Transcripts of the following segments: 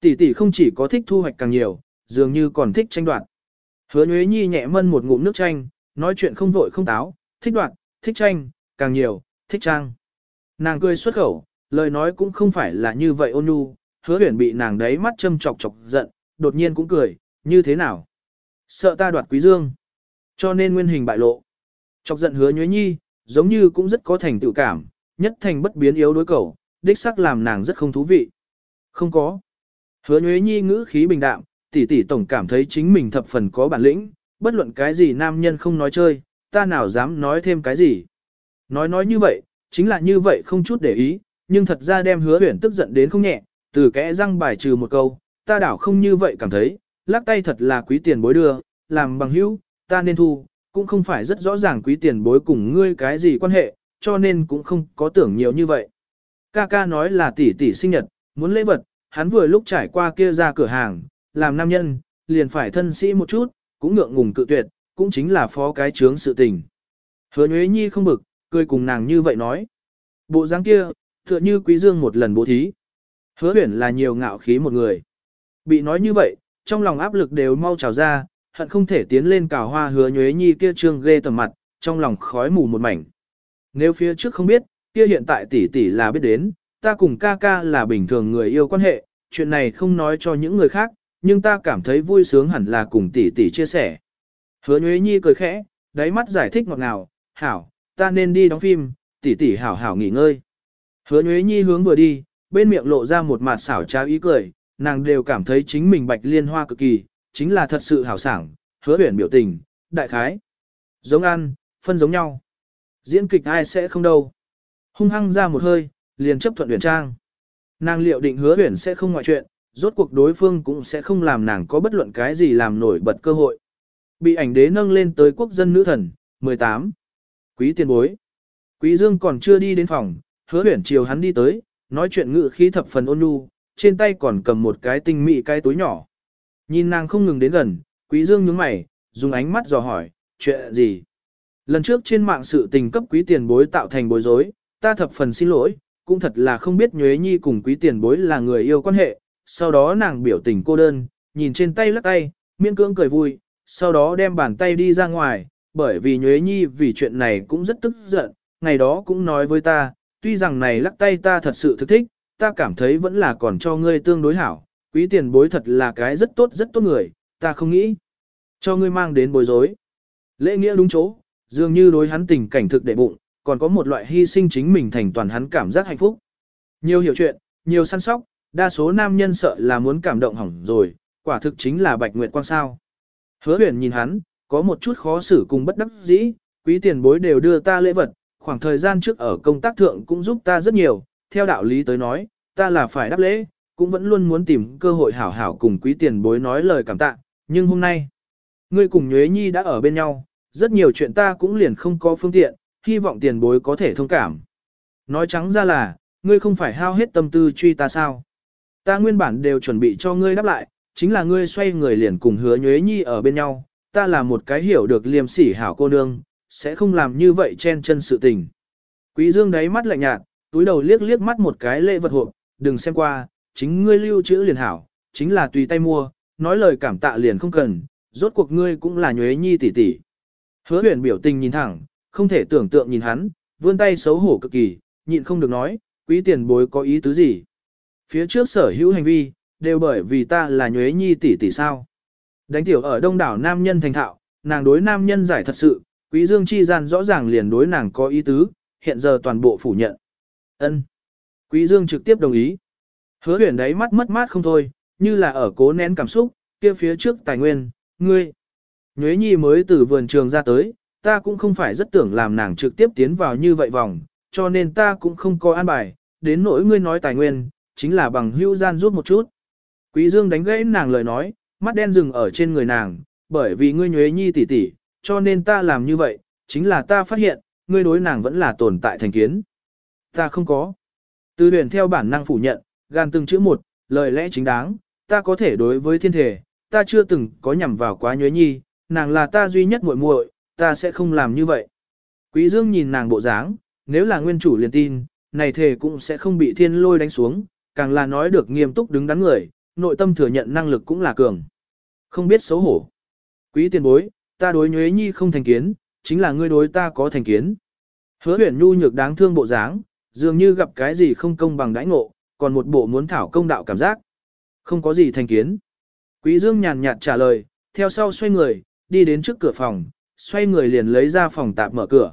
Tỷ tỷ không chỉ có thích thu hoạch càng nhiều, dường như còn thích tranh đoạt. Hứa Nhuế Nhi nhẹ mân một ngụm nước chanh, nói chuyện không vội không táo, thích đoạt, thích tranh, càng nhiều, thích trang. Nàng cười xuất khẩu, lời nói cũng không phải là như vậy ôn nhu, hứa huyền bị nàng đấy mắt châm chọc chọc giận, đột nhiên cũng cười, như thế nào? Sợ ta đoạt quý dương, cho nên nguyên hình bại lộ. Chọc giận hứa nhuế nhi, giống như cũng rất có thành tựu cảm, nhất thành bất biến yếu đối cầu, đích sắc làm nàng rất không thú vị. Không có. Hứa nhuế nhi ngữ khí bình đạm, tỷ tỷ tổng cảm thấy chính mình thập phần có bản lĩnh, bất luận cái gì nam nhân không nói chơi, ta nào dám nói thêm cái gì. Nói nói như vậy, chính là như vậy không chút để ý, nhưng thật ra đem hứa huyển tức giận đến không nhẹ, từ kẽ răng bài trừ một câu, ta đảo không như vậy cảm thấy, lắc tay thật là quý tiền bối đưa, làm bằng hữu, ta nên thu, cũng không phải rất rõ ràng quý tiền bối cùng ngươi cái gì quan hệ, cho nên cũng không có tưởng nhiều như vậy. Ca ca nói là tỷ tỷ sinh nhật, muốn lễ vật, hắn vừa lúc trải qua kia ra cửa hàng, làm nam nhân, liền phải thân sĩ một chút, cũng ngượng ngùng cự tuyệt, cũng chính là phó cái chướng sự tình. Hứa Nhuế Nhi không bực, cười cùng nàng như vậy nói. Bộ dáng kia, tựa như quý dương một lần bố thí. Hứa huyển là nhiều ngạo khí một người. Bị nói như vậy, trong lòng áp lực đều mau trào ra, hận không thể tiến lên cào hoa hứa nhuế nhi kia trương ghê tầm mặt, trong lòng khói mù một mảnh. Nếu phía trước không biết, kia hiện tại tỷ tỷ là biết đến, ta cùng ca ca là bình thường người yêu quan hệ, chuyện này không nói cho những người khác, nhưng ta cảm thấy vui sướng hẳn là cùng tỷ tỷ chia sẻ. Hứa nhuế nhi cười khẽ, đáy mắt giải thích ngọt ngào, hảo, ta nên đi đóng phim, tỷ tỷ hảo hảo nghỉ ngơi. Hứa nhuế nhi hướng vừa đi, bên miệng lộ ra một mặt xảo trá ý cười, nàng đều cảm thấy chính mình bạch liên hoa cực kỳ, chính là thật sự hảo sảng, hứa huyển biểu tình, đại khái. Giống ăn, phân giống nhau. Diễn kịch ai sẽ không đâu. Hung hăng ra một hơi, liền chấp thuận huyền trang. Nàng liệu định hứa huyển sẽ không ngoại chuyện, rốt cuộc đối phương cũng sẽ không làm nàng có bất luận cái gì làm nổi bật cơ hội. Bị ảnh đế nâng lên tới quốc dân nữ thần, 18. Quý tiền bối. Quý dương còn chưa đi đến phòng, hứa huyển chiều hắn đi tới, nói chuyện ngự khí thập phần ôn nhu, trên tay còn cầm một cái tinh mị cái túi nhỏ. Nhìn nàng không ngừng đến gần, quý dương nhướng mày, dùng ánh mắt dò hỏi, chuyện gì? Lần trước trên mạng sự tình cấp quý tiền bối tạo thành bối rối, ta thập phần xin lỗi, cũng thật là không biết Nhuế Nhi cùng quý tiền bối là người yêu quan hệ. Sau đó nàng biểu tình cô đơn, nhìn trên tay lắc tay, miễn cưỡng cười vui, sau đó đem bàn tay đi ra ngoài, bởi vì Nhuế Nhi vì chuyện này cũng rất tức giận, ngày đó cũng nói với ta, tuy rằng này lắc tay ta thật sự thực thích, ta cảm thấy vẫn là còn cho ngươi tương đối hảo, quý tiền bối thật là cái rất tốt rất tốt người, ta không nghĩ cho ngươi mang đến bối rối. Lễ nghĩa đúng chỗ, dường như đối hắn tình cảnh thực đệ bụng, còn có một loại hy sinh chính mình thành toàn hắn cảm giác hạnh phúc. Nhiều hiểu chuyện, nhiều săn sóc, đa số nam nhân sợ là muốn cảm động hỏng rồi, quả thực chính là bạch nguyệt quang sao. Hứa huyền nhìn hắn, có một chút khó xử cùng bất đắc dĩ, quý tiền bối đều đưa ta lễ vật, khoảng thời gian trước ở công tác thượng cũng giúp ta rất nhiều, theo đạo lý tới nói, ta là phải đáp lễ, cũng vẫn luôn muốn tìm cơ hội hảo hảo cùng quý tiền bối nói lời cảm tạ, nhưng hôm nay, ngươi cùng Nhuế Nhi đã ở bên nhau, rất nhiều chuyện ta cũng liền không có phương tiện, hy vọng tiền bối có thể thông cảm. Nói trắng ra là, ngươi không phải hao hết tâm tư truy ta sao. Ta nguyên bản đều chuẩn bị cho ngươi đáp lại, chính là ngươi xoay người liền cùng hứa Nhuế Nhi ở bên nhau, ta là một cái hiểu được liềm sỉ hảo cô nương, sẽ không làm như vậy chen chân sự tình. Quý Dương đáy mắt lạnh nhạt, túi đầu liếc liếc mắt một cái lệ vật hộp, đừng xem qua, chính ngươi lưu trữ liền hảo, chính là tùy tay mua, nói lời cảm tạ liền không cần, rốt cuộc ngươi cũng là nhuế nhi tỷ tỷ. Hứa huyền biểu tình nhìn thẳng, không thể tưởng tượng nhìn hắn, vươn tay xấu hổ cực kỳ, nhịn không được nói, quý tiền bối có ý tứ gì. Phía trước sở hữu hành vi, đều bởi vì ta là nhuế nhi tỷ tỷ sao. Đánh tiểu ở đông đảo nam nhân thành thạo, nàng đối nam nhân giải thật sự, quý dương chi gian rõ ràng liền đối nàng có ý tứ, hiện giờ toàn bộ phủ nhận. Ân. Quý Dương trực tiếp đồng ý. Hứa huyền đấy mắt mất mát không thôi, như là ở cố nén cảm xúc, kia phía trước tài nguyên, ngươi. Nhuế Nhi mới từ vườn trường ra tới, ta cũng không phải rất tưởng làm nàng trực tiếp tiến vào như vậy vòng, cho nên ta cũng không có an bài, đến nỗi ngươi nói tài nguyên, chính là bằng hữu gian rút một chút. Quý Dương đánh gãy nàng lời nói, mắt đen dừng ở trên người nàng, bởi vì ngươi Nhuế Nhi tỷ tỷ, cho nên ta làm như vậy, chính là ta phát hiện, ngươi đối nàng vẫn là tồn tại thành kiến. Ta không có. Tư huyền theo bản năng phủ nhận, gan từng chữ một, lời lẽ chính đáng, ta có thể đối với thiên thể, ta chưa từng có nhằm vào quá nhuế nhi, nàng là ta duy nhất muội muội, ta sẽ không làm như vậy. Quý Dương nhìn nàng bộ dáng, nếu là nguyên chủ liền tin, này thể cũng sẽ không bị thiên lôi đánh xuống, càng là nói được nghiêm túc đứng đắn người, nội tâm thừa nhận năng lực cũng là cường. Không biết xấu hổ. Quý tiền bối, ta đối nhuế nhi không thành kiến, chính là ngươi đối ta có thành kiến. Hứa huyền nhu nhược đáng thương bộ dáng, dường như gặp cái gì không công bằng đãi ngộ, còn một bộ muốn thảo công đạo cảm giác. Không có gì thành kiến. Quý dương nhàn nhạt trả lời, theo sau xoay người, đi đến trước cửa phòng, xoay người liền lấy ra phòng tạp mở cửa.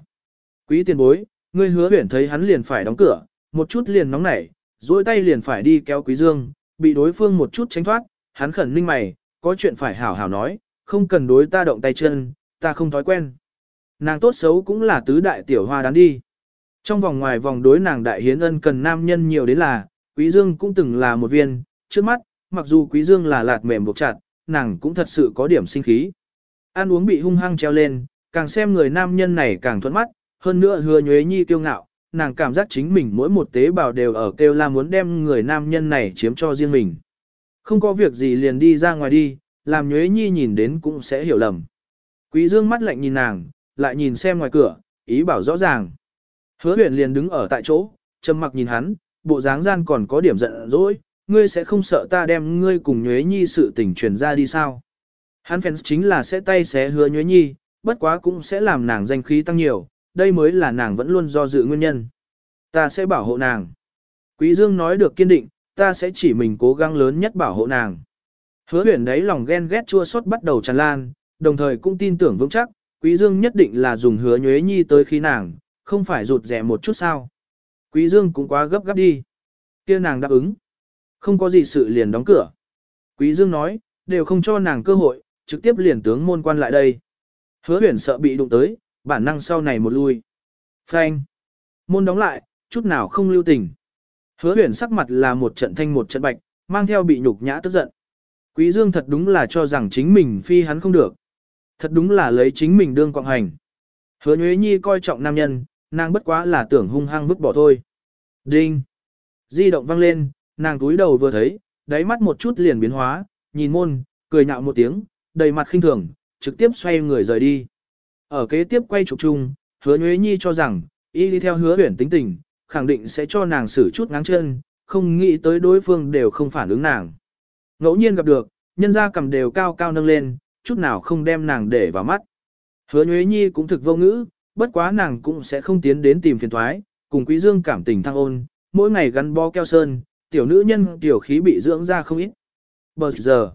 Quý tiền bối, ngươi hứa huyển thấy hắn liền phải đóng cửa, một chút liền nóng nảy, duỗi tay liền phải đi kéo quý dương, bị đối phương một chút tránh thoát, hắn khẩn ninh mày, có chuyện phải hảo hảo nói, không cần đối ta động tay chân, ta không thói quen. Nàng tốt xấu cũng là tứ đại tiểu hoa đáng đi. Trong vòng ngoài vòng đối nàng đại hiến ân cần nam nhân nhiều đến là, quý dương cũng từng là một viên, trước mắt, mặc dù quý dương là lạt mềm buộc chặt, nàng cũng thật sự có điểm sinh khí. Ăn uống bị hung hăng treo lên, càng xem người nam nhân này càng thuận mắt, hơn nữa hứa nhuế nhi kiêu ngạo, nàng cảm giác chính mình mỗi một tế bào đều ở kêu la muốn đem người nam nhân này chiếm cho riêng mình. Không có việc gì liền đi ra ngoài đi, làm nhuế nhi nhìn đến cũng sẽ hiểu lầm. Quý dương mắt lạnh nhìn nàng, lại nhìn xem ngoài cửa, ý bảo rõ ràng. Hứa huyền liền đứng ở tại chỗ, trầm mặc nhìn hắn, bộ dáng gian còn có điểm giận dỗi, ngươi sẽ không sợ ta đem ngươi cùng nhuế nhi sự tình truyền ra đi sao. Hắn fans chính là sẽ tay xé hứa nhuế nhi, bất quá cũng sẽ làm nàng danh khí tăng nhiều, đây mới là nàng vẫn luôn do dự nguyên nhân. Ta sẽ bảo hộ nàng. Quý Dương nói được kiên định, ta sẽ chỉ mình cố gắng lớn nhất bảo hộ nàng. Hứa huyền đấy lòng ghen ghét chua xót bắt đầu tràn lan, đồng thời cũng tin tưởng vững chắc, Quý Dương nhất định là dùng hứa nhuế nhi tới khi nàng, không phải rụt rẻ một chút sao. Quý Dương cũng quá gấp gáp đi. kia nàng đáp ứng. Không có gì sự liền đóng cửa. Quý Dương nói, đều không cho nàng cơ hội, trực tiếp liền tướng môn quan lại đây. Hứa huyền sợ bị đụng tới, bản năng sau này một lui. Phanh. Môn đóng lại, chút nào không lưu tình. Hứa huyền sắc mặt là một trận thanh một trận bạch, mang theo bị nhục nhã tức giận. Quý Dương thật đúng là cho rằng chính mình phi hắn không được. Thật đúng là lấy chính mình đương quạng hành. Hứa Nhuế Nhi coi trọng nam nhân, nàng bất quá là tưởng hung hăng vứt bỏ thôi. Đinh. Di động vang lên, nàng túi đầu vừa thấy, đáy mắt một chút liền biến hóa, nhìn môn, cười nhạo một tiếng, đầy mặt khinh thường, trực tiếp xoay người rời đi. Ở kế tiếp quay chụp chung, hứa Nhuế Nhi cho rằng, y đi theo hứa huyển tính tình, khẳng định sẽ cho nàng xử chút ngáng chân, không nghĩ tới đối phương đều không phản ứng nàng. Ngẫu nhiên gặp được, nhân ra cầm đều cao cao nâng lên, chút nào không đem nàng để vào mắt. Hứa Nhuế Nhi cũng thực vô ngữ, bất quá nàng cũng sẽ không tiến đến tìm phiền thoái, cùng Quý Dương cảm tình thăng ôn, mỗi ngày gắn bó keo sơn, tiểu nữ nhân tiểu khí bị dưỡng ra không ít. Bờ giờ,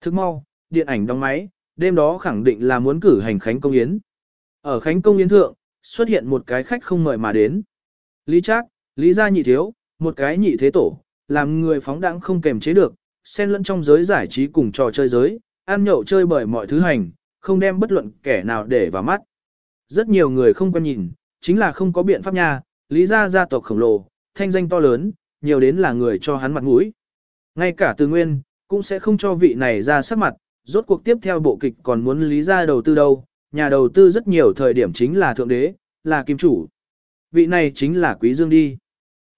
thức mau, điện ảnh đóng máy, đêm đó khẳng định là muốn cử hành Khánh Công Yến. Ở Khánh Công Yến thượng, xuất hiện một cái khách không mời mà đến. Lý Trác, Lý gia nhị thiếu, một cái nhị thế tổ, làm người phóng đãng không kềm chế được, xen lẫn trong giới giải trí cùng trò chơi giới, ăn nhậu chơi bởi mọi thứ hành, không đem bất luận kẻ nào để vào mắt. Rất nhiều người không quen nhìn, chính là không có biện pháp nha, lý gia gia tộc khổng lồ, thanh danh to lớn, nhiều đến là người cho hắn mặt mũi. Ngay cả từ nguyên, cũng sẽ không cho vị này ra sắc mặt, rốt cuộc tiếp theo bộ kịch còn muốn lý gia đầu tư đâu, nhà đầu tư rất nhiều thời điểm chính là thượng đế, là kim chủ. Vị này chính là quý dương đi.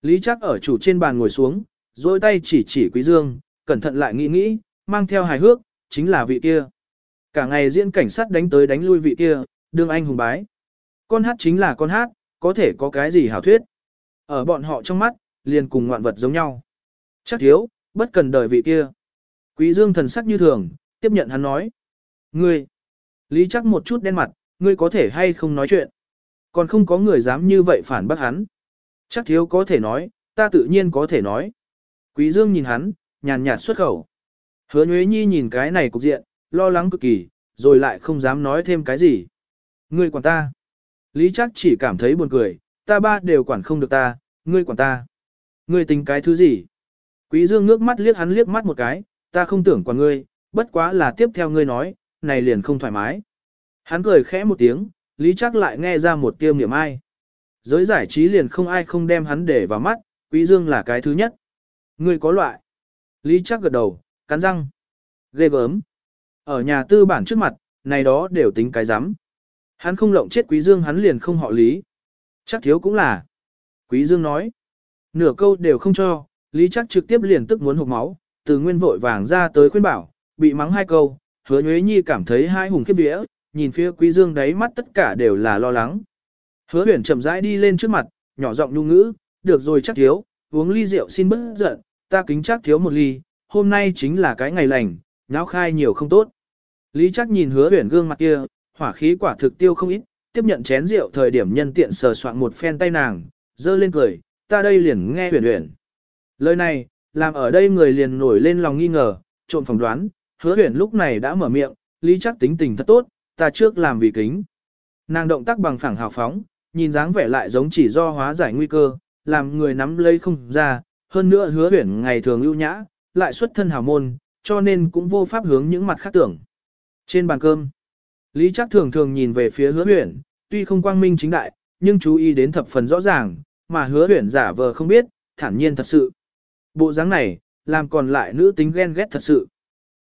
Lý chắc ở chủ trên bàn ngồi xuống, dôi tay chỉ chỉ quý dương, cẩn thận lại nghĩ nghĩ, mang theo hài hước, chính là vị kia. Cả ngày diễn cảnh sát đánh tới đánh lui vị kia, đương anh hùng bái. Con hát chính là con hát, có thể có cái gì hảo thuyết. Ở bọn họ trong mắt, liền cùng ngoạn vật giống nhau. Chắc thiếu, bất cần đời vị kia. Quý dương thần sắc như thường, tiếp nhận hắn nói. Ngươi, lý chắc một chút đen mặt, ngươi có thể hay không nói chuyện. Còn không có người dám như vậy phản bác hắn. Chắc thiếu có thể nói, ta tự nhiên có thể nói. Quý dương nhìn hắn, nhàn nhạt xuất khẩu. Hứa Nhuế Nhi nhìn cái này cục diện, lo lắng cực kỳ, rồi lại không dám nói thêm cái gì. Ngươi quản ta. Lý chắc chỉ cảm thấy buồn cười, ta ba đều quản không được ta, ngươi quản ta. Ngươi tính cái thứ gì? Quý Dương ngước mắt liếc hắn liếc mắt một cái, ta không tưởng quản ngươi, bất quá là tiếp theo ngươi nói, này liền không thoải mái. Hắn cười khẽ một tiếng, Lý Trác lại nghe ra một tiêu niệm ai. Giới giải trí liền không ai không đem hắn để vào mắt, Quý Dương là cái thứ nhất. Ngươi có loại. Lý Trác gật đầu, cắn răng. Ghê gớm. Ở nhà tư bản trước mặt, này đó đều tính cái rắm Hắn không lộng chết Quý Dương hắn liền không họ Lý. Chắc thiếu cũng là. Quý Dương nói. Nửa câu đều không cho, Lý Trác trực tiếp liền tức muốn hụt máu, từ nguyên vội vàng ra tới khuyên bảo, bị mắng hai câu, hứa nhuế nhi cảm thấy hai hùng khiếp vía, nhìn phía Quý Dương đáy mắt tất cả đều là lo lắng. Hứa huyền chậm rãi đi lên trước mặt, nhỏ giọng nhu ngữ, được rồi chắc thiếu, uống ly rượu xin bớt giận, ta kính chắc thiếu một ly, hôm nay chính là cái ngày lành, nháo khai nhiều không tốt. Lý chắc nhìn hứa huyển gương mặt kia, hỏa khí quả thực tiêu không ít, tiếp nhận chén rượu thời điểm nhân tiện sờ soạn một phen tay nàng, dơ lên cười, ta đây liền nghe huyển huyển. Lời này, làm ở đây người liền nổi lên lòng nghi ngờ, trộn phỏng đoán, hứa huyển lúc này đã mở miệng, lý chắc tính tình thật tốt, ta trước làm vì kính. Nàng động tác bằng phẳng hào phóng, nhìn dáng vẻ lại giống chỉ do hóa giải nguy cơ, làm người nắm lấy không ra, hơn nữa hứa huyển ngày thường ưu nhã, lại xuất thân hào môn, cho nên cũng vô pháp hướng những mặt khác tưởng. Trên bàn cơm, Lý Trác thường thường nhìn về phía hứa huyển, tuy không quang minh chính đại, nhưng chú ý đến thập phần rõ ràng, mà hứa huyển giả vờ không biết, thản nhiên thật sự. Bộ dáng này, làm còn lại nữ tính ghen ghét thật sự.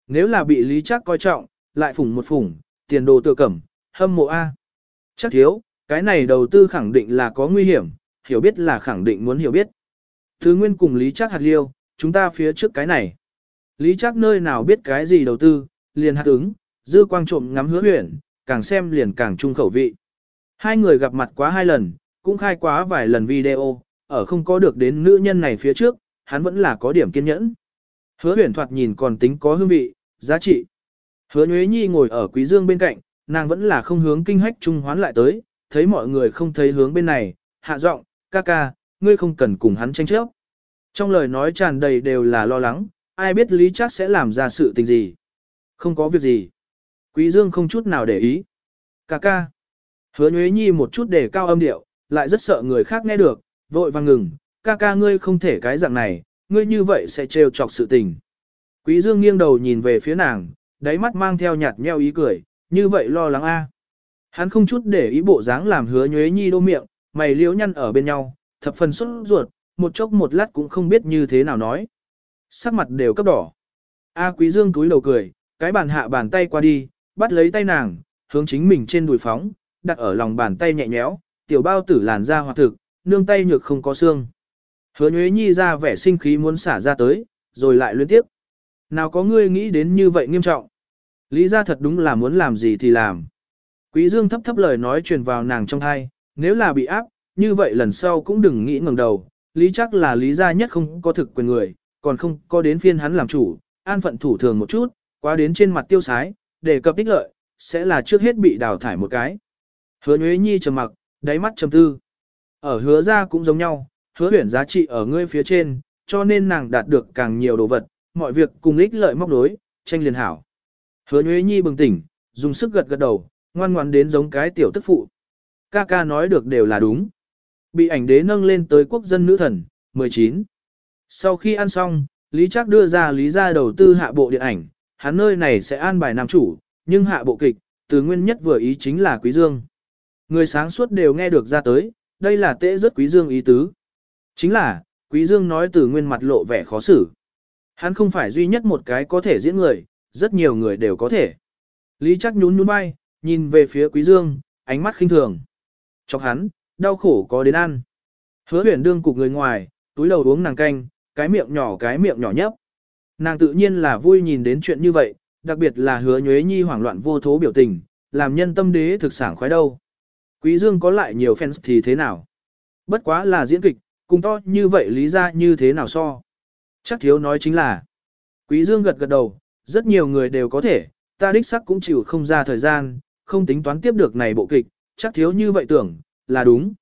Nếu là bị Lý chắc coi trọng, lại phủng một phủng, tiền đồ tự cẩm, hâm mộ A. Chắc thiếu, cái này đầu tư khẳng định là có nguy hiểm, hiểu biết là khẳng định muốn hiểu biết. Thứ nguyên cùng Lý chắc hạt liêu, chúng ta phía trước cái này. Lý chắc nơi nào biết cái gì đầu tư, liền hạt ứng, dư quang trộm ngắm hứa huyển, càng xem liền càng trung khẩu vị. Hai người gặp mặt quá hai lần, cũng khai quá vài lần video, ở không có được đến nữ nhân này phía trước, hắn vẫn là có điểm kiên nhẫn. Hứa huyển thoạt nhìn còn tính có hương vị, giá trị. Hứa Nhuế Nhi ngồi ở Quý Dương bên cạnh, nàng vẫn là không hướng kinh hách trung hoán lại tới, thấy mọi người không thấy hướng bên này, hạ giọng, ca ca, ngươi không cần cùng hắn tranh chấp. Trong lời nói tràn đầy đều là lo lắng, ai biết Lý Trác sẽ làm ra sự tình gì. Không có việc gì. Quý Dương không chút nào để ý. Ca ca. Hứa Nhuế Nhi một chút để cao âm điệu, lại rất sợ người khác nghe được, vội vàng ngừng. Ca ca ngươi không thể cái dạng này, ngươi như vậy sẽ trêu chọc sự tình. Quý Dương nghiêng đầu nhìn về phía nàng, đáy mắt mang theo nhạt nheo ý cười, như vậy lo lắng a. Hắn không chút để ý bộ dáng làm hứa Nhuế Nhi đô miệng, mày liễu nhăn ở bên nhau, thập phần xuất ruột, một chốc một lát cũng không biết như thế nào nói. Sắc mặt đều cấp đỏ. A Quý Dương túi đầu cười, cái bàn hạ bàn tay qua đi, bắt lấy tay nàng, hướng chính mình trên đùi phóng, đặt ở lòng bàn tay nhẹ nhéo, tiểu bao tử làn da hoạt thực, nương tay nhược không có xương. Hứa Nhuế Nhi ra vẻ sinh khí muốn xả ra tới, rồi lại liên tiếp. Nào có ngươi nghĩ đến như vậy nghiêm trọng. Lý ra thật đúng là muốn làm gì thì làm. Quý Dương thấp thấp lời nói truyền vào nàng trong thai, nếu là bị áp, như vậy lần sau cũng đừng nghĩ ngẩng đầu. Lý chắc là lý gia nhất không có thực quyền người, còn không có đến phiên hắn làm chủ, an phận thủ thường một chút, quá đến trên mặt tiêu sái, để cập ích lợi, sẽ là trước hết bị đào thải một cái. Hứa Nhuế Nhi trầm mặc, đáy mắt trầm tư. Ở hứa ra cũng giống nhau, hứa huyển giá trị ở ngươi phía trên, cho nên nàng đạt được càng nhiều đồ vật, mọi việc cùng ích lợi móc đối, tranh liền hảo. Hứa Nhuế Nhi bừng tỉnh, dùng sức gật gật đầu, ngoan ngoan đến giống cái tiểu tức phụ. Ca ca nói được đều là đúng. Bị ảnh đế nâng lên tới quốc dân nữ thần, 19. Sau khi ăn xong, Lý Trác đưa ra lý ra đầu tư hạ bộ điện ảnh, hắn nơi này sẽ an bài nam chủ, nhưng hạ bộ kịch, từ nguyên nhất vừa ý chính là Quý Dương. Người sáng suốt đều nghe được ra tới, đây là tệ rất Quý Dương ý tứ. Chính là, Quý Dương nói từ nguyên mặt lộ vẻ khó xử. Hắn không phải duy nhất một cái có thể diễn người, rất nhiều người đều có thể. Lý chắc nhún nhún bay, nhìn về phía Quý Dương, ánh mắt khinh thường. Chọc hắn, đau khổ có đến ăn. Hứa huyền đương cục người ngoài, túi đầu uống nàng canh, cái miệng nhỏ cái miệng nhỏ nhấp. Nàng tự nhiên là vui nhìn đến chuyện như vậy, đặc biệt là hứa nhuế nhi hoảng loạn vô thố biểu tình, làm nhân tâm đế thực sản khoái đâu. Quý Dương có lại nhiều fans thì thế nào? Bất quá là diễn kịch, cùng to như vậy lý ra như thế nào so? Chắc thiếu nói chính là, Quý Dương gật gật đầu, rất nhiều người đều có thể, ta đích sắc cũng chịu không ra thời gian, không tính toán tiếp được này bộ kịch, chắc thiếu như vậy tưởng, là đúng.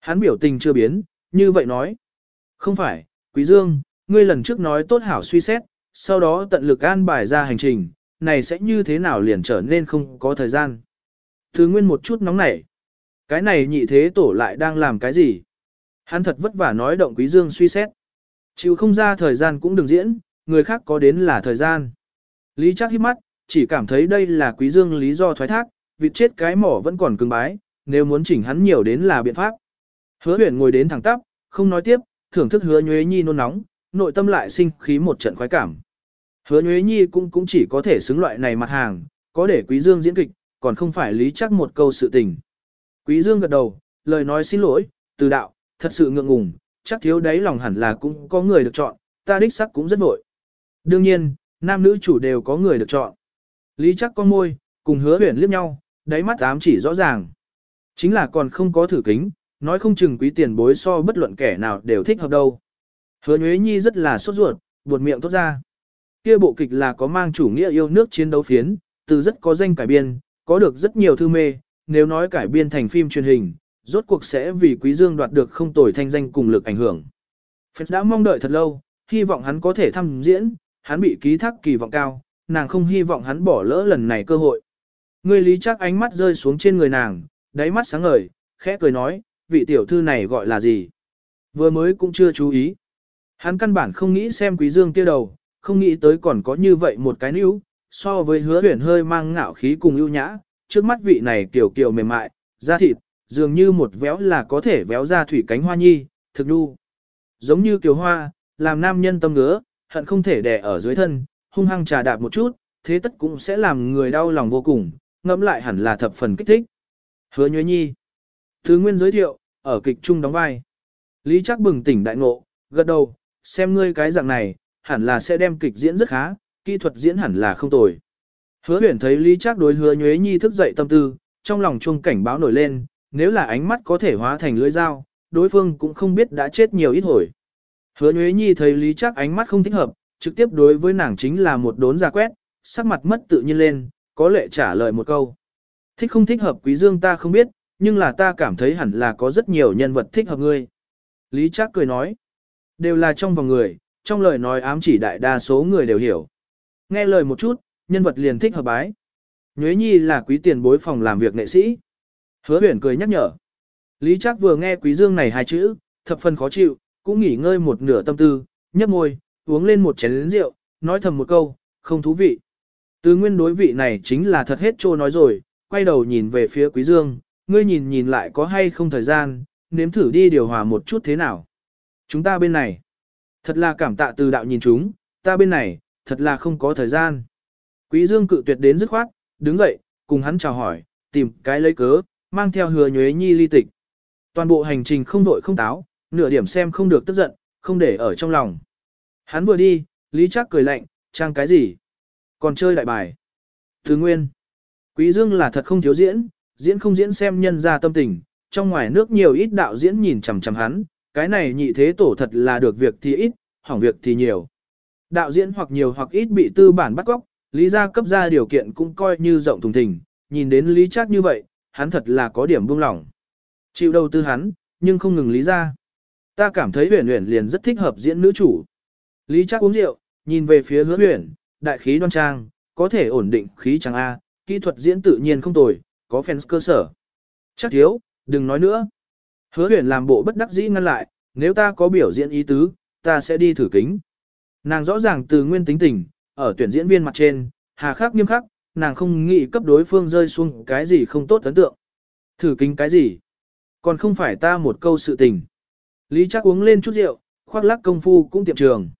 Hắn biểu tình chưa biến, như vậy nói. Không phải, Quý Dương, ngươi lần trước nói tốt hảo suy xét, sau đó tận lực an bài ra hành trình, này sẽ như thế nào liền trở nên không có thời gian. Thứ nguyên một chút nóng nảy. Cái này nhị thế tổ lại đang làm cái gì? Hắn thật vất vả nói động quý dương suy xét. Chịu không ra thời gian cũng đừng diễn, người khác có đến là thời gian. Lý chắc hít mắt, chỉ cảm thấy đây là quý dương lý do thoái thác, vịt chết cái mỏ vẫn còn cứng bái, nếu muốn chỉnh hắn nhiều đến là biện pháp. Hứa huyền ngồi đến thẳng tắp, không nói tiếp, thưởng thức hứa nhuế nhi nôn nóng, nội tâm lại sinh khí một trận khoái cảm. Hứa Nhuế Nhi cũng cũng chỉ có thể xứng loại này mặt hàng, có để Quý Dương diễn kịch, còn không phải lý chắc một câu sự tình. Quý Dương gật đầu, lời nói xin lỗi, từ đạo, thật sự ngượng ngùng, chắc thiếu đấy lòng hẳn là cũng có người được chọn, ta đích sắc cũng rất vội. Đương nhiên, nam nữ chủ đều có người được chọn. Lý chắc con môi, cùng hứa huyền liếc nhau, đáy mắt ám chỉ rõ ràng. Chính là còn không có thử kính, nói không chừng quý tiền bối so bất luận kẻ nào đều thích hợp đâu. Hứa Nhuế Nhi rất là sốt ruột, buột miệng tốt ra. Kia bộ kịch là có mang chủ nghĩa yêu nước chiến đấu phiến, từ rất có danh cải biên, có được rất nhiều thư mê, nếu nói cải biên thành phim truyền hình, rốt cuộc sẽ vì Quý Dương đoạt được không tồi thanh danh cùng lực ảnh hưởng. Phật đã mong đợi thật lâu, hy vọng hắn có thể thăm diễn, hắn bị ký thác kỳ vọng cao, nàng không hy vọng hắn bỏ lỡ lần này cơ hội. Người lý chắc ánh mắt rơi xuống trên người nàng, đáy mắt sáng ngời, khẽ cười nói, vị tiểu thư này gọi là gì? Vừa mới cũng chưa chú ý. Hắn căn bản không nghĩ xem quý dương kia đầu, không nghĩ tới còn có như vậy một cái níu, so với hứa huyển hơi mang ngạo khí cùng ưu nhã, trước mắt vị này kiểu kiểu mềm mại, da thịt, dường như một véo là có thể véo ra thủy cánh hoa nhi, thực đu. Giống như kiều hoa, làm nam nhân tâm ngứa, hận không thể đè ở dưới thân, hung hăng trà đạp một chút, thế tất cũng sẽ làm người đau lòng vô cùng, ngẫm lại hẳn là thập phần kích thích. Hứa Nhuế Nhi. Thứ nguyên giới thiệu, ở kịch trung đóng vai. Lý chắc bừng tỉnh đại ngộ, gật đầu, xem ngươi cái dạng này, hẳn là sẽ đem kịch diễn rất khá, kỹ thuật diễn hẳn là không tồi. Hứa huyền thấy Lý chắc đối hứa Nhuế Nhi thức dậy tâm tư, trong lòng chuông cảnh báo nổi lên, nếu là ánh mắt có thể hóa thành lưỡi dao, đối phương cũng không biết đã chết nhiều ít hồi. Hứa Nhuế Nhi thấy Lý trác ánh mắt không thích hợp, trực tiếp đối với nàng chính là một đốn ra quét, sắc mặt mất tự nhiên lên, có lệ trả lời một câu. Thích không thích hợp quý dương ta không biết, nhưng là ta cảm thấy hẳn là có rất nhiều nhân vật thích hợp ngươi. Lý Trác cười nói, đều là trong vòng người, trong lời nói ám chỉ đại đa số người đều hiểu. Nghe lời một chút, nhân vật liền thích hợp bái. Nhuế Nhi là quý tiền bối phòng làm việc nghệ sĩ. Hứa huyền cười nhắc nhở. Lý Trác vừa nghe quý dương này hai chữ, thập phần khó chịu, cũng nghỉ ngơi một nửa tâm tư, nhấp môi, uống lên một chén rượu, nói thầm một câu, không thú vị. Từ nguyên đối vị này chính là thật hết trô nói rồi, quay đầu nhìn về phía quý dương, ngươi nhìn nhìn lại có hay không thời gian, nếm thử đi điều hòa một chút thế nào. Chúng ta bên này, thật là cảm tạ từ đạo nhìn chúng, ta bên này, thật là không có thời gian. Quý dương cự tuyệt đến dứt khoát, đứng dậy, cùng hắn chào hỏi, tìm cái lấy cớ, mang theo hứa nhuế nhi ly tịch. Toàn bộ hành trình không đội không táo, nửa điểm xem không được tức giận, không để ở trong lòng. Hắn vừa đi, Lý Trác cười lạnh, trang cái gì? Còn chơi đại bài. Thứ nguyên. Quý Dương là thật không thiếu diễn, diễn không diễn xem nhân ra tâm tình, trong ngoài nước nhiều ít đạo diễn nhìn chằm chằm hắn, cái này nhị thế tổ thật là được việc thì ít, hỏng việc thì nhiều. Đạo diễn hoặc nhiều hoặc ít bị tư bản bắt góc, lý gia cấp ra điều kiện cũng coi như rộng thùng thình, nhìn đến lý Trác như vậy, hắn thật là có điểm buông lỏng. Chịu đầu tư hắn, nhưng không ngừng lý gia. Ta cảm thấy huyền huyền liền rất thích hợp diễn nữ chủ. Lý chắc uống rượu, nhìn về phía hứa huyền, đại khí đoan trang, có thể ổn định khí trắng A, kỹ thuật diễn tự nhiên không tồi, có fans cơ sở. Chắc thiếu, đừng nói nữa. Hứa huyền làm bộ bất đắc dĩ ngăn lại, nếu ta có biểu diễn ý tứ, ta sẽ đi thử kính. Nàng rõ ràng từ nguyên tính tình, ở tuyển diễn viên mặt trên, hà khắc nghiêm khắc, nàng không nghĩ cấp đối phương rơi xuống cái gì không tốt ấn tượng. Thử kính cái gì? Còn không phải ta một câu sự tình. Lý chắc uống lên chút rượu, khoác lắc công phu cũng tiệm trường.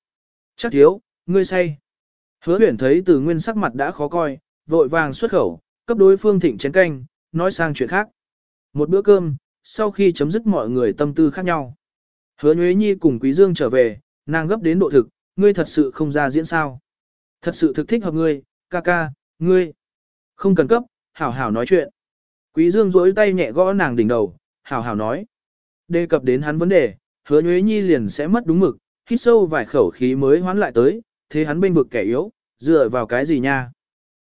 Chắc thiếu, ngươi say. Hứa huyển thấy từ nguyên sắc mặt đã khó coi, vội vàng xuất khẩu, cấp đối phương thịnh chén canh, nói sang chuyện khác. Một bữa cơm, sau khi chấm dứt mọi người tâm tư khác nhau. Hứa Nhuế Nhi cùng Quý Dương trở về, nàng gấp đến độ thực, ngươi thật sự không ra diễn sao. Thật sự thực thích hợp ngươi, ca ca, ngươi. Không cần cấp, hảo hảo nói chuyện. Quý Dương duỗi tay nhẹ gõ nàng đỉnh đầu, hảo hảo nói. Đề cập đến hắn vấn đề, hứa Nhuế Nhi liền sẽ mất đúng mực, hít sâu vài khẩu khí mới hoán lại tới, thế hắn bên vực kẻ yếu, dựa vào cái gì nha.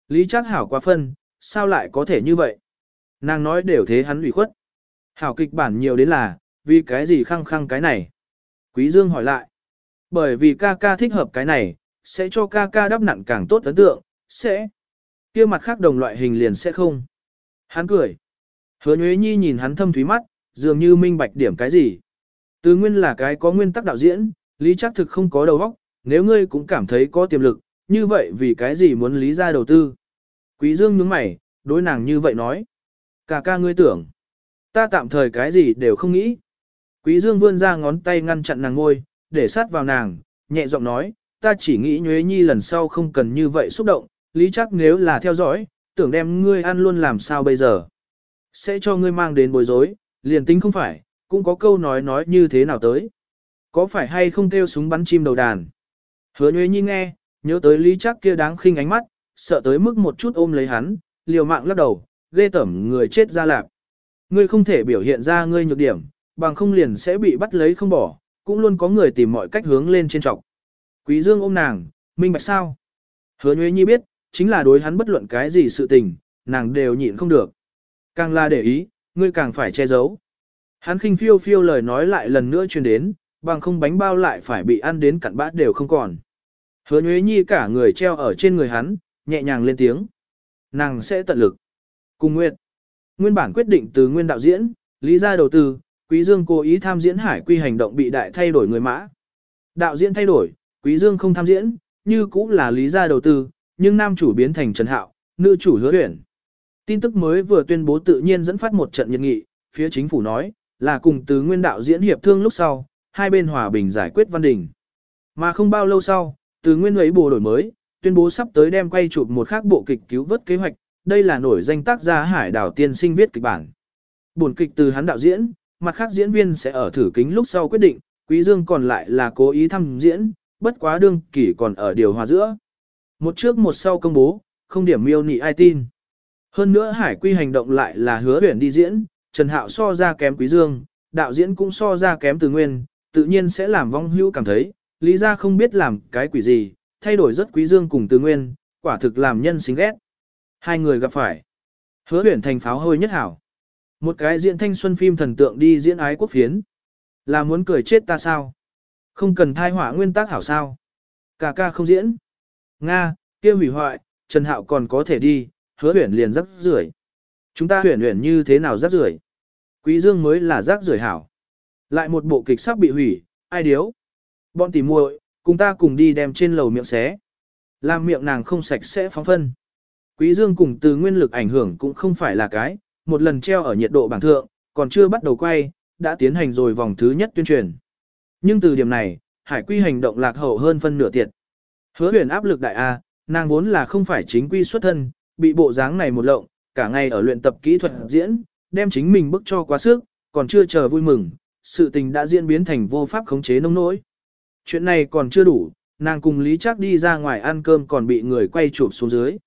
Lý Trác hảo quá phân, sao lại có thể như vậy? Nàng nói đều thế hắn ủy khuất. Hảo kịch bản nhiều đến là, vì cái gì khăng khăng cái này? Quý Dương hỏi lại. Bởi vì ca ca thích hợp cái này, sẽ cho ca ca đắp nặn càng tốt ấn tượng, sẽ kia mặt khác đồng loại hình liền sẽ không. Hắn cười. Hứa Nhuế Nhi nhìn hắn thâm thúy mắt, dường như minh bạch điểm cái gì. Từ nguyên là cái có nguyên tắc đạo diễn, lý chắc thực không có đầu óc, nếu ngươi cũng cảm thấy có tiềm lực, như vậy vì cái gì muốn lý ra đầu tư? Quý Dương nhướng mày, đối nàng như vậy nói. Cả ca ngươi tưởng, ta tạm thời cái gì đều không nghĩ. Quý Dương vươn ra ngón tay ngăn chặn nàng ngôi, để sát vào nàng, nhẹ giọng nói, ta chỉ nghĩ Nhuế Nhi lần sau không cần như vậy xúc động, lý chắc nếu là theo dõi, tưởng đem ngươi ăn luôn làm sao bây giờ. Sẽ cho ngươi mang đến bối rối, liền tính không phải, cũng có câu nói nói như thế nào tới. Có phải hay không kêu súng bắn chim đầu đàn? Hứa Nhuế Nhi nghe, nhớ tới lý chắc kia đáng khinh ánh mắt, sợ tới mức một chút ôm lấy hắn, liều mạng lắc đầu, ghê tẩm người chết ra lạp. Ngươi không thể biểu hiện ra ngươi nhược điểm, bằng không liền sẽ bị bắt lấy không bỏ, cũng luôn có người tìm mọi cách hướng lên trên trọc. Quý Dương ôm nàng, minh bạch sao, Hứa Nhuế Nhi biết, chính là đối hắn bất luận cái gì sự tình, nàng đều nhịn không được. Càng là để ý, ngươi càng phải che giấu. Hắn khinh phiêu phiêu lời nói lại lần nữa truyền đến, bằng không bánh bao lại phải bị ăn đến cặn bát đều không còn. Hứa Nhuế Nhi cả người treo ở trên người hắn, nhẹ nhàng lên tiếng. Nàng sẽ tận lực. Cùng Nguyệt. Nguyên bản quyết định từ nguyên đạo diễn, lý gia đầu tư, Quý Dương cố ý tham diễn hải quy hành động bị đại thay đổi người mã. Đạo diễn thay đổi, Quý Dương không tham diễn, như cũng là lý gia đầu tư, nhưng nam chủ biến thành Trần Hạo, nữ chủ hứa huyển. Tin tức mới vừa tuyên bố tự nhiên dẫn phát một trận nhiệt nghị, phía chính phủ nói, là cùng từ nguyên đạo diễn hiệp thương lúc sau, hai bên hòa bình giải quyết văn đình. Mà không bao lâu sau, từ nguyên ấy bồ đổi mới, tuyên bố sắp tới đem quay chụp một khác bộ kịch cứu vớt kế hoạch, đây là nổi danh tác gia hải đảo tiên sinh viết kịch bản. Buồn kịch từ hắn đạo diễn, mặt khác diễn viên sẽ ở thử kính lúc sau quyết định, Quý Dương còn lại là cố ý thăm diễn, bất quá đương kỷ còn ở điều hòa giữa. Một trước một sau công bố, không điểm miêu nị ai tin. Hơn nữa hải quy hành động lại là hứa tuyển đi diễn, Trần Hạo so ra kém Quý Dương, đạo diễn cũng so ra kém từ nguyên, tự nhiên sẽ làm vong hưu cảm thấy, lý ra không biết làm cái quỷ gì, thay đổi rất Quý Dương cùng từ nguyên, quả thực làm nhân xính ghét. Hai người gặp phải. Hứa tuyển thành pháo hôi nhất hảo. Một cái diễn thanh xuân phim thần tượng đi diễn ái quốc phiến. Là muốn cười chết ta sao? Không cần thai hỏa nguyên tác hảo sao? Cả ca không diễn. Nga, kia hủy hoại, Trần Hạo còn có thể đi, hứa huyển liền rắc rưởi. Chúng ta huyển huyển như thế nào rắc rưởi? Quý Dương mới là rắc rưởi hảo. Lại một bộ kịch sắp bị hủy, ai điếu? Bọn tỉ muội, cùng ta cùng đi đem trên lầu miệng xé. Làm miệng nàng không sạch sẽ phóng phân. Quý Dương cùng từ nguyên lực ảnh hưởng cũng không phải là cái, một lần treo ở nhiệt độ bảng thượng, còn chưa bắt đầu quay, đã tiến hành rồi vòng thứ nhất tuyên truyền. Nhưng từ điểm này, hải quy hành động lạc hậu hơn phân nửa tiệt. Hứa huyền áp lực đại A, nàng vốn là không phải chính quy xuất thân, bị bộ dáng này một lộng, cả ngày ở luyện tập kỹ thuật diễn, đem chính mình bức cho quá sức, còn chưa chờ vui mừng, sự tình đã diễn biến thành vô pháp khống chế nông nỗi. Chuyện này còn chưa đủ, nàng cùng Lý Trác đi ra ngoài ăn cơm còn bị người quay chụp xuống dưới.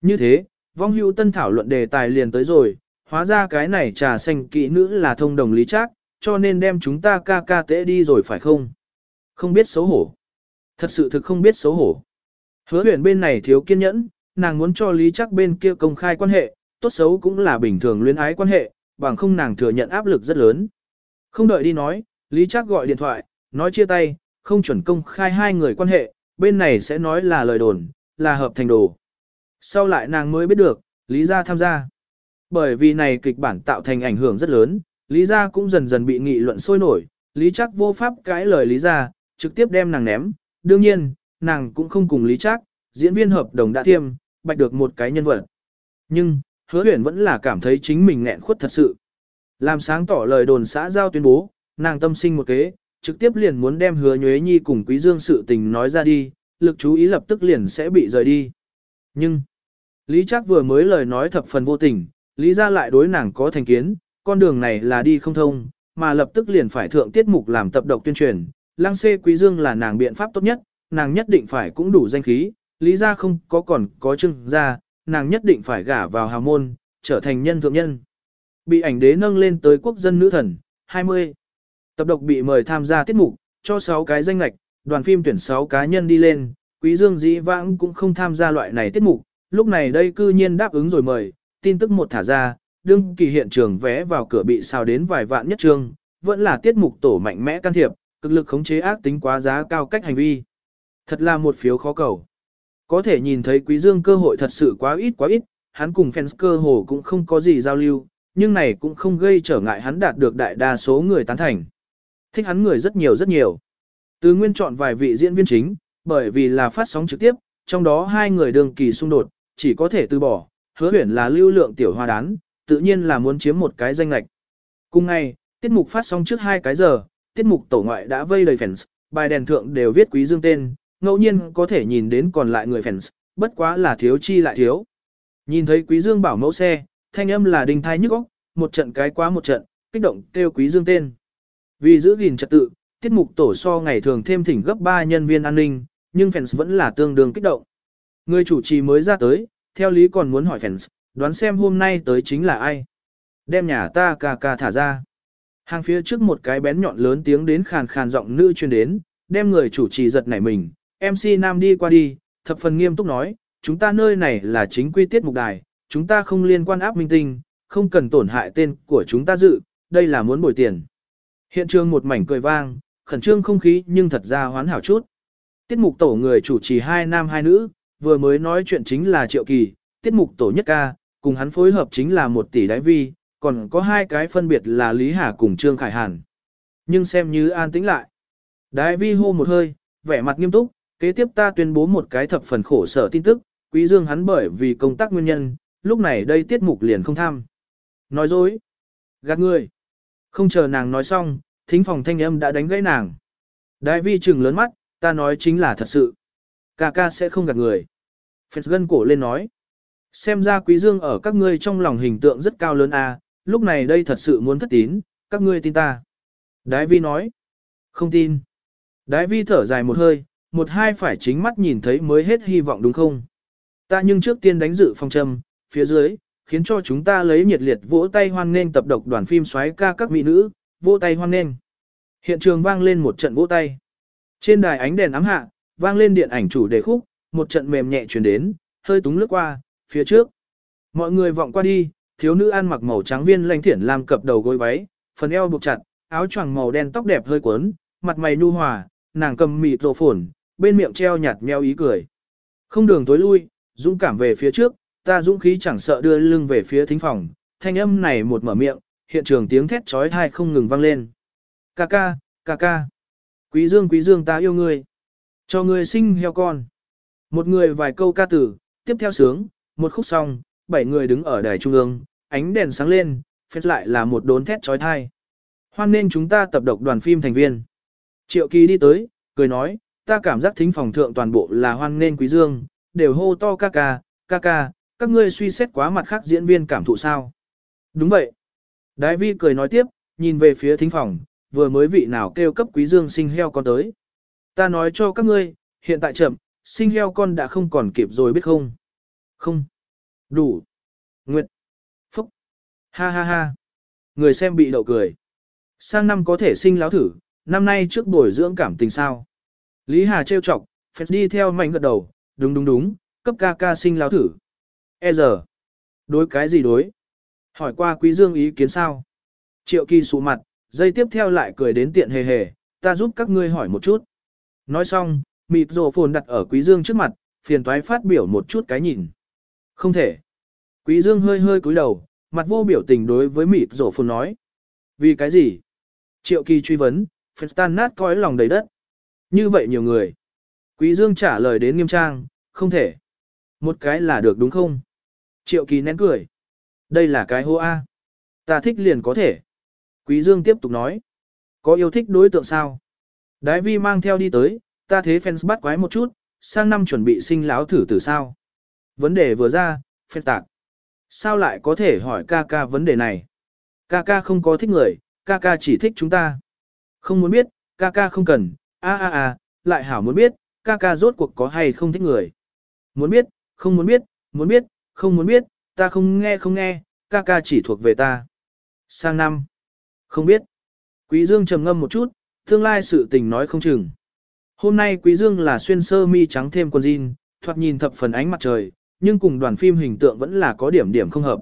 Như thế, vong hưu tân thảo luận đề tài liền tới rồi, hóa ra cái này trà xanh kỹ nữ là thông đồng Lý Trác, cho nên đem chúng ta ca ca tễ đi rồi phải không? Không biết xấu hổ. Thật sự thực không biết xấu hổ. Hứa huyền bên này thiếu kiên nhẫn, nàng muốn cho Lý chắc bên kia công khai quan hệ, tốt xấu cũng là bình thường luyến ái quan hệ, bằng không nàng thừa nhận áp lực rất lớn. Không đợi đi nói, Lý chắc gọi điện thoại, nói chia tay, không chuẩn công khai hai người quan hệ, bên này sẽ nói là lời đồn, là hợp thành đồ. Sau lại nàng mới biết được, Lý gia tham gia. Bởi vì này kịch bản tạo thành ảnh hưởng rất lớn, Lý gia cũng dần dần bị nghị luận sôi nổi, Lý chắc vô pháp cãi lời Lý gia, trực tiếp đem nàng ném. Đương nhiên, nàng cũng không cùng Lý Trác, diễn viên hợp đồng đã thiêm bạch được một cái nhân vật. Nhưng, hứa huyển vẫn là cảm thấy chính mình nghẹn khuất thật sự. Làm sáng tỏ lời đồn xã giao tuyên bố, nàng tâm sinh một kế, trực tiếp liền muốn đem hứa nhuế nhi cùng quý dương sự tình nói ra đi, lực chú ý lập tức liền sẽ bị rời đi. Nhưng, Lý Trác vừa mới lời nói thập phần vô tình, Lý ra lại đối nàng có thành kiến, con đường này là đi không thông, mà lập tức liền phải thượng tiết mục làm tập độc tuyên truyền, lăng xê quý dương là nàng biện pháp tốt nhất, nàng nhất định phải cũng đủ danh khí, Lý ra không có còn có chưng ra, nàng nhất định phải gả vào hào môn, trở thành nhân thượng nhân. Bị ảnh đế nâng lên tới quốc dân nữ thần, 20. Tập độc bị mời tham gia tiết mục, cho 6 cái danh lạch, đoàn phim tuyển 6 cá nhân đi lên, Quý Dương dĩ vãng cũng không tham gia loại này tiết mục, lúc này đây cư nhiên đáp ứng rồi mời, tin tức một thả ra, đương kỳ hiện trường vé vào cửa bị sao đến vài vạn nhất trương, vẫn là tiết mục tổ mạnh mẽ can thiệp, cực lực khống chế ác tính quá giá cao cách hành vi. Thật là một phiếu khó cầu. Có thể nhìn thấy Quý Dương cơ hội thật sự quá ít quá ít, hắn cùng fans cơ hồ cũng không có gì giao lưu, nhưng này cũng không gây trở ngại hắn đạt được đại đa số người tán thành. Thích hắn người rất nhiều rất nhiều. Từ nguyên chọn vài vị diễn viên chính, bởi vì là phát sóng trực tiếp, trong đó hai người đường kỳ xung đột, chỉ có thể từ bỏ, hứa huyển là lưu lượng tiểu hoa đán, tự nhiên là muốn chiếm một cái danh lạch. Cùng ngày, tiết mục phát sóng trước hai cái giờ, tiết mục tổ ngoại đã vây đầy fans, bài đèn thượng đều viết quý dương tên, ngẫu nhiên có thể nhìn đến còn lại người fans, bất quá là thiếu chi lại thiếu. Nhìn thấy quý dương bảo mẫu xe, thanh âm là đình thai nhức óc, một trận cái quá một trận, kích động kêu quý dương tên. Vì giữ gìn trật tự, tiết mục tổ so ngày thường thêm thỉnh gấp 3 nhân viên an ninh, nhưng fans vẫn là tương đương kích động. Người chủ trì mới ra tới, theo lý còn muốn hỏi fans, đoán xem hôm nay tới chính là ai. Đem nhà ta ca ca thả ra. Hàng phía trước một cái bén nhọn lớn tiếng đến khàn khàn giọng nữ truyền đến, đem người chủ trì giật nảy mình, MC Nam đi qua đi, thập phần nghiêm túc nói, chúng ta nơi này là chính quy tiết mục đài, chúng ta không liên quan áp minh tinh, không cần tổn hại tên của chúng ta dự, đây là muốn bồi tiền. Hiện trường một mảnh cười vang, khẩn trương không khí nhưng thật ra hoán hảo chút. Tiết mục tổ người chủ trì hai nam hai nữ, vừa mới nói chuyện chính là Triệu Kỳ, tiết mục tổ nhất ca, cùng hắn phối hợp chính là một tỷ đái vi, còn có hai cái phân biệt là Lý Hà cùng Trương Khải Hàn. Nhưng xem như an tĩnh lại. Đại vi hô một hơi, vẻ mặt nghiêm túc, kế tiếp ta tuyên bố một cái thập phần khổ sở tin tức, quý dương hắn bởi vì công tác nguyên nhân, lúc này đây tiết mục liền không tham. Nói dối. Gạt người. Không chờ nàng nói xong, thính phòng thanh âm đã đánh gãy nàng. Đại vi trừng lớn mắt, ta nói chính là thật sự. Ca ca sẽ không gạt người. Phật gân cổ lên nói. Xem ra quý dương ở các ngươi trong lòng hình tượng rất cao lớn a, lúc này đây thật sự muốn thất tín, các ngươi tin ta. Đái vi nói. Không tin. Đái vi thở dài một hơi, một hai phải chính mắt nhìn thấy mới hết hy vọng đúng không? Ta nhưng trước tiên đánh dự phong châm, phía dưới, khiến cho chúng ta lấy nhiệt liệt vỗ tay hoan nghênh tập độc đoàn phim xoáy ca các mỹ nữ, vỗ tay hoan nghênh. Hiện trường vang lên một trận vỗ tay. Trên đài ánh đèn ám hạ, vang lên điện ảnh chủ đề khúc, một trận mềm nhẹ truyền đến, hơi túng lướt qua, phía trước. Mọi người vọng qua đi, thiếu nữ ăn mặc màu trắng viên lanh thiển làm cập đầu gối váy, phần eo buộc chặt, áo choàng màu đen tóc đẹp hơi cuốn, mặt mày nhu hòa, nàng cầm mịt rồ phồn, bên miệng treo nhạt meo ý cười. Không đường tối lui, dũng cảm về phía trước, ta dũng khí chẳng sợ đưa lưng về phía thính phòng, thanh âm này một mở miệng, hiện trường tiếng thét trói thai không ngừng vang lên. Ca ca, ca ca. Quý dương quý dương ta yêu ngươi. Cho ngươi sinh heo con. Một người vài câu ca tử, tiếp theo sướng, một khúc xong, bảy người đứng ở đài trung ương, ánh đèn sáng lên, phết lại là một đốn thét trói thai. Hoan nên chúng ta tập độc đoàn phim thành viên. Triệu kỳ đi tới, cười nói, ta cảm giác thính phòng thượng toàn bộ là hoan nên quý dương, đều hô to ca ca, ca ca, các ngươi suy xét quá mặt khác diễn viên cảm thụ sao. Đúng vậy. Đái vi cười nói tiếp, nhìn về phía thính phòng, vừa mới vị nào kêu cấp quý dương sinh heo con tới. Ta nói cho các ngươi, hiện tại chậm, sinh heo con đã không còn kịp rồi biết không? Không. Đủ. Nguyệt. Phúc. Ha ha ha. Người xem bị đậu cười. Sang năm có thể sinh láo thử, năm nay trước bồi dưỡng cảm tình sao. Lý Hà trêu chọc, phép đi theo mạnh gật đầu, đúng đúng đúng, cấp ca ca sinh láo thử. E giờ. Đối cái gì đối? Hỏi qua quý dương ý kiến sao? Triệu kỳ sụ mặt, dây tiếp theo lại cười đến tiện hề hề, ta giúp các ngươi hỏi một chút. Nói xong, mịt rồ phồn đặt ở quý dương trước mặt, phiền toái phát biểu một chút cái nhìn. Không thể. Quý dương hơi hơi cúi đầu, mặt vô biểu tình đối với mịt rổ phồn nói. Vì cái gì? Triệu kỳ truy vấn, phật tan nát coi lòng đầy đất. Như vậy nhiều người. Quý dương trả lời đến nghiêm trang, không thể. Một cái là được đúng không? Triệu kỳ nén cười. Đây là cái hô A. Ta thích liền có thể. Quý Dương tiếp tục nói. Có yêu thích đối tượng sao? Đái vi mang theo đi tới, ta thế fans bắt quái một chút, sang năm chuẩn bị sinh láo thử từ sao. Vấn đề vừa ra, phép tạc. Sao lại có thể hỏi ca ca vấn đề này? Ca ca không có thích người, ca ca chỉ thích chúng ta. Không muốn biết, ca ca không cần, a a a, lại hảo muốn biết, ca ca rốt cuộc có hay không thích người. Muốn biết, không muốn biết, muốn biết, không muốn biết, ta không nghe không nghe, ca ca chỉ thuộc về ta. Sang năm. Không biết. Quý Dương trầm ngâm một chút, tương lai sự tình nói không chừng. Hôm nay Quý Dương là xuyên sơ mi trắng thêm quần jean, thoạt nhìn thập phần ánh mặt trời, nhưng cùng đoàn phim hình tượng vẫn là có điểm điểm không hợp.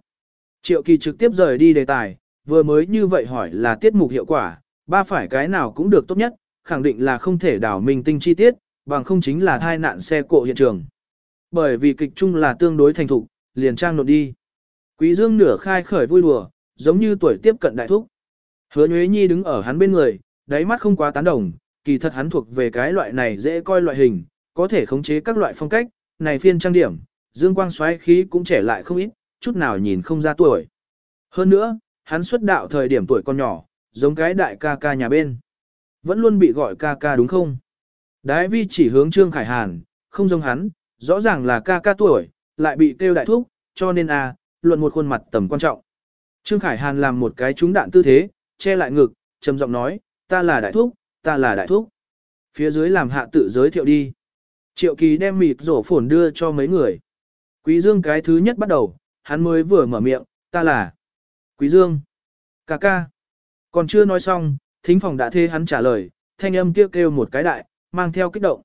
Triệu Kỳ trực tiếp rời đi đề tài, vừa mới như vậy hỏi là tiết mục hiệu quả, ba phải cái nào cũng được tốt nhất, khẳng định là không thể đảo mình tinh chi tiết, bằng không chính là thai nạn xe cộ hiện trường. Bởi vì kịch chung là tương đối thành thục, liền trang nộp đi. Quý Dương nửa khai khởi vui đùa, giống như tuổi tiếp cận đại thúc. Hứa Nhuế Nhi đứng ở hắn bên người, đáy mắt không quá tán đồng, kỳ thật hắn thuộc về cái loại này dễ coi loại hình, có thể khống chế các loại phong cách, này phiên trang điểm, dương quang xoáy khí cũng trẻ lại không ít, chút nào nhìn không ra tuổi. Hơn nữa, hắn xuất đạo thời điểm tuổi còn nhỏ, giống cái đại ca ca nhà bên. Vẫn luôn bị gọi ca ca đúng không? Đái vi chỉ hướng Trương Khải Hàn, không giống hắn, rõ ràng là ca ca tuổi, lại bị kêu đại thúc, cho nên a, à, luận một khuôn mặt tầm quan trọng. Trương Khải Hàn làm một cái trúng đạn tư thế, che lại ngực, trầm giọng nói, ta là đại thúc, ta là đại thúc. Phía dưới làm hạ tự giới thiệu đi. Triệu kỳ đem mịt rổ phồn đưa cho mấy người. Quý Dương cái thứ nhất bắt đầu, hắn mới vừa mở miệng, ta là Quý Dương. Cà ca. Còn chưa nói xong, thính phòng đã thê hắn trả lời, thanh âm kêu kêu một cái đại, mang theo kích động.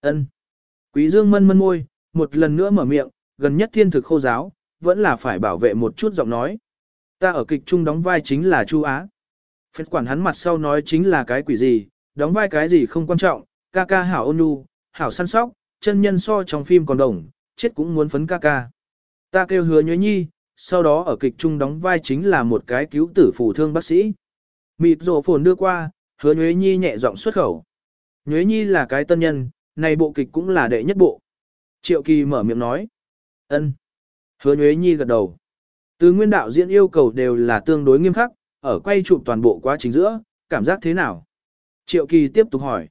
Ân. Quý Dương mân mân môi, một lần nữa mở miệng, gần nhất thiên thực khô giáo, vẫn là phải bảo vệ một chút giọng nói. Ta ở kịch trung đóng vai chính là Chu Á. Phết quản hắn mặt sau nói chính là cái quỷ gì, đóng vai cái gì không quan trọng, ca ca hảo ôn nhu, hảo săn sóc, chân nhân so trong phim còn đồng, chết cũng muốn phấn ca ca. Ta kêu hứa nhớ nhi, sau đó ở kịch trung đóng vai chính là một cái cứu tử phù thương bác sĩ. Mịt rổ phồn đưa qua, hứa nhuế nhi nhẹ giọng xuất khẩu. Nhuế nhi là cái tân nhân, này bộ kịch cũng là đệ nhất bộ. Triệu kỳ mở miệng nói. ân. Hứa nhuế nhi gật đầu. Từ nguyên đạo diễn yêu cầu đều là tương đối nghiêm khắc, ở quay chụp toàn bộ quá trình giữa, cảm giác thế nào? Triệu kỳ tiếp tục hỏi.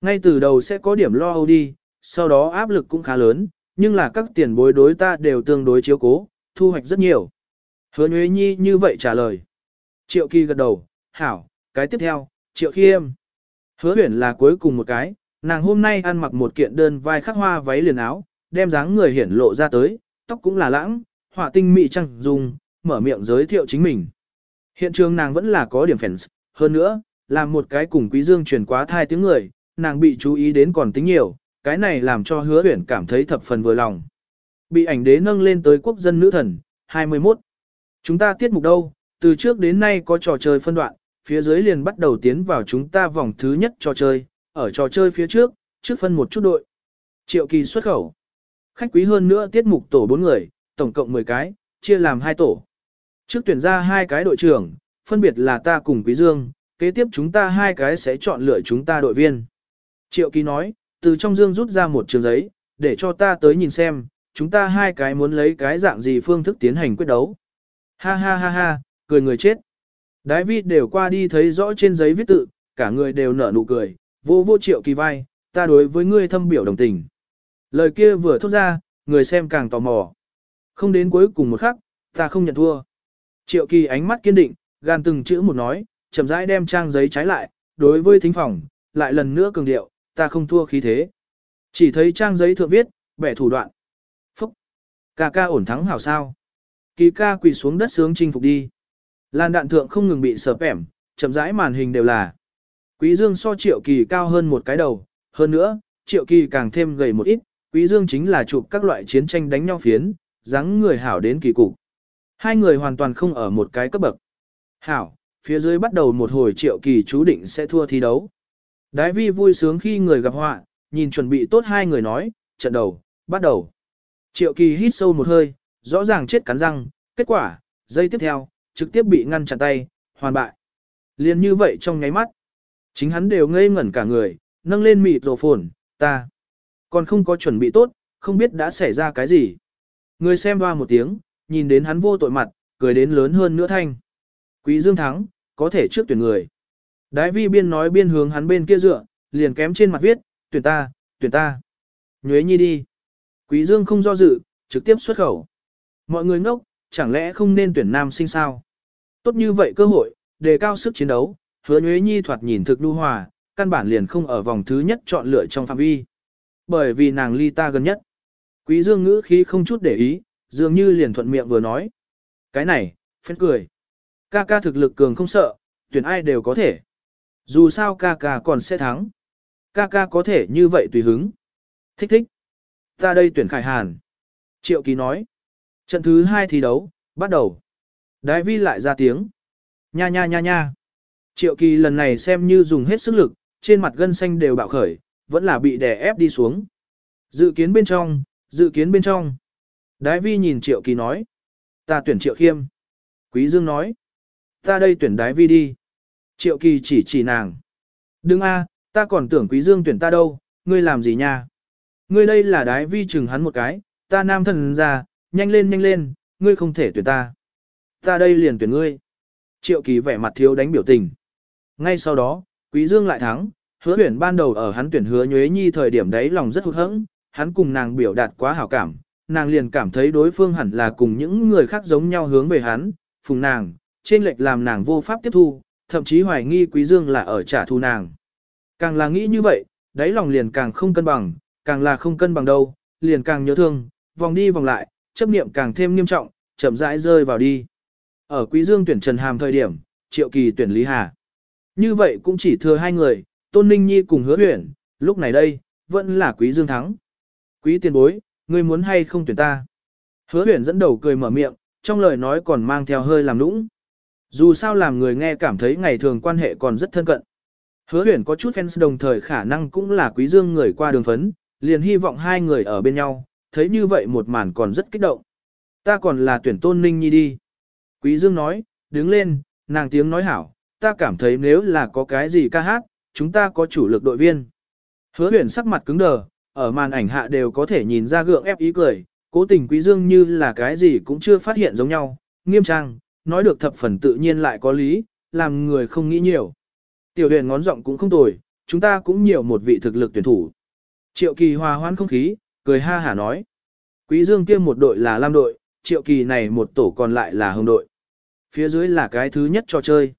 Ngay từ đầu sẽ có điểm lo âu đi, sau đó áp lực cũng khá lớn, nhưng là các tiền bối đối ta đều tương đối chiếu cố, thu hoạch rất nhiều. Hứa Nguyễn Nhi như vậy trả lời. Triệu Kỳ gật đầu, hảo, cái tiếp theo, Triệu Khi em. Hứa Nguyễn là cuối cùng một cái, nàng hôm nay ăn mặc một kiện đơn vai khắc hoa váy liền áo, đem dáng người hiển lộ ra tới, tóc cũng là lãng, họa tinh mị trăng dùng, mở miệng giới thiệu chính mình. Hiện trường nàng vẫn là có điểm fans, hơn nữa, là một cái cùng quý dương truyền quá thai tiếng người, nàng bị chú ý đến còn tính nhiều, cái này làm cho hứa huyển cảm thấy thập phần vừa lòng. Bị ảnh đế nâng lên tới quốc dân nữ thần, 21. Chúng ta tiết mục đâu, từ trước đến nay có trò chơi phân đoạn, phía dưới liền bắt đầu tiến vào chúng ta vòng thứ nhất trò chơi, ở trò chơi phía trước, trước phân một chút đội. Triệu kỳ xuất khẩu. Khách quý hơn nữa tiết mục tổ 4 người, tổng cộng 10 cái, chia làm hai tổ. Trước tuyển ra hai cái đội trưởng, phân biệt là ta cùng Quý Dương, kế tiếp chúng ta hai cái sẽ chọn lựa chúng ta đội viên. Triệu kỳ nói, từ trong dương rút ra một trường giấy, để cho ta tới nhìn xem, chúng ta hai cái muốn lấy cái dạng gì phương thức tiến hành quyết đấu. Ha ha ha ha, cười người chết. Đái vi đều qua đi thấy rõ trên giấy viết tự, cả người đều nở nụ cười, vô vô triệu kỳ vai, ta đối với ngươi thâm biểu đồng tình. Lời kia vừa thốt ra, người xem càng tò mò. Không đến cuối cùng một khắc, ta không nhận thua. Triệu kỳ ánh mắt kiên định, gan từng chữ một nói, chậm rãi đem trang giấy trái lại, đối với thính phòng, lại lần nữa cường điệu, ta không thua khí thế. Chỉ thấy trang giấy thượng viết, bẻ thủ đoạn. Phúc! Ca ca ổn thắng hảo sao. Kỳ ca quỳ xuống đất sướng chinh phục đi. Lan đạn thượng không ngừng bị sờ ẻm, chậm rãi màn hình đều là. Quý dương so triệu kỳ cao hơn một cái đầu, hơn nữa, triệu kỳ càng thêm gầy một ít, quý dương chính là chụp các loại chiến tranh đánh nhau phiến, dáng người hảo đến kỳ cục. Hai người hoàn toàn không ở một cái cấp bậc. Hảo, phía dưới bắt đầu một hồi triệu kỳ chú định sẽ thua thi đấu. Đái vi vui sướng khi người gặp họa, nhìn chuẩn bị tốt hai người nói, trận đầu, bắt đầu. Triệu kỳ hít sâu một hơi, rõ ràng chết cắn răng, kết quả, dây tiếp theo, trực tiếp bị ngăn chặn tay, hoàn bại. Liên như vậy trong nháy mắt, chính hắn đều ngây ngẩn cả người, nâng lên mịt rổ phồn, ta. Còn không có chuẩn bị tốt, không biết đã xảy ra cái gì. Người xem hoa một tiếng, nhìn đến hắn vô tội mặt, cười đến lớn hơn nữa thanh. Quý Dương thắng, có thể trước tuyển người. Đái vi biên nói biên hướng hắn bên kia dựa, liền kém trên mặt viết, tuyển ta, tuyển ta. Nhuế nhi đi. Quý Dương không do dự, trực tiếp xuất khẩu. Mọi người ngốc, chẳng lẽ không nên tuyển nam sinh sao? Tốt như vậy cơ hội, đề cao sức chiến đấu, hứa Nhuế nhi thoạt nhìn thực đu hòa, căn bản liền không ở vòng thứ nhất chọn lựa trong phạm vi. Bởi vì nàng ly ta gần nhất. Quý Dương ngữ khí không chút để ý, dường như liền thuận miệng vừa nói. Cái này, phết cười. Ca ca thực lực cường không sợ, tuyển ai đều có thể. Dù sao ca ca còn sẽ thắng. Ca ca có thể như vậy tùy hứng. Thích thích. Ta đây tuyển Khải Hàn. Triệu Kỳ nói. Trận thứ hai thi đấu, bắt đầu. Đái vi lại ra tiếng. Nha nha nha nha. Triệu Kỳ lần này xem như dùng hết sức lực, trên mặt gân xanh đều bạo khởi, vẫn là bị đè ép đi xuống. Dự kiến bên trong, dự kiến bên trong. Đái vi nhìn Triệu Kỳ nói. Ta tuyển Triệu Khiêm. Quý Dương nói. Ta đây tuyển đái vi đi. Triệu Kỳ chỉ chỉ nàng. Đừng a, ta còn tưởng Quý Dương tuyển ta đâu, ngươi làm gì nha? Ngươi đây là đái vi chừng hắn một cái, ta nam thần ra, nhanh lên nhanh lên, ngươi không thể tuyển ta. Ta đây liền tuyển ngươi. Triệu Kỳ vẻ mặt thiếu đánh biểu tình. Ngay sau đó, Quý Dương lại thắng, hứa tuyển ban đầu ở hắn tuyển hứa nhuế nhi thời điểm đấy lòng rất hụt hẫng, hắn cùng nàng biểu đạt quá hảo cảm, nàng liền cảm thấy đối phương hẳn là cùng những người khác giống nhau hướng về hắn, phùng nàng, trên lệch làm nàng vô pháp tiếp thu, thậm chí hoài nghi Quý Dương là ở trả thù nàng. Càng là nghĩ như vậy, đáy lòng liền càng không cân bằng, càng là không cân bằng đâu, liền càng nhớ thương, vòng đi vòng lại, chấp niệm càng thêm nghiêm trọng, chậm rãi rơi vào đi. Ở Quý Dương tuyển Trần Hàm thời điểm, Triệu Kỳ tuyển Lý Hà. Như vậy cũng chỉ thừa hai người, Tôn Ninh Nhi cùng Hứa tuyển, lúc này đây, vẫn là Quý Dương thắng. Quý tiền bối, ngươi muốn hay không tuyển ta? Hứa tuyển dẫn đầu cười mở miệng, trong lời nói còn mang theo hơi làm nũng. Dù sao làm người nghe cảm thấy ngày thường quan hệ còn rất thân cận. Hứa huyền có chút fans đồng thời khả năng cũng là quý dương người qua đường phấn, liền hy vọng hai người ở bên nhau, thấy như vậy một màn còn rất kích động. Ta còn là tuyển tôn ninh nhi đi. Quý dương nói, đứng lên, nàng tiếng nói hảo, ta cảm thấy nếu là có cái gì ca hát, chúng ta có chủ lực đội viên. Hứa huyền sắc mặt cứng đờ, ở màn ảnh hạ đều có thể nhìn ra gượng ép ý cười, cố tình quý dương như là cái gì cũng chưa phát hiện giống nhau, nghiêm trang, nói được thập phần tự nhiên lại có lý, làm người không nghĩ nhiều. Tiểu huyền ngón giọng cũng không tồi, chúng ta cũng nhiều một vị thực lực tuyển thủ. Triệu kỳ hòa hoan không khí, cười ha hả nói. Quý dương kia một đội là lam đội, triệu kỳ này một tổ còn lại là hồng đội. Phía dưới là cái thứ nhất trò chơi.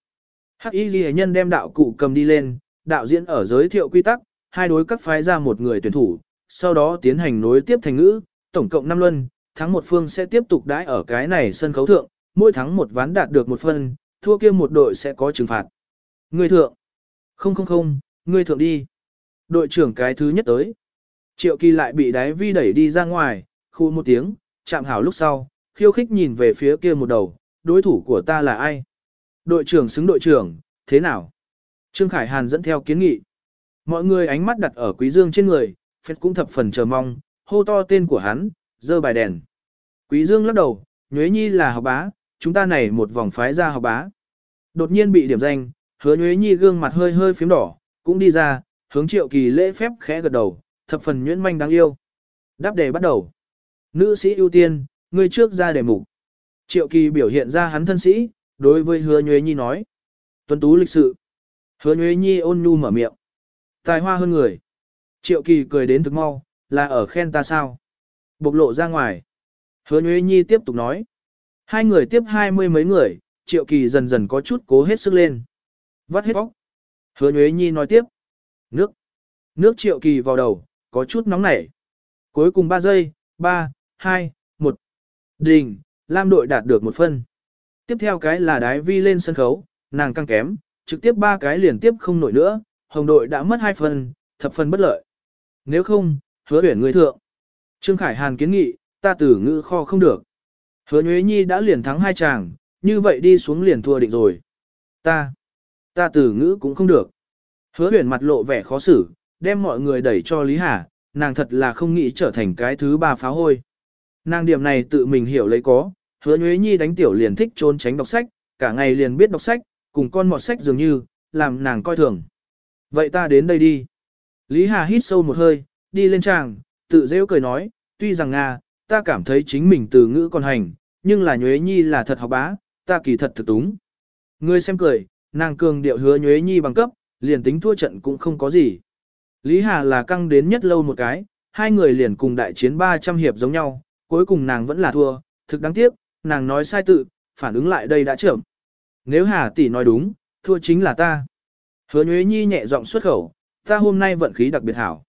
Hắc y ghi nhân đem đạo cụ cầm đi lên, đạo diễn ở giới thiệu quy tắc, hai đối các phái ra một người tuyển thủ, sau đó tiến hành nối tiếp thành ngữ, tổng cộng 5 luân, thắng một phương sẽ tiếp tục đãi ở cái này sân khấu thượng, mỗi thắng một ván đạt được một phân, thua kia một đội sẽ có trừng phạt. Người thượng. Không không không, người thượng đi. Đội trưởng cái thứ nhất tới. Triệu kỳ lại bị đáy vi đẩy đi ra ngoài, khu một tiếng, chạm hảo lúc sau, khiêu khích nhìn về phía kia một đầu, đối thủ của ta là ai? Đội trưởng xứng đội trưởng, thế nào? Trương Khải Hàn dẫn theo kiến nghị. Mọi người ánh mắt đặt ở Quý Dương trên người, phết cũng thập phần chờ mong, hô to tên của hắn, dơ bài đèn. Quý Dương lắc đầu, Nhuế Nhi là học bá, chúng ta này một vòng phái ra học bá. Đột nhiên bị điểm danh, hứa Nhuế Nhi gương mặt hơi hơi phím đỏ, cũng đi ra, hướng triệu kỳ lễ phép khẽ gật đầu, thập phần nhuyễn manh đáng yêu. Đáp đề bắt đầu. Nữ sĩ ưu tiên, người trước ra đề mục. Triệu kỳ biểu hiện ra hắn thân sĩ, đối với hứa Nhuế Nhi nói. Tuấn tú lịch sự. Hứa Nhuế Nhi ôn nhu mở miệng. Tài hoa hơn người. Triệu kỳ cười đến thực mau, là ở khen ta sao? Bộc lộ ra ngoài. Hứa Nhuế Nhi tiếp tục nói. Hai người tiếp hai mươi mấy người, Triệu Kỳ dần dần có chút cố hết sức lên. Vắt hết bóc. Hứa Nhuế Nhi nói tiếp. Nước. Nước Triệu Kỳ vào đầu, có chút nóng nảy. Cuối cùng 3 giây, 3, 2, 1. Đình, Lam đội đạt được một phân. Tiếp theo cái là đái vi lên sân khấu, nàng căng kém, trực tiếp ba cái liền tiếp không nổi nữa, hồng đội đã mất hai phân, thập phân bất lợi. Nếu không, hứa tuyển người thượng. Trương Khải Hàn kiến nghị, ta tử ngữ kho không được. Hứa Nhuế Nhi đã liền thắng hai chàng, như vậy đi xuống liền thua định rồi. Ta, ta từ ngữ cũng không được. Hứa huyền mặt lộ vẻ khó xử, đem mọi người đẩy cho Lý Hà, nàng thật là không nghĩ trở thành cái thứ ba phá hôi. Nàng điểm này tự mình hiểu lấy có, hứa Nhuế Nhi đánh tiểu liền thích trốn tránh đọc sách, cả ngày liền biết đọc sách, cùng con mọt sách dường như, làm nàng coi thường. Vậy ta đến đây đi. Lý Hà hít sâu một hơi, đi lên tràng, tự rêu cười nói, tuy rằng Nga, ta cảm thấy chính mình từ ngữ còn hành, nhưng là Nhuế Nhi là thật học bá, ta kỳ thật thực túng. Ngươi xem cười, nàng cường điệu hứa Nhuế Nhi bằng cấp, liền tính thua trận cũng không có gì. Lý Hà là căng đến nhất lâu một cái, hai người liền cùng đại chiến 300 hiệp giống nhau, cuối cùng nàng vẫn là thua, thực đáng tiếc, nàng nói sai tự, phản ứng lại đây đã trưởng. Nếu Hà tỷ nói đúng, thua chính là ta. Hứa Nhuế Nhi nhẹ giọng xuất khẩu, ta hôm nay vận khí đặc biệt hảo.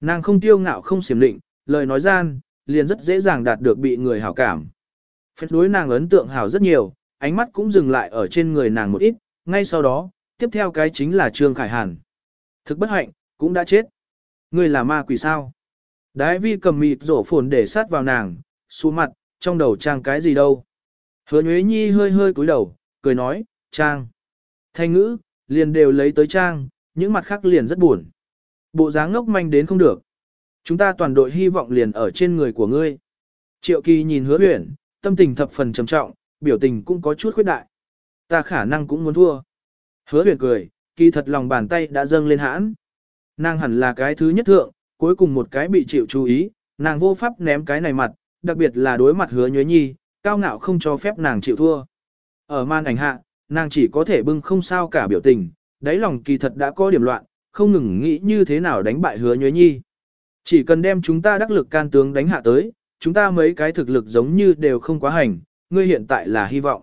Nàng không tiêu ngạo không xiểm định, lời nói gian, liền rất dễ dàng đạt được bị người hảo cảm. Phép đối nàng ấn tượng hảo rất nhiều, ánh mắt cũng dừng lại ở trên người nàng một ít, ngay sau đó, tiếp theo cái chính là Trương Khải Hàn. Thực bất hạnh, cũng đã chết. Người là ma quỷ sao? Đái vi cầm mịt rổ phồn để sát vào nàng, xuống mặt, trong đầu trang cái gì đâu. Hứa Nhuế Nhi hơi hơi cúi đầu, cười nói, trang. Thanh ngữ, liền đều lấy tới trang, những mặt khác liền rất buồn. Bộ dáng ngốc manh đến không được. Chúng ta toàn đội hy vọng liền ở trên người của ngươi. Triệu kỳ nhìn hứa huyển, tâm tình thập phần trầm trọng, biểu tình cũng có chút khuyết đại. Ta khả năng cũng muốn thua. Hứa huyền cười, kỳ thật lòng bàn tay đã dâng lên hãn. Nàng hẳn là cái thứ nhất thượng, cuối cùng một cái bị chịu chú ý, nàng vô pháp ném cái này mặt, đặc biệt là đối mặt hứa nhuế nhi, cao ngạo không cho phép nàng chịu thua. Ở man ảnh hạ, nàng chỉ có thể bưng không sao cả biểu tình, đáy lòng kỳ thật đã có điểm loạn, không ngừng nghĩ như thế nào đánh bại hứa nhuế nhi. Chỉ cần đem chúng ta đắc lực can tướng đánh hạ tới, chúng ta mấy cái thực lực giống như đều không quá hành, ngươi hiện tại là hy vọng.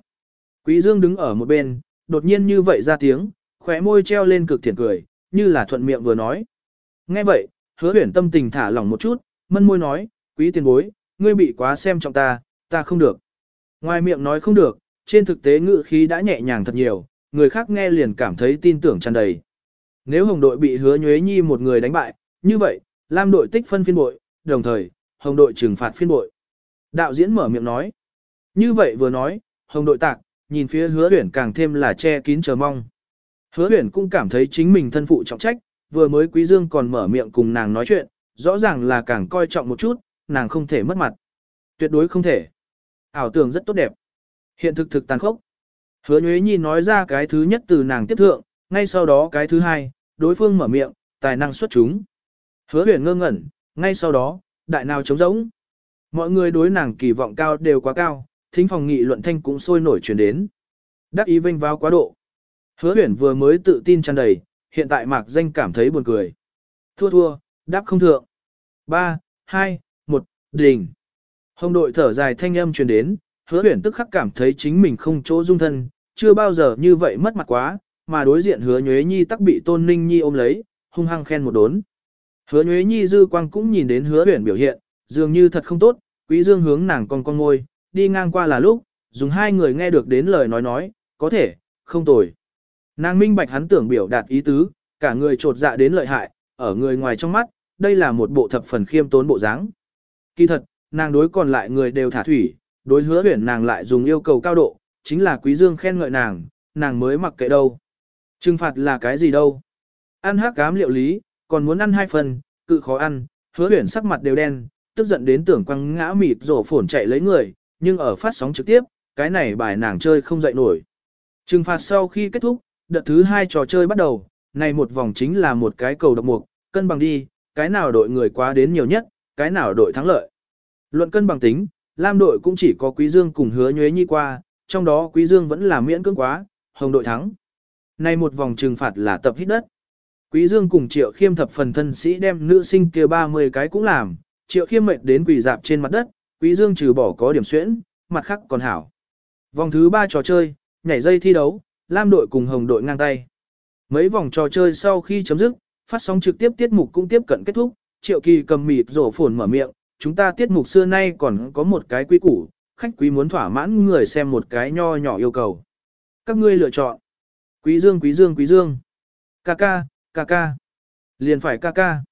Quý Dương đứng ở một bên, đột nhiên như vậy ra tiếng, khóe môi treo lên cực thiện cười, như là thuận miệng vừa nói. Nghe vậy, hứa huyển tâm tình thả lỏng một chút, mân môi nói, quý tiền bối, ngươi bị quá xem trọng ta, ta không được. Ngoài miệng nói không được, trên thực tế ngữ khí đã nhẹ nhàng thật nhiều, người khác nghe liền cảm thấy tin tưởng tràn đầy. Nếu hồng đội bị hứa nhuế nhi một người đánh bại, như vậy, Lam đội tích phân phiên bội, đồng thời, hồng đội trừng phạt phiên bội. Đạo diễn mở miệng nói. Như vậy vừa nói, hồng đội tạc, nhìn phía hứa huyển càng thêm là che kín chờ mong. Hứa huyển cũng cảm thấy chính mình thân phụ trọng trách, vừa mới quý dương còn mở miệng cùng nàng nói chuyện, rõ ràng là càng coi trọng một chút, nàng không thể mất mặt. Tuyệt đối không thể. Ảo tưởng rất tốt đẹp. Hiện thực thực tàn khốc. Hứa Nhuế Nhi nói ra cái thứ nhất từ nàng tiếp thượng, ngay sau đó cái thứ hai, đối phương mở miệng, tài năng xuất chúng. Hứa huyền ngơ ngẩn, ngay sau đó, đại nào trống rỗng. Mọi người đối nàng kỳ vọng cao đều quá cao, thính phòng nghị luận thanh cũng sôi nổi chuyển đến. Đắc ý vinh vào quá độ. Hứa huyển vừa mới tự tin tràn đầy, hiện tại mạc danh cảm thấy buồn cười. Thua thua, đáp không thượng. 3, 2, 1, đỉnh Hồng đội thở dài thanh âm truyền đến, hứa huyển tức khắc cảm thấy chính mình không chỗ dung thân, chưa bao giờ như vậy mất mặt quá, mà đối diện hứa nhuế nhi tắc bị tôn ninh nhi ôm lấy, hung hăng khen một đốn. Hứa nhuế nhi dư quang cũng nhìn đến hứa huyển biểu hiện, dường như thật không tốt, quý dương hướng nàng con con ngôi, đi ngang qua là lúc, dùng hai người nghe được đến lời nói nói, có thể, không tồi. Nàng minh bạch hắn tưởng biểu đạt ý tứ, cả người trột dạ đến lợi hại, ở người ngoài trong mắt, đây là một bộ thập phần khiêm tốn bộ dáng. Kỳ thật, nàng đối còn lại người đều thả thủy, đối hứa huyển nàng lại dùng yêu cầu cao độ, chính là quý dương khen ngợi nàng, nàng mới mặc kệ đâu. Trừng phạt là cái gì đâu? Ăn hát cám liệu lý, còn muốn ăn hai phần, cự khó ăn, hứa huyển sắc mặt đều đen, tức giận đến tưởng quăng ngã mịt rổ phổn chạy lấy người, nhưng ở phát sóng trực tiếp, cái này bài nàng chơi không dậy nổi. Trừng phạt sau khi kết thúc, đợt thứ hai trò chơi bắt đầu, này một vòng chính là một cái cầu độc mục, cân bằng đi, cái nào đội người quá đến nhiều nhất, cái nào đội thắng lợi. Luận cân bằng tính, Lam đội cũng chỉ có Quý Dương cùng hứa nhuế nhi qua, trong đó Quý Dương vẫn là miễn cưỡng quá, Hồng đội thắng. Này một vòng trừng phạt là tập hít đất. Quý Dương cùng Triệu Khiêm thập phần thân sĩ đem nữ sinh kia 30 cái cũng làm, Triệu Khiêm mệt đến quỳ dạp trên mặt đất, Quý Dương trừ bỏ có điểm xuyễn, mặt khác còn hảo. Vòng thứ 3 trò chơi, nhảy dây thi đấu, Lam đội cùng Hồng đội ngang tay. Mấy vòng trò chơi sau khi chấm dứt, phát sóng trực tiếp tiết mục cũng tiếp cận kết thúc, Triệu Kỳ cầm mịt rổ phồn mở miệng, chúng ta tiết mục xưa nay còn có một cái quý củ, khách quý muốn thỏa mãn người xem một cái nho nhỏ yêu cầu. Các ngươi lựa chọn. Quý dương quý dương quý dương. Kaka ca, ca. Liền phải ca ca.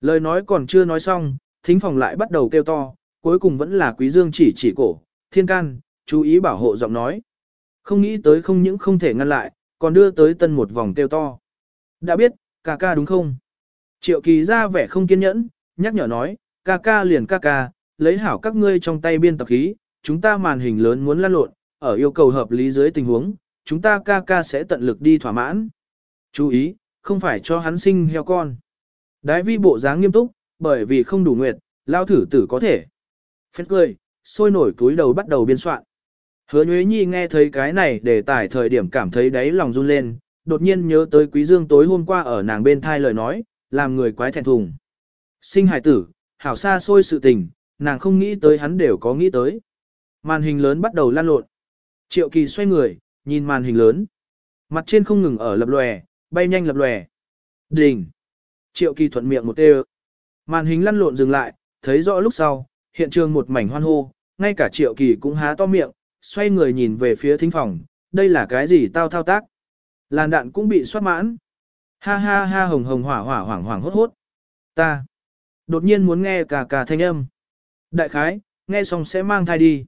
Lời nói còn chưa nói xong, thính phòng lại bắt đầu kêu to, cuối cùng vẫn là quý dương chỉ chỉ cổ, thiên can, chú ý bảo hộ giọng nói. Không nghĩ tới không những không thể ngăn lại, còn đưa tới tân một vòng kêu to. Đã biết, ca ca đúng không? Triệu kỳ ra vẻ không kiên nhẫn, nhắc nhở nói, ca ca liền ca ca, lấy hảo các ngươi trong tay biên tập khí, chúng ta màn hình lớn muốn lan lộn, ở yêu cầu hợp lý dưới tình huống, chúng ta ca ca sẽ tận lực đi thỏa mãn. Chú ý, không phải cho hắn sinh heo con. Đái vi bộ dáng nghiêm túc, bởi vì không đủ nguyệt, lao thử tử có thể. Phết cười, sôi nổi túi đầu bắt đầu biên soạn. Hứa Nhuế Nhi nghe thấy cái này để tải thời điểm cảm thấy đáy lòng run lên, đột nhiên nhớ tới Quý Dương tối hôm qua ở nàng bên thai lời nói, làm người quái thẹn thùng. Sinh hải tử, hảo xa xôi sự tình, nàng không nghĩ tới hắn đều có nghĩ tới. Màn hình lớn bắt đầu lan lộn. Triệu Kỳ xoay người, nhìn màn hình lớn. Mặt trên không ngừng ở lập lòe, bay nhanh lập lòe. Đỉnh. Triệu Kỳ thuận miệng một tê Màn hình lăn lộn dừng lại, thấy rõ lúc sau, hiện trường một mảnh hoan hô, ngay cả Triệu Kỳ cũng há to miệng, xoay người nhìn về phía thính phòng, đây là cái gì tao thao tác. Làn đạn cũng bị soát mãn. Ha ha ha hồng hồng hỏa hỏa hoảng hoảng hốt hốt. Ta. Đột nhiên muốn nghe cả cả thanh âm. Đại khái, nghe xong sẽ mang thai đi.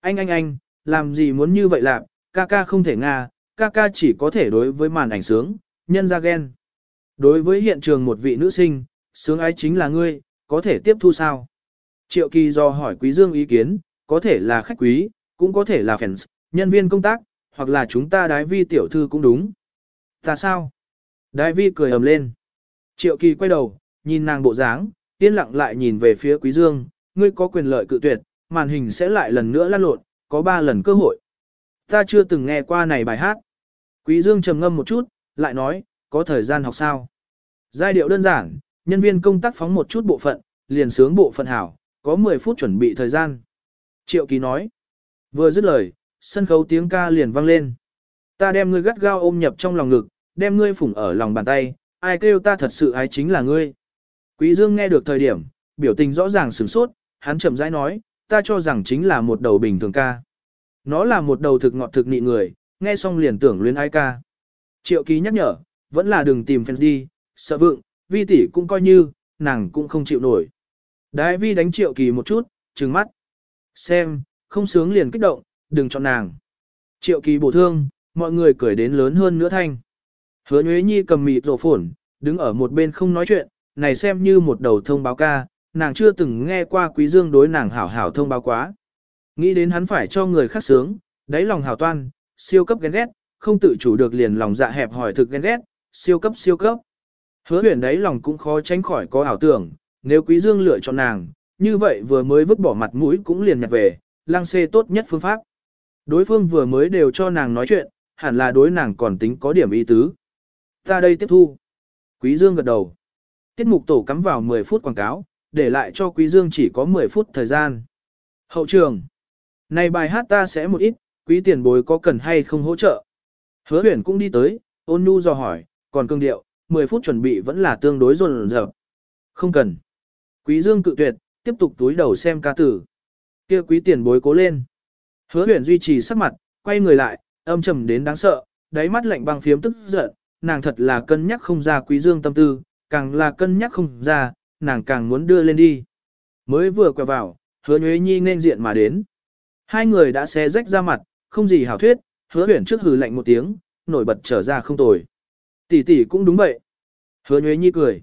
Anh anh anh, làm gì muốn như vậy làm, ca ca không thể nga, ca ca chỉ có thể đối với màn ảnh sướng, nhân ra ghen. Đối với hiện trường một vị nữ sinh, sướng ái chính là ngươi, có thể tiếp thu sao? Triệu kỳ do hỏi quý dương ý kiến, có thể là khách quý, cũng có thể là fans, nhân viên công tác, hoặc là chúng ta đái vi tiểu thư cũng đúng. Ta sao? Đái vi cười ầm lên. Triệu kỳ quay đầu, nhìn nàng bộ dáng, yên lặng lại nhìn về phía quý dương, ngươi có quyền lợi cự tuyệt, màn hình sẽ lại lần nữa lan lộn, có ba lần cơ hội. Ta chưa từng nghe qua này bài hát. Quý Dương trầm ngâm một chút, lại nói, có thời gian học sao. Giai điệu đơn giản, nhân viên công tác phóng một chút bộ phận, liền sướng bộ phận hảo, có 10 phút chuẩn bị thời gian. Triệu Kỳ nói. Vừa dứt lời, sân khấu tiếng ca liền vang lên. Ta đem ngươi gắt gao ôm nhập trong lòng ngực, đem ngươi phủng ở lòng bàn tay, ai kêu ta thật sự ái chính là ngươi. Quý Dương nghe được thời điểm, biểu tình rõ ràng sửng sốt, hắn chậm rãi nói, ta cho rằng chính là một đầu bình thường ca. Nó là một đầu thực ngọt thực nị người, nghe xong liền tưởng luyến ai ca. Triệu ký nhắc nhở, vẫn là đừng tìm fans đi, sợ vượng, vi tỷ cũng coi như, nàng cũng không chịu nổi. Đái vi đánh triệu kỳ một chút, trừng mắt. Xem, không sướng liền kích động, đừng chọn nàng. Triệu kỳ bổ thương, mọi người cười đến lớn hơn nữa thanh. Hứa Nhuế Nhi cầm mịt rổ phổn, đứng ở một bên không nói chuyện, này xem như một đầu thông báo ca, nàng chưa từng nghe qua quý dương đối nàng hảo hảo thông báo quá. Nghĩ đến hắn phải cho người khác sướng, đáy lòng hảo toan, siêu cấp ghen ghét, không tự chủ được liền lòng dạ hẹp hỏi thực ghen ghét, siêu cấp siêu cấp. Hứa huyền đấy lòng cũng khó tránh khỏi có ảo tưởng, nếu quý dương lựa chọn nàng, như vậy vừa mới vứt bỏ mặt mũi cũng liền nhặt về, lang xê tốt nhất phương pháp. Đối phương vừa mới đều cho nàng nói chuyện, hẳn là đối nàng còn tính có điểm ý tứ. Ta đây tiếp thu. Quý Dương gật đầu. Tiết mục tổ cắm vào 10 phút quảng cáo, để lại cho Quý Dương chỉ có 10 phút thời gian. Hậu trường. Này bài hát ta sẽ một ít, quý tiền bối có cần hay không hỗ trợ. Hứa huyền cũng đi tới, ôn nhu dò hỏi, còn cương điệu, 10 phút chuẩn bị vẫn là tương đối rồn rợp. Không cần. Quý Dương cự tuyệt, tiếp tục túi đầu xem ca tử. Kia quý tiền bối cố lên. Hứa huyền duy trì sắc mặt, quay người lại, âm trầm đến đáng sợ, đáy mắt lạnh băng phiếm tức giận, nàng thật là cân nhắc không ra quý dương tâm tư, càng là cân nhắc không ra, nàng càng muốn đưa lên đi. Mới vừa quẹo vào, hứa nhuế nhi nên diện mà đến. Hai người đã xé rách ra mặt, không gì hảo thuyết, hứa huyển trước hừ lạnh một tiếng, nổi bật trở ra không tồi. Tỷ tỷ cũng đúng vậy. Hứa nhuế nhi cười.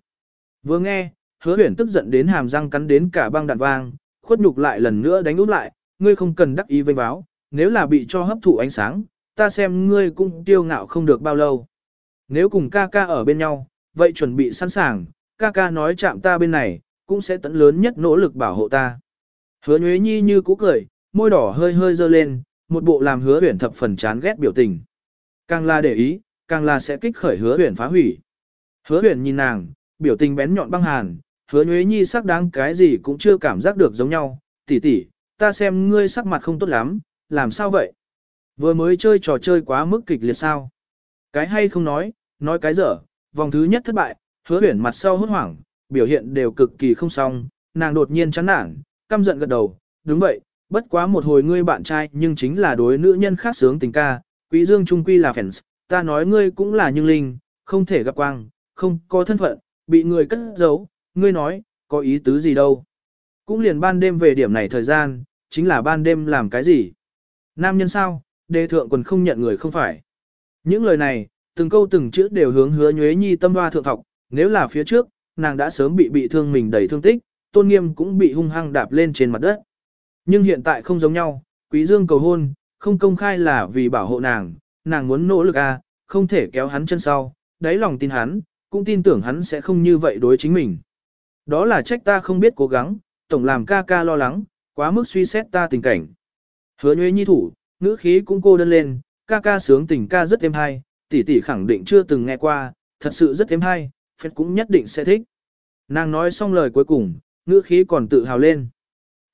Vừa nghe, hứa huyển tức giận đến hàm răng cắn đến cả băng đạn vang, khuất nhục lại lần nữa đánh út lại, ngươi không cần đắc ý vênh báo, nếu là bị cho hấp thụ ánh sáng, ta xem ngươi cũng tiêu ngạo không được bao lâu. Nếu cùng ca ca ở bên nhau, vậy chuẩn bị sẵn sàng, ca ca nói chạm ta bên này, cũng sẽ tận lớn nhất nỗ lực bảo hộ ta. Hứa Nhuế Nhi như cũ cười, môi đỏ hơi hơi dơ lên, một bộ làm hứa huyển thập phần chán ghét biểu tình. Càng là để ý, càng là sẽ kích khởi hứa huyển phá hủy. Hứa huyển nhìn nàng, biểu tình bén nhọn băng hàn, hứa Nhuế Nhi sắc đáng cái gì cũng chưa cảm giác được giống nhau, tỷ tỷ, ta xem ngươi sắc mặt không tốt lắm, làm sao vậy? Vừa mới chơi trò chơi quá mức kịch liệt sao? Cái hay không nói, nói cái dở, vòng thứ nhất thất bại, hứa huyển mặt sau hốt hoảng, biểu hiện đều cực kỳ không xong, nàng đột nhiên chán nản, căm giận gật đầu, đúng vậy, bất quá một hồi ngươi bạn trai nhưng chính là đối nữ nhân khác sướng tình ca, quý dương trung quy là fans, ta nói ngươi cũng là nhưng linh, không thể gặp quang, không có thân phận, bị người cất giấu, ngươi nói, có ý tứ gì đâu. Cũng liền ban đêm về điểm này thời gian, chính là ban đêm làm cái gì. Nam nhân sao, đề thượng quần không nhận người không phải. Những lời này, từng câu từng chữ đều hướng hứa nhuế nhi tâm hoa thượng thọc. nếu là phía trước, nàng đã sớm bị bị thương mình đầy thương tích, tôn nghiêm cũng bị hung hăng đạp lên trên mặt đất. Nhưng hiện tại không giống nhau, quý dương cầu hôn, không công khai là vì bảo hộ nàng, nàng muốn nỗ lực à, không thể kéo hắn chân sau, đáy lòng tin hắn, cũng tin tưởng hắn sẽ không như vậy đối chính mình. Đó là trách ta không biết cố gắng, tổng làm ca ca lo lắng, quá mức suy xét ta tình cảnh. Hứa nhuế nhi thủ, ngữ khí cũng cô đơn lên, ca ca sướng tình ca rất êm hay, tỷ tỷ khẳng định chưa từng nghe qua, thật sự rất êm hay, phép cũng nhất định sẽ thích. Nàng nói xong lời cuối cùng, ngữ khí còn tự hào lên.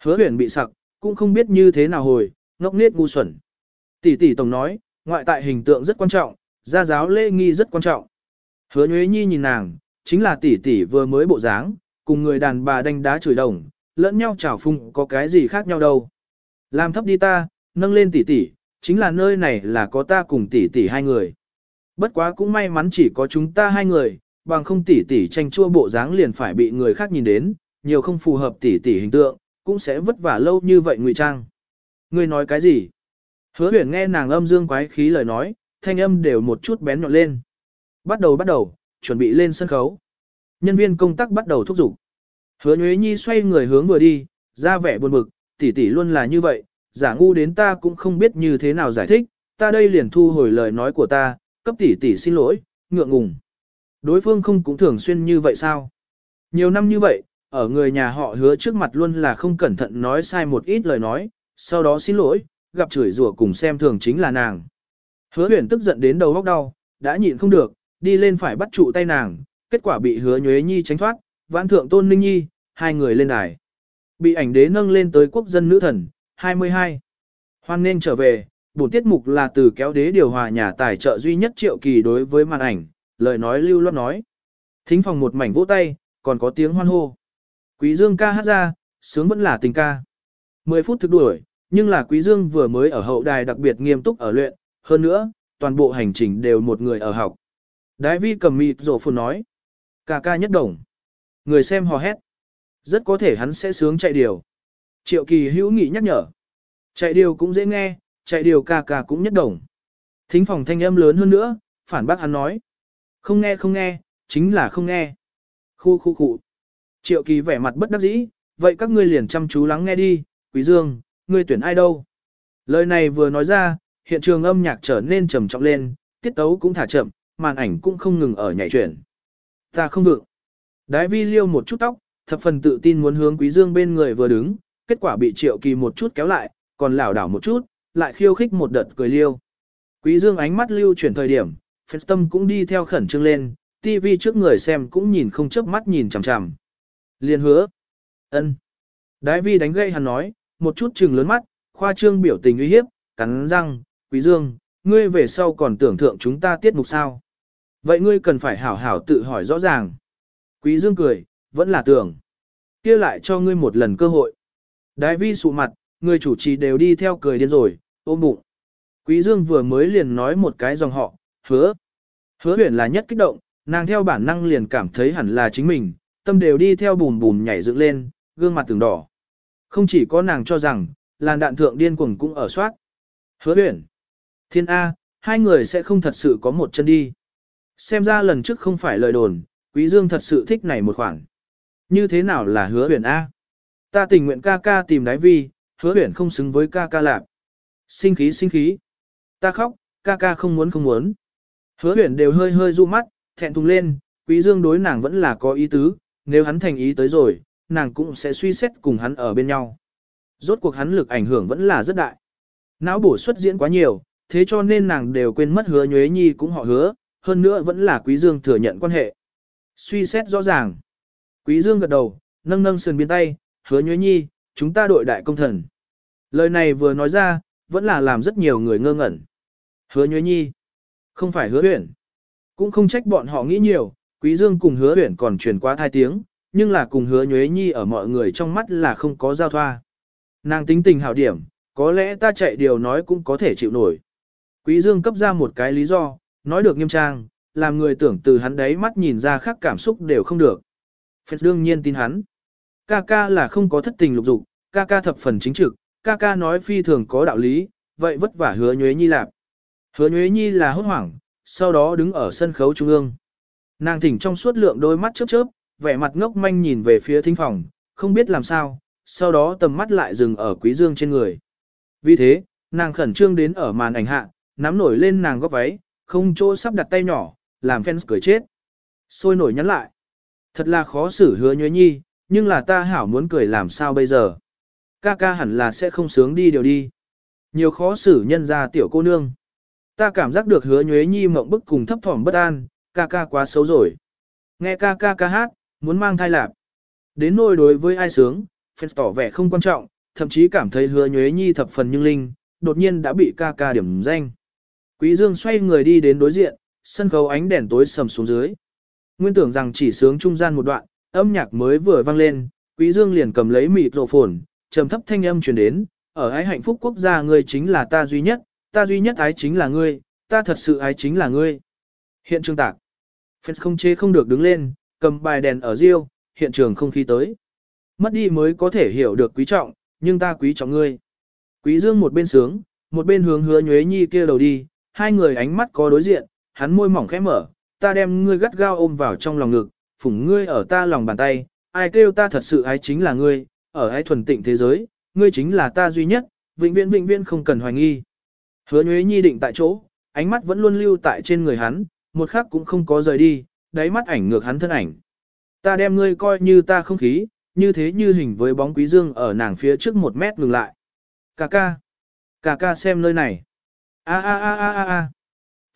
Hứa huyền bị sặc, cũng không biết như thế nào hồi, ngốc nết ngu xuẩn. Tỷ tỷ tổng nói, ngoại tại hình tượng rất quan trọng, gia giáo lễ nghi rất quan trọng. Hứa nhuế nhi nhìn nàng, chính là tỷ tỷ vừa mới bộ dáng, cùng người đàn bà đánh đá chửi đồng, lẫn nhau chảo phung có cái gì khác nhau đâu. Làm thấp đi ta, nâng lên tỷ tỷ, chính là nơi này là có ta cùng tỷ tỷ hai người. Bất quá cũng may mắn chỉ có chúng ta hai người, bằng không tỷ tỷ tranh chua bộ dáng liền phải bị người khác nhìn đến, nhiều không phù hợp tỷ tỷ hình tượng, cũng sẽ vất vả lâu như vậy ngụy trang. Ngươi nói cái gì? Hứa huyền nghe nàng âm dương quái khí lời nói, thanh âm đều một chút bén nhọn lên. Bắt đầu bắt đầu, chuẩn bị lên sân khấu. Nhân viên công tác bắt đầu thúc giục. Hứa Nhuế Nhi xoay người hướng vừa đi, ra vẻ buồn bực, tỷ tỷ luôn là như vậy, giả ngu đến ta cũng không biết như thế nào giải thích, ta đây liền thu hồi lời nói của ta, cấp tỷ tỷ xin lỗi, ngượng ngùng. Đối phương không cũng thường xuyên như vậy sao? Nhiều năm như vậy, ở người nhà họ hứa trước mặt luôn là không cẩn thận nói sai một ít lời nói, sau đó xin lỗi, gặp chửi rủa cùng xem thường chính là nàng. Hứa huyền tức giận đến đầu góc đau, đã nhịn không được, đi lên phải bắt trụ tay nàng, kết quả bị hứa nhuế nhi tránh thoát, vãn thượng tôn ninh nhi, hai người lên đài. Bị ảnh đế nâng lên tới quốc dân nữ thần, 22. Hoan nên trở về, bổn tiết mục là từ kéo đế điều hòa nhà tài trợ duy nhất triệu kỳ đối với màn ảnh, lời nói lưu loát nói. Thính phòng một mảnh vỗ tay, còn có tiếng hoan hô. Quý Dương ca hát ra, sướng vẫn là tình ca. 10 phút thực đuổi, nhưng là Quý Dương vừa mới ở hậu đài đặc biệt nghiêm túc ở luyện, hơn nữa, toàn bộ hành trình đều một người ở học. Đái vi cầm mịt rổ phun nói. Ca ca nhất đồng. Người xem hò hét. Rất có thể hắn sẽ sướng chạy điều. Triệu kỳ hữu nghị nhắc nhở. Chạy điều cũng dễ nghe, chạy điều ca ca cũng nhất đồng. Thính phòng thanh âm lớn hơn nữa, phản bác hắn nói. Không nghe không nghe, chính là không nghe. Khu khu khu. Triệu kỳ vẻ mặt bất đắc dĩ, vậy các ngươi liền chăm chú lắng nghe đi, quý dương, ngươi tuyển ai đâu. Lời này vừa nói ra, hiện trường âm nhạc trở nên trầm trọng lên, tiết tấu cũng thả chậm, màn ảnh cũng không ngừng ở nhảy chuyển. Ta không vượng. Đái vi liêu một chút tóc, thập phần tự tin muốn hướng quý dương bên người vừa đứng, kết quả bị triệu kỳ một chút kéo lại, còn lảo đảo một chút, lại khiêu khích một đợt cười liêu. Quý dương ánh mắt lưu chuyển thời điểm, phép tâm cũng đi theo khẩn trương lên, TV trước người xem cũng nhìn không chớp mắt nhìn chằm chằm. Liên hứa. ân. Đái vi đánh gây hắn nói, một chút trừng lớn mắt, khoa trương biểu tình uy hiếp, cắn răng, quý dương, ngươi về sau còn tưởng thượng chúng ta tiết mục sao. Vậy ngươi cần phải hảo hảo tự hỏi rõ ràng. Quý dương cười, vẫn là tưởng. kia lại cho ngươi một lần cơ hội. Đái vi sụ mặt, người chủ trì đều đi theo cười điên rồi, ôm bụng. Quý dương vừa mới liền nói một cái dòng họ, hứa. Hứa huyền là nhất kích động, nàng theo bản năng liền cảm thấy hẳn là chính mình, tâm đều đi theo bùm bùm nhảy dựng lên, gương mặt từng đỏ. Không chỉ có nàng cho rằng, làn đạn thượng điên cuồng cũng ở soát. Hứa huyền. Thiên A, hai người sẽ không thật sự có một chân đi. Xem ra lần trước không phải lời đồn, Quý Dương thật sự thích này một khoản. Như thế nào là hứa huyền A? Ta tình nguyện ca ca tìm đái vi, hứa huyền không xứng với ca ca lạc. Sinh khí sinh khí. Ta khóc, ca ca không muốn không muốn. Hứa huyền đều hơi hơi ru mắt, thẹn thùng lên, quý dương đối nàng vẫn là có ý tứ, nếu hắn thành ý tới rồi, nàng cũng sẽ suy xét cùng hắn ở bên nhau. Rốt cuộc hắn lực ảnh hưởng vẫn là rất đại. Não bổ xuất diễn quá nhiều, thế cho nên nàng đều quên mất hứa nhuế nhi cũng họ hứa, hơn nữa vẫn là quý dương thừa nhận quan hệ. Suy xét rõ ràng. Quý dương gật đầu, nâng nâng sườn biên tay, hứa nhuế nhi, chúng ta đội đại công thần. Lời này vừa nói ra, vẫn là làm rất nhiều người ngơ ngẩn. Hứa nhuế nhi, không phải hứa huyển. Cũng không trách bọn họ nghĩ nhiều, quý dương cùng hứa huyển còn truyền qua thai tiếng, nhưng là cùng hứa nhuế nhi ở mọi người trong mắt là không có giao thoa. Nàng tính tình hảo điểm, có lẽ ta chạy điều nói cũng có thể chịu nổi. Quý dương cấp ra một cái lý do, nói được nghiêm trang, làm người tưởng từ hắn đấy mắt nhìn ra khác cảm xúc đều không được. Phật đương nhiên tin hắn. Ca ca là không có thất tình lục dục, ca ca thập phần chính trực, ca ca nói phi thường có đạo lý, vậy vất vả hứa nhuế nhi lạp. Hứa nhuế nhi là hốt hoảng, sau đó đứng ở sân khấu trung ương. Nàng thỉnh trong suốt lượng đôi mắt chớp chớp, vẻ mặt ngốc manh nhìn về phía thính phòng, không biết làm sao, sau đó tầm mắt lại dừng ở quý dương trên người. Vì thế, nàng khẩn trương đến ở màn ảnh hạ, nắm nổi lên nàng góc váy, không chỗ sắp đặt tay nhỏ, làm fans cười chết. Sôi nổi nhắn lại. Thật là khó xử hứa nhuế nhi, nhưng là ta hảo muốn cười làm sao bây giờ. Ca ca hẳn là sẽ không sướng đi điều đi. Nhiều khó xử nhân ra tiểu cô nương. Ta cảm giác được hứa nhuế nhi mộng bức cùng thấp thỏm bất an, ca ca quá xấu rồi. Nghe ca ca ca hát, muốn mang thai lạp. Đến nỗi đối với ai sướng, fans tỏ vẻ không quan trọng, thậm chí cảm thấy hứa nhuế nhi thập phần nhưng linh, đột nhiên đã bị ca ca điểm danh. Quý Dương xoay người đi đến đối diện, sân khấu ánh đèn tối sầm xuống dưới. Nguyên tưởng rằng chỉ sướng trung gian một đoạn, âm nhạc mới vừa vang lên, Quý Dương liền cầm lấy mịt rộ phồn, trầm thấp thanh âm truyền đến, ở ái hạnh phúc quốc gia ngươi chính là ta duy nhất, ta duy nhất ái chính là ngươi, ta thật sự ái chính là ngươi. Hiện trường tạc. Fans không chế không được đứng lên, cầm bài đèn ở riêu, hiện trường không khí tới. Mất đi mới có thể hiểu được quý trọng, nhưng ta quý trọng ngươi. Quý Dương một bên sướng, một bên hướng hứa nhuế nhi kia đầu đi, hai người ánh mắt có đối diện, hắn môi mỏng khẽ mở, ta đem ngươi gắt gao ôm vào trong lòng ngực, phủng ngươi ở ta lòng bàn tay, ai kêu ta thật sự ái chính là ngươi, ở ái thuần tịnh thế giới, ngươi chính là ta duy nhất, vĩnh viễn vĩnh viễn không cần hoài nghi. Hứa Nhuế Nhi định tại chỗ, ánh mắt vẫn luôn lưu tại trên người hắn, một khắc cũng không có rời đi, đáy mắt ảnh ngược hắn thân ảnh. Ta đem ngươi coi như ta không khí, như thế như hình với bóng quý dương ở nàng phía trước một mét ngừng lại. Cà ca, cà ca xem nơi này. A a a a a a.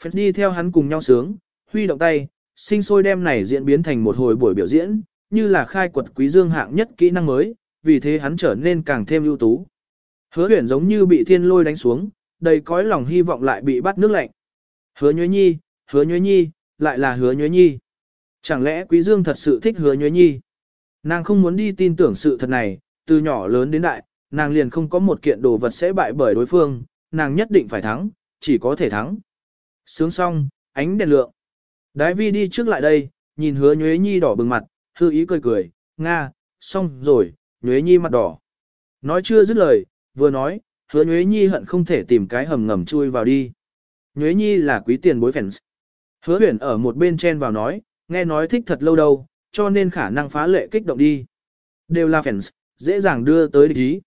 Phật đi theo hắn cùng nhau sướng, huy động tay, sinh sôi đem này diễn biến thành một hồi buổi biểu diễn, như là khai quật quý dương hạng nhất kỹ năng mới, vì thế hắn trở nên càng thêm ưu tú. Hứa huyền giống như bị thiên lôi đánh xuống, đầy cõi lòng hy vọng lại bị bắt nước lạnh. Hứa nhuế nhi, hứa nhuế nhi, lại là hứa nhuế nhi. Chẳng lẽ quý dương thật sự thích hứa nhuế nhi? Nàng không muốn đi tin tưởng sự thật này, từ nhỏ lớn đến đại, nàng liền không có một kiện đồ vật sẽ bại bởi đối phương, nàng nhất định phải thắng, chỉ có thể thắng. Sướng xong, ánh đèn lượng. Đái vi đi trước lại đây, nhìn hứa nhuế nhi đỏ bừng mặt, hư ý cười cười, Nga, xong rồi, Nhuế Nhi mặt đỏ. Nói chưa dứt lời, vừa nói, hứa Nhuế Nhi hận không thể tìm cái hầm ngầm chui vào đi. Nhuế Nhi là quý tiền bối fans. Hứa huyền ở một bên chen vào nói, nghe nói thích thật lâu đâu, cho nên khả năng phá lệ kích động đi. Đều là fans, dễ dàng đưa tới địch ý.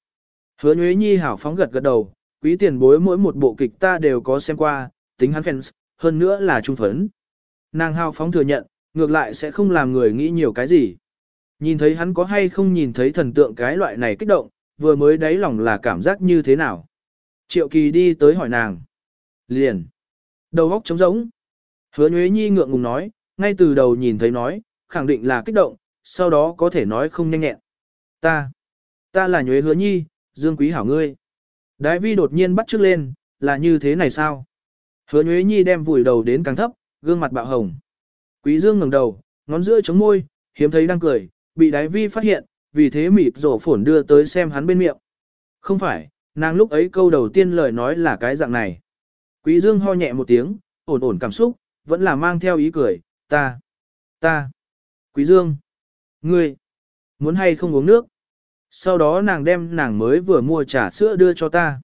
Hứa Nhuế Nhi hảo phóng gật gật đầu, quý tiền bối mỗi một bộ kịch ta đều có xem qua, tính hắn fans, hơn nữa là trung phấn. Nàng hào phóng thừa nhận, ngược lại sẽ không làm người nghĩ nhiều cái gì. Nhìn thấy hắn có hay không nhìn thấy thần tượng cái loại này kích động, vừa mới đáy lòng là cảm giác như thế nào. Triệu kỳ đi tới hỏi nàng. Liền. Đầu góc trống rỗng. Hứa Nhuế Nhi ngượng ngùng nói, ngay từ đầu nhìn thấy nói, khẳng định là kích động, sau đó có thể nói không nhanh nhẹn. Ta. Ta là Nhuế Hứa Nhi, Dương Quý Hảo ngươi. Đái vi đột nhiên bắt trước lên, là như thế này sao? Hứa Nhuế Nhi đem vùi đầu đến càng thấp, gương mặt bạo hồng. Quý Dương ngẩng đầu, ngón giữa chống môi, hiếm thấy đang cười, bị đái vi phát hiện, vì thế mịp rổ phổn đưa tới xem hắn bên miệng. Không phải, nàng lúc ấy câu đầu tiên lời nói là cái dạng này. Quý Dương ho nhẹ một tiếng, ổn ổn cảm xúc, vẫn là mang theo ý cười, ta, ta, Quý Dương, ngươi, muốn hay không uống nước. Sau đó nàng đem nàng mới vừa mua trà sữa đưa cho ta.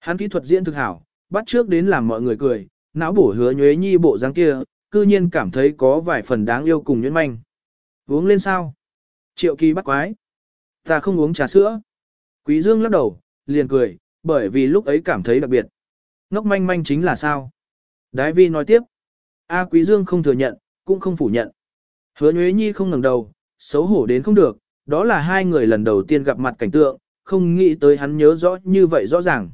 Hắn kỹ thuật diễn thực hảo, bắt trước đến làm mọi người cười, não bổ hứa nhuế nhi bộ dáng kia, cư nhiên cảm thấy có vài phần đáng yêu cùng nhuyễn manh. Uống lên sao? Triệu kỳ bắt quái. Ta không uống trà sữa. Quý Dương lắc đầu, liền cười, bởi vì lúc ấy cảm thấy đặc biệt. Ngốc manh manh chính là sao? Đái vi nói tiếp. A Quý Dương không thừa nhận, cũng không phủ nhận. Hứa Nhuế Nhi không ngẩng đầu, xấu hổ đến không được, đó là hai người lần đầu tiên gặp mặt cảnh tượng, không nghĩ tới hắn nhớ rõ như vậy rõ ràng.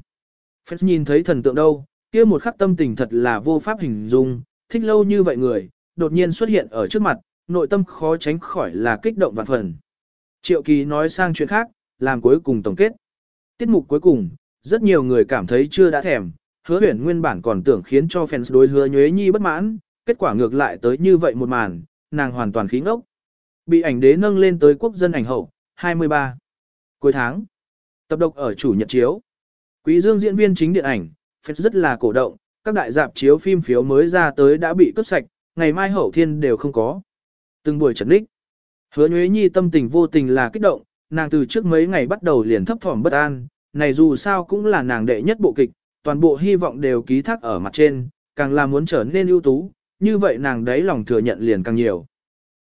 Phép nhìn thấy thần tượng đâu, kia một khắc tâm tình thật là vô pháp hình dung, thích lâu như vậy người, đột nhiên xuất hiện ở trước mặt, nội tâm khó tránh khỏi là kích động và phần. Triệu Kỳ nói sang chuyện khác, làm cuối cùng tổng kết. Tiết mục cuối cùng, rất nhiều người cảm thấy chưa đã thèm, hứa huyền nguyên bản còn tưởng khiến cho fans đối hứa nhuế nhi bất mãn, kết quả ngược lại tới như vậy một màn, nàng hoàn toàn khí ngốc. Bị ảnh đế nâng lên tới quốc dân ảnh hậu, 23. Cuối tháng, tập độc ở chủ nhật chiếu. Quý Dương diễn viên chính điện ảnh, fans rất là cổ động, các đại dạp chiếu phim phiếu mới ra tới đã bị cướp sạch, ngày mai hậu thiên đều không có. Từng buổi trần đích. Hứa Nhuế Nhi tâm tình vô tình là kích động, nàng từ trước mấy ngày bắt đầu liền thấp thỏm bất an, này dù sao cũng là nàng đệ nhất bộ kịch, toàn bộ hy vọng đều ký thác ở mặt trên, càng là muốn trở nên ưu tú, như vậy nàng đấy lòng thừa nhận liền càng nhiều.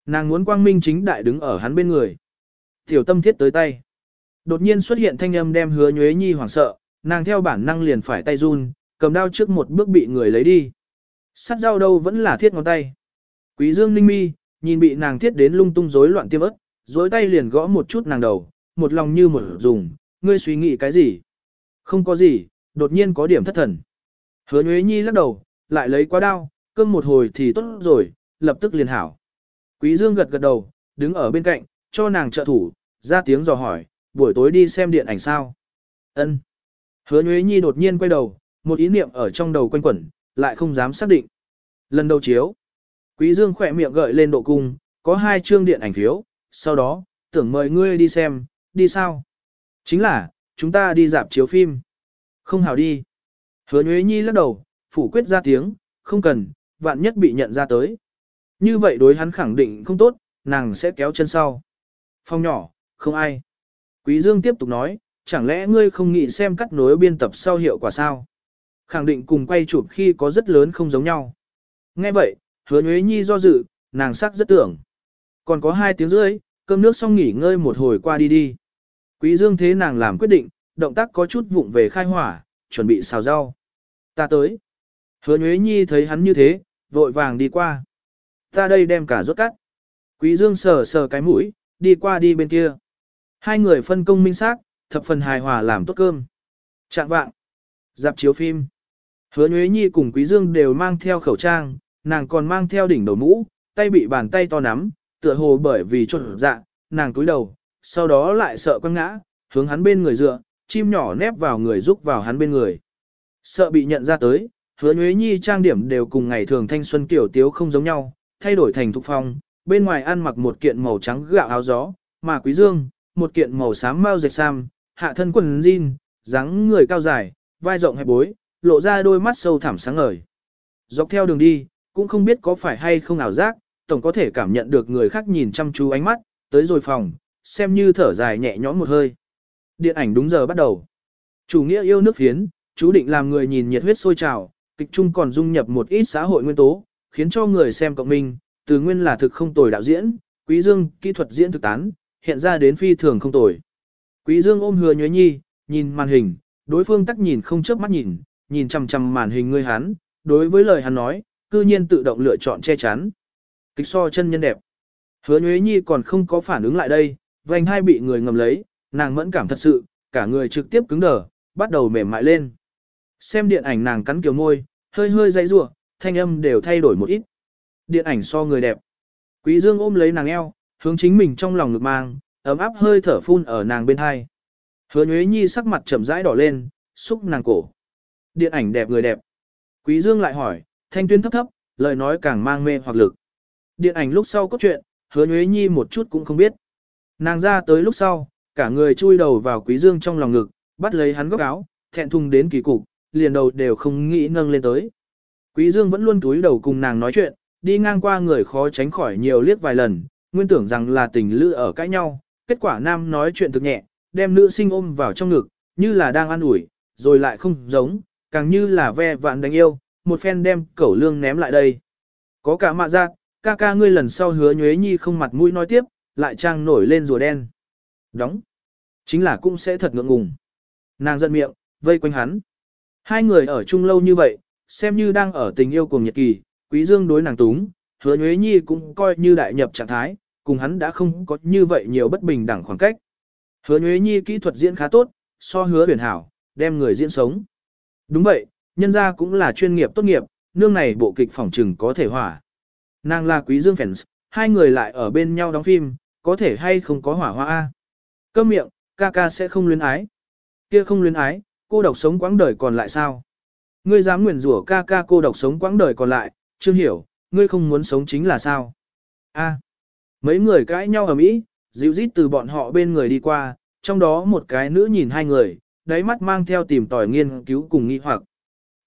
Nàng muốn quang minh chính đại đứng ở hắn bên người. Tiểu tâm thiết tới tay. Đột nhiên xuất hiện thanh âm đem hứa nhuế nhi hoảng sợ, nàng theo bản năng liền phải tay run, cầm đao trước một bước bị người lấy đi. Sắt dao đâu vẫn là thiết ngón tay. Quý dương ninh mi, nhìn bị nàng thiết đến lung tung rối loạn tiêm ớt, rối tay liền gõ một chút nàng đầu, một lòng như một dùng, ngươi suy nghĩ cái gì? Không có gì, đột nhiên có điểm thất thần. Hứa Nhuế Nhi lắc đầu, lại lấy qua đao, cơm một hồi thì tốt rồi, lập tức liền hảo. Quý Dương gật gật đầu, đứng ở bên cạnh, cho nàng trợ thủ, ra tiếng dò hỏi, buổi tối đi xem điện ảnh sao? Ân. Hứa Nhuế Nhi đột nhiên quay đầu, một ý niệm ở trong đầu quanh quẩn, lại không dám xác định. Lần đầu chiếu, Quý Dương khỏe miệng gợi lên độ cung, có hai chương điện ảnh phiếu, sau đó, tưởng mời ngươi đi xem, đi sao? Chính là, chúng ta đi dạp chiếu phim. Không hảo đi. Hứa Nhuế Nhi lắc đầu, phủ quyết ra tiếng, không cần, vạn nhất bị nhận ra tới. Như vậy đối hắn khẳng định không tốt, nàng sẽ kéo chân sau. Phong nhỏ, không ai. Quý Dương tiếp tục nói, chẳng lẽ ngươi không nghĩ xem cắt nối biên tập sau hiệu quả sao? Khẳng định cùng quay chụp khi có rất lớn không giống nhau. Nghe vậy, hứa nhuế nhi do dự, nàng sắc rất tưởng. Còn có hai tiếng rưỡi, cơm nước xong nghỉ ngơi một hồi qua đi đi. Quý dương thế nàng làm quyết định, động tác có chút vụng về khai hỏa, chuẩn bị xào rau. Ta tới. Hứa nhuế nhi thấy hắn như thế, vội vàng đi qua. Ta đây đem cả rốt cắt. Quý dương sờ sờ cái mũi, đi qua đi bên kia. Hai người phân công minh xác, thập phần hài hòa làm tốt cơm. Trạng vạng. Dạp chiếu phim. Hứa Nhuế Nhi cùng Quý Dương đều mang theo khẩu trang, nàng còn mang theo đỉnh đầu mũ, tay bị bàn tay to nắm, tựa hồ bởi vì trộn dạ, nàng cúi đầu, sau đó lại sợ quăng ngã, hướng hắn bên người dựa, chim nhỏ nép vào người rúc vào hắn bên người. Sợ bị nhận ra tới, hứa nhuế nhi trang điểm đều cùng ngày thường thanh xuân kiểu tiếu không giống nhau, thay đổi thành thục phong, bên ngoài ăn mặc một kiện màu trắng gạo áo gió, mà quý dương, một kiện màu xám mau dệt sam, hạ thân quần jean, dáng người cao dài, vai rộng hẹp bối, lộ ra đôi mắt sâu thẳm sáng ngời. Dọc theo đường đi, cũng không biết có phải hay không ảo giác, tổng có thể cảm nhận được người khác nhìn chăm chú ánh mắt, tới rồi phòng, xem như thở dài nhẹ nhõm một hơi. Điện ảnh đúng giờ bắt đầu. Chủ nghĩa yêu nước phiến, chú định làm người nhìn nhiệt huyết sôi trào, kịch trung còn dung nhập một ít xã hội nguyên tố, khiến cho người xem cộng minh, từ nguyên là thực không tồi đạo diễn, Quý Dương kỹ thuật diễn thực tán, hiện ra đến phi thường không tồi. Quý Dương ôm hứa nhuế nhi, nhìn màn hình, đối phương tắc nhìn không chớp mắt nhìn, nhìn chằm chằm màn hình người hắn, đối với lời hắn nói, cư nhiên tự động lựa chọn che chắn. Kịch so chân nhân đẹp. Hứa nhuế nhi còn không có phản ứng lại đây, vành hai bị người ngầm lấy, nàng mẫn cảm thật sự, cả người trực tiếp cứng đờ, bắt đầu mềm mại lên. Xem điện ảnh nàng cắn kiều môi, hơi hơi dây rủa, thanh âm đều thay đổi một ít. Điện ảnh so người đẹp. Quý Dương ôm lấy nàng eo, hướng chính mình trong lòng ngực mang, ấm áp hơi thở phun ở nàng bên hai. Hứa Nhuế Nhi sắc mặt chậm rãi đỏ lên, xúc nàng cổ. Điện ảnh đẹp người đẹp. Quý Dương lại hỏi, thanh tuyến thấp thấp, lời nói càng mang mê hoặc lực. Điện ảnh lúc sau cốt truyện Hứa Nhuế Nhi một chút cũng không biết. Nàng ra tới lúc sau, cả người chui đầu vào Quý Dương trong lòng ngực, bắt lấy hắn góc áo, thẹn thùng đến kỳ cục, liền đầu đều không nghĩ nâng lên tới. Quý Dương vẫn luôn túi đầu cùng nàng nói chuyện, đi ngang qua người khó tránh khỏi nhiều liếc vài lần, nguyên tưởng rằng là tình lữ ở cãi nhau, kết quả nam nói chuyện thực nhẹ, đem nữ sinh ôm vào trong ngực, như là đang ăn ủi, rồi lại không giống, càng như là ve vạn đánh yêu, một phen đem cẩu lương ném lại đây. Có cả mạ giác, ca ca ngươi lần sau hứa nhuế nhi không mặt mũi nói tiếp, lại trang nổi lên rùa đen. Đóng. Chính là cũng sẽ thật ngượng ngùng. Nàng giận miệng, vây quanh hắn. Hai người ở chung lâu như vậy, xem như đang ở tình yêu cùng nhật kỳ, quý dương đối nàng túng, hứa nhuế nhi cũng coi như đại nhập trạng thái, cùng hắn đã không có như vậy nhiều bất bình đẳng khoảng cách. Hứa nhuế nhi kỹ thuật diễn khá tốt, so hứa huyền hảo, đem người diễn sống. Đúng vậy, nhân gia cũng là chuyên nghiệp tốt nghiệp, nương này bộ kịch phỏng trừng có thể hỏa. Nàng là quý dương fans, hai người lại ở bên nhau đóng phim, có thể hay không có hỏa hoa A. câm miệng, ca ca sẽ không luyến ái. Kia không luyến ái, cô độc sống quãng đời còn lại sao? Ngươi dám nguyền rủa ca ca cô độc sống quãng đời còn lại, chưa hiểu, ngươi không muốn sống chính là sao? A. À, mấy người cãi nhau ở mỹ, dịu rít từ bọn họ bên người đi qua, trong đó một cái nữ nhìn hai người, đáy mắt mang theo tìm tòi nghiên cứu cùng nghi hoặc.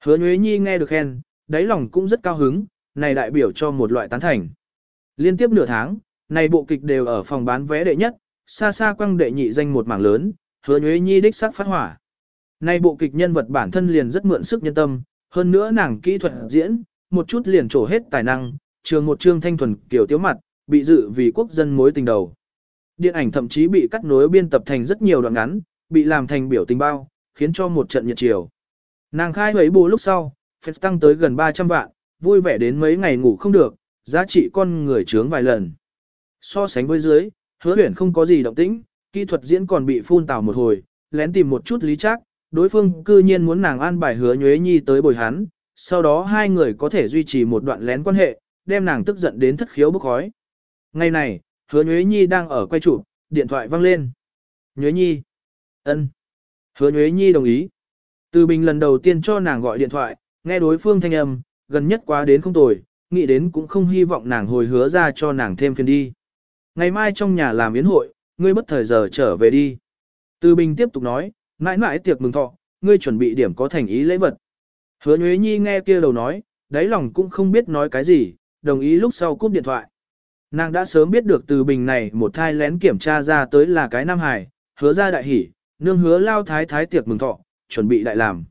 Hứa Nhuế Nhi nghe được khen, đáy lòng cũng rất cao hứng, này đại biểu cho một loại tán thành. Liên tiếp nửa tháng, này bộ kịch đều ở phòng bán vé đệ nhất, xa xa quăng đệ nhị danh một mảng lớn, hứa Nhuế Nhi đích sắc phát hỏa nay bộ kịch nhân vật bản thân liền rất mượn sức nhân tâm, hơn nữa nàng kỹ thuật diễn, một chút liền trổ hết tài năng, trường một trương thanh thuần kiểu tiếu mặt, bị dự vì quốc dân mối tình đầu. Điện ảnh thậm chí bị cắt nối biên tập thành rất nhiều đoạn ngắn, bị làm thành biểu tình bao, khiến cho một trận nhiệt chiều. Nàng khai ấy bù lúc sau, phép tăng tới gần 300 vạn, vui vẻ đến mấy ngày ngủ không được, giá trị con người trướng vài lần. So sánh với dưới, hứa huyển không có gì động tĩnh, kỹ thuật diễn còn bị phun tào một hồi, lén tìm một chút lý trác, đối phương cư nhiên muốn nàng an bài hứa nhuế nhi tới bồi hắn, sau đó hai người có thể duy trì một đoạn lén quan hệ, đem nàng tức giận đến thất khiếu bức khói. Ngày này, hứa nhuế nhi đang ở quay chụp, điện thoại vang lên. Nhuế nhi. ân. Hứa nhuế nhi đồng ý. Từ bình lần đầu tiên cho nàng gọi điện thoại, nghe đối phương thanh âm, gần nhất quá đến không tồi, nghĩ đến cũng không hy vọng nàng hồi hứa ra cho nàng thêm phiền đi. Ngày mai trong nhà làm yến hội, ngươi bất thời giờ trở về đi. Từ bình tiếp tục nói, mãi mãi tiệc mừng thọ, ngươi chuẩn bị điểm có thành ý lễ vật. Hứa Nhuế Nhi nghe kia đầu nói, đáy lòng cũng không biết nói cái gì, đồng ý lúc sau cúp điện thoại. Nàng đã sớm biết được từ bình này một thai lén kiểm tra ra tới là cái Nam Hải, hứa ra đại hỉ, nương hứa lao thái thái tiệc mừng thọ, chuẩn bị đại làm.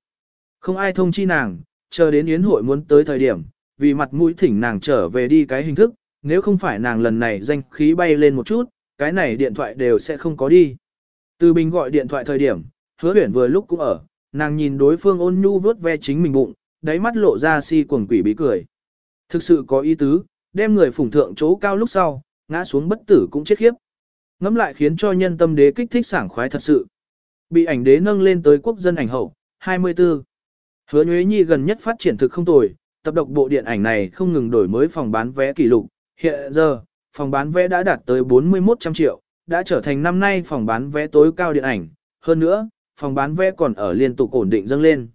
Không ai thông chi nàng, chờ đến yến hội muốn tới thời điểm, vì mặt mũi thỉnh nàng trở về đi cái hình thức, nếu không phải nàng lần này danh khí bay lên một chút, cái này điện thoại đều sẽ không có đi. Từ bình gọi điện thoại thời điểm, hứa huyển vừa lúc cũng ở, nàng nhìn đối phương ôn nhu vớt ve chính mình bụng, đáy mắt lộ ra si cuồng quỷ bí cười. Thực sự có ý tứ, đem người phủng thượng chỗ cao lúc sau, ngã xuống bất tử cũng chết khiếp. Ngắm lại khiến cho nhân tâm đế kích thích sảng khoái thật sự. Bị ảnh đế nâng lên tới quốc dân ảnh hậu, 24. Hứa Nhuế Nhi gần nhất phát triển thực không tồi, tập độc bộ điện ảnh này không ngừng đổi mới phòng bán vé kỷ lục. Hiện giờ, phòng bán vé đã đạt tới 41 trăm triệu, đã trở thành năm nay phòng bán vé tối cao điện ảnh. Hơn nữa, phòng bán vé còn ở liên tục ổn định dâng lên.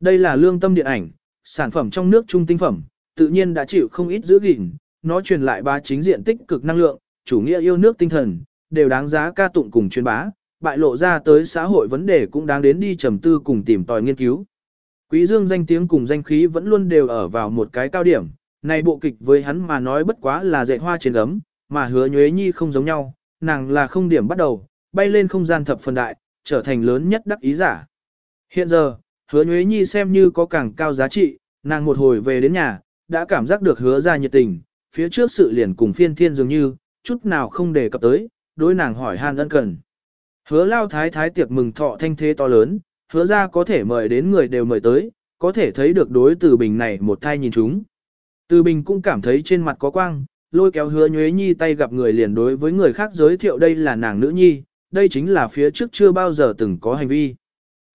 Đây là lương tâm điện ảnh, sản phẩm trong nước trung tinh phẩm, tự nhiên đã chịu không ít giữ gìn, nó truyền lại ba chính diện tích cực năng lượng, chủ nghĩa yêu nước tinh thần, đều đáng giá ca tụng cùng truyền bá, bại lộ ra tới xã hội vấn đề cũng đáng đến đi trầm tư cùng tìm tòi nghiên cứu. Quý Dương danh tiếng cùng danh khí vẫn luôn đều ở vào một cái cao điểm, này bộ kịch với hắn mà nói bất quá là dệt hoa trên gấm, mà hứa nhuế nhi không giống nhau, nàng là không điểm bắt đầu, bay lên không gian thập phần đại, trở thành lớn nhất đắc ý giả. Hiện giờ, hứa Nhuế Nhi xem như có càng cao giá trị, nàng một hồi về đến nhà, đã cảm giác được hứa ra nhiệt tình, phía trước sự liền cùng phiên thiên dường như, chút nào không đề cập tới, đối nàng hỏi han ân cần. Hứa lao thái thái tiệc mừng thọ thanh thế to lớn, hứa ra có thể mời đến người đều mời tới, có thể thấy được đối từ bình này một thai nhìn chúng. Từ bình cũng cảm thấy trên mặt có quang, lôi kéo hứa nhuế nhi tay gặp người liền đối với người khác giới thiệu đây là nàng nữ nhi, đây chính là phía trước chưa bao giờ từng có hành vi.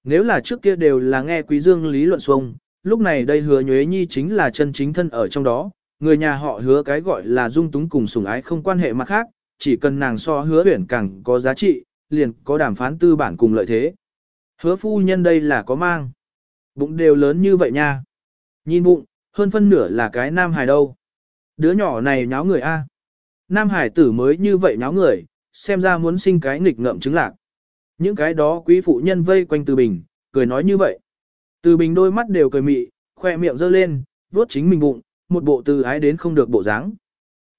Nếu là trước kia đều là nghe quý dương lý luận xuông, lúc này đây hứa nhuế nhi chính là chân chính thân ở trong đó, người nhà họ hứa cái gọi là dung túng cùng sủng ái không quan hệ mặt khác, chỉ cần nàng so hứa huyển càng có giá trị, liền có đàm phán tư bản cùng lợi thế. Hứa phu nhân đây là có mang. Bụng đều lớn như vậy nha. Nhìn bụng, hơn phân nửa là cái nam hài đâu. Đứa nhỏ này nháo người a. Nam hải tử mới như vậy nháo người, xem ra muốn sinh cái nghịch ngợm trứng lạc. Những cái đó quý phụ nhân vây quanh Từ Bình, cười nói như vậy. Từ Bình đôi mắt đều cười mị, khoe miệng giơ lên, vuốt chính mình bụng, một bộ từ ái đến không được bộ dáng.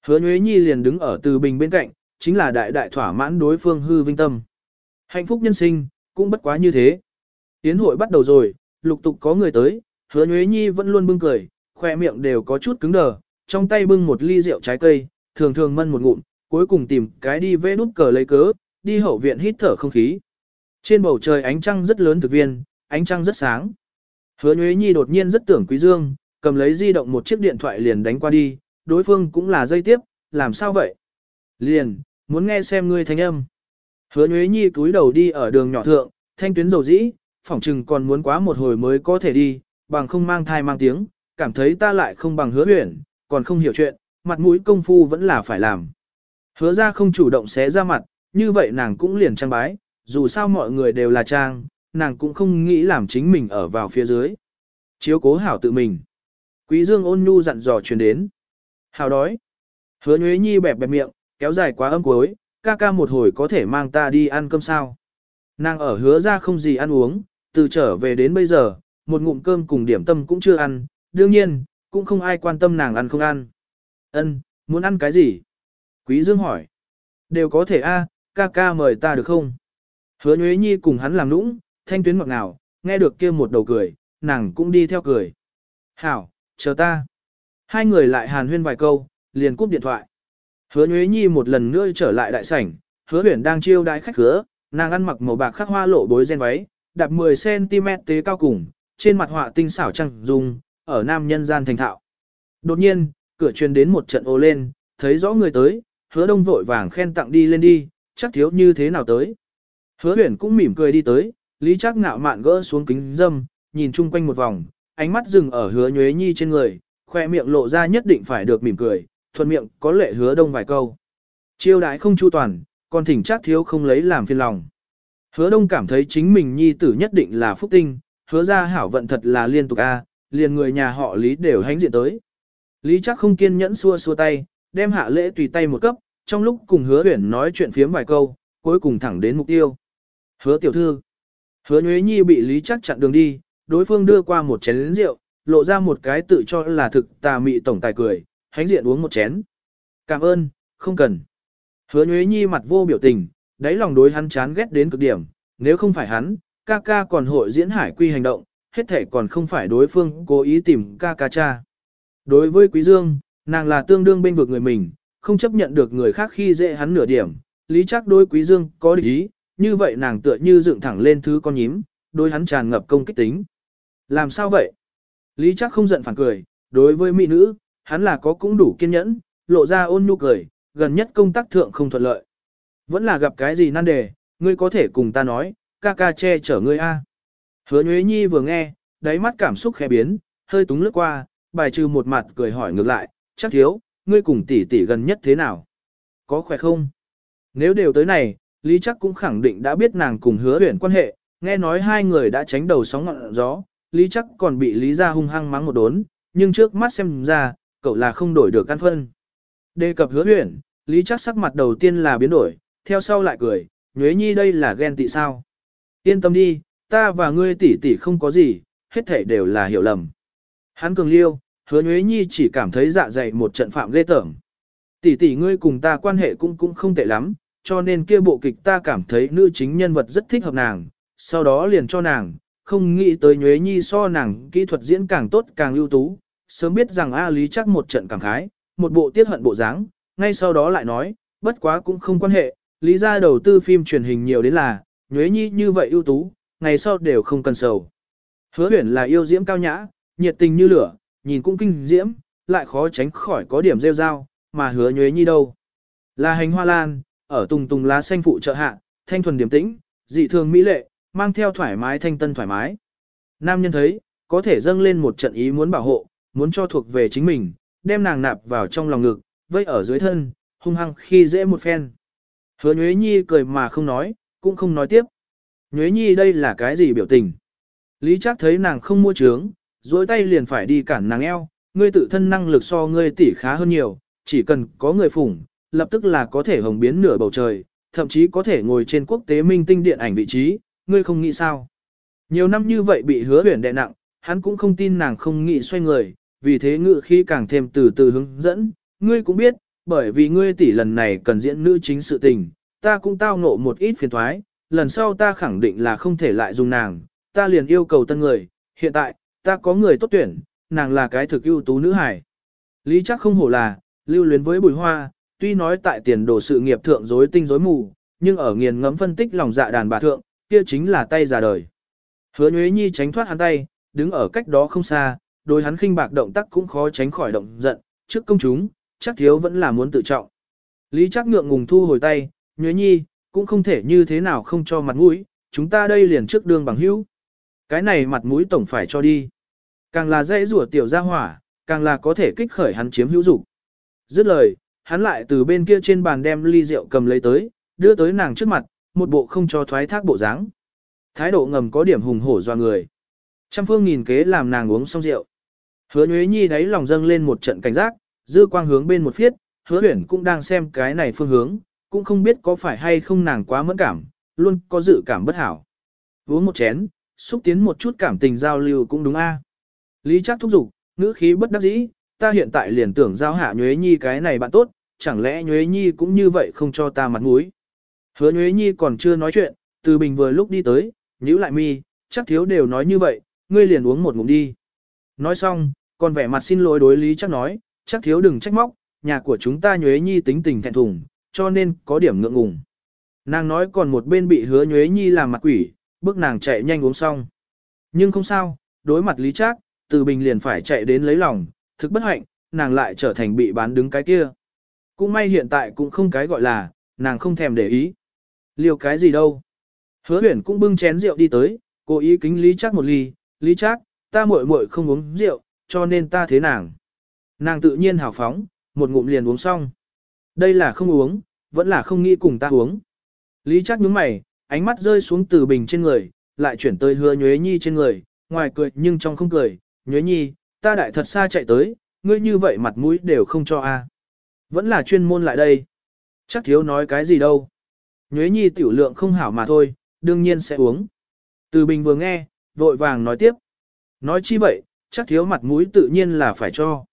Hứa Nhuế Nhi liền đứng ở Từ Bình bên cạnh, chính là đại đại thỏa mãn đối phương hư vinh tâm. Hạnh phúc nhân sinh, cũng bất quá như thế. Tiến hội bắt đầu rồi, lục tục có người tới, hứa Nhuế Nhi vẫn luôn bưng cười, khoe miệng đều có chút cứng đờ, trong tay bưng một ly rượu trái cây, thường thường mân một ngụm, cuối cùng tìm cái đi vê nút cờ lấy cớ, đi hậu viện hít thở không khí. Trên bầu trời ánh trăng rất lớn thực viên, ánh trăng rất sáng. Hứa Nhuế Nhi đột nhiên rất tưởng Quý Dương, cầm lấy di động một chiếc điện thoại liền đánh qua đi, đối phương cũng là dây tiếp, làm sao vậy? Liền, muốn nghe xem ngươi thanh âm. Hứa Nhuế Nhi cúi đầu đi ở đường nhỏ thượng, thanh tuyến dầu dĩ, phỏng chừng còn muốn quá một hồi mới có thể đi, bằng không mang thai mang tiếng, cảm thấy ta lại không bằng hứa huyển, còn không hiểu chuyện, mặt mũi công phu vẫn là phải làm. Hứa ra không chủ động xé ra mặt, như vậy nàng cũng liền trang bái, dù sao mọi người đều là trang, nàng cũng không nghĩ làm chính mình ở vào phía dưới. Chiếu cố hảo tự mình. Quý dương ôn nhu dặn dò truyền đến. Hảo đói. Hứa nhuế nhi bẹp bẹp miệng, kéo dài quá âm cuối, ca ca một hồi có thể mang ta đi ăn cơm sao. Nàng ở hứa ra không gì ăn uống, từ trở về đến bây giờ, một ngụm cơm cùng điểm tâm cũng chưa ăn, đương nhiên, cũng không ai quan tâm nàng ăn không ăn. Ân, muốn ăn cái gì? Quý Dương hỏi. Đều có thể a, ca ca mời ta được không? Hứa Nhuế Nhi cùng hắn làm nũng, thanh tuyến ngọt ngào, nghe được kia một đầu cười, nàng cũng đi theo cười. Hảo, chờ ta. Hai người lại hàn huyên vài câu, liền cúp điện thoại. Hứa Nhuế Nhi một lần nữa trở lại đại sảnh, hứa huyển đang chiêu đãi khách khứa, nàng ăn mặc màu bạc khắc hoa lộ bối ren váy, đạp 10cm tế cao cùng, trên mặt họa tinh xảo trăng dung, ở nam nhân gian thành thạo. Đột nhiên, cửa truyền đến một trận ô lên, thấy rõ người tới, hứa đông vội vàng khen tặng đi lên đi, chắc thiếu như thế nào tới. Hứa huyển cũng mỉm cười đi tới, lý chắc ngạo mạn gỡ xuống kính dâm, nhìn chung quanh một vòng, ánh mắt dừng ở hứa nhuế nhi trên người, khoe miệng lộ ra nhất định phải được mỉm cười, thuận miệng có lệ hứa đông vài câu. Chiêu đãi không chu toàn, còn thỉnh chắc thiếu không lấy làm phiền lòng. Hứa đông cảm thấy chính mình nhi tử nhất định là phúc tinh, hứa ra hảo vận thật là liên tục a, liền người nhà họ lý đều hánh diện tới. Lý chắc không kiên nhẫn xua xua tay, đem hạ lễ tùy tay một cấp, trong lúc cùng hứa huyển nói chuyện phiếm vài câu, cuối cùng thẳng đến mục tiêu. Hứa tiểu thư. Hứa nhuế nhi bị lý chắc chặn đường đi, đối phương đưa qua một chén lĩnh rượu, lộ ra một cái tự cho là thực tà mị tổng tài cười, hánh diện uống một chén. Cảm ơn, không cần. Hứa nhuế nhi mặt vô biểu tình, đáy lòng đối hắn chán ghét đến cực điểm, nếu không phải hắn, ca ca còn hội diễn hải quy hành động, hết thể còn không phải đối phương cố ý tìm ca ca cha. Đối với Quý Dương, nàng là tương đương bên vực người mình, không chấp nhận được người khác khi dễ hắn nửa điểm, lý chắc đối Quý Dương có địch ý, như vậy nàng tựa như dựng thẳng lên thứ con nhím, đối hắn tràn ngập công kích tính. Làm sao vậy? Lý chắc không giận phản cười, đối với mỹ nữ, hắn là có cũng đủ kiên nhẫn, lộ ra ôn nhu cười, gần nhất công tác thượng không thuận lợi. Vẫn là gặp cái gì nan đề, ngươi có thể cùng ta nói, ca ca che chở ngươi a. Hứa Nhuế Nhi vừa nghe, đáy mắt cảm xúc khẽ biến, hơi túng lướt qua, bài trừ một mặt cười hỏi ngược lại, chắc thiếu, ngươi cùng tỷ tỷ gần nhất thế nào? Có khỏe không? Nếu đều tới này, Lý chắc cũng khẳng định đã biết nàng cùng hứa huyển quan hệ, nghe nói hai người đã tránh đầu sóng ngọn gió, Lý chắc còn bị Lý ra hung hăng mắng một đốn, nhưng trước mắt xem ra, cậu là không đổi được căn phân. Đề cập hứa huyển, Lý chắc sắc mặt đầu tiên là biến đổi, theo sau lại cười, nhuế nhi đây là ghen tị sao. Yên tâm đi, ta và ngươi tỷ tỷ không có gì, hết thể đều là hiểu lầm. Hắn cường liêu, hứa nhuế nhi chỉ cảm thấy dạ dày một trận phạm ghê tởm. Tỷ tỷ ngươi cùng ta quan hệ cũng cũng không tệ lắm, cho nên kia bộ kịch ta cảm thấy nữ chính nhân vật rất thích hợp nàng, sau đó liền cho nàng, không nghĩ tới Nhuế Nhi so nàng kỹ thuật diễn càng tốt càng ưu tú, sớm biết rằng A Lý chắc một trận cảm khái, một bộ tiết hận bộ dáng, ngay sau đó lại nói, bất quá cũng không quan hệ, lý ra đầu tư phim truyền hình nhiều đến là, Nhuế Nhi như vậy ưu tú, ngày sau đều không cần sầu. Hứa huyển là yêu diễm cao nhã, nhiệt tình như lửa, nhìn cũng kinh diễm, lại khó tránh khỏi có điểm rêu rao, mà hứa Nhuế Nhi đâu. Là hành hoa lan, ở tùng tùng lá xanh phụ trợ hạ, thanh thuần điểm tĩnh, dị thường mỹ lệ, mang theo thoải mái thanh tân thoải mái. Nam nhân thấy, có thể dâng lên một trận ý muốn bảo hộ, muốn cho thuộc về chính mình, đem nàng nạp vào trong lòng ngực, vây ở dưới thân, hung hăng khi dễ một phen. Hứa Nhuế Nhi cười mà không nói, cũng không nói tiếp. Nhuế Nhi đây là cái gì biểu tình? Lý chắc thấy nàng không mua trướng, duỗi tay liền phải đi cản nàng eo, ngươi tự thân năng lực so ngươi tỷ khá hơn nhiều, chỉ cần có người phủng, lập tức là có thể hồng biến nửa bầu trời, thậm chí có thể ngồi trên quốc tế minh tinh điện ảnh vị trí, ngươi không nghĩ sao. Nhiều năm như vậy bị hứa huyền đè nặng, hắn cũng không tin nàng không nghĩ xoay người, vì thế ngự khi càng thêm từ từ hướng dẫn, ngươi cũng biết, bởi vì ngươi tỷ lần này cần diễn nữ chính sự tình, ta cũng tao ngộ một ít phiền thoái, lần sau ta khẳng định là không thể lại dùng nàng, ta liền yêu cầu tân người, hiện tại, ta có người tốt tuyển, nàng là cái thực ưu tú nữ hải. Lý chắc không hổ là, lưu luyến với bùi hoa, tuy nói tại tiền đồ sự nghiệp thượng rối tinh rối mù, nhưng ở nghiền ngẫm phân tích lòng dạ đàn bà thượng, kia chính là tay già đời. Hứa Nhuế Nhi tránh thoát hắn tay, đứng ở cách đó không xa, đối hắn khinh bạc động tác cũng khó tránh khỏi động giận, trước công chúng, chắc thiếu vẫn là muốn tự trọng. Lý chắc ngượng ngùng thu hồi tay, Nhuế Nhi, cũng không thể như thế nào không cho mặt mũi, chúng ta đây liền trước đường bằng hữu. Cái này mặt mũi tổng phải cho đi. Càng là dễ rủa tiểu gia hỏa, càng là có thể kích khởi hắn chiếm hữu dục. Dứt lời, hắn lại từ bên kia trên bàn đem ly rượu cầm lấy tới, đưa tới nàng trước mặt, một bộ không cho thoái thác bộ dáng. Thái độ ngầm có điểm hùng hổ doa người. Trăm phương nghìn kế làm nàng uống xong rượu. Hứa Nhuế Nhi đáy lòng dâng lên một trận cảnh giác, dư quang hướng bên một phiết, hứa huyển cũng đang xem cái này phương hướng, cũng không biết có phải hay không nàng quá mẫn cảm, luôn có dự cảm bất hảo. Uống một chén, xúc tiến một chút cảm tình giao lưu cũng đúng a. Lý Trác thúc giục, ngữ khí bất đắc dĩ, ta hiện tại liền tưởng giao hạ Nhuế Nhi cái này bạn tốt, chẳng lẽ Nhuế Nhi cũng như vậy không cho ta mặt mũi. Hứa Nhuế Nhi còn chưa nói chuyện, từ bình vừa lúc đi tới, nhíu lại mi, chắc thiếu đều nói như vậy, ngươi liền uống một ngụm đi. Nói xong, còn vẻ mặt xin lỗi đối lý Trác nói, chắc thiếu đừng trách móc, nhà của chúng ta Nhuế Nhi tính tình thẹn thùng, cho nên có điểm ngượng ngùng. Nàng nói còn một bên bị hứa Nhuế Nhi làm mặt quỷ, bước nàng chạy nhanh uống xong. Nhưng không sao, đối mặt lý Trác, từ bình liền phải chạy đến lấy lòng, thực bất hạnh, nàng lại trở thành bị bán đứng cái kia. Cũng may hiện tại cũng không cái gọi là, nàng không thèm để ý. Liều cái gì đâu. Hứa huyển cũng bưng chén rượu đi tới, cố ý kính Lý Trác một ly, Lý Trác, ta muội muội không uống rượu, cho nên ta thế nàng. Nàng tự nhiên hào phóng, một ngụm liền uống xong. Đây là không uống, vẫn là không nghĩ cùng ta uống. Lý Trác nhướng mày, ánh mắt rơi xuống từ bình trên người, lại chuyển tới hứa nhuế nhi trên người, ngoài cười nhưng trong không cười, nhuế nhi, ta đại thật xa chạy tới, ngươi như vậy mặt mũi đều không cho a. Vẫn là chuyên môn lại đây. Chắc thiếu nói cái gì đâu. Nhuế nhi tiểu lượng không hảo mà thôi, đương nhiên sẽ uống. Từ bình vừa nghe, vội vàng nói tiếp. Nói chi vậy, chắc thiếu mặt mũi tự nhiên là phải cho.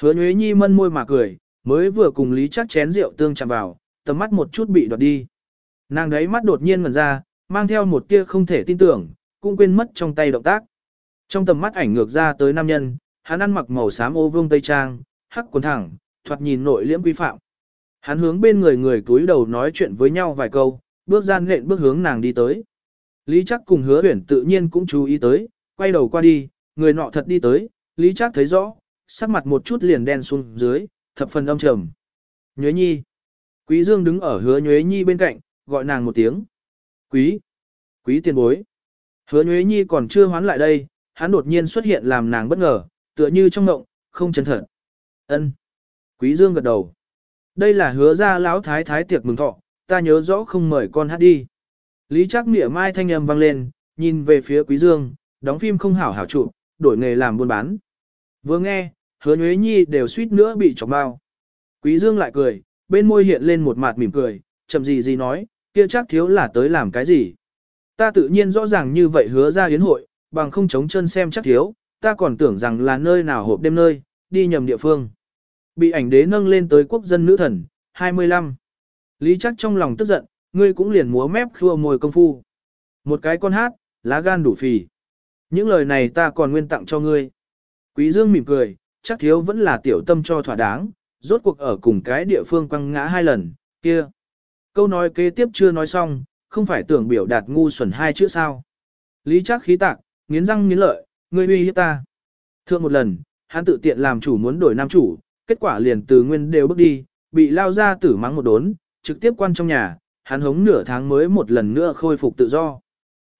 Hứa Nhuế Nhi mân môi mà cười, mới vừa cùng Lý chắc chén rượu tương chạm vào, tầm mắt một chút bị đoạt đi. Nàng đấy mắt đột nhiên ngần ra, mang theo một tia không thể tin tưởng, cũng quên mất trong tay động tác. Trong tầm mắt ảnh ngược ra tới nam nhân, hắn ăn mặc màu xám ô vương tây trang, hắc quần thẳng, thoạt nhìn nội liễm quy phạm. Hắn hướng bên người người túi đầu nói chuyện với nhau vài câu, bước gian lện bước hướng nàng đi tới. Lý chắc cùng hứa huyển tự nhiên cũng chú ý tới, quay đầu qua đi, người nọ thật đi tới, Lý chắc thấy rõ, sắc mặt một chút liền đen xuống dưới, thập phần âm trầm. Nhuế nhi. Quý Dương đứng ở hứa Nhuế nhi bên cạnh, gọi nàng một tiếng. Quý. Quý tiền bối. Hứa Nhuế nhi còn chưa hoán lại đây, hắn đột nhiên xuất hiện làm nàng bất ngờ, tựa như trong ngộng, không chân thật. Ân. Quý Dương gật đầu. Đây là hứa ra lão thái thái tiệc mừng thọ, ta nhớ rõ không mời con hát đi. Lý Trác mỉa mai thanh âm vang lên, nhìn về phía Quý Dương, đóng phim không hảo hảo trụ, đổi nghề làm buôn bán. Vừa nghe, hứa nhuế nhi đều suýt nữa bị chọc bao. Quý Dương lại cười, bên môi hiện lên một mặt mỉm cười, chậm gì gì nói, kia chắc thiếu là tới làm cái gì. Ta tự nhiên rõ ràng như vậy hứa ra yến hội, bằng không chống chân xem chắc thiếu, ta còn tưởng rằng là nơi nào hộp đêm nơi, đi nhầm địa phương. Bị ảnh đế nâng lên tới quốc dân nữ thần, 25. Lý chắc trong lòng tức giận, ngươi cũng liền múa mép khua môi công phu. Một cái con hát, lá gan đủ phì. Những lời này ta còn nguyên tặng cho ngươi. Quý Dương mỉm cười, chắc thiếu vẫn là tiểu tâm cho thỏa đáng, rốt cuộc ở cùng cái địa phương quăng ngã hai lần, kia. Câu nói kế tiếp chưa nói xong, không phải tưởng biểu đạt ngu xuẩn hai chữ sao. Lý chắc khí tạc, nghiến răng nghiến lợi, ngươi uy hiếp ta. Thượng một lần, hắn tự tiện làm chủ muốn đổi nam chủ, kết quả liền từ nguyên đều bước đi, bị lao ra tử mắng một đốn, trực tiếp quan trong nhà, hắn hống nửa tháng mới một lần nữa khôi phục tự do.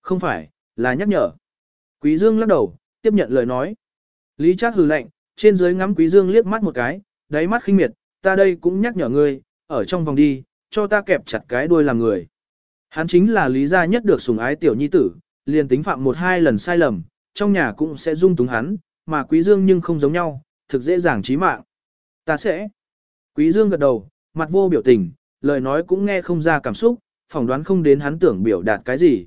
Không phải, là nhắc nhở. Quý Dương lắc đầu, tiếp nhận lời nói. Lý Trác hừ lạnh, trên dưới ngắm Quý Dương liếc mắt một cái, đáy mắt khinh miệt, ta đây cũng nhắc nhở ngươi, ở trong vòng đi, cho ta kẹp chặt cái đuôi làm người. Hắn chính là lý gia nhất được sủng ái tiểu nhi tử, liền tính phạm một hai lần sai lầm, trong nhà cũng sẽ dung túng hắn, mà Quý Dương nhưng không giống nhau, thực dễ dàng chí mạng. Ta sẽ. Quý Dương gật đầu, mặt vô biểu tình, lời nói cũng nghe không ra cảm xúc, phỏng đoán không đến hắn tưởng biểu đạt cái gì.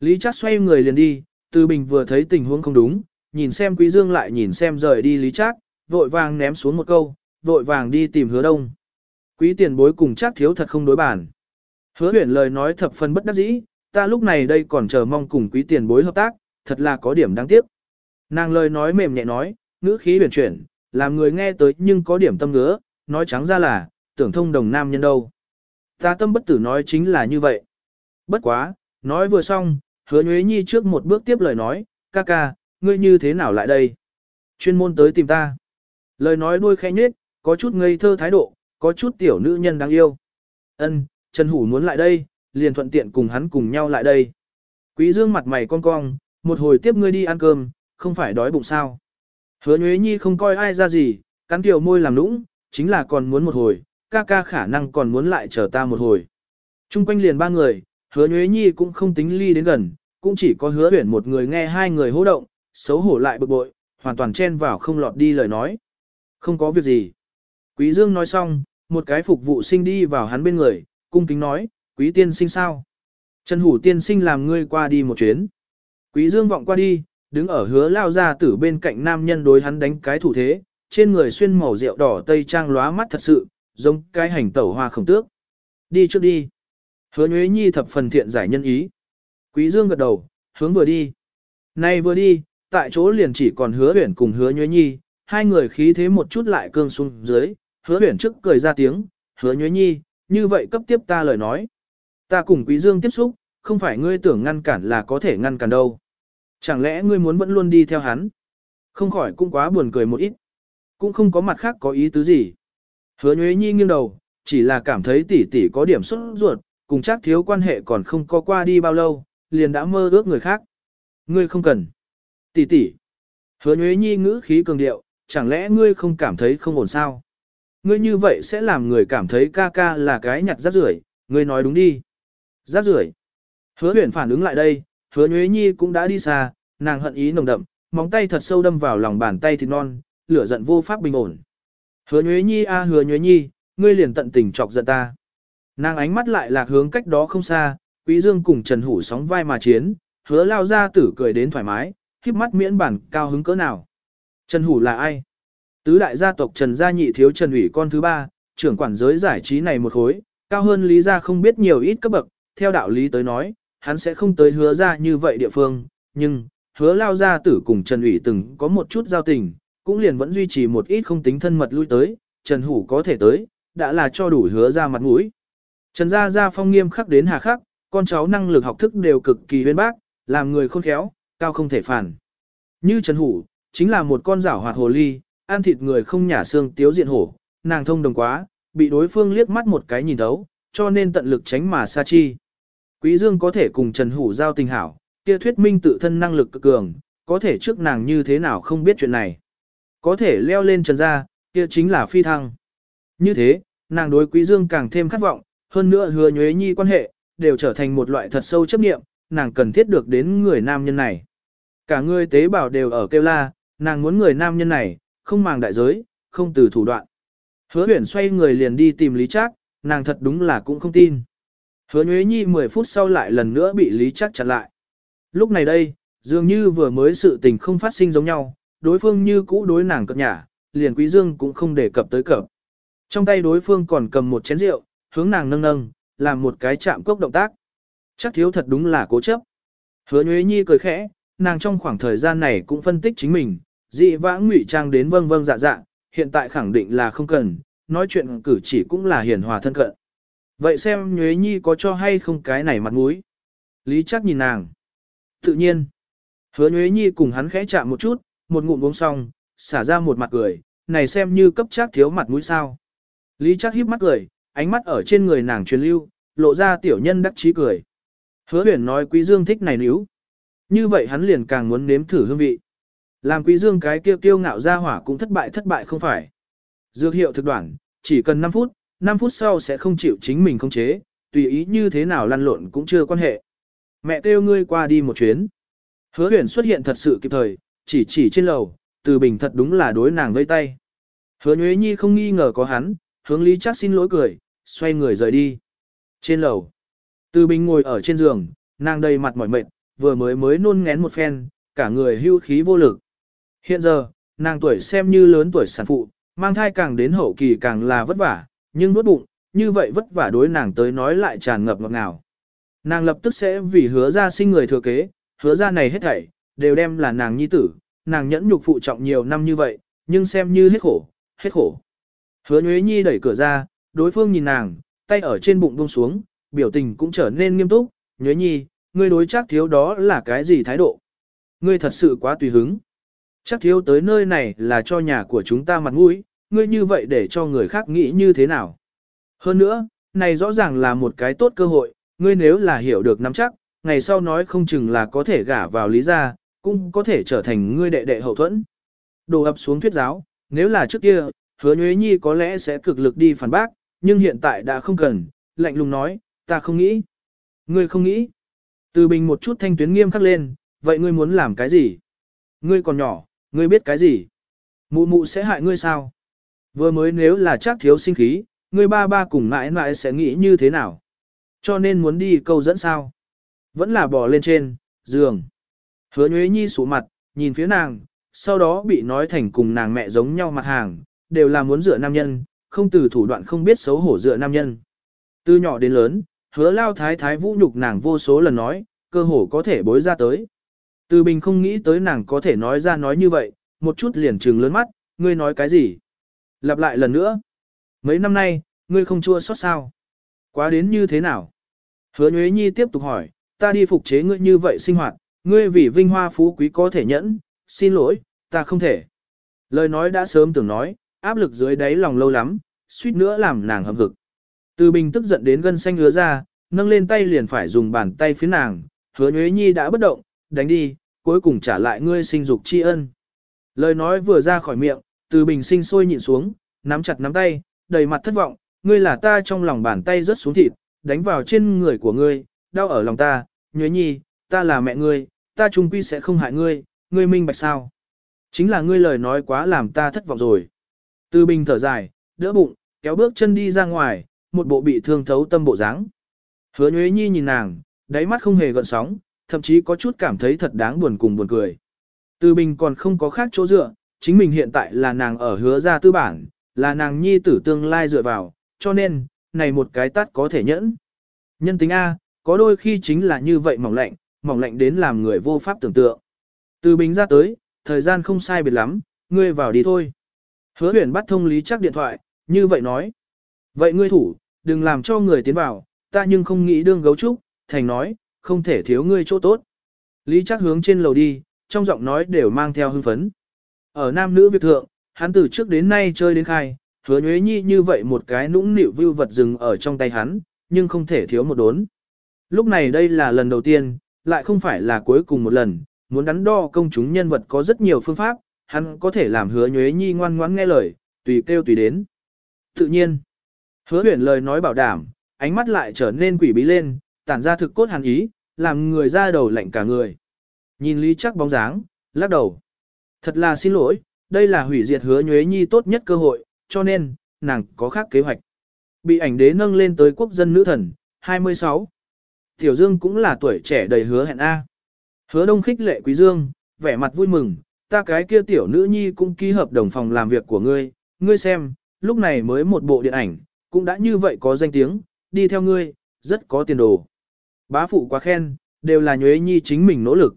Lý Trác xoay người liền đi, Từ Bình vừa thấy tình huống không đúng, nhìn xem Quý Dương lại nhìn xem rời đi Lý Trác, vội vàng ném xuống một câu, vội vàng đi tìm Hứa Đông. Quý tiền bối cùng chắc thiếu thật không đối bản. Hứa huyển lời nói thập phần bất đắc dĩ, ta lúc này đây còn chờ mong cùng quý tiền bối hợp tác, thật là có điểm đáng tiếc. Nàng lời nói mềm nhẹ nói, ngữ khí huyền chuyển, làm người nghe tới nhưng có điểm tâm ngứa, nói trắng ra là, tưởng thông đồng nam nhân đâu. Ta tâm bất tử nói chính là như vậy. Bất quá, nói vừa xong, hứa nhuế nhi trước một bước tiếp lời nói, ca ca, ngươi như thế nào lại đây? Chuyên môn tới tìm ta. Lời nói đuôi khẽ nhết, có chút ngây thơ thái độ, có chút tiểu nữ nhân đáng yêu. Ân, Trần Hủ muốn lại đây, liền thuận tiện cùng hắn cùng nhau lại đây. Quý Dương mặt mày cong cong, một hồi tiếp ngươi đi ăn cơm, không phải đói bụng sao. Hứa Nhuế Nhi không coi ai ra gì, cắn tiểu môi làm nũng, chính là còn muốn một hồi, ca ca khả năng còn muốn lại chờ ta một hồi. Trung quanh liền ba người, hứa Nhuế Nhi cũng không tính ly đến gần, cũng chỉ có hứa huyển một người nghe hai người hô động, xấu hổ lại bực bội, hoàn toàn chen vào không lọt đi lời nói. Không có việc gì. Quý Dương nói xong, một cái phục vụ sinh đi vào hắn bên người, cung kính nói, quý tiên sinh sao? Trần Hủ tiên sinh làm ngươi qua đi một chuyến. Quý Dương vọng qua đi, đứng ở hứa lao ra tử bên cạnh nam nhân đối hắn đánh cái thủ thế, trên người xuyên màu rượu đỏ tây trang lóa mắt thật sự, giống cái hành tẩu hoa khổng tước. Đi trước đi. Hứa Nhuế Nhi thập phần thiện giải nhân ý. Quý Dương gật đầu, hướng vừa đi. Nay vừa đi, tại chỗ liền chỉ còn hứa huyển cùng hứa Nhuế Nhi, hai người khí thế một chút lại cương xuống dưới, hứa huyển trước cười ra tiếng, hứa Nhuế Nhi, như vậy cấp tiếp ta lời nói. Ta cùng Quý Dương tiếp xúc, không phải ngươi tưởng ngăn cản là có thể ngăn cản đâu. Chẳng lẽ ngươi muốn vẫn luôn đi theo hắn? Không khỏi cũng quá buồn cười một ít. Cũng không có mặt khác có ý tứ gì. Hứa Nhuế Nhi nghiêng đầu, chỉ là cảm thấy tỷ tỷ có điểm xuất ruột, cùng chắc thiếu quan hệ còn không có qua đi bao lâu, liền đã mơ ước người khác. Ngươi không cần. Tỷ tỷ. Hứa Nhuế Nhi ngữ khí cường điệu, chẳng lẽ ngươi không cảm thấy không ổn sao? Ngươi như vậy sẽ làm người cảm thấy ca ca là cái nhặt rác rưởi, ngươi nói đúng đi. Rác rưởi. Hứa huyền phản ứng lại đây, hứa nhuế nhi cũng đã đi xa, nàng hận ý nồng đậm, móng tay thật sâu đâm vào lòng bàn tay thịt non, lửa giận vô pháp bình ổn. Hứa nhuế nhi a hứa nhuế nhi, ngươi liền tận tình chọc giận ta. Nàng ánh mắt lại lạc hướng cách đó không xa, quý dương cùng Trần Hủ sóng vai mà chiến, hứa lao ra tử cười đến thoải mái, khiếp mắt miễn bản cao hứng cỡ nào. Trần Hủ là ai? Tứ đại gia tộc Trần Gia Nhị thiếu Trần ủy con thứ ba, trưởng quản giới giải trí này một khối, cao hơn Lý Gia không biết nhiều ít cấp bậc, theo đạo lý tới nói, hắn sẽ không tới hứa ra như vậy địa phương, nhưng, hứa lao gia tử cùng Trần ủy từng có một chút giao tình, cũng liền vẫn duy trì một ít không tính thân mật lui tới, Trần Hủ có thể tới, đã là cho đủ hứa ra mặt mũi. Trần Gia Gia phong nghiêm khắc đến hà khắc, con cháu năng lực học thức đều cực kỳ huyên bác, làm người khôn khéo, cao không thể phản. Như Trần Hủ, chính là một con rảo hoạt hồ ly, ăn thịt người không nhả xương tiếu diện hổ, nàng thông đồng quá, bị đối phương liếc mắt một cái nhìn thấu, cho nên tận lực tránh mà xa chi. Quý Dương có thể cùng Trần Hủ giao tình hảo, kia thuyết minh tự thân năng lực cực cường, có thể trước nàng như thế nào không biết chuyện này. Có thể leo lên Trần gia, kia chính là phi thăng. Như thế, nàng đối Quý Dương càng thêm khát vọng, hơn nữa hứa nhuế nhi quan hệ, đều trở thành một loại thật sâu chấp niệm, nàng cần thiết được đến người nam nhân này. Cả người tế bào đều ở kêu la, nàng muốn người nam nhân này, không màng đại giới, không từ thủ đoạn. Hứa Uyển xoay người liền đi tìm Lý Trác, nàng thật đúng là cũng không tin. Hứa Nhuế Nhi 10 phút sau lại lần nữa bị Lý Trác chặn lại. Lúc này đây, dường như vừa mới sự tình không phát sinh giống nhau, đối phương như cũ đối nàng cập nhả, liền Quý Dương cũng không để cập tới cập. Trong tay đối phương còn cầm một chén rượu, hướng nàng nâng nâng, làm một cái chạm cốc động tác. Chắc thiếu thật đúng là cố chấp. Hứa Nhuế Nhi cười khẽ, nàng trong khoảng thời gian này cũng phân tích chính mình, dị vãng ngụy trang đến vâng vâng dạ dạ, hiện tại khẳng định là không cần, nói chuyện cử chỉ cũng là hiền hòa thân cận. Vậy xem Nhuế Nhi có cho hay không cái này mặt mũi. Lý chắc nhìn nàng. Tự nhiên. Hứa Nhuế Nhi cùng hắn khẽ chạm một chút, một ngụm uống xong, xả ra một mặt cười, này xem như cấp chắc thiếu mặt mũi sao. Lý chắc híp mắt cười, ánh mắt ở trên người nàng truyền lưu, lộ ra tiểu nhân đắc chí cười. Hứa huyền nói quý dương thích này níu. Như vậy hắn liền càng muốn nếm thử hương vị. Làm quý dương cái kia kiêu ngạo ra hỏa cũng thất bại thất bại không phải. Dược hiệu thực đoạn, chỉ cần 5 phút, 5 phút sau sẽ không chịu chính mình không chế, tùy ý như thế nào lăn lộn cũng chưa quan hệ. Mẹ kêu ngươi qua đi một chuyến. Hứa huyền xuất hiện thật sự kịp thời, chỉ chỉ trên lầu, từ bình thật đúng là đối nàng vây tay. Hứa Nhuế Nhi không nghi ngờ có hắn, hướng Lý chắc xin lỗi cười, xoay người rời đi. Trên lầu, từ bình ngồi ở trên giường, nàng đầy mặt mỏi mệt, vừa mới mới nôn ngén một phen, cả người hưu khí vô lực. Hiện giờ, nàng tuổi xem như lớn tuổi sản phụ, mang thai càng đến hậu kỳ càng là vất vả, nhưng nuốt bụng, như vậy vất vả đối nàng tới nói lại tràn ngập ngọt ngào. Nàng lập tức sẽ vì hứa ra sinh người thừa kế, hứa ra này hết thảy, đều đem là nàng nhi tử, nàng nhẫn nhục phụ trọng nhiều năm như vậy, nhưng xem như hết khổ, hết khổ. Hứa Nhuế Nhi đẩy cửa ra, đối phương nhìn nàng, tay ở trên bụng buông xuống, biểu tình cũng trở nên nghiêm túc, Nhuế Nhi, ngươi đối chắc thiếu đó là cái gì thái độ? Ngươi thật sự quá tùy hứng. Chắc thiếu tới nơi này là cho nhà của chúng ta mặt mũi, ngươi như vậy để cho người khác nghĩ như thế nào? Hơn nữa, này rõ ràng là một cái tốt cơ hội, ngươi nếu là hiểu được nắm chắc, ngày sau nói không chừng là có thể gả vào lý gia, cũng có thể trở thành ngươi đệ đệ hậu thuẫn. Đồ ập xuống thuyết giáo, nếu là trước kia, hứa nhuế nhi có lẽ sẽ cực lực đi phản bác, nhưng hiện tại đã không cần, lạnh lùng nói, ta không nghĩ. Ngươi không nghĩ. Từ bình một chút thanh tuyến nghiêm khắc lên, vậy ngươi muốn làm cái gì? Ngươi còn nhỏ, ngươi biết cái gì? Mụ mụ sẽ hại ngươi sao? Vừa mới nếu là chắc thiếu sinh khí, ngươi ba ba cùng mãi mãi sẽ nghĩ như thế nào? Cho nên muốn đi câu dẫn sao? Vẫn là bỏ lên trên, giường. Hứa Nhuế Nhi sủ mặt, nhìn phía nàng, sau đó bị nói thành cùng nàng mẹ giống nhau mặt hàng, đều là muốn dựa nam nhân, không từ thủ đoạn không biết xấu hổ dựa nam nhân. Từ nhỏ đến lớn, hứa lao thái thái vũ nhục nàng vô số lần nói, cơ hồ có thể bối ra tới. Từ bình không nghĩ tới nàng có thể nói ra nói như vậy, một chút liền trừng lớn mắt, ngươi nói cái gì? Lặp lại lần nữa. Mấy năm nay, ngươi không chua xót sao? Quá đến như thế nào? Hứa Nhuế Nhi tiếp tục hỏi, ta đi phục chế ngươi như vậy sinh hoạt, ngươi vì vinh hoa phú quý có thể nhẫn, xin lỗi, ta không thể. Lời nói đã sớm tưởng nói, áp lực dưới đáy lòng lâu lắm, suýt nữa làm nàng hậm hực. Từ bình tức giận đến gân xanh hứa ra, nâng lên tay liền phải dùng bàn tay phía nàng, hứa nhuế nhi đã bất động, đánh đi, cuối cùng trả lại ngươi sinh dục tri ân. Lời nói vừa ra khỏi miệng, từ bình sinh sôi nhịn xuống, nắm chặt nắm tay, đầy mặt thất vọng, ngươi là ta trong lòng bàn tay rớt xuống thịt, đánh vào trên người của ngươi, đau ở lòng ta, nhuế nhi, ta là mẹ ngươi, ta trung quy sẽ không hại ngươi, ngươi minh bạch sao. Chính là ngươi lời nói quá làm ta thất vọng rồi. Từ bình thở dài, đỡ bụng, kéo bước chân đi ra ngoài, một bộ bị thương thấu tâm bộ dáng. Hứa Nhuế Nhi nhìn nàng, đáy mắt không hề gợn sóng, thậm chí có chút cảm thấy thật đáng buồn cùng buồn cười. Từ bình còn không có khác chỗ dựa, chính mình hiện tại là nàng ở hứa ra tư bản, là nàng nhi tử tương lai dựa vào, cho nên, này một cái tắt có thể nhẫn. Nhân tính A, có đôi khi chính là như vậy mỏng lạnh, mỏng lạnh đến làm người vô pháp tưởng tượng. Từ bình ra tới, thời gian không sai biệt lắm, ngươi vào đi thôi. Hứa huyền bắt thông lý chắc điện thoại, như vậy nói. Vậy ngươi thủ, đừng làm cho người tiến vào, ta nhưng không nghĩ đương gấu trúc, thành nói, không thể thiếu ngươi chỗ tốt. Lý chắc hướng trên lầu đi, trong giọng nói đều mang theo hưng phấn. Ở nam nữ việc thượng, hắn từ trước đến nay chơi đến khai, hứa nhuế nhi như vậy một cái nũng nịu vưu vật rừng ở trong tay hắn, nhưng không thể thiếu một đốn. Lúc này đây là lần đầu tiên, lại không phải là cuối cùng một lần, muốn đắn đo công chúng nhân vật có rất nhiều phương pháp, hắn có thể làm hứa nhuế nhi ngoan ngoãn nghe lời, tùy kêu tùy đến. Tự nhiên, hứa huyền lời nói bảo đảm, ánh mắt lại trở nên quỷ bí lên, tản ra thực cốt hàn ý, làm người ra đầu lạnh cả người. Nhìn Lý chắc bóng dáng, lắc đầu. Thật là xin lỗi, đây là hủy diệt hứa nhuế nhi tốt nhất cơ hội, cho nên, nàng có khác kế hoạch. Bị ảnh đế nâng lên tới quốc dân nữ thần, 26. Tiểu Dương cũng là tuổi trẻ đầy hứa hẹn A. Hứa đông khích lệ quý Dương, vẻ mặt vui mừng, ta cái kia tiểu nữ nhi cũng ký hợp đồng phòng làm việc của ngươi, ngươi xem, lúc này mới một bộ điện ảnh, cũng đã như vậy có danh tiếng, đi theo ngươi, rất có tiền đồ. Bá phụ quá khen, đều là nhuế nhi chính mình nỗ lực.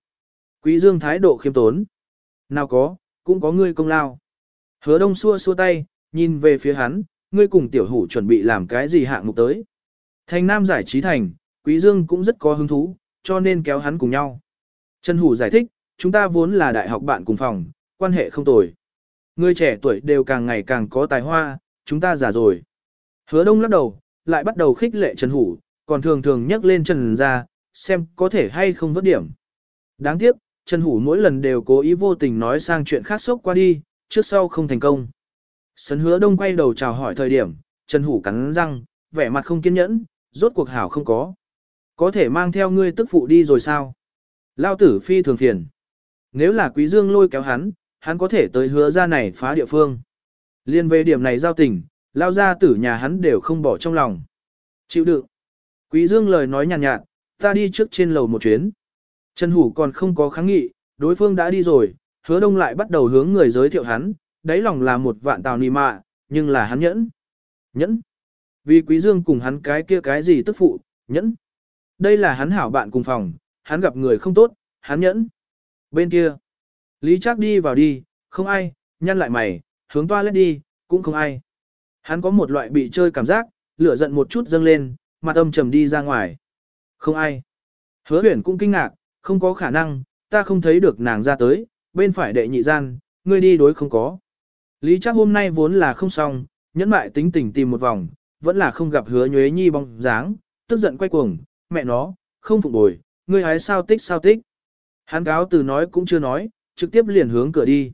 Quý dương thái độ khiêm tốn. Nào có, cũng có ngươi công lao. Hứa đông xua xua tay, nhìn về phía hắn, ngươi cùng tiểu hủ chuẩn bị làm cái gì hạng mục tới. Thành Nam giải trí thành, Quý Dương cũng rất có hứng thú, cho nên kéo hắn cùng nhau. Trần Hủ giải thích, chúng ta vốn là đại học bạn cùng phòng, quan hệ không tồi. Người trẻ tuổi đều càng ngày càng có tài hoa, chúng ta già rồi. Hứa đông lắc đầu, lại bắt đầu khích lệ Trần Hủ, còn thường thường nhắc lên Trần ra, xem có thể hay không vớt điểm. Đáng tiếc, Trần Hủ mỗi lần đều cố ý vô tình nói sang chuyện khác sốc qua đi, trước sau không thành công. Sấn hứa đông quay đầu chào hỏi thời điểm, Trần Hủ cắn răng, vẻ mặt không kiên nhẫn, rốt cuộc hảo không có. Có thể mang theo ngươi tức phụ đi rồi sao? Lao tử phi thường phiền. Nếu là quý dương lôi kéo hắn, hắn có thể tới hứa ra này phá địa phương. Liên về điểm này giao tình, lao ra tử nhà hắn đều không bỏ trong lòng. Chịu đựng. Quý dương lời nói nhàn nhạt, nhạt, ta đi trước trên lầu một chuyến. Trần Hủ còn không có kháng nghị, đối phương đã đi rồi, hứa đông lại bắt đầu hướng người giới thiệu hắn, đáy lòng là một vạn tào nì mạ, nhưng là hắn nhẫn. Nhẫn. Vì quý dương cùng hắn cái kia cái gì tức phụ, nhẫn. Đây là hắn hảo bạn cùng phòng, hắn gặp người không tốt, hắn nhẫn. Bên kia. Lý Trác đi vào đi, không ai, nhăn lại mày, hướng toilet đi, cũng không ai. Hắn có một loại bị chơi cảm giác, lửa giận một chút dâng lên, mặt âm trầm đi ra ngoài. Không ai. Hứa huyền cũng kinh ngạc, không có khả năng, ta không thấy được nàng ra tới, bên phải đệ nhị gian, ngươi đi đối không có. Lý chắc hôm nay vốn là không xong, nhẫn mại tính tình tìm một vòng, vẫn là không gặp hứa nhuế nhi bóng dáng, tức giận quay cuồng, mẹ nó, không phục bồi, ngươi hái sao tích sao tích. Hắn cáo từ nói cũng chưa nói, trực tiếp liền hướng cửa đi.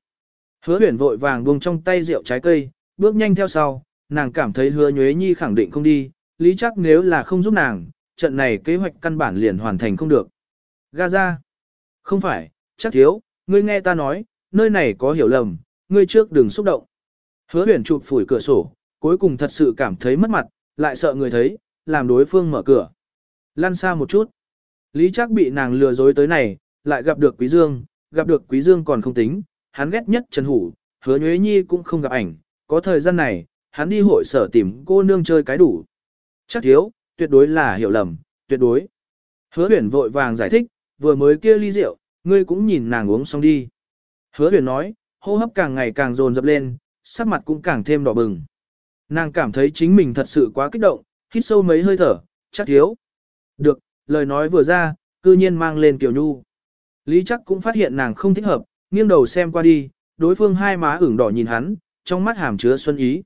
Hứa huyền vội vàng buông trong tay rượu trái cây, bước nhanh theo sau, nàng cảm thấy hứa nhuế nhi khẳng định không đi, lý chắc nếu là không giúp nàng, trận này kế hoạch căn bản liền hoàn thành không được. Gaza. Không phải, chắc thiếu, ngươi nghe ta nói, nơi này có hiểu lầm, ngươi trước đừng xúc động. Hứa huyền chụp phủi cửa sổ, cuối cùng thật sự cảm thấy mất mặt, lại sợ người thấy, làm đối phương mở cửa. Lăn xa một chút. Lý chắc bị nàng lừa dối tới này, lại gặp được Quý Dương, gặp được Quý Dương còn không tính, hắn ghét nhất Trần Hủ, hứa nhuế nhi cũng không gặp ảnh, có thời gian này, hắn đi hội sở tìm cô nương chơi cái đủ. Chắc thiếu, tuyệt đối là hiểu lầm, tuyệt đối. Hứa huyền vội vàng giải thích, vừa mới kia ly rượu, ngươi cũng nhìn nàng uống xong đi. Hứa huyền nói, hô hấp càng ngày càng dồn dập lên, sắc mặt cũng càng thêm đỏ bừng. Nàng cảm thấy chính mình thật sự quá kích động, hít sâu mấy hơi thở, chắc thiếu. Được, lời nói vừa ra, cư nhiên mang lên Kiều Nhu. Lý chắc cũng phát hiện nàng không thích hợp, nghiêng đầu xem qua đi, đối phương hai má ửng đỏ nhìn hắn, trong mắt hàm chứa xuân ý.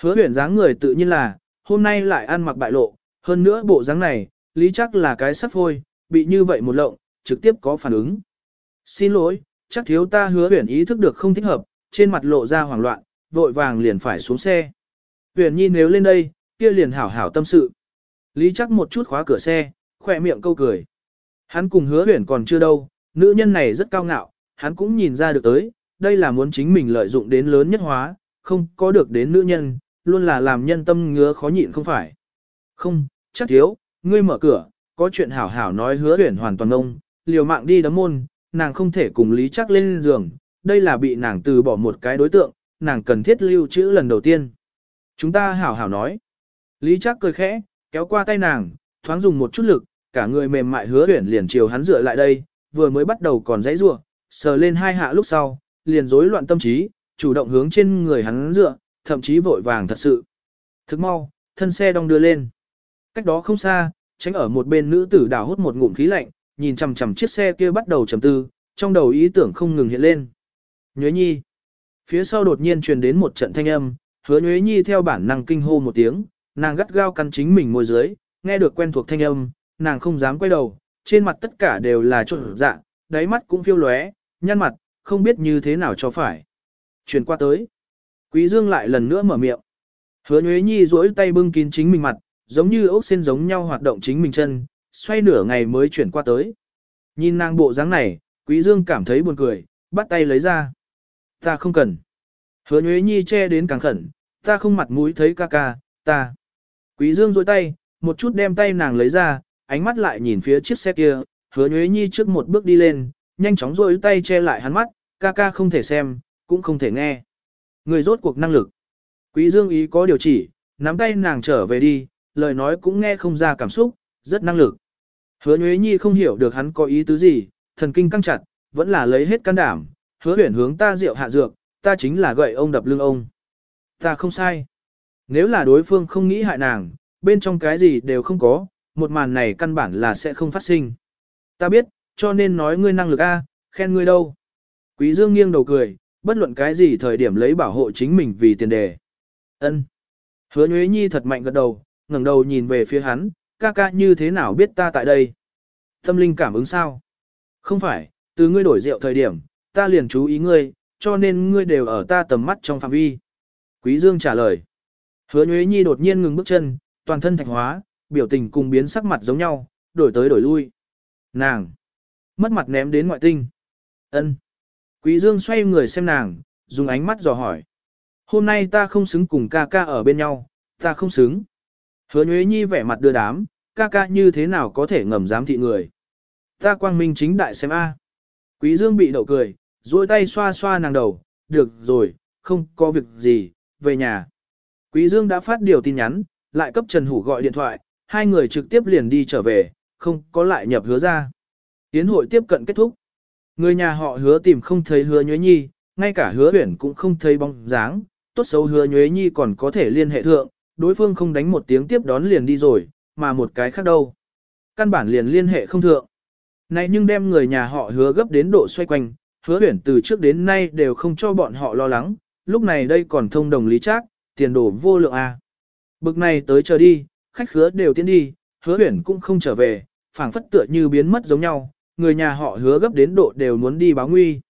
Hứa huyền dáng người tự nhiên là, hôm nay lại ăn mặc bại lộ, hơn nữa bộ dáng này, lý chắc là cái sắp hôi, bị như vậy một lộng, trực tiếp có phản ứng. Xin lỗi, chắc thiếu ta hứa huyền ý thức được không thích hợp, trên mặt lộ ra hoảng loạn, vội vàng liền phải xuống xe. Huyền nhi nếu lên đây, kia liền hảo hảo tâm sự. Lý chắc một chút khóa cửa xe, khỏe miệng câu cười. Hắn cùng hứa huyền còn chưa đâu, nữ nhân này rất cao ngạo, hắn cũng nhìn ra được tới, đây là muốn chính mình lợi dụng đến lớn nhất hóa, không có được đến nữ nhân, luôn là làm nhân tâm ngứa khó nhịn không phải. Không, chắc thiếu, ngươi mở cửa, có chuyện hảo hảo nói hứa tuyển hoàn toàn ông, liều mạng đi đấm môn, nàng không thể cùng lý chắc lên giường, đây là bị nàng từ bỏ một cái đối tượng, nàng cần thiết lưu trữ lần đầu tiên. Chúng ta hảo hảo nói. Lý chắc cười khẽ, kéo qua tay nàng, thoáng dùng một chút lực, cả người mềm mại hứa tuyển liền chiều hắn dựa lại đây, vừa mới bắt đầu còn dãy rua, sờ lên hai hạ lúc sau, liền rối loạn tâm trí, chủ động hướng trên người hắn dựa, thậm chí vội vàng thật sự. Thức mau, thân xe đong đưa lên. Cách đó không xa, tránh ở một bên nữ tử đào hút một ngụm khí lạnh, nhìn chằm chằm chiếc xe kia bắt đầu trầm tư, trong đầu ý tưởng không ngừng hiện lên. Nhuế nhi. Phía sau đột nhiên truyền đến một trận thanh âm, hứa nhuế nhi theo bản năng kinh hô một tiếng, nàng gắt gao cắn chính mình môi dưới, nghe được quen thuộc thanh âm, nàng không dám quay đầu, trên mặt tất cả đều là trộn dạ, đáy mắt cũng phiêu lóe, nhăn mặt, không biết như thế nào cho phải. Chuyển qua tới. Quý Dương lại lần nữa mở miệng. Hứa Nhuế Nhi duỗi tay bưng kín chính mình mặt, giống như ốc sen giống nhau hoạt động chính mình chân, xoay nửa ngày mới chuyển qua tới. Nhìn nàng bộ dáng này, Quý Dương cảm thấy buồn cười, bắt tay lấy ra. Ta không cần. Hứa Nhuế Nhi che đến càng khẩn, ta không mặt mũi thấy ca ca, ta. Quý Dương duỗi tay, một chút đem tay nàng lấy ra, ánh mắt lại nhìn phía chiếc xe kia, hứa Nhuế Nhi trước một bước đi lên, nhanh chóng duỗi tay che lại hắn mắt, ca ca không thể xem, cũng không thể nghe. Người rốt cuộc năng lực. Quý Dương ý có điều chỉ, nắm tay nàng trở về đi, lời nói cũng nghe không ra cảm xúc, rất năng lực. Hứa Nhuế Nhi không hiểu được hắn có ý tứ gì, thần kinh căng chặt, vẫn là lấy hết can đảm, hứa huyển hướng ta rượu hạ dược, ta chính là gậy ông đập lưng ông. Ta không sai. Nếu là đối phương không nghĩ hại nàng, bên trong cái gì đều không có, một màn này căn bản là sẽ không phát sinh. Ta biết, cho nên nói ngươi năng lực A, khen ngươi đâu. Quý Dương nghiêng đầu cười, bất luận cái gì thời điểm lấy bảo hộ chính mình vì tiền đề. Ân. Hứa Nhuế Nhi thật mạnh gật đầu, ngẩng đầu nhìn về phía hắn, ca ca như thế nào biết ta tại đây? Tâm linh cảm ứng sao? Không phải, từ ngươi đổi rượu thời điểm, ta liền chú ý ngươi, cho nên ngươi đều ở ta tầm mắt trong phạm vi. Quý Dương trả lời. Hứa Nhuế Nhi đột nhiên ngừng bước chân, toàn thân thạch hóa, biểu tình cùng biến sắc mặt giống nhau, đổi tới đổi lui. Nàng. Mất mặt ném đến ngoại tinh. Ân. Quý Dương xoay người xem nàng, dùng ánh mắt dò hỏi. Hôm nay ta không xứng cùng ca ca ở bên nhau, ta không xứng. Hứa Nhuế Nhi vẻ mặt đưa đám, ca ca như thế nào có thể ngầm dám thị người. Ta quang minh chính đại xem A. Quý Dương bị đậu cười, duỗi tay xoa xoa nàng đầu, được rồi, không có việc gì, về nhà. Quý Dương đã phát điều tin nhắn, lại cấp Trần Hủ gọi điện thoại, hai người trực tiếp liền đi trở về, không có lại nhập hứa ra. Tiến hội tiếp cận kết thúc. Người nhà họ hứa tìm không thấy hứa nhuế nhi, ngay cả hứa huyển cũng không thấy bóng dáng, tốt xấu hứa nhuế nhi còn có thể liên hệ thượng, đối phương không đánh một tiếng tiếp đón liền đi rồi, mà một cái khác đâu. Căn bản liền liên hệ không thượng. Này nhưng đem người nhà họ hứa gấp đến độ xoay quanh, hứa huyển từ trước đến nay đều không cho bọn họ lo lắng, lúc này đây còn thông đồng lý trác, tiền đổ vô lượng a. À. Bực này tới chờ đi, khách khứa đều tiến đi, hứa huyển cũng không trở về, phảng phất tựa như biến mất giống nhau, người nhà họ hứa gấp đến độ đều muốn đi báo nguy.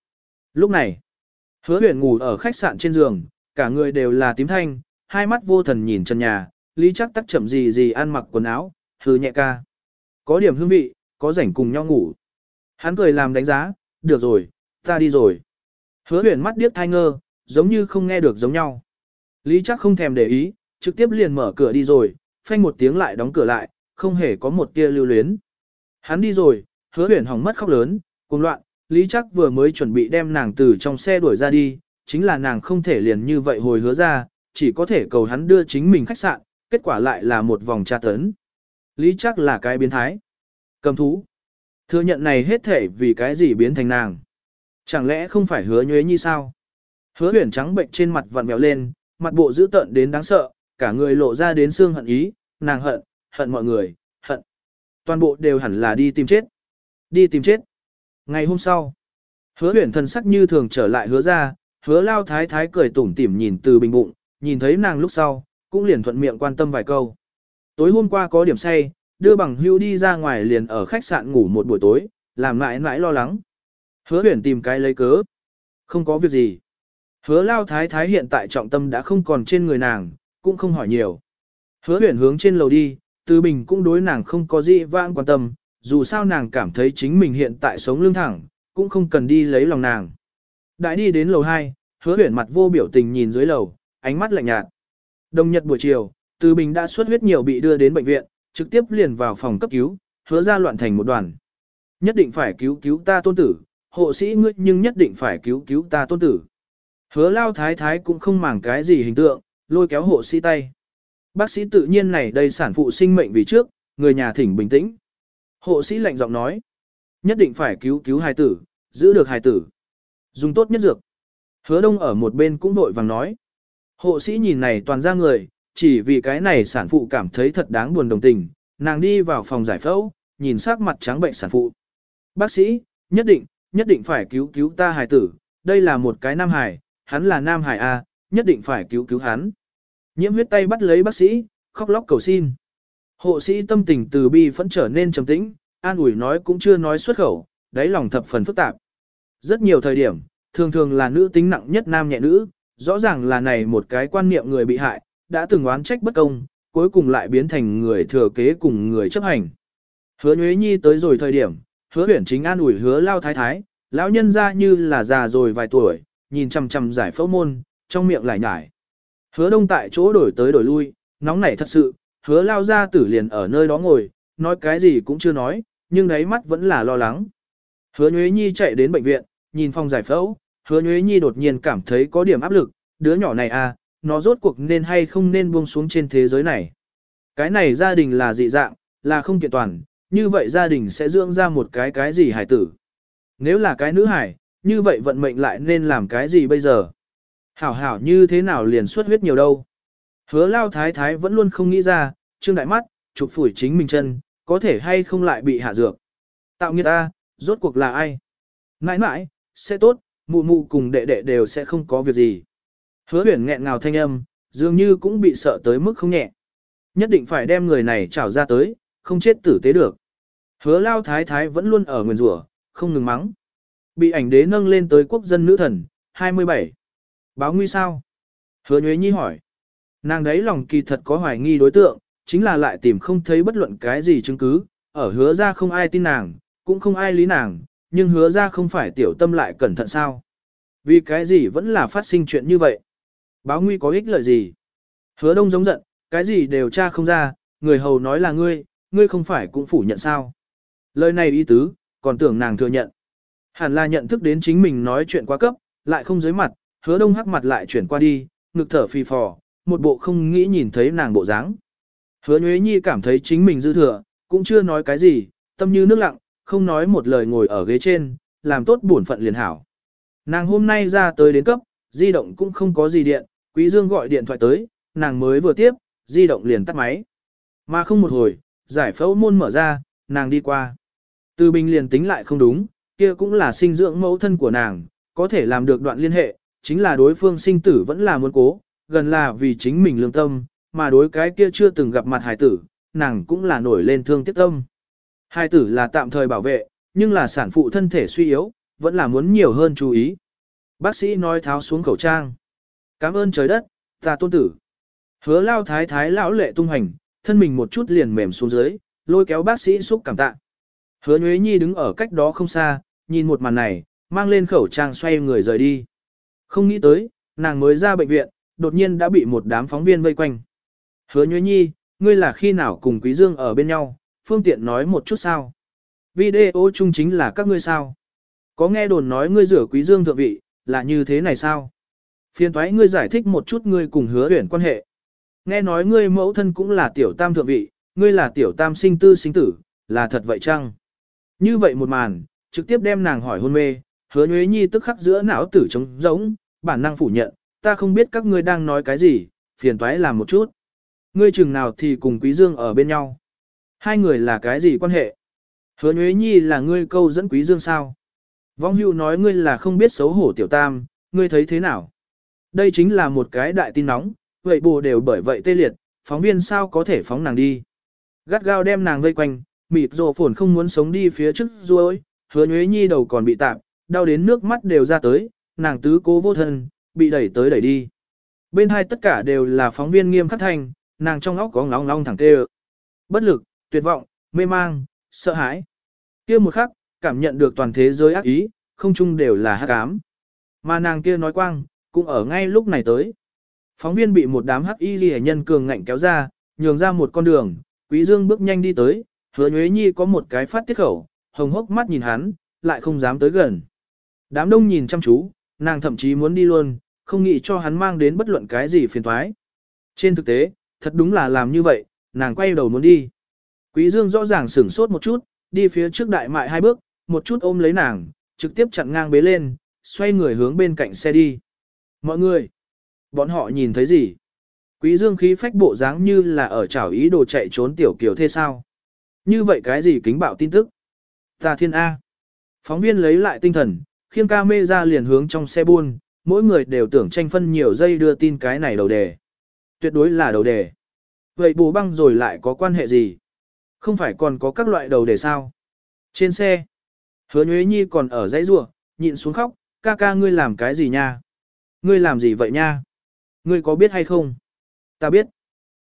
Lúc này, hứa Huyền ngủ ở khách sạn trên giường, cả người đều là tím thanh, hai mắt vô thần nhìn trần nhà, lý chắc tắc chậm gì gì ăn mặc quần áo, hư nhẹ ca. Có điểm hương vị, có rảnh cùng nhau ngủ. Hắn cười làm đánh giá, được rồi, ta đi rồi. Hứa huyền mắt điếc thai ngơ, giống như không nghe được giống nhau. Lý chắc không thèm để ý, trực tiếp liền mở cửa đi rồi, phanh một tiếng lại đóng cửa lại, không hề có một tia lưu luyến. Hắn đi rồi, hứa huyền hỏng mất khóc lớn, cùng loạn, Lý chắc vừa mới chuẩn bị đem nàng từ trong xe đuổi ra đi, chính là nàng không thể liền như vậy hồi hứa ra, chỉ có thể cầu hắn đưa chính mình khách sạn, kết quả lại là một vòng tra tấn. Lý chắc là cái biến thái. Cầm thú. Thừa nhận này hết thể vì cái gì biến thành nàng. Chẳng lẽ không phải hứa nhuế như sao? Hứa huyền trắng bệnh trên mặt vặn mèo lên, mặt bộ dữ tợn đến đáng sợ, cả người lộ ra đến xương hận ý, nàng hận, hận mọi người, hận. Toàn bộ đều hẳn là đi tìm chết. Đi tìm chết. Ngày hôm sau, hứa huyền thần sắc như thường trở lại hứa ra, hứa lao thái thái cười tủm tỉm nhìn từ bình bụng, nhìn thấy nàng lúc sau, cũng liền thuận miệng quan tâm vài câu. Tối hôm qua có điểm say, đưa bằng hưu đi ra ngoài liền ở khách sạn ngủ một buổi tối, làm mãi mãi lo lắng. Hứa huyền tìm cái lấy cớ. Không có việc gì. Hứa lao thái thái hiện tại trọng tâm đã không còn trên người nàng, cũng không hỏi nhiều. Hứa huyền hướng trên lầu đi, từ bình cũng đối nàng không có gì vãng quan tâm, dù sao nàng cảm thấy chính mình hiện tại sống lưng thẳng, cũng không cần đi lấy lòng nàng. Đại đi đến lầu 2, hứa huyền mặt vô biểu tình nhìn dưới lầu, ánh mắt lạnh nhạt. Đồng nhật buổi chiều, từ bình đã xuất huyết nhiều bị đưa đến bệnh viện, trực tiếp liền vào phòng cấp cứu, hứa ra loạn thành một đoàn. Nhất định phải cứu cứu ta tôn tử, hộ sĩ ngươi nhưng nhất định phải cứu cứu ta tôn tử. Hứa lao thái thái cũng không màng cái gì hình tượng, lôi kéo hộ sĩ tay. Bác sĩ tự nhiên này đây sản phụ sinh mệnh vì trước, người nhà thỉnh bình tĩnh. Hộ sĩ lạnh giọng nói, nhất định phải cứu cứu hài tử, giữ được hài tử. Dùng tốt nhất dược. Hứa đông ở một bên cũng vội vàng nói. Hộ sĩ nhìn này toàn ra người, chỉ vì cái này sản phụ cảm thấy thật đáng buồn đồng tình, nàng đi vào phòng giải phẫu, nhìn sắc mặt trắng bệnh sản phụ. Bác sĩ, nhất định, nhất định phải cứu cứu ta hài tử, đây là một cái nam hài, hắn là nam hài A, nhất định phải cứu cứu hắn. Nhiễm huyết tay bắt lấy bác sĩ, khóc lóc cầu xin. Hộ sĩ tâm tình từ bi phẫn trở nên trầm tĩnh, an ủi nói cũng chưa nói xuất khẩu, đáy lòng thập phần phức tạp. Rất nhiều thời điểm, thường thường là nữ tính nặng nhất nam nhẹ nữ, rõ ràng là này một cái quan niệm người bị hại, đã từng oán trách bất công, cuối cùng lại biến thành người thừa kế cùng người chấp hành. Hứa Nhuế Nhi tới rồi thời điểm, hứa huyển chính an ủi hứa lao thái thái, lão nhân ra như là già rồi vài tuổi, nhìn chằm chằm giải phẫu môn, trong miệng lại nhải. Hứa đông tại chỗ đổi tới đổi lui, nóng nảy thật sự, hứa lao ra tử liền ở nơi đó ngồi, nói cái gì cũng chưa nói, nhưng đáy mắt vẫn là lo lắng. Hứa Nhuế Nhi chạy đến bệnh viện, nhìn phòng giải phẫu, hứa Nhuế Nhi đột nhiên cảm thấy có điểm áp lực, đứa nhỏ này à, nó rốt cuộc nên hay không nên buông xuống trên thế giới này. Cái này gia đình là dị dạng, là không kiện toàn, như vậy gia đình sẽ dưỡng ra một cái cái gì hải tử. Nếu là cái nữ hải, như vậy vận mệnh lại nên làm cái gì bây giờ? Hảo hảo như thế nào liền xuất huyết nhiều đâu? Hứa lao thái thái vẫn luôn không nghĩ ra, trương đại mắt, chụp phủi chính mình chân, có thể hay không lại bị hạ dược. Tạo nghiệt ta, rốt cuộc là ai? Nãi nãi, sẽ tốt, mụ mụ cùng đệ đệ đều sẽ không có việc gì. Hứa huyền nghẹn ngào thanh âm, dường như cũng bị sợ tới mức không nhẹ. Nhất định phải đem người này trảo ra tới, không chết tử tế được. Hứa lao thái thái vẫn luôn ở nguyền rủa, không ngừng mắng. Bị ảnh đế nâng lên tới quốc dân nữ thần, 27. Báo nguy sao? Hứa nhuế nhi hỏi. Nàng đấy lòng kỳ thật có hoài nghi đối tượng, chính là lại tìm không thấy bất luận cái gì chứng cứ, ở hứa ra không ai tin nàng, cũng không ai lý nàng, nhưng hứa ra không phải tiểu tâm lại cẩn thận sao. Vì cái gì vẫn là phát sinh chuyện như vậy? Báo nguy có ích lợi gì? Hứa đông giống giận, cái gì đều tra không ra, người hầu nói là ngươi, ngươi không phải cũng phủ nhận sao. Lời này ý tứ, còn tưởng nàng thừa nhận. Hẳn là nhận thức đến chính mình nói chuyện quá cấp, lại không dưới mặt, hứa đông hắc mặt lại chuyển qua đi, ngực thở phì phò, một bộ không nghĩ nhìn thấy nàng bộ dáng. Hứa Nhuế Nhi cảm thấy chính mình dư thừa, cũng chưa nói cái gì, tâm như nước lặng, không nói một lời ngồi ở ghế trên, làm tốt bổn phận liền hảo. Nàng hôm nay ra tới đến cấp, di động cũng không có gì điện, Quý Dương gọi điện thoại tới, nàng mới vừa tiếp, di động liền tắt máy. Mà không một hồi, giải phẫu môn mở ra, nàng đi qua. Từ bình liền tính lại không đúng, kia cũng là sinh dưỡng mẫu thân của nàng, có thể làm được đoạn liên hệ, chính là đối phương sinh tử vẫn là muốn cố, gần là vì chính mình lương tâm, mà đối cái kia chưa từng gặp mặt hài tử, nàng cũng là nổi lên thương tiếc tâm. Hài tử là tạm thời bảo vệ, nhưng là sản phụ thân thể suy yếu, vẫn là muốn nhiều hơn chú ý. Bác sĩ nói tháo xuống khẩu trang. Cảm ơn trời đất, ta tôn tử. Hứa lao thái thái lão lệ tung hành, thân mình một chút liền mềm xuống dưới, lôi kéo bác sĩ xúc cảm tạ. Hứa Nhuế Nhi đứng ở cách đó không xa, nhìn một màn này, mang lên khẩu trang xoay người rời đi. Không nghĩ tới, nàng mới ra bệnh viện, đột nhiên đã bị một đám phóng viên vây quanh. Hứa Nhuế Nhi, ngươi là khi nào cùng Quý Dương ở bên nhau, phương tiện nói một chút sao? Video chung chính là các ngươi sao? Có nghe đồn nói ngươi rửa Quý Dương thượng vị, là như thế này sao? Phiên thoái ngươi giải thích một chút ngươi cùng hứa huyển quan hệ. Nghe nói ngươi mẫu thân cũng là tiểu tam thượng vị, ngươi là tiểu tam sinh tư sinh tử, là thật vậy chăng? Như vậy một màn, trực tiếp đem nàng hỏi hôn mê, hứa nhuế nhi tức khắc giữa não tử trống rỗng, bản năng phủ nhận, ta không biết các ngươi đang nói cái gì, phiền toái làm một chút. Ngươi chừng nào thì cùng Quý Dương ở bên nhau. Hai người là cái gì quan hệ? Hứa nhuế nhi là ngươi câu dẫn Quý Dương sao? Vong hưu nói ngươi là không biết xấu hổ tiểu tam, ngươi thấy thế nào? Đây chính là một cái đại tin nóng, vậy bù đều bởi vậy tê liệt, phóng viên sao có thể phóng nàng đi. Gắt gao đem nàng vây quanh, mịt rồ phồn không muốn sống đi phía trước ruôi, hứa nhuế nhi đầu còn bị tạm, đau đến nước mắt đều ra tới, nàng tứ cố vô thân, bị đẩy tới đẩy đi. Bên hai tất cả đều là phóng viên nghiêm khắc thành, nàng trong óc có ngóng ngóng thẳng tê Bất lực, tuyệt vọng, mê mang, sợ hãi. kia một khắc, cảm nhận được toàn thế giới ác ý, không chung đều là hắc ám. Mà nàng kia nói quang, cũng ở ngay lúc này tới. Phóng viên bị một đám hắc y ghi nhân cường ngạnh kéo ra, nhường ra một con đường, quý dương bước nhanh đi tới, hứa nhuế nhi có một cái phát tiết khẩu, hồng hốc mắt nhìn hắn, lại không dám tới gần. Đám đông nhìn chăm chú, nàng thậm chí muốn đi luôn, không nghĩ cho hắn mang đến bất luận cái gì phiền toái. Trên thực tế, thật đúng là làm như vậy, nàng quay đầu muốn đi. Quý Dương rõ ràng sửng sốt một chút, đi phía trước đại mại hai bước, một chút ôm lấy nàng, trực tiếp chặn ngang bế lên, xoay người hướng bên cạnh xe đi. Mọi người, bọn họ nhìn thấy gì? Quý Dương khí phách bộ dáng như là ở chảo ý đồ chạy trốn tiểu kiều thế sao? Như vậy cái gì kính bạo tin tức? Ta thiên A. Phóng viên lấy lại tinh thần, khiêng ca mê ra liền hướng trong xe buôn, mỗi người đều tưởng tranh phân nhiều giây đưa tin cái này đầu đề. Tuyệt đối là đầu đề. Vậy bù băng rồi lại có quan hệ gì? Không phải còn có các loại đầu đề sao? Trên xe, hứa nhuế nhi còn ở dãy rua, nhịn xuống khóc, ca ca ngươi làm cái gì nha? Ngươi làm gì vậy nha? Ngươi có biết hay không? Ta biết.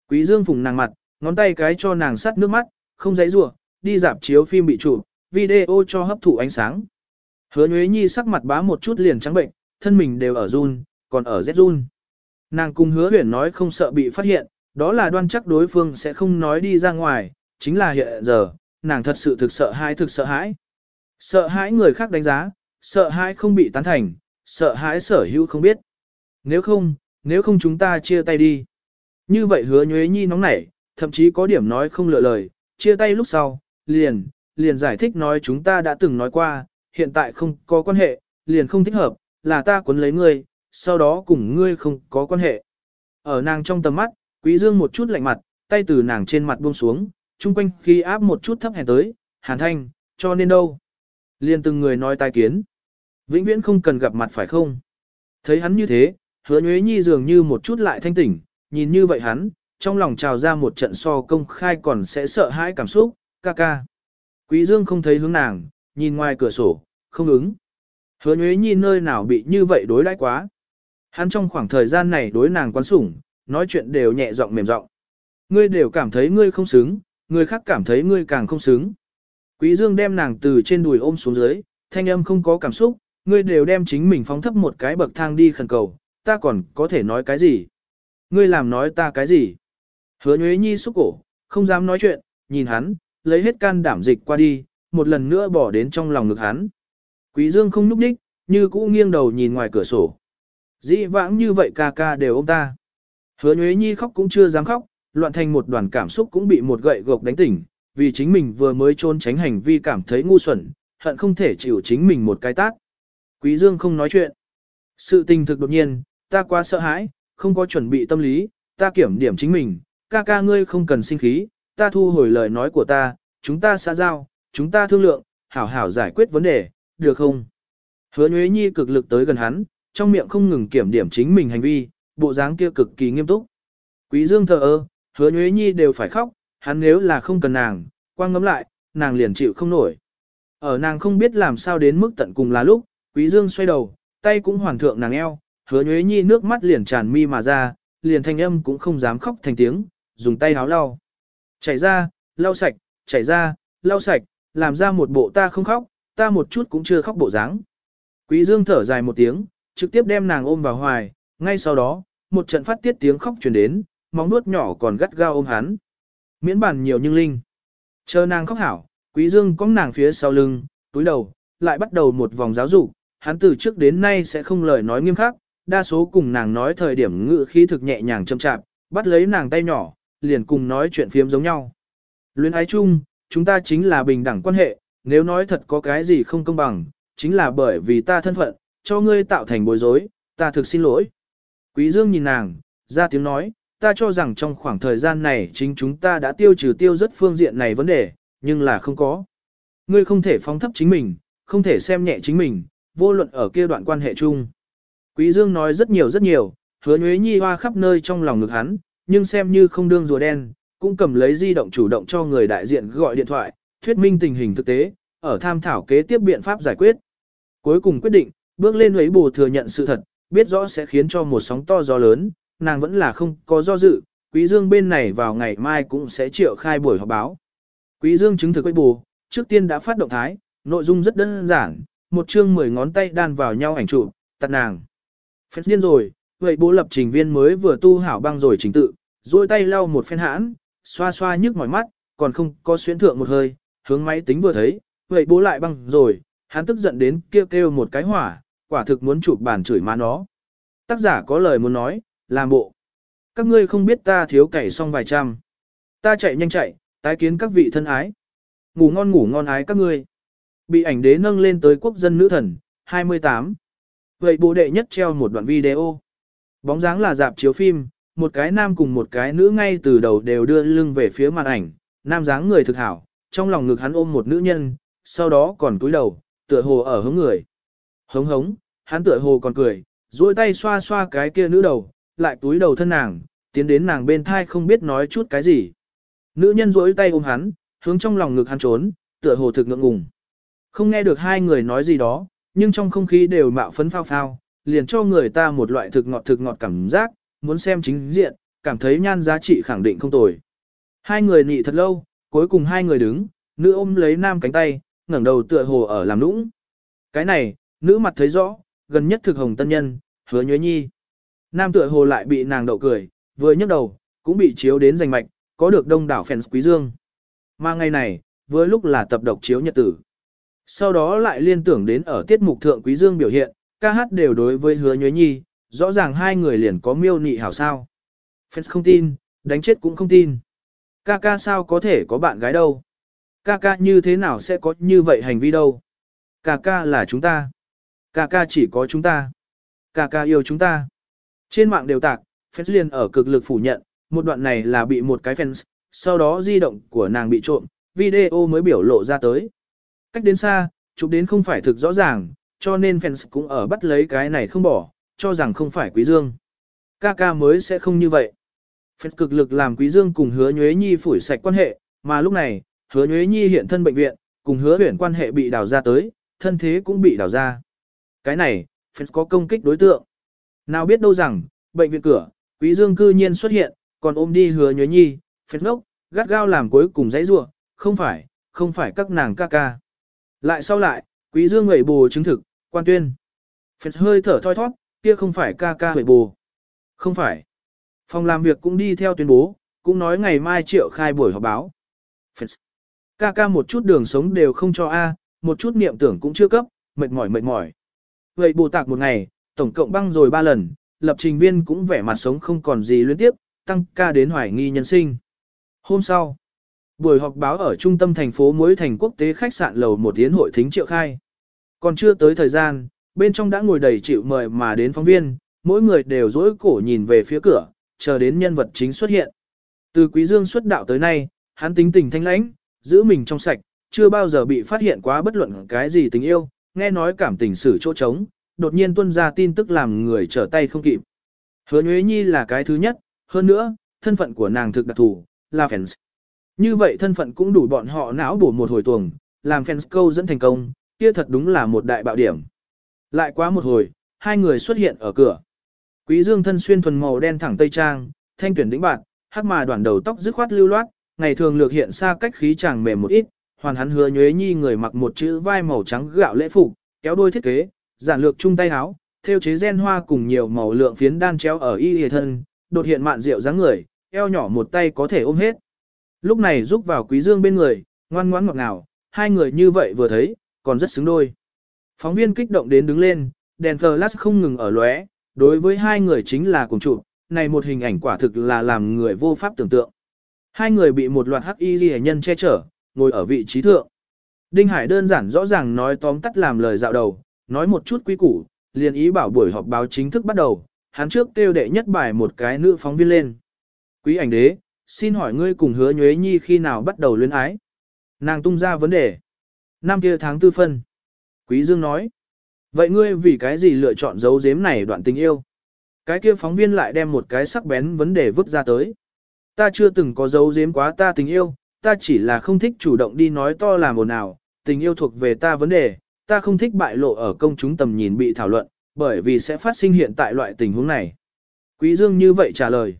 Quý Dương phùng nàng mặt, ngón tay cái cho nàng sắt nước mắt, không dãy rủa, đi dạp chiếu phim bị chụp, video cho hấp thụ ánh sáng. Hứa Nhuế Nhi sắc mặt bá một chút liền trắng bệnh, thân mình đều ở run, còn ở rét run. Nàng cùng hứa huyển nói không sợ bị phát hiện, đó là đoan chắc đối phương sẽ không nói đi ra ngoài, chính là hiện giờ, nàng thật sự thực sợ hãi thực sợ hãi. Sợ hãi người khác đánh giá, sợ hãi không bị tán thành, sợ hãi sở hữu không biết. Nếu không, nếu không chúng ta chia tay đi. Như vậy hứa nhuế nhi nóng nảy, thậm chí có điểm nói không lựa lời, chia tay lúc sau, liền, liền giải thích nói chúng ta đã từng nói qua, hiện tại không có quan hệ, liền không thích hợp, là ta cuốn lấy ngươi, sau đó cùng ngươi không có quan hệ. Ở nàng trong tầm mắt, quý dương một chút lạnh mặt, tay từ nàng trên mặt buông xuống, chung quanh khi áp một chút thấp hèn tới, hàn thanh, cho nên đâu. Liền từng người nói tai kiến. Vĩnh viễn không cần gặp mặt phải không? Thấy hắn như thế, hứa nhuế nhi dường như một chút lại thanh tỉnh, nhìn như vậy hắn, trong lòng trào ra một trận so công khai còn sẽ sợ hãi cảm xúc, ca ca. Quý dương không thấy hướng nàng, nhìn ngoài cửa sổ, không ứng. Hứa nhuế nhi nơi nào bị như vậy đối đãi quá. Hắn trong khoảng thời gian này đối nàng quan sủng, nói chuyện đều nhẹ giọng mềm giọng. Ngươi đều cảm thấy ngươi không xứng, người khác cảm thấy ngươi càng không xứng. Quý Dương đem nàng từ trên đùi ôm xuống dưới, thanh âm không có cảm xúc, ngươi đều đem chính mình phóng thấp một cái bậc thang đi khẩn cầu, ta còn có thể nói cái gì? Ngươi làm nói ta cái gì? Hứa Nhuế Nhi xúc cổ, không dám nói chuyện, nhìn hắn, lấy hết can đảm dịch qua đi, một lần nữa bỏ đến trong lòng ngực hắn. Quý Dương không núp đích, như cũ nghiêng đầu nhìn ngoài cửa sổ. Dĩ vãng như vậy ca ca đều ôm ta. Hứa Nhuế Nhi khóc cũng chưa dám khóc, loạn thành một đoàn cảm xúc cũng bị một gậy gộc đánh tỉnh, vì chính mình vừa mới trốn tránh hành vi cảm thấy ngu xuẩn, hận không thể chịu chính mình một cái tát. Quý Dương không nói chuyện. Sự tình thực đột nhiên, ta quá sợ hãi, không có chuẩn bị tâm lý, ta kiểm điểm chính mình, ca ca ngươi không cần sinh khí, ta thu hồi lời nói của ta, chúng ta xã giao, chúng ta thương lượng, hảo hảo giải quyết vấn đề, được không? Hứa Nhuế Nhi cực lực tới gần hắn, trong miệng không ngừng kiểm điểm chính mình hành vi, bộ dáng kia cực kỳ nghiêm túc. Quý Dương thờ ơ, hứa Nhuế Nhi đều phải khóc, hắn nếu là không cần nàng, quang ngấm lại, nàng liền chịu không nổi. Ở nàng không biết làm sao đến mức tận cùng là lúc, Quý Dương xoay đầu, tay cũng hoàn thượng nàng eo, hứa Nhuế Nhi nước mắt liền tràn mi mà ra, liền thanh âm cũng không dám khóc thành tiếng, dùng tay háo lau. Chảy ra, lau sạch, chảy ra, lau sạch, làm ra một bộ ta không khóc, ta một chút cũng chưa khóc bộ dáng. Quý Dương thở dài một tiếng, trực tiếp đem nàng ôm vào hoài, ngay sau đó, một trận phát tiết tiếng khóc truyền đến, móng nuốt nhỏ còn gắt gao ôm hắn. Miễn bản nhiều nhưng linh. Chờ nàng khóc hảo, Quý Dương cõng nàng phía sau lưng, túi đầu, lại bắt đầu một vòng giáo dục, hắn từ trước đến nay sẽ không lời nói nghiêm khắc, đa số cùng nàng nói thời điểm ngữ khí thực nhẹ nhàng chậm chạp, bắt lấy nàng tay nhỏ, liền cùng nói chuyện phiếm giống nhau. Luyến ái chung, chúng ta chính là bình đẳng quan hệ, nếu nói thật có cái gì không công bằng, chính là bởi vì ta thân phận, cho ngươi tạo thành bối rối, ta thực xin lỗi. Quý Dương nhìn nàng, ra tiếng nói, ta cho rằng trong khoảng thời gian này chính chúng ta đã tiêu trừ tiêu rất phương diện này vấn đề, nhưng là không có. Ngươi không thể phóng thấp chính mình, không thể xem nhẹ chính mình, vô luận ở kia đoạn quan hệ chung. Quý Dương nói rất nhiều rất nhiều, hứa nhuế nhi hoa khắp nơi trong lòng ngực hắn, nhưng xem như không đương rùa đen, cũng cầm lấy di động chủ động cho người đại diện gọi điện thoại, thuyết minh tình hình thực tế, ở tham thảo kế tiếp biện pháp giải quyết. Cuối cùng quyết định, bước lên ấy bù thừa nhận sự thật, biết rõ sẽ khiến cho một sóng to gió lớn, nàng vẫn là không có do dự, Quý Dương bên này vào ngày mai cũng sẽ triệu khai buổi họp báo. Quý Dương chứng thực với bù, trước tiên đã phát động thái, nội dung rất đơn giản, một chương 10 ngón tay đan vào nhau ảnh chụp, tắt nàng. Phép điên rồi, vậy bố lập trình viên mới vừa tu hảo băng rồi trình tự, duỗi tay lau một phen hãn, xoa xoa nhức mỏi mắt, còn không có xuyến thượng một hơi, hướng máy tính vừa thấy, vậy bố lại băng rồi, hắn tức giận đến kêu kêu một cái hỏa, quả thực muốn chụp bàn chửi má nó. Tác giả có lời muốn nói, làm bộ. Các ngươi không biết ta thiếu cày xong vài trăm. Ta chạy nhanh chạy, tái kiến các vị thân ái. Ngủ ngon ngủ ngon ái các ngươi. Bị ảnh đế nâng lên tới quốc dân nữ thần, 28. Vậy bố đệ nhất treo một đoạn video. Bóng dáng là dạp chiếu phim, một cái nam cùng một cái nữ ngay từ đầu đều đưa lưng về phía màn ảnh, nam dáng người thực hảo, trong lòng ngực hắn ôm một nữ nhân, sau đó còn cúi đầu, tựa hồ ở hướng người. Hống hống, hắn tựa hồ còn cười, duỗi tay xoa xoa cái kia nữ đầu, lại túi đầu thân nàng, tiến đến nàng bên thai không biết nói chút cái gì. Nữ nhân duỗi tay ôm hắn, hướng trong lòng ngực hắn trốn, tựa hồ thực ngượng ngùng. Không nghe được hai người nói gì đó, nhưng trong không khí đều mạo phấn phao phao, liền cho người ta một loại thực ngọt thực ngọt cảm giác, muốn xem chính diện, cảm thấy nhan giá trị khẳng định không tồi. Hai người nị thật lâu, cuối cùng hai người đứng, nữ ôm lấy nam cánh tay, ngẩng đầu tựa hồ ở làm nũng. Cái này, nữ mặt thấy rõ, gần nhất thực hồng tân nhân, hứa nhuế nhi. Nam tựa hồ lại bị nàng đậu cười, vừa nhấc đầu, cũng bị chiếu đến giành mạch, có được đông đảo fans quý dương. Mà ngày này, vừa lúc là tập độc chiếu nhật tử. Sau đó lại liên tưởng đến ở tiết mục thượng quý dương biểu hiện, ca hát đều đối với hứa nhuế nhi, rõ ràng hai người liền có miêu nị hảo sao. Fans không tin, đánh chết cũng không tin. Ca ca sao có thể có bạn gái đâu. Ca ca như thế nào sẽ có như vậy hành vi đâu. Ca ca là chúng ta. Ca ca chỉ có chúng ta. Ca ca yêu chúng ta. Trên mạng đều tạc, fans liền ở cực lực phủ nhận, một đoạn này là bị một cái fans, sau đó di động của nàng bị trộm, video mới biểu lộ ra tới. Cách đến xa, chụp đến không phải thực rõ ràng, cho nên fans cũng ở bắt lấy cái này không bỏ, cho rằng không phải Quý Dương. Ca ca mới sẽ không như vậy. Phép cực lực làm Quý Dương cùng hứa Nhuế Nhi phủi sạch quan hệ, mà lúc này, hứa Nhuế Nhi hiện thân bệnh viện, cùng hứa huyển quan hệ bị đào ra tới, thân thế cũng bị đào ra. Cái này, Phép có công kích đối tượng. Nào biết đâu rằng, bệnh viện cửa, Quý Dương cư nhiên xuất hiện, còn ôm đi hứa Nhuế Nhi, Phép ngốc, gắt gao làm cuối cùng dãy rua, không phải, không phải các nàng ca ca. Lại sau lại, Quý Dương ngẩy bù chứng thực, quan tuyên. Phật hơi thở thoi thoát, kia không phải ca ca huệ bù. Không phải. Phòng làm việc cũng đi theo tuyên bố, cũng nói ngày mai triệu khai buổi họp báo. Phật. Ca ca một chút đường sống đều không cho A, một chút niệm tưởng cũng chưa cấp, mệt mỏi mệt mỏi. Vậy bù tạc một ngày, tổng cộng băng rồi ba lần, lập trình viên cũng vẻ mặt sống không còn gì liên tiếp, tăng ca đến hoài nghi nhân sinh. Hôm sau, Buổi họp báo ở trung tâm thành phố Muối Thành Quốc tế khách sạn lầu một tiến hội thính triệu khai. Còn chưa tới thời gian, bên trong đã ngồi đầy chịu mời mà đến phóng viên, mỗi người đều dỗi cổ nhìn về phía cửa, chờ đến nhân vật chính xuất hiện. Từ Quý Dương xuất đạo tới nay, hắn tính tình thanh lãnh, giữ mình trong sạch, chưa bao giờ bị phát hiện quá bất luận cái gì tình yêu, nghe nói cảm tình xử chỗ trống, đột nhiên tuân ra tin tức làm người trở tay không kịp. Hứa Nhuế Nhi là cái thứ nhất, hơn nữa, thân phận của nàng thực đặc thù, là fans. Như vậy thân phận cũng đủ bọn họ não bổ một hồi tuồng, làm fans câu dẫn thành công, kia thật đúng là một đại bạo điểm. Lại quá một hồi, hai người xuất hiện ở cửa. Quý Dương thân xuyên thuần màu đen thẳng tây trang, thanh tuyển đĩnh bạc, hắc mà đoạn đầu tóc dứt khoát lưu loát, ngày thường lược hiện xa cách khí chàng mềm một ít, hoàn hắn hứa nhuế nhi người mặc một chữ vai màu trắng gạo lễ phục, kéo đôi thiết kế, giản lược chung tay áo, theo chế gen hoa cùng nhiều màu lượng phiến đan treo ở y y thân, đột hiện mạn rượu dáng người, eo nhỏ một tay có thể ôm hết. Lúc này giúp vào quý dương bên người, ngoan ngoãn ngọt ngào, hai người như vậy vừa thấy, còn rất xứng đôi. Phóng viên kích động đến đứng lên, đèn flash không ngừng ở lóe, đối với hai người chính là cùng trụ, này một hình ảnh quả thực là làm người vô pháp tưởng tượng. Hai người bị một loạt hắc y ghi nhân che chở, ngồi ở vị trí thượng. Đinh Hải đơn giản rõ ràng nói tóm tắt làm lời dạo đầu, nói một chút quý củ, liền ý bảo buổi họp báo chính thức bắt đầu, hắn trước kêu đệ nhất bài một cái nữ phóng viên lên. Quý ảnh đế, xin hỏi ngươi cùng hứa nhuế nhi khi nào bắt đầu luyến ái. Nàng tung ra vấn đề. Năm kia tháng tư phân. Quý Dương nói. Vậy ngươi vì cái gì lựa chọn dấu giếm này đoạn tình yêu? Cái kia phóng viên lại đem một cái sắc bén vấn đề vứt ra tới. Ta chưa từng có dấu giếm quá ta tình yêu, ta chỉ là không thích chủ động đi nói to làm ồn ào, tình yêu thuộc về ta vấn đề, ta không thích bại lộ ở công chúng tầm nhìn bị thảo luận, bởi vì sẽ phát sinh hiện tại loại tình huống này. Quý Dương như vậy trả lời.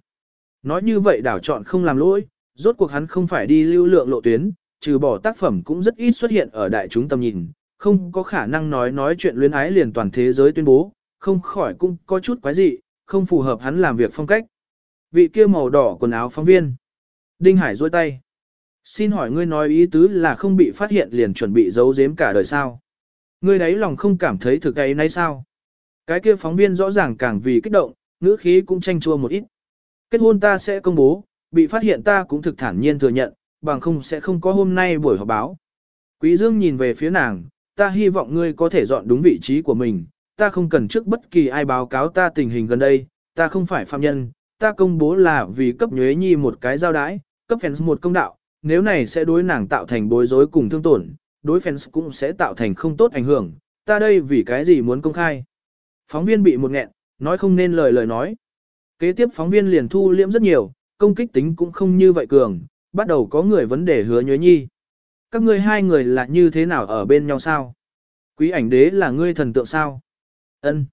Nói như vậy đảo chọn không làm lỗi, rốt cuộc hắn không phải đi lưu lượng lộ tuyến, trừ bỏ tác phẩm cũng rất ít xuất hiện ở đại chúng tầm nhìn, không có khả năng nói nói chuyện luyến ái liền toàn thế giới tuyên bố, không khỏi cũng có chút quái dị, không phù hợp hắn làm việc phong cách. Vị kia màu đỏ quần áo phóng viên. Đinh Hải duỗi tay. Xin hỏi ngươi nói ý tứ là không bị phát hiện liền chuẩn bị giấu giếm cả đời sao? Ngươi đấy lòng không cảm thấy thực ấy nay sao? Cái kia phóng viên rõ ràng càng vì kích động, ngữ khí cũng tranh chua một ít. Kết hôn ta sẽ công bố, bị phát hiện ta cũng thực thản nhiên thừa nhận, bằng không sẽ không có hôm nay buổi họp báo. Quý Dương nhìn về phía nàng, ta hy vọng ngươi có thể dọn đúng vị trí của mình, ta không cần trước bất kỳ ai báo cáo ta tình hình gần đây, ta không phải phạm nhân, ta công bố là vì cấp nhuế nhi một cái giao đái, cấp fans một công đạo, nếu này sẽ đối nàng tạo thành bối rối cùng thương tổn, đối fans cũng sẽ tạo thành không tốt ảnh hưởng, ta đây vì cái gì muốn công khai. Phóng viên bị một nghẹn, nói không nên lời lời nói. Kế tiếp phóng viên liền thu liễm rất nhiều, công kích tính cũng không như vậy cường, bắt đầu có người vấn đề hứa nhuế nhi. Các ngươi hai người là như thế nào ở bên nhau sao? Quý ảnh đế là ngươi thần tượng sao? Ân.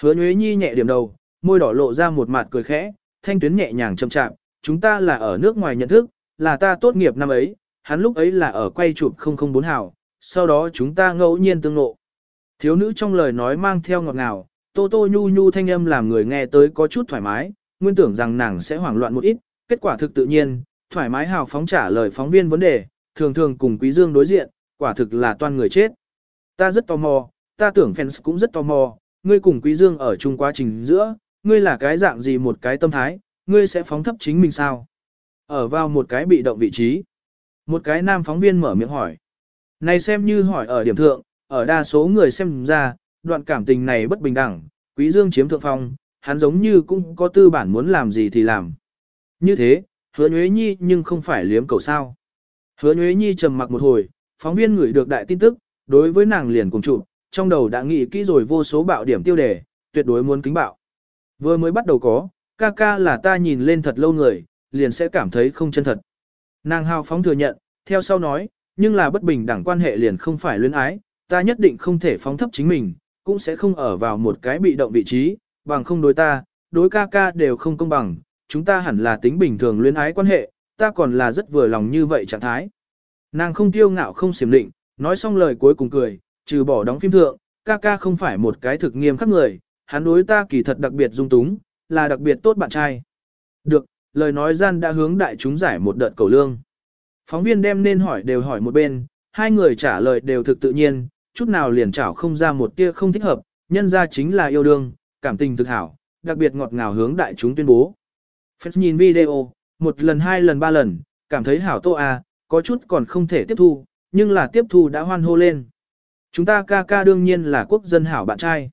Hứa nhuế nhi nhẹ điểm đầu, môi đỏ lộ ra một mặt cười khẽ, thanh tuyến nhẹ nhàng chậm chạm, chúng ta là ở nước ngoài nhận thức, là ta tốt nghiệp năm ấy, hắn lúc ấy là ở quay chụp 004 hào, sau đó chúng ta ngẫu nhiên tương ngộ. Thiếu nữ trong lời nói mang theo ngọt ngào, Tô Tô Nhu Nhu thanh âm làm người nghe tới có chút thoải mái, nguyên tưởng rằng nàng sẽ hoảng loạn một ít, kết quả thực tự nhiên, thoải mái hào phóng trả lời phóng viên vấn đề, thường thường cùng Quý Dương đối diện, quả thực là toan người chết. Ta rất tò mò, ta tưởng fans cũng rất tò mò, ngươi cùng Quý Dương ở chung quá trình giữa, ngươi là cái dạng gì một cái tâm thái, ngươi sẽ phóng thấp chính mình sao? Ở vào một cái bị động vị trí. Một cái nam phóng viên mở miệng hỏi. Này xem như hỏi ở điểm thượng, ở đa số người xem ra, đoạn cảm tình này bất bình đẳng, Quý Dương chiếm thượng phong, hắn giống như cũng có tư bản muốn làm gì thì làm. Như thế, hứa nhuế nhi nhưng không phải liếm cầu sao. Hứa nhuế nhi trầm mặc một hồi, phóng viên gửi được đại tin tức, đối với nàng liền cùng chụp, trong đầu đã nghĩ kỹ rồi vô số bạo điểm tiêu đề, tuyệt đối muốn kính bạo. Vừa mới bắt đầu có, ca ca là ta nhìn lên thật lâu người, liền sẽ cảm thấy không chân thật. Nàng hào phóng thừa nhận, theo sau nói, nhưng là bất bình đẳng quan hệ liền không phải luyến ái, ta nhất định không thể phóng thấp chính mình, cũng sẽ không ở vào một cái bị động vị trí, bằng không đối ta, đối ca ca đều không công bằng, chúng ta hẳn là tính bình thường luyến ái quan hệ, ta còn là rất vừa lòng như vậy trạng thái. Nàng không tiêu ngạo không xiểm định, nói xong lời cuối cùng cười, trừ bỏ đóng phim thượng, ca ca không phải một cái thực nghiêm khắc người, hắn đối ta kỳ thật đặc biệt dung túng, là đặc biệt tốt bạn trai. Được, lời nói gian đã hướng đại chúng giải một đợt cầu lương. Phóng viên đem nên hỏi đều hỏi một bên, hai người trả lời đều thực tự nhiên, chút nào liền chảo không ra một tia không thích hợp, nhân ra chính là yêu đương, cảm tình thực hảo, đặc biệt ngọt ngào hướng đại chúng tuyên bố. Fans nhìn video, một lần hai lần ba lần, cảm thấy hảo tô à, có chút còn không thể tiếp thu, nhưng là tiếp thu đã hoan hô lên. Chúng ta ca ca đương nhiên là quốc dân hảo bạn trai.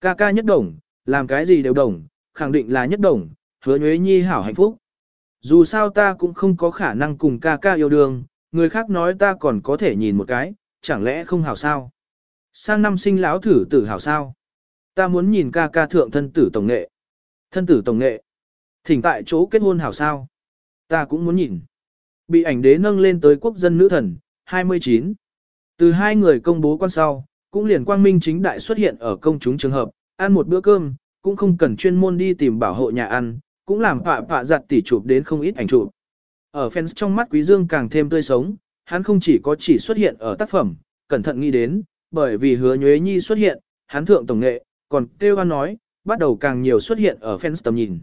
Ca ca nhất đồng, làm cái gì đều đồng, khẳng định là nhất đồng, hứa nhuế nhi hảo hạnh phúc. Dù sao ta cũng không có khả năng cùng ca ca yêu đương, người khác nói ta còn có thể nhìn một cái, chẳng lẽ không hảo sao? Sang năm sinh lão thử tử hảo sao? Ta muốn nhìn ca ca thượng thân tử tổng nghệ. Thân tử tổng nghệ. Thỉnh tại chỗ kết hôn hảo sao? Ta cũng muốn nhìn. Bị ảnh đế nâng lên tới quốc dân nữ thần, 29. Từ hai người công bố quan sau, cũng liền quang minh chính đại xuất hiện ở công chúng trường hợp, ăn một bữa cơm, cũng không cần chuyên môn đi tìm bảo hộ nhà ăn, cũng làm phạ phạ giặt tỉ chụp đến không ít ảnh chụp. Ở fans trong mắt Quý Dương càng thêm tươi sống, hắn không chỉ có chỉ xuất hiện ở tác phẩm, cẩn thận nghĩ đến, bởi vì hứa nhuế nhi xuất hiện, hắn thượng tổng nghệ, còn kêu hắn nói, bắt đầu càng nhiều xuất hiện ở fans tầm nhìn.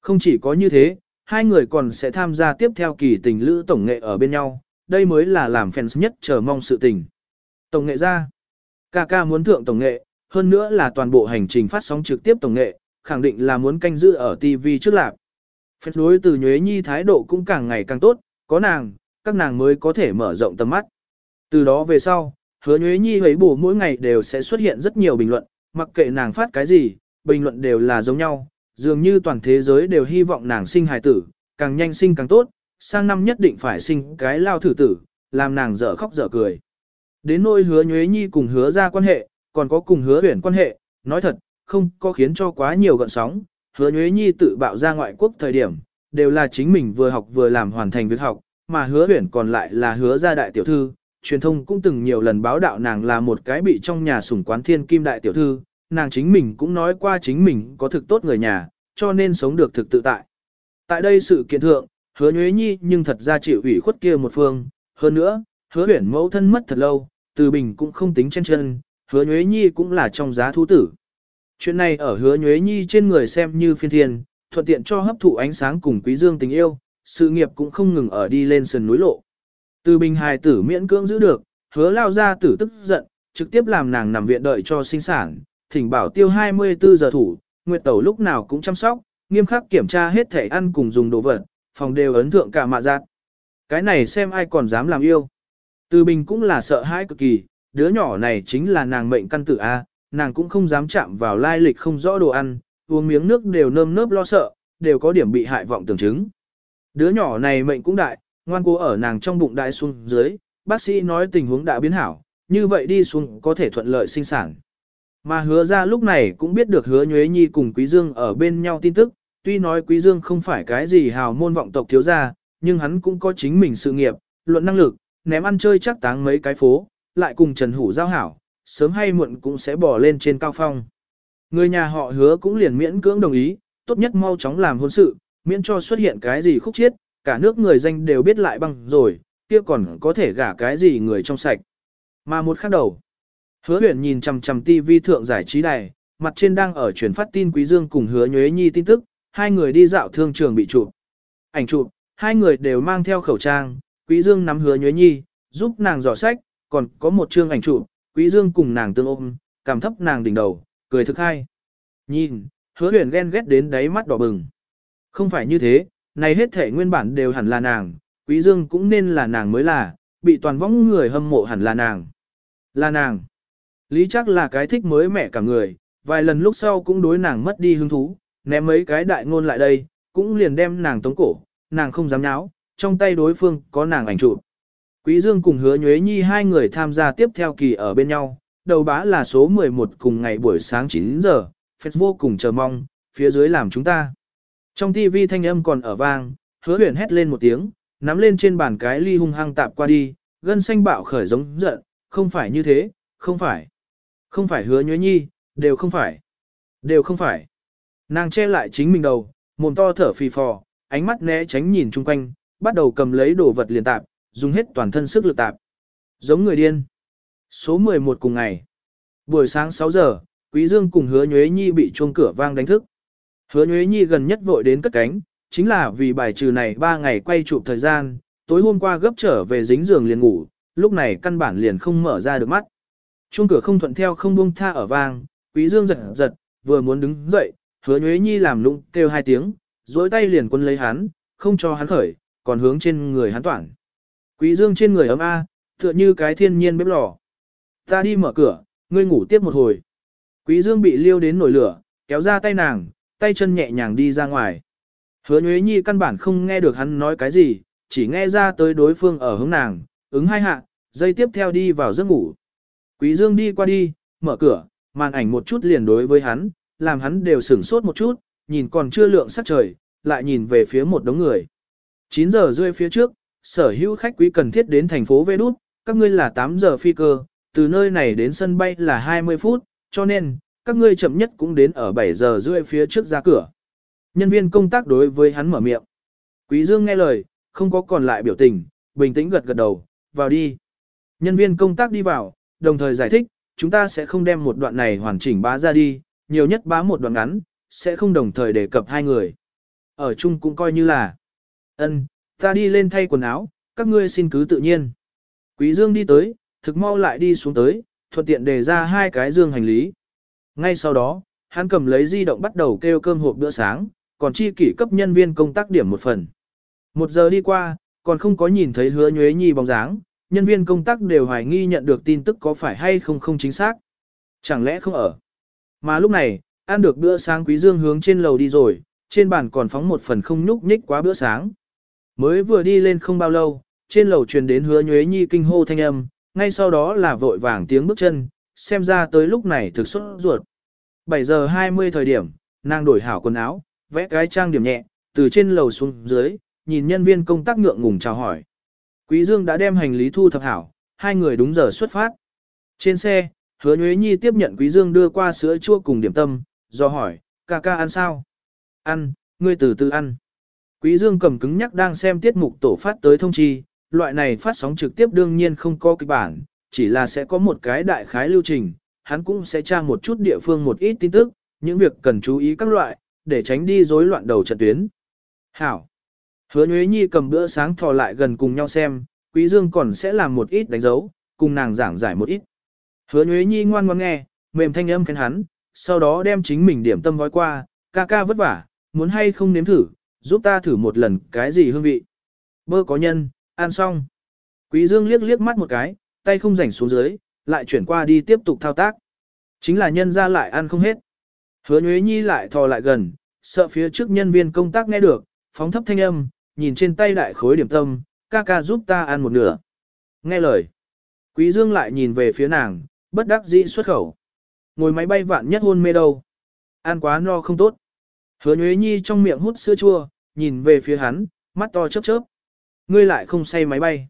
Không chỉ có như thế, hai người còn sẽ tham gia tiếp theo kỳ tình lữ tổng nghệ ở bên nhau, đây mới là làm fans nhất chờ mong sự tình. Tổng nghệ ra, ca ca muốn thượng tổng nghệ, hơn nữa là toàn bộ hành trình phát sóng trực tiếp tổng nghệ, khẳng định là muốn canh giữ ở TV trước lạc. Phép đối từ Nhuế Nhi thái độ cũng càng ngày càng tốt, có nàng, các nàng mới có thể mở rộng tầm mắt. Từ đó về sau, hứa Nhuế Nhi hấy bổ mỗi ngày đều sẽ xuất hiện rất nhiều bình luận, mặc kệ nàng phát cái gì, bình luận đều là giống nhau, dường như toàn thế giới đều hy vọng nàng sinh hài tử, càng nhanh sinh càng tốt, sang năm nhất định phải sinh cái lao thử tử, làm nàng dở khóc dở cười. Đến nỗi hứa Nhuế Nhi cùng hứa ra quan hệ, còn có cùng hứa huyển quan hệ, nói thật, không có khiến cho quá nhiều gợn sóng, hứa nhuế nhi tự bạo ra ngoại quốc thời điểm, đều là chính mình vừa học vừa làm hoàn thành việc học, mà hứa huyển còn lại là hứa gia đại tiểu thư, truyền thông cũng từng nhiều lần báo đạo nàng là một cái bị trong nhà sủng quán thiên kim đại tiểu thư, nàng chính mình cũng nói qua chính mình có thực tốt người nhà, cho nên sống được thực tự tại. Tại đây sự kiện thượng, hứa nhuế nhi nhưng thật ra chịu ủy khuất kia một phương, hơn nữa, hứa huyển mẫu thân mất thật lâu, từ bình cũng không tính chân chân, hứa nhuế nhi cũng là trong giá thú tử. Chuyện này ở hứa nhuế nhi trên người xem như phiên thiên, thuận tiện cho hấp thụ ánh sáng cùng quý dương tình yêu, sự nghiệp cũng không ngừng ở đi lên sườn núi lộ. Từ bình hài tử miễn cưỡng giữ được, hứa lao ra tử tức giận, trực tiếp làm nàng nằm viện đợi cho sinh sản, thỉnh bảo tiêu 24 giờ thủ, Nguyệt Tẩu lúc nào cũng chăm sóc, nghiêm khắc kiểm tra hết thể ăn cùng dùng đồ vật, phòng đều ấn thượng cả mạ giạt. Cái này xem ai còn dám làm yêu. Từ bình cũng là sợ hãi cực kỳ, đứa nhỏ này chính là nàng mệnh căn tử A, nàng cũng không dám chạm vào lai lịch không rõ đồ ăn, uống miếng nước đều nơm nớp lo sợ, đều có điểm bị hại vọng tưởng chứng. Đứa nhỏ này mệnh cũng đại, ngoan cố ở nàng trong bụng đại xuống dưới, bác sĩ nói tình huống đã biến hảo, như vậy đi xuống có thể thuận lợi sinh sản. Mà hứa ra lúc này cũng biết được hứa nhuế nhi cùng Quý Dương ở bên nhau tin tức, tuy nói Quý Dương không phải cái gì hào môn vọng tộc thiếu gia, nhưng hắn cũng có chính mình sự nghiệp, luận năng lực, ném ăn chơi chắc táng mấy cái phố, lại cùng Trần Hủ giao hảo, sớm hay muộn cũng sẽ bỏ lên trên cao phong. Người nhà họ hứa cũng liền miễn cưỡng đồng ý, tốt nhất mau chóng làm hôn sự, miễn cho xuất hiện cái gì khúc chiết, cả nước người danh đều biết lại bằng, rồi, kia còn có thể gả cái gì người trong sạch. Mà một khắc đầu, hứa huyền nhìn chằm chằm TV thượng giải trí đài, mặt trên đang ở truyền phát tin Quý Dương cùng hứa nhuế nhi tin tức, hai người đi dạo thương trường bị chụp. Ảnh chụp, hai người đều mang theo khẩu trang, Quý Dương nắm hứa nhuế nhi, giúp nàng dò sách, còn có một chương ảnh chụp, Quý Dương cùng nàng tương ôm, cảm thấp nàng đỉnh đầu, cười thực hay. Nhìn, hứa huyền ghen ghét đến đáy mắt đỏ bừng. Không phải như thế, này hết thể nguyên bản đều hẳn là nàng, quý dương cũng nên là nàng mới là, bị toàn võng người hâm mộ hẳn là nàng. Là nàng. Lý chắc là cái thích mới mẻ cả người, vài lần lúc sau cũng đối nàng mất đi hứng thú, ném mấy cái đại ngôn lại đây, cũng liền đem nàng tống cổ, nàng không dám nháo, trong tay đối phương có nàng ảnh chụp. Quý Dương cùng hứa nhuế nhi hai người tham gia tiếp theo kỳ ở bên nhau, đầu bá là số 11 cùng ngày buổi sáng 9 giờ, phép vô cùng chờ mong, phía dưới làm chúng ta. Trong TV thanh âm còn ở vang, hứa huyền hét lên một tiếng, nắm lên trên bàn cái ly hung hăng tạp qua đi, gân xanh bạo khởi giống giận, không phải như thế, không phải. Không phải hứa nhuế nhi, đều không phải. Đều không phải. Nàng che lại chính mình đầu, mồm to thở phì phò, ánh mắt né tránh nhìn chung quanh, bắt đầu cầm lấy đồ vật liền tạp, dùng hết toàn thân sức lực tạp. Giống người điên. Số 11 cùng ngày. Buổi sáng 6 giờ, Quý Dương cùng Hứa Nhuế Nhi bị chuông cửa vang đánh thức. Hứa Nhuế Nhi gần nhất vội đến cất cánh, chính là vì bài trừ này 3 ngày quay chụp thời gian, tối hôm qua gấp trở về dính giường liền ngủ, lúc này căn bản liền không mở ra được mắt. Chuông cửa không thuận theo không buông tha ở vang, Quý Dương giật giật, vừa muốn đứng dậy, Hứa Nhuế Nhi làm lung kêu hai tiếng, duỗi tay liền quân lấy hắn, không cho hắn khởi, còn hướng trên người hắn toản. Quý Dương trên người ấm a, tựa như cái thiên nhiên bếp lò. Ta đi mở cửa, ngươi ngủ tiếp một hồi. Quý Dương bị liêu đến nổi lửa, kéo ra tay nàng, tay chân nhẹ nhàng đi ra ngoài. Hứa Nhuế Nhi căn bản không nghe được hắn nói cái gì, chỉ nghe ra tới đối phương ở hướng nàng, ứng hai hạ, dây tiếp theo đi vào giấc ngủ. Quý Dương đi qua đi, mở cửa, màn ảnh một chút liền đối với hắn, làm hắn đều sửng sốt một chút, nhìn còn chưa lượng sắc trời, lại nhìn về phía một đống người. 9 giờ rưỡi phía trước, sở hữu khách quý cần thiết đến thành phố Vê Đút, các ngươi là 8 giờ phi cơ, từ nơi này đến sân bay là 20 phút, cho nên, các ngươi chậm nhất cũng đến ở 7 giờ rưỡi phía trước ra cửa. Nhân viên công tác đối với hắn mở miệng. Quý Dương nghe lời, không có còn lại biểu tình, bình tĩnh gật gật đầu, vào đi. Nhân viên công tác đi vào, đồng thời giải thích, chúng ta sẽ không đem một đoạn này hoàn chỉnh bá ra đi, nhiều nhất bá một đoạn ngắn, sẽ không đồng thời đề cập hai người. Ở chung cũng coi như là, ân, ta đi lên thay quần áo, các ngươi xin cứ tự nhiên. Quý Dương đi tới, thực mau lại đi xuống tới, thuận tiện đề ra hai cái dương hành lý. Ngay sau đó, hắn cầm lấy di động bắt đầu kêu cơm hộp bữa sáng, còn chi kỷ cấp nhân viên công tác điểm một phần. Một giờ đi qua, còn không có nhìn thấy hứa nhuế nhi bóng dáng, nhân viên công tác đều hoài nghi nhận được tin tức có phải hay không không chính xác. Chẳng lẽ không ở? Mà lúc này, ăn được bữa sáng quý dương hướng trên lầu đi rồi, trên bàn còn phóng một phần không nhúc nhích quá bữa sáng. Mới vừa đi lên không bao lâu, trên lầu truyền đến hứa nhuế nhi kinh hô thanh âm, ngay sau đó là vội vàng tiếng bước chân, xem ra tới lúc này thực xuất ruột. 7 giờ 20 thời điểm, nàng đổi hảo quần áo, vẽ cái trang điểm nhẹ, từ trên lầu xuống dưới, nhìn nhân viên công tác ngượng ngùng chào hỏi. Quý Dương đã đem hành lý thu thập hảo, hai người đúng giờ xuất phát. Trên xe, hứa nhuế nhi tiếp nhận Quý Dương đưa qua sữa chua cùng điểm tâm, do hỏi, ca ca ăn sao? Ăn, ngươi từ từ ăn. Quý Dương cầm cứng nhắc đang xem tiết mục tổ phát tới thông chi, loại này phát sóng trực tiếp đương nhiên không có kịch bản, chỉ là sẽ có một cái đại khái lưu trình, hắn cũng sẽ tra một chút địa phương một ít tin tức, những việc cần chú ý các loại, để tránh đi rối loạn đầu trận tuyến. Hảo. Hứa Nhuế Nhi cầm bữa sáng thò lại gần cùng nhau xem, Quý Dương còn sẽ làm một ít đánh dấu, cùng nàng giảng giải một ít. Hứa Nhuế Nhi ngoan ngoãn nghe, mềm thanh âm khen hắn, sau đó đem chính mình điểm tâm gói qua, ca ca vất vả, muốn hay không nếm thử, giúp ta thử một lần cái gì hương vị. Bơ có nhân, ăn xong. Quý Dương liếc liếc mắt một cái, tay không rảnh xuống dưới, lại chuyển qua đi tiếp tục thao tác. Chính là nhân ra lại ăn không hết. Hứa Nhuế Nhi lại thò lại gần, sợ phía trước nhân viên công tác nghe được, phóng thấp thanh âm, nhìn trên tay đại khối điểm tâm, ca ca giúp ta ăn một nửa. Nghe lời. Quý Dương lại nhìn về phía nàng, bất đắc dĩ xuất khẩu. Ngồi máy bay vạn nhất hôn mê đâu. Ăn quá no không tốt. Hứa Nhuế Nhi trong miệng hút sữa chua, nhìn về phía hắn, mắt to chớp chớp. Ngươi lại không say máy bay.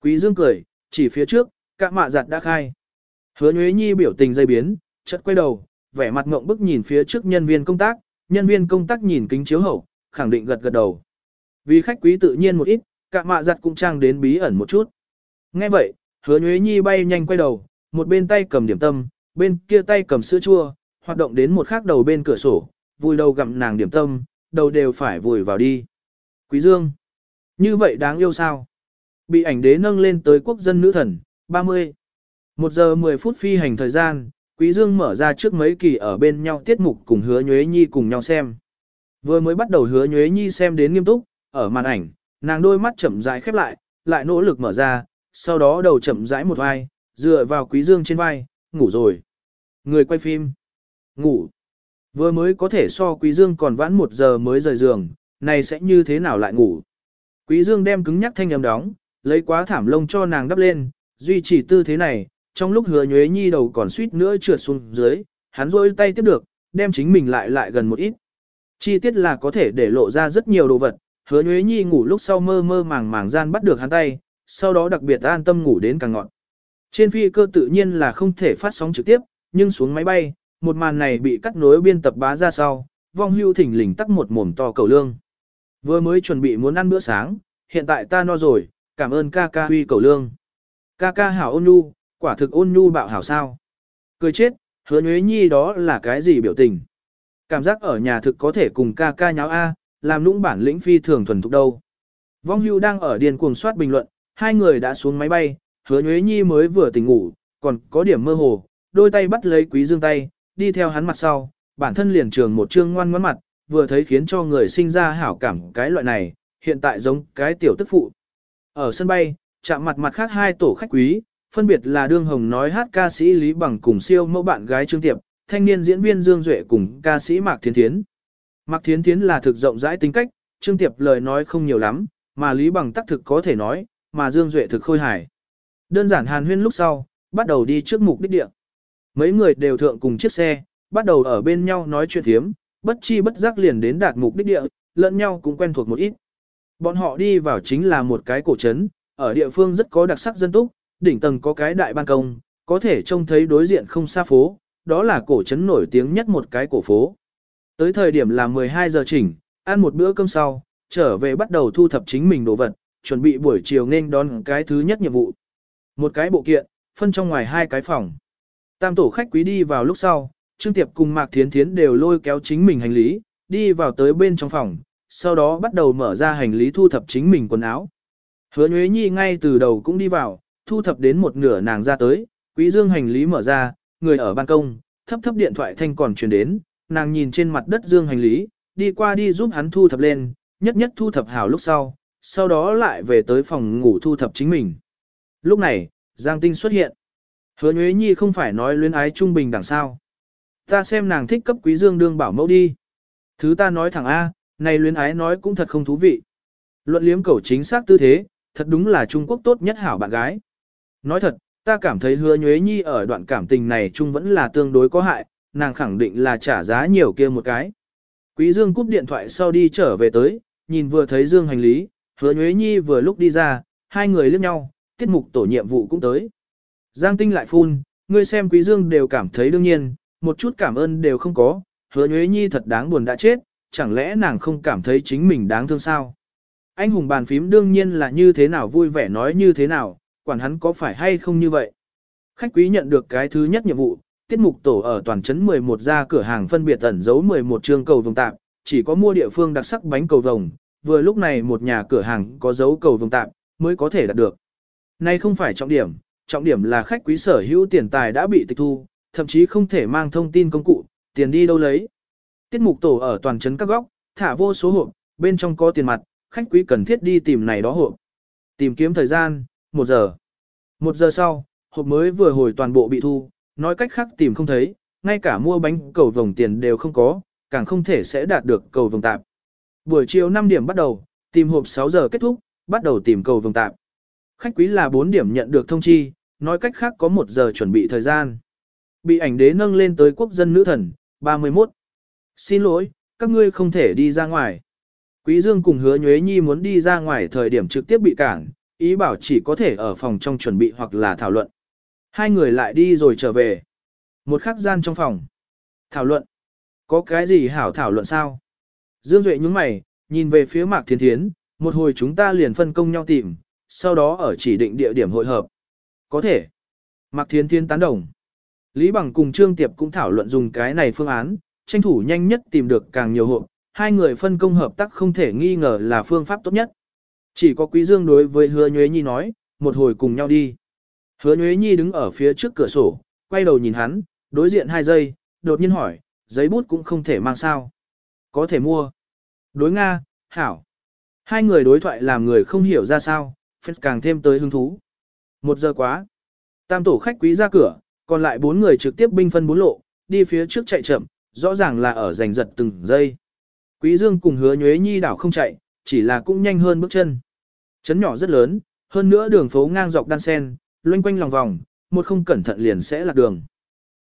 Quý Dương cười, chỉ phía trước, cả mạ giặt đã khai. Hứa Nhuế Nhi biểu tình dây biến, chợt quay đầu, vẻ mặt ngộng bức nhìn phía trước nhân viên công tác, nhân viên công tác nhìn kính chiếu hậu, khẳng định gật gật đầu. Vì khách quý tự nhiên một ít, cả mạ giặt cũng trang đến bí ẩn một chút. Nghe vậy, hứa Nhuế Nhi bay nhanh quay đầu, một bên tay cầm điểm tâm, bên kia tay cầm sữa chua, hoạt động đến một khác đầu bên cửa sổ, vùi đầu gặm nàng điểm tâm, đầu đều phải vùi vào đi. Quý Dương, như vậy đáng yêu sao? Bị ảnh đế nâng lên tới quốc dân nữ thần, 30. 1 giờ 10 phút phi hành thời gian, Quý Dương mở ra trước mấy kỳ ở bên nhau tiết mục cùng hứa nhuế nhi cùng nhau xem. Vừa mới bắt đầu hứa nhuế nhi xem đến nghiêm túc, ở màn ảnh, nàng đôi mắt chậm rãi khép lại, lại nỗ lực mở ra, sau đó đầu chậm rãi một vai, dựa vào quý dương trên vai, ngủ rồi. Người quay phim. Ngủ. Vừa mới có thể so quý dương còn vãn một giờ mới rời giường, này sẽ như thế nào lại ngủ. Quý dương đem cứng nhắc thanh âm đóng, lấy quá thảm lông cho nàng đắp lên, duy trì tư thế này, trong lúc hứa nhuế nhi đầu còn suýt nữa trượt xuống dưới, hắn rôi tay tiếp được, đem chính mình lại lại gần một ít. Chi tiết là có thể để lộ ra rất nhiều đồ vật, hứa nhuế nhi ngủ lúc sau mơ mơ màng màng gian bắt được hắn tay, sau đó đặc biệt an tâm ngủ đến càng ngọn. Trên phi cơ tự nhiên là không thể phát sóng trực tiếp, nhưng xuống máy bay, một màn này bị cắt nối biên tập bá ra sau, vong hưu thỉnh lình tắc một mồm to cầu lương. Vừa mới chuẩn bị muốn ăn bữa sáng, hiện tại ta no rồi, cảm ơn ca ca huy cầu lương. Ca ca hảo ôn nhu, quả thực ôn nhu bạo hảo sao. Cười chết, hứa nhuế nhi đó là cái gì biểu tình. Cảm giác ở nhà thực có thể cùng ca ca nháo A, làm lũng bản lĩnh phi thường thuần thục đâu. Vong hưu đang ở điền cuồng soát bình luận, hai người đã xuống máy bay, hứa nhuế nhi mới vừa tỉnh ngủ, còn có điểm mơ hồ, đôi tay bắt lấy quý dương tay, đi theo hắn mặt sau, bản thân liền trường một trương ngoan ngoãn mặt, vừa thấy khiến cho người sinh ra hảo cảm cái loại này, hiện tại giống cái tiểu tức phụ. Ở sân bay, chạm mặt mặt khác hai tổ khách quý, phân biệt là đương hồng nói hát ca sĩ Lý Bằng cùng siêu mẫu bạn gái Trương Tiệp, thanh niên diễn viên Dương Duệ cùng ca sĩ Mạc Thiến Thiến. Mạc Thiến Thiến là thực rộng rãi tính cách, Trương Tiệp lời nói không nhiều lắm, mà Lý Bằng tác thực có thể nói, mà Dương Duệ thực khôi hài. Đơn giản hàn huyên lúc sau, bắt đầu đi trước mục đích địa. Mấy người đều thượng cùng chiếc xe, bắt đầu ở bên nhau nói chuyện thiếm, bất chi bất giác liền đến đạt mục đích địa, lẫn nhau cũng quen thuộc một ít. Bọn họ đi vào chính là một cái cổ trấn, ở địa phương rất có đặc sắc dân túc, đỉnh tầng có cái đại ban công, có thể trông thấy đối diện không xa phố, đó là cổ trấn nổi tiếng nhất một cái cổ phố. Tới thời điểm là 12 giờ chỉnh, ăn một bữa cơm sau, trở về bắt đầu thu thập chính mình đồ vật, chuẩn bị buổi chiều nên đón cái thứ nhất nhiệm vụ. Một cái bộ kiện, phân trong ngoài hai cái phòng. Tam tổ khách quý đi vào lúc sau, Trương Tiệp cùng Mạc Thiến Thiến đều lôi kéo chính mình hành lý, đi vào tới bên trong phòng, sau đó bắt đầu mở ra hành lý thu thập chính mình quần áo. Hứa Nhuế Nhi ngay từ đầu cũng đi vào, thu thập đến một nửa nàng ra tới, quý dương hành lý mở ra, người ở ban công, thấp thấp điện thoại thanh còn truyền đến, nàng nhìn trên mặt đất dương hành lý, đi qua đi giúp hắn thu thập lên, nhất nhất thu thập hảo lúc sau, sau đó lại về tới phòng ngủ thu thập chính mình. Lúc này, Giang Tinh xuất hiện. Hứa Nhuế Nhi không phải nói luyến ái trung bình đằng sao. Ta xem nàng thích cấp quý dương đương bảo mẫu đi. Thứ ta nói thẳng A, này luyến ái nói cũng thật không thú vị. Luận liếm cầu chính xác tư thế, thật đúng là Trung Quốc tốt nhất hảo bạn gái. Nói thật, ta cảm thấy hứa nhuế nhi ở đoạn cảm tình này chung vẫn là tương đối có hại, nàng khẳng định là trả giá nhiều kia một cái. Quý Dương cúp điện thoại sau đi trở về tới, nhìn vừa thấy Dương hành lý, hứa nhuế nhi vừa lúc đi ra, hai người liếc nhau, tiết mục tổ nhiệm vụ cũng tới. Giang tinh lại phun, ngươi xem quý Dương đều cảm thấy đương nhiên, một chút cảm ơn đều không có, hứa nhuế nhi thật đáng buồn đã chết, chẳng lẽ nàng không cảm thấy chính mình đáng thương sao? Anh hùng bàn phím đương nhiên là như thế nào vui vẻ nói như thế nào, quản hắn có phải hay không như vậy. Khách quý nhận được cái thứ nhất nhiệm vụ, tiết mục tổ ở toàn trấn 11 ra cửa hàng phân biệt ẩn giấu 11 chương cầu vồng tạm, chỉ có mua địa phương đặc sắc bánh cầu vồng, vừa lúc này một nhà cửa hàng có dấu cầu vồng tạm, mới có thể đạt được. Nay không phải trọng điểm, trọng điểm là khách quý sở hữu tiền tài đã bị tịch thu, thậm chí không thể mang thông tin công cụ, tiền đi đâu lấy. Tiết mục tổ ở toàn trấn các góc, thả vô số hộp, bên trong có tiền mặt, khách quý cần thiết đi tìm này đó hộp. Tìm kiếm thời gian, một giờ. Một giờ sau, hộp mới vừa hồi toàn bộ bị thu, nói cách khác tìm không thấy, ngay cả mua bánh cầu vồng tiền đều không có, càng không thể sẽ đạt được cầu vồng tạp. Buổi chiều 5 điểm bắt đầu, tìm hộp 6 giờ kết thúc, bắt đầu tìm cầu vồng tạp. Khách quý là 4 điểm nhận được thông chi, nói cách khác có 1 giờ chuẩn bị thời gian. Bị ảnh đế nâng lên tới quốc dân nữ thần, 31. Xin lỗi, các ngươi không thể đi ra ngoài. Quý Dương cùng hứa Nhuế Nhi muốn đi ra ngoài thời điểm trực tiếp bị cản, ý bảo chỉ có thể ở phòng trong chuẩn bị hoặc là thảo luận. Hai người lại đi rồi trở về. Một khắc gian trong phòng. Thảo luận. Có cái gì hảo thảo luận sao? Dương Duệ nhúng mày, nhìn về phía Mạc Thiên Thiến, một hồi chúng ta liền phân công nhau tìm, sau đó ở chỉ định địa điểm hội hợp. Có thể. Mạc Thiên thiên tán đồng. Lý Bằng cùng Trương Tiệp cũng thảo luận dùng cái này phương án, tranh thủ nhanh nhất tìm được càng nhiều hộp, hai người phân công hợp tác không thể nghi ngờ là phương pháp tốt nhất. Chỉ có Quý Dương đối với Hứa Nhuế Nhi nói, một hồi cùng nhau đi. Hứa Nhuế Nhi đứng ở phía trước cửa sổ, quay đầu nhìn hắn, đối diện hai giây, đột nhiên hỏi, giấy bút cũng không thể mang sao. Có thể mua. Đối Nga, Hảo. Hai người đối thoại làm người không hiểu ra sao, phép càng thêm tới hứng thú. Một giờ quá. Tam tổ khách quý ra cửa, còn lại bốn người trực tiếp binh phân bốn lộ, đi phía trước chạy chậm, rõ ràng là ở giành giật từng giây. Quý Dương cùng hứa nhuế nhi đảo không chạy, chỉ là cũng nhanh hơn bước chân. Chấn nhỏ rất lớn, hơn nữa đường phố ngang dọc đan sen, loanh quanh lòng vòng, một không cẩn thận liền sẽ lạc đường.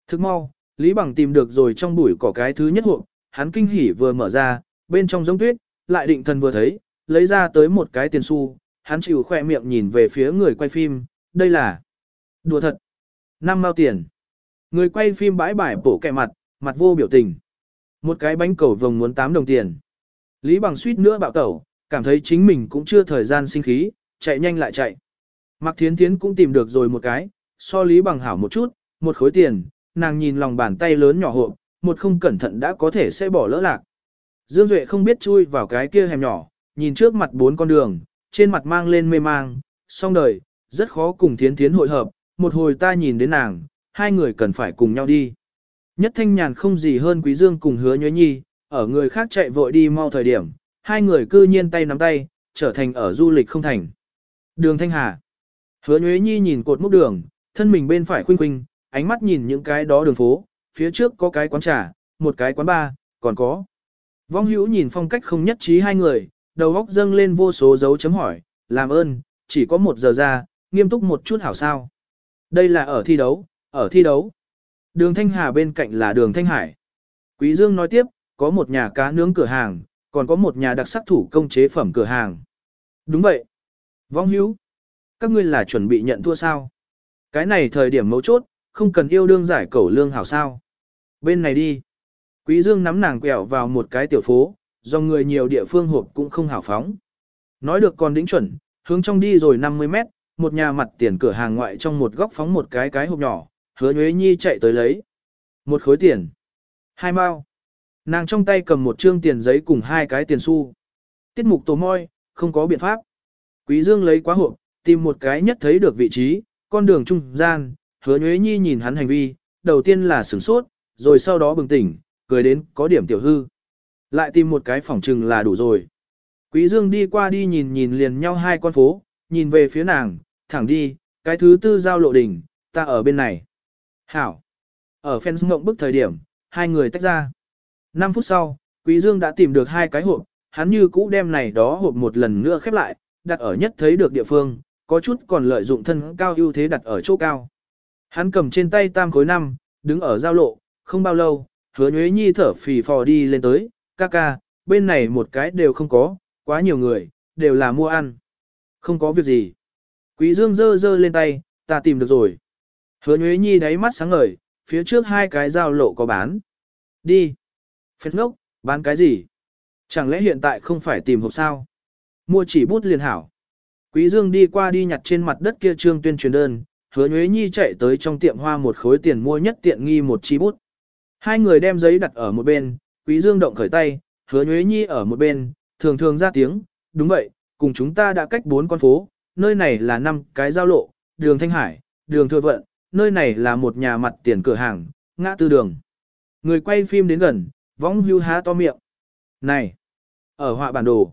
Thức mau, Lý Bằng tìm được rồi trong bụi cỏ cái thứ nhất hộp, hắn kinh hỉ vừa mở ra, bên trong giống tuyết, lại định thần vừa thấy, lấy ra tới một cái tiền xu, hắn chịu khoe miệng nhìn về phía người quay phim, đây là đùa thật. Năm mao tiền. Người quay phim bãi bãi bổ kẹ mặt, mặt vô biểu tình. Một cái bánh cầu vồng muốn 8 đồng tiền. Lý bằng suýt nữa bạo tẩu, cảm thấy chính mình cũng chưa thời gian sinh khí, chạy nhanh lại chạy. Mạc Thiến Thiến cũng tìm được rồi một cái, so Lý bằng hảo một chút, một khối tiền, nàng nhìn lòng bàn tay lớn nhỏ hộp, một không cẩn thận đã có thể sẽ bỏ lỡ lạc. Dương Duệ không biết chui vào cái kia hẻm nhỏ, nhìn trước mặt bốn con đường, trên mặt mang lên mê mang, song đời, rất khó cùng Thiến Thiến hội hợp, một hồi ta nhìn đến nàng, hai người cần phải cùng nhau đi. Nhất thanh nhàn không gì hơn Quý Dương cùng hứa nhuế nhi, ở người khác chạy vội đi mau thời điểm, hai người cư nhiên tay nắm tay, trở thành ở du lịch không thành. Đường Thanh Hà. Hứa nhuế nhi nhìn cột mốc đường, thân mình bên phải khuynh khuynh, ánh mắt nhìn những cái đó đường phố, phía trước có cái quán trà, một cái quán bar, còn có. Vong hữu nhìn phong cách không nhất trí hai người, đầu góc dâng lên vô số dấu chấm hỏi, làm ơn, chỉ có một giờ ra, nghiêm túc một chút hảo sao. Đây là ở thi đấu, ở thi đấu. Đường Thanh Hà bên cạnh là đường Thanh Hải. Quý Dương nói tiếp, có một nhà cá nướng cửa hàng, còn có một nhà đặc sắc thủ công chế phẩm cửa hàng. Đúng vậy. Vong hữu. Các ngươi là chuẩn bị nhận thua sao? Cái này thời điểm mấu chốt, không cần yêu đương giải cẩu lương hảo sao. Bên này đi. Quý Dương nắm nàng quẹo vào một cái tiểu phố, do người nhiều địa phương hộp cũng không hảo phóng. Nói được còn đỉnh chuẩn, hướng trong đi rồi 50 mét, một nhà mặt tiền cửa hàng ngoại trong một góc phóng một cái cái hộp nhỏ, hứa nhuế nhi chạy tới lấy. Một khối tiền. Hai mao. Nàng trong tay cầm một trương tiền giấy cùng hai cái tiền xu. Tiết mục tổ môi, không có biện pháp. Quý Dương lấy quá hộp, tìm một cái nhất thấy được vị trí, con đường trung gian, hứa nhuế nhi nhìn hắn hành vi, đầu tiên là sửng sốt, rồi sau đó bừng tỉnh, cười đến có điểm tiểu hư. Lại tìm một cái phòng trừng là đủ rồi. Quý Dương đi qua đi nhìn nhìn liền nhau hai con phố, nhìn về phía nàng, thẳng đi, cái thứ tư giao lộ đỉnh, ta ở bên này. Hảo. Ở fans ngộng bức thời điểm, hai người tách ra. 5 phút sau, Quý Dương đã tìm được hai cái hộp, hắn như cũ đem này đó hộp một lần nữa khép lại, đặt ở nhất thấy được địa phương, có chút còn lợi dụng thân cao ưu thế đặt ở chỗ cao. Hắn cầm trên tay tam khối năm, đứng ở giao lộ, không bao lâu, hứa nhuế nhi thở phì phò đi lên tới, ca ca, bên này một cái đều không có, quá nhiều người, đều là mua ăn. Không có việc gì. Quý dương dơ dơ lên tay, ta tìm được rồi. Hứa nhuế nhi đáy mắt sáng ngời, phía trước hai cái giao lộ có bán. Đi. Phết ngốc, bán cái gì? Chẳng lẽ hiện tại không phải tìm hộp sao? Mua chỉ bút liền hảo. Quý Dương đi qua đi nhặt trên mặt đất kia trương tuyên truyền đơn, hứa nhuế nhi chạy tới trong tiệm hoa một khối tiền mua nhất tiện nghi một chi bút. Hai người đem giấy đặt ở một bên, quý dương động khởi tay, hứa nhuế nhi ở một bên, thường thường ra tiếng, đúng vậy, cùng chúng ta đã cách bốn con phố, nơi này là năm cái giao lộ, đường Thanh Hải, đường Thừa Vận, nơi này là một nhà mặt tiền cửa hàng, ngã tư đường. Người quay phim đến gần, võng hưu há to miệng. Này, ở họa bản đồ,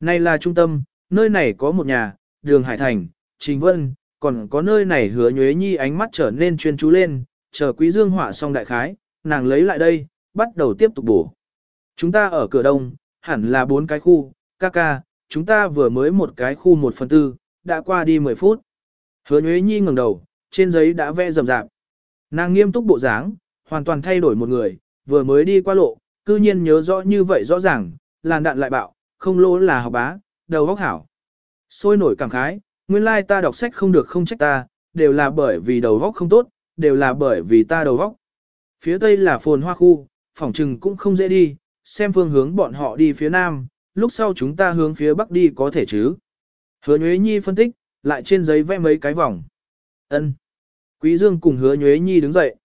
này là trung tâm, nơi này có một nhà, đường Hải Thành, Trình Vân, còn có nơi này hứa nhuế nhi ánh mắt trở nên chuyên chú lên, chờ quý dương họa xong đại khái, nàng lấy lại đây, bắt đầu tiếp tục bổ. Chúng ta ở cửa đông, hẳn là bốn cái khu, ca ca, chúng ta vừa mới một cái khu một phần tư, đã qua đi 10 phút. Hứa nhuế nhi ngẩng đầu, trên giấy đã vẽ rầm rạp. Nàng nghiêm túc bộ dáng, hoàn toàn thay đổi một người, vừa mới đi qua lộ, cư nhiên nhớ rõ như vậy rõ ràng, làn đạn lại bạo, không lỗ là học bá, đầu óc hảo. Sôi nổi cảm khái, nguyên lai ta đọc sách không được không trách ta, đều là bởi vì đầu óc không tốt, đều là bởi vì ta đầu óc. Phía tây là phồn hoa khu, phòng trừng cũng không dễ đi, xem phương hướng bọn họ đi phía nam, lúc sau chúng ta hướng phía bắc đi có thể chứ. Hứa Nhuế Nhi phân tích, lại trên giấy vẽ mấy cái vòng. Ân. Quý Dương cùng Hứa Nhuế Nhi đứng dậy.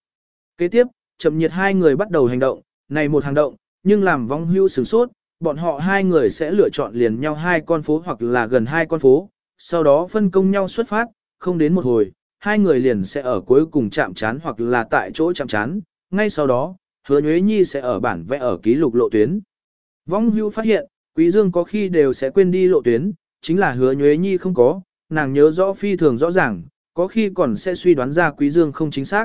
Kế tiếp, chậm nhiệt hai người bắt đầu hành động, này một hành động, nhưng làm vong hưu sửng sốt, bọn họ hai người sẽ lựa chọn liền nhau hai con phố hoặc là gần hai con phố, sau đó phân công nhau xuất phát, không đến một hồi, hai người liền sẽ ở cuối cùng chạm chán hoặc là tại chỗ chạm chán, ngay sau đó, hứa nhuế nhi sẽ ở bản vẽ ở ký lục lộ tuyến. Vong hưu phát hiện, quý dương có khi đều sẽ quên đi lộ tuyến, chính là hứa nhuế nhi không có, nàng nhớ rõ phi thường rõ ràng, có khi còn sẽ suy đoán ra quý dương không chính xác.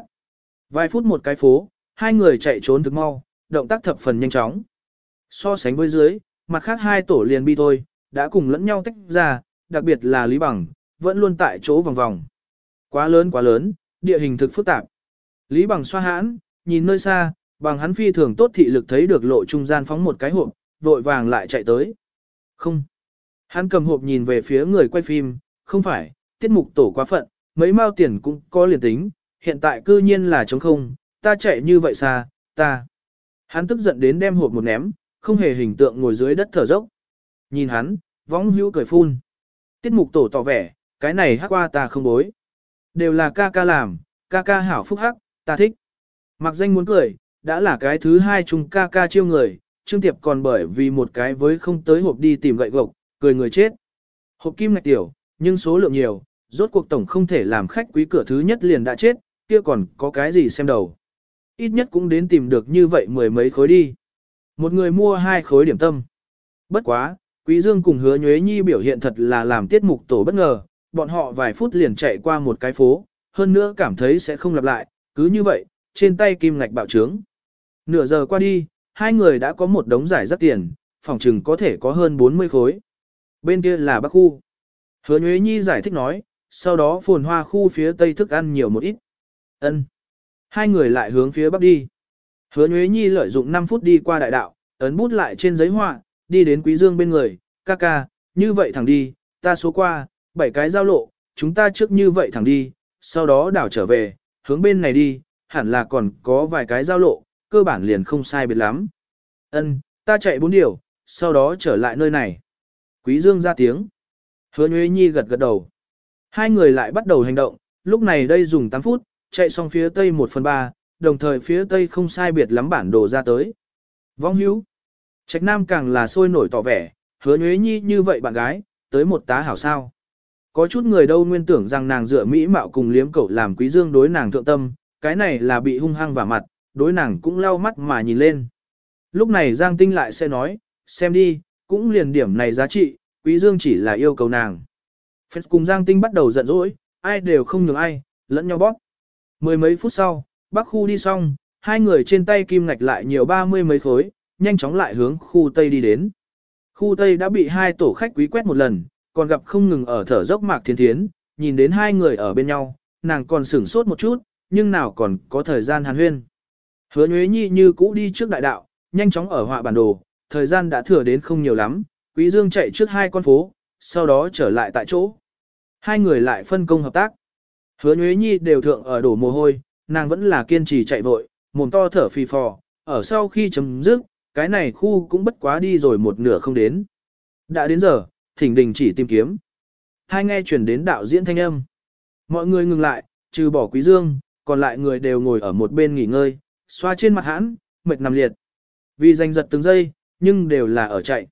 Vài phút một cái phố, hai người chạy trốn thực mau, động tác thập phần nhanh chóng. So sánh với dưới, mặt khác hai tổ liền bi thôi, đã cùng lẫn nhau tách ra, đặc biệt là Lý Bằng, vẫn luôn tại chỗ vòng vòng. Quá lớn quá lớn, địa hình thực phức tạp. Lý Bằng xoa hãn, nhìn nơi xa, bằng hắn phi thường tốt thị lực thấy được lộ trung gian phóng một cái hộp, vội vàng lại chạy tới. Không. Hắn cầm hộp nhìn về phía người quay phim, không phải, tiết mục tổ quá phận, mấy mao tiền cũng có liền tính, hiện tại cư nhiên là trống không, ta chạy như vậy xa, ta. Hắn tức giận đến đem hộp một ném, không hề hình tượng ngồi dưới đất thở dốc. Nhìn hắn, võng hữu cười phun. Tiết mục tổ tỏ vẻ, cái này hát qua ta không bối. Đều là ca ca làm, ca ca hảo phúc hắc, ta thích. Mặc danh muốn cười, đã là cái thứ hai chung ca ca chiêu người, Trương Tiệp còn bởi vì một cái với không tới hộp đi tìm gậy gộc, cười người chết. Hộp kim ngạch tiểu, nhưng số lượng nhiều, rốt cuộc tổng không thể làm khách quý cửa thứ nhất liền đã chết, kia còn có cái gì xem đầu. Ít nhất cũng đến tìm được như vậy mười mấy khối đi. Một người mua hai khối điểm tâm. Bất quá, Quý Dương cùng hứa nhuế nhi biểu hiện thật là làm tiết mục tổ bất ngờ, bọn họ vài phút liền chạy qua một cái phố, hơn nữa cảm thấy sẽ không lặp lại, cứ như vậy, trên tay kim ngạch bạo trướng. Nửa giờ qua đi, hai người đã có một đống giải rất tiền, phòng trừng có thể có hơn 40 khối. Bên kia là Bắc Khu. Hứa Nhuế Nhi giải thích nói, sau đó phồn hoa khu phía tây thức ăn nhiều một ít. Ân. Hai người lại hướng phía bắc đi. Hứa Nhuế Nhi lợi dụng 5 phút đi qua đại đạo, ấn bút lại trên giấy họa, đi đến Quý Dương bên người, ca ca, như vậy thẳng đi, ta số qua, bảy cái giao lộ, chúng ta trước như vậy thẳng đi, sau đó đảo trở về, hướng bên này đi, hẳn là còn có vài cái giao lộ, cơ bản liền không sai biệt lắm. Ân, ta chạy bốn điều, sau đó trở lại nơi này. Quý Dương ra tiếng. Hứa Nhuế Nhi gật gật đầu. Hai người lại bắt đầu hành động, lúc này đây dùng 8 phút, chạy xong phía tây 1 phần 3, đồng thời phía tây không sai biệt lắm bản đồ ra tới. Vong hữu. Trạch Nam càng là sôi nổi tỏ vẻ, hứa Nhuế Nhi như vậy bạn gái, tới một tá hảo sao. Có chút người đâu nguyên tưởng rằng nàng dựa mỹ mạo cùng liếm cậu làm quý dương đối nàng thượng tâm, cái này là bị hung hăng vào mặt, đối nàng cũng lau mắt mà nhìn lên. Lúc này Giang Tinh lại sẽ nói, xem đi, cũng liền điểm này giá trị, quý dương chỉ là yêu cầu nàng. Phép cùng Giang Tinh bắt đầu giận dỗi, ai đều không nhường ai, lẫn nhau bóp. Mười mấy phút sau, Bắc khu đi xong, hai người trên tay kim ngạch lại nhiều ba mươi mấy khối, nhanh chóng lại hướng khu Tây đi đến. Khu Tây đã bị hai tổ khách quý quét một lần, còn gặp không ngừng ở thở dốc mạc thiên thiến, nhìn đến hai người ở bên nhau, nàng còn sửng sốt một chút, nhưng nào còn có thời gian hàn huyên. Hứa Nhuế Nhi như cũ đi trước đại đạo, nhanh chóng ở họa bản đồ, thời gian đã thừa đến không nhiều lắm, Quý Dương chạy trước hai con phố, sau đó trở lại tại chỗ. Hai người lại phân công hợp tác. Hứa Nhuế Nhi đều thượng ở đổ mồ hôi, nàng vẫn là kiên trì chạy vội, mồm to thở phì phò, ở sau khi chấm dứt, cái này khu cũng bất quá đi rồi một nửa không đến. Đã đến giờ, thỉnh đình chỉ tìm kiếm. Hai nghe chuyển đến đạo diễn thanh âm. Mọi người ngừng lại, trừ bỏ quý dương, còn lại người đều ngồi ở một bên nghỉ ngơi, xoa trên mặt hãn, mệt nằm liệt. Vì giành giật từng giây, nhưng đều là ở chạy.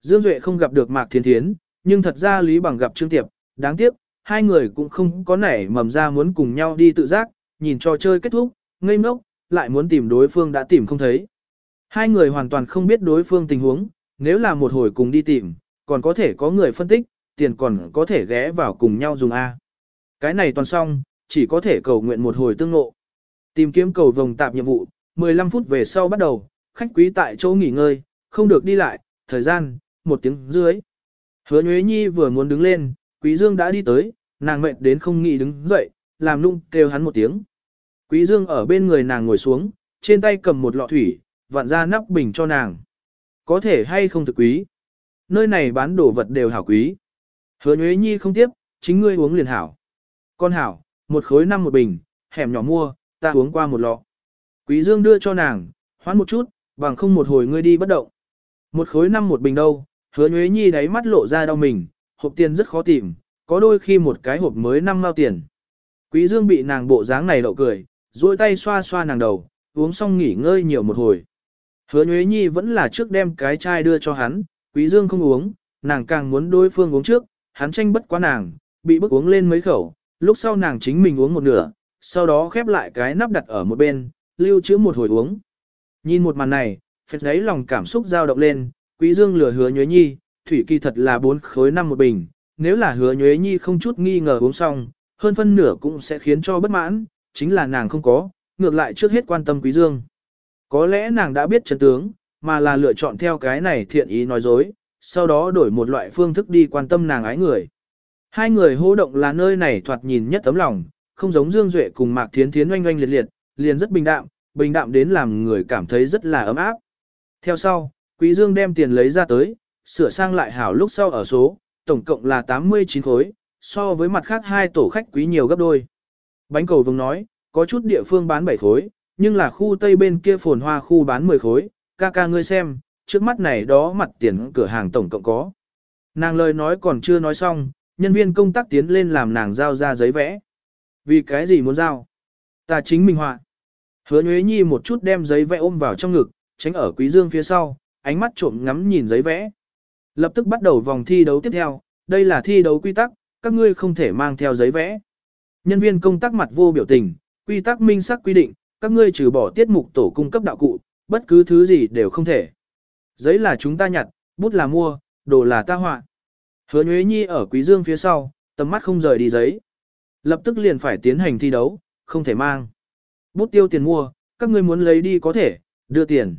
Dương Duệ không gặp được Mạc Thiên Thiến, nhưng thật ra Lý Bằng gặp Trương Tiệp, đáng tiếc, hai người cũng không có nảy mầm ra muốn cùng nhau đi tự giác, nhìn trò chơi kết thúc, ngây ngốc, lại muốn tìm đối phương đã tìm không thấy. Hai người hoàn toàn không biết đối phương tình huống, nếu là một hồi cùng đi tìm, còn có thể có người phân tích, tiền còn có thể ghé vào cùng nhau dùng A. Cái này toàn xong, chỉ có thể cầu nguyện một hồi tương ngộ. Tìm kiếm cầu vòng tạp nhiệm vụ, 15 phút về sau bắt đầu, khách quý tại chỗ nghỉ ngơi, không được đi lại, thời gian, một tiếng dưới. Hứa Nhuế Nhi vừa muốn đứng lên, Quý Dương đã đi tới, nàng mệt đến không nghĩ đứng dậy, làm nung kêu hắn một tiếng. Quý Dương ở bên người nàng ngồi xuống, trên tay cầm một lọ thủy, vặn ra nắp bình cho nàng. Có thể hay không thực quý. Nơi này bán đồ vật đều hảo quý. Hứa Nhuế Nhi không tiếp, chính ngươi uống liền hảo. Con hảo, một khối năm một bình, hẻm nhỏ mua, ta uống qua một lọ. Quý Dương đưa cho nàng, hoán một chút, bằng không một hồi ngươi đi bất động. Một khối năm một bình đâu, hứa nhuế nhi đáy mắt lộ ra đau mình, hộp tiền rất khó tìm, có đôi khi một cái hộp mới năm mao tiền. Quý Dương bị nàng bộ dáng này lộ cười, duỗi tay xoa xoa nàng đầu, uống xong nghỉ ngơi nhiều một hồi. Hứa nhuế nhi vẫn là trước đem cái chai đưa cho hắn, quý Dương không uống, nàng càng muốn đối phương uống trước, hắn tranh bất quá nàng, bị bức uống lên mấy khẩu, lúc sau nàng chính mình uống một nửa, sau đó khép lại cái nắp đặt ở một bên, lưu trữ một hồi uống. Nhìn một màn này, phết đấy lòng cảm xúc dao động lên, quý dương lừa hứa nhuế nhi, thủy kỳ thật là bốn khối năm một bình, nếu là hứa nhuế nhi không chút nghi ngờ uống xong, hơn phân nửa cũng sẽ khiến cho bất mãn, chính là nàng không có, ngược lại trước hết quan tâm quý dương. Có lẽ nàng đã biết chân tướng, mà là lựa chọn theo cái này thiện ý nói dối, sau đó đổi một loại phương thức đi quan tâm nàng ái người. Hai người hô động là nơi này thoạt nhìn nhất tấm lòng, không giống Dương Duệ cùng Mạc Thiến Thiến oanh oanh liệt liệt, liền rất bình đạm, bình đạm đến làm người cảm thấy rất là ấm áp. Theo sau, Quý Dương đem tiền lấy ra tới, sửa sang lại hảo lúc sau ở số, tổng cộng là 89 khối, so với mặt khác hai tổ khách quý nhiều gấp đôi. Bánh cầu vương nói, có chút địa phương bán 7 khối, nhưng là khu tây bên kia phồn hoa khu bán 10 khối, ca ca ngươi xem, trước mắt này đó mặt tiền cửa hàng tổng cộng có. Nàng lời nói còn chưa nói xong, nhân viên công tác tiến lên làm nàng giao ra giấy vẽ. Vì cái gì muốn giao? Ta chính mình họa. Hứa Nhuế Nhi một chút đem giấy vẽ ôm vào trong ngực, tránh ở Quý Dương phía sau, ánh mắt trộm ngắm nhìn giấy vẽ. Lập tức bắt đầu vòng thi đấu tiếp theo, đây là thi đấu quy tắc, các ngươi không thể mang theo giấy vẽ. Nhân viên công tác mặt vô biểu tình, quy tắc minh xác quy định, các ngươi trừ bỏ tiết mục tổ cung cấp đạo cụ, bất cứ thứ gì đều không thể. Giấy là chúng ta nhặt, bút là mua, đồ là ta họa. Hứa Nhuế Nhi ở Quý Dương phía sau, tầm mắt không rời đi giấy. Lập tức liền phải tiến hành thi đấu, không thể mang. Bút tiêu tiền mua, các ngươi muốn lấy đi có thể, đưa tiền.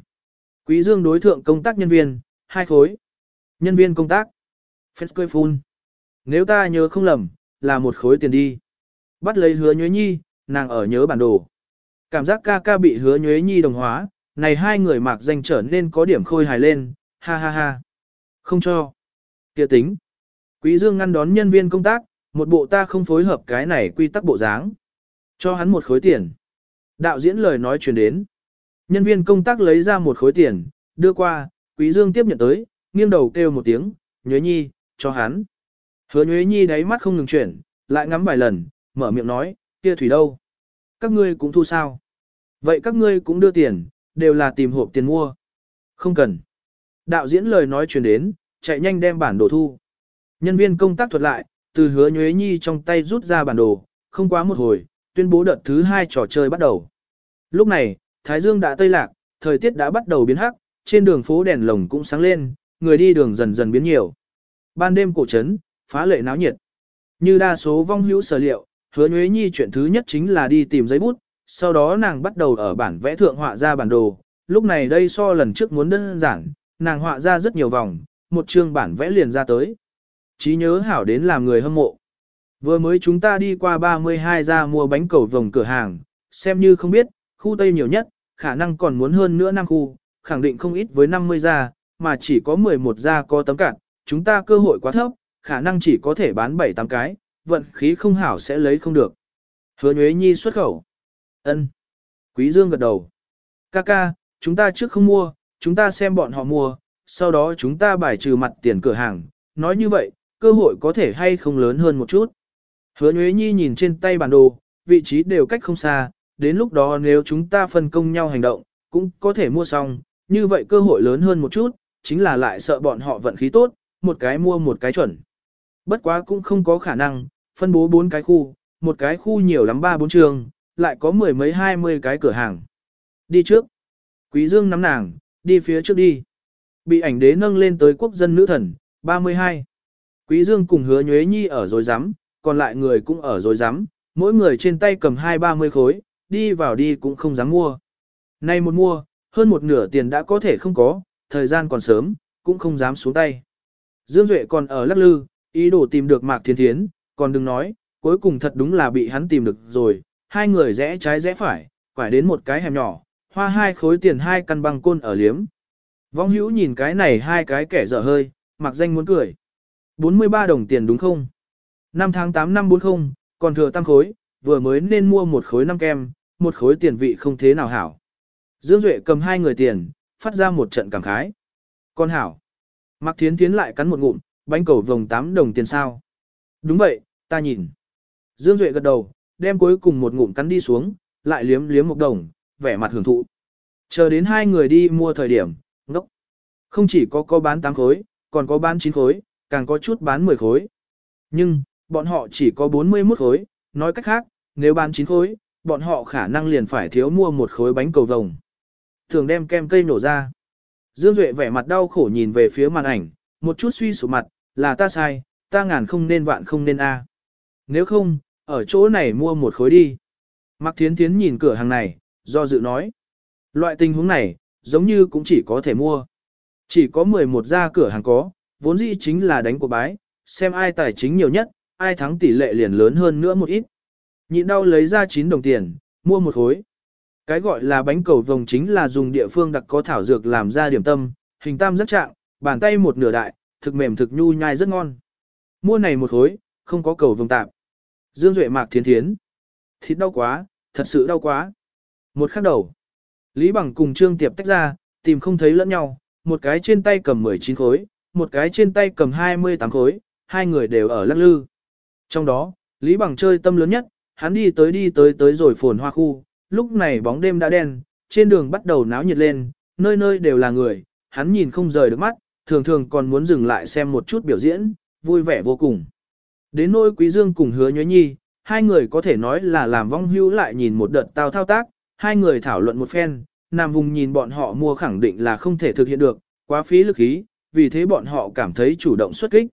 Quý Dương đối thượng công tác nhân viên, hai khối. Nhân viên công tác. Phép cười phun. Nếu ta nhớ không lầm, là một khối tiền đi. Bắt lấy hứa nhuế nhi, nàng ở nhớ bản đồ. Cảm giác ca ca bị hứa nhuế nhi đồng hóa, này hai người mạc danh trở nên có điểm khôi hài lên, ha ha ha. Không cho. kia tính. Quý Dương ngăn đón nhân viên công tác, một bộ ta không phối hợp cái này quy tắc bộ dáng. Cho hắn một khối tiền. Đạo diễn lời nói truyền đến. Nhân viên công tác lấy ra một khối tiền, đưa qua, Quý Dương tiếp nhận tới, nghiêng đầu kêu một tiếng, Nhuế Nhi, cho hắn. Hứa Nhuế Nhi đáy mắt không ngừng chuyển, lại ngắm vài lần, mở miệng nói, kia thủy đâu? Các ngươi cũng thu sao? Vậy các ngươi cũng đưa tiền, đều là tìm hộp tiền mua. Không cần. Đạo diễn lời nói truyền đến, chạy nhanh đem bản đồ thu. Nhân viên công tác thuật lại, từ hứa Nhuế Nhi trong tay rút ra bản đồ, không quá một hồi, tuyên bố đợt thứ hai trò chơi bắt đầu. Lúc này, Thái Dương đã tây lạc, thời tiết đã bắt đầu biến hắc, trên đường phố đèn lồng cũng sáng lên, người đi đường dần dần biến nhiều. Ban đêm cổ trấn, phá lệ náo nhiệt. Như đa số vong hữu sở liệu, hứa nhuế nhi chuyện thứ nhất chính là đi tìm giấy bút, sau đó nàng bắt đầu ở bản vẽ thượng họa ra bản đồ. Lúc này đây so lần trước muốn đơn giản, nàng họa ra rất nhiều vòng, một chương bản vẽ liền ra tới. Chí nhớ hảo đến làm người hâm mộ. Vừa mới chúng ta đi qua 32 ra mua bánh cầu vòng cửa hàng, xem như không biết, khu Tây nhiều nhất, khả năng còn muốn hơn nữa năm khu, khẳng định không ít với 50 gia, mà chỉ có 11 gia có tấm cạn, chúng ta cơ hội quá thấp, khả năng chỉ có thể bán 7-8 cái, vận khí không hảo sẽ lấy không được. Hứa Nhuế Nhi xuất khẩu. ân Quý Dương gật đầu. Ca ca, chúng ta trước không mua, chúng ta xem bọn họ mua, sau đó chúng ta bài trừ mặt tiền cửa hàng, nói như vậy, cơ hội có thể hay không lớn hơn một chút. Hứa Nhuế Nhi nhìn trên tay bản đồ, vị trí đều cách không xa, đến lúc đó nếu chúng ta phân công nhau hành động, cũng có thể mua xong, như vậy cơ hội lớn hơn một chút, chính là lại sợ bọn họ vận khí tốt, một cái mua một cái chuẩn. Bất quá cũng không có khả năng, phân bố bốn cái khu, một cái khu nhiều lắm ba bốn trường, lại có mười mấy hai mươi cái cửa hàng. Đi trước. Quý Dương nắm nàng, đi phía trước đi. Bị ảnh đế nâng lên tới quốc dân nữ thần, 32. Quý Dương cùng hứa nhuế nhi ở rồi rắm còn lại người cũng ở rồi rắm mỗi người trên tay cầm hai ba mươi khối, đi vào đi cũng không dám mua. Nay một mua, hơn một nửa tiền đã có thể không có, thời gian còn sớm, cũng không dám xuống tay. Dương Duệ còn ở lắc lư, ý đồ tìm được Mạc Thiên Thiến, còn đừng nói, cuối cùng thật đúng là bị hắn tìm được rồi, hai người rẽ trái rẽ phải, quải đến một cái hẻm nhỏ, hoa hai khối tiền hai căn băng côn ở liếm. Vong hữu nhìn cái này hai cái kẻ dở hơi, mặc danh muốn cười. 43 đồng tiền đúng không? Năm tháng 8 năm 40, còn thừa tăng khối, vừa mới nên mua một khối năm kem, một khối tiền vị không thế nào hảo. Dương Duệ cầm hai người tiền, phát ra một trận cảm khái. Con hảo. Mạc Thiến Thiến lại cắn một ngụm, bánh cầu vồng 8 đồng tiền sao. Đúng vậy, ta nhìn. Dương Duệ gật đầu, đem cuối cùng một ngụm cắn đi xuống, lại liếm liếm một đồng, vẻ mặt hưởng thụ. Chờ đến hai người đi mua thời điểm, ngốc. Không chỉ có có bán 8 khối, còn có bán 9 khối, càng có chút bán 10 khối. Nhưng, bọn họ chỉ có 41 khối, nói cách khác, nếu bán 9 khối, bọn họ khả năng liền phải thiếu mua một khối bánh cầu vồng. Thường đem kem cây nổ ra. Dương Duệ vẻ mặt đau khổ nhìn về phía màn ảnh, một chút suy sụp mặt, là ta sai, ta ngàn không nên vạn không nên a. Nếu không, ở chỗ này mua một khối đi. Mạc Thiến Thiến nhìn cửa hàng này, do dự nói. Loại tình huống này, giống như cũng chỉ có thể mua. Chỉ có 11 gia cửa hàng có, vốn dĩ chính là đánh của bái, xem ai tài chính nhiều nhất, ai thắng tỷ lệ liền lớn hơn nữa một ít. Nhịn đau lấy ra 9 đồng tiền, mua một khối. Cái gọi là bánh cầu vồng chính là dùng địa phương đặc có thảo dược làm ra điểm tâm, hình tam rất trạng, bàn tay một nửa đại, thực mềm thực nhu nhai rất ngon. Mua này một khối, không có cầu vồng tạp. Dương Duệ mạc thiến thiến. Thịt đau quá, thật sự đau quá. Một khắc đầu. Lý Bằng cùng Trương Tiệp tách ra, tìm không thấy lẫn nhau, một cái trên tay cầm 19 khối, một cái trên tay cầm 28 khối, hai người đều ở lắc lư. Trong đó, Lý Bằng chơi tâm lớn nhất, hắn đi tới đi tới tới rồi phồn hoa khu, lúc này bóng đêm đã đen, trên đường bắt đầu náo nhiệt lên, nơi nơi đều là người, hắn nhìn không rời được mắt, thường thường còn muốn dừng lại xem một chút biểu diễn, vui vẻ vô cùng. Đến nỗi Quý Dương cùng Hứa Nhuế Nhi, hai người có thể nói là làm vong hưu lại nhìn một đợt tao thao tác, hai người thảo luận một phen, Nam Vùng nhìn bọn họ mua khẳng định là không thể thực hiện được, quá phí lực ý, vì thế bọn họ cảm thấy chủ động xuất kích.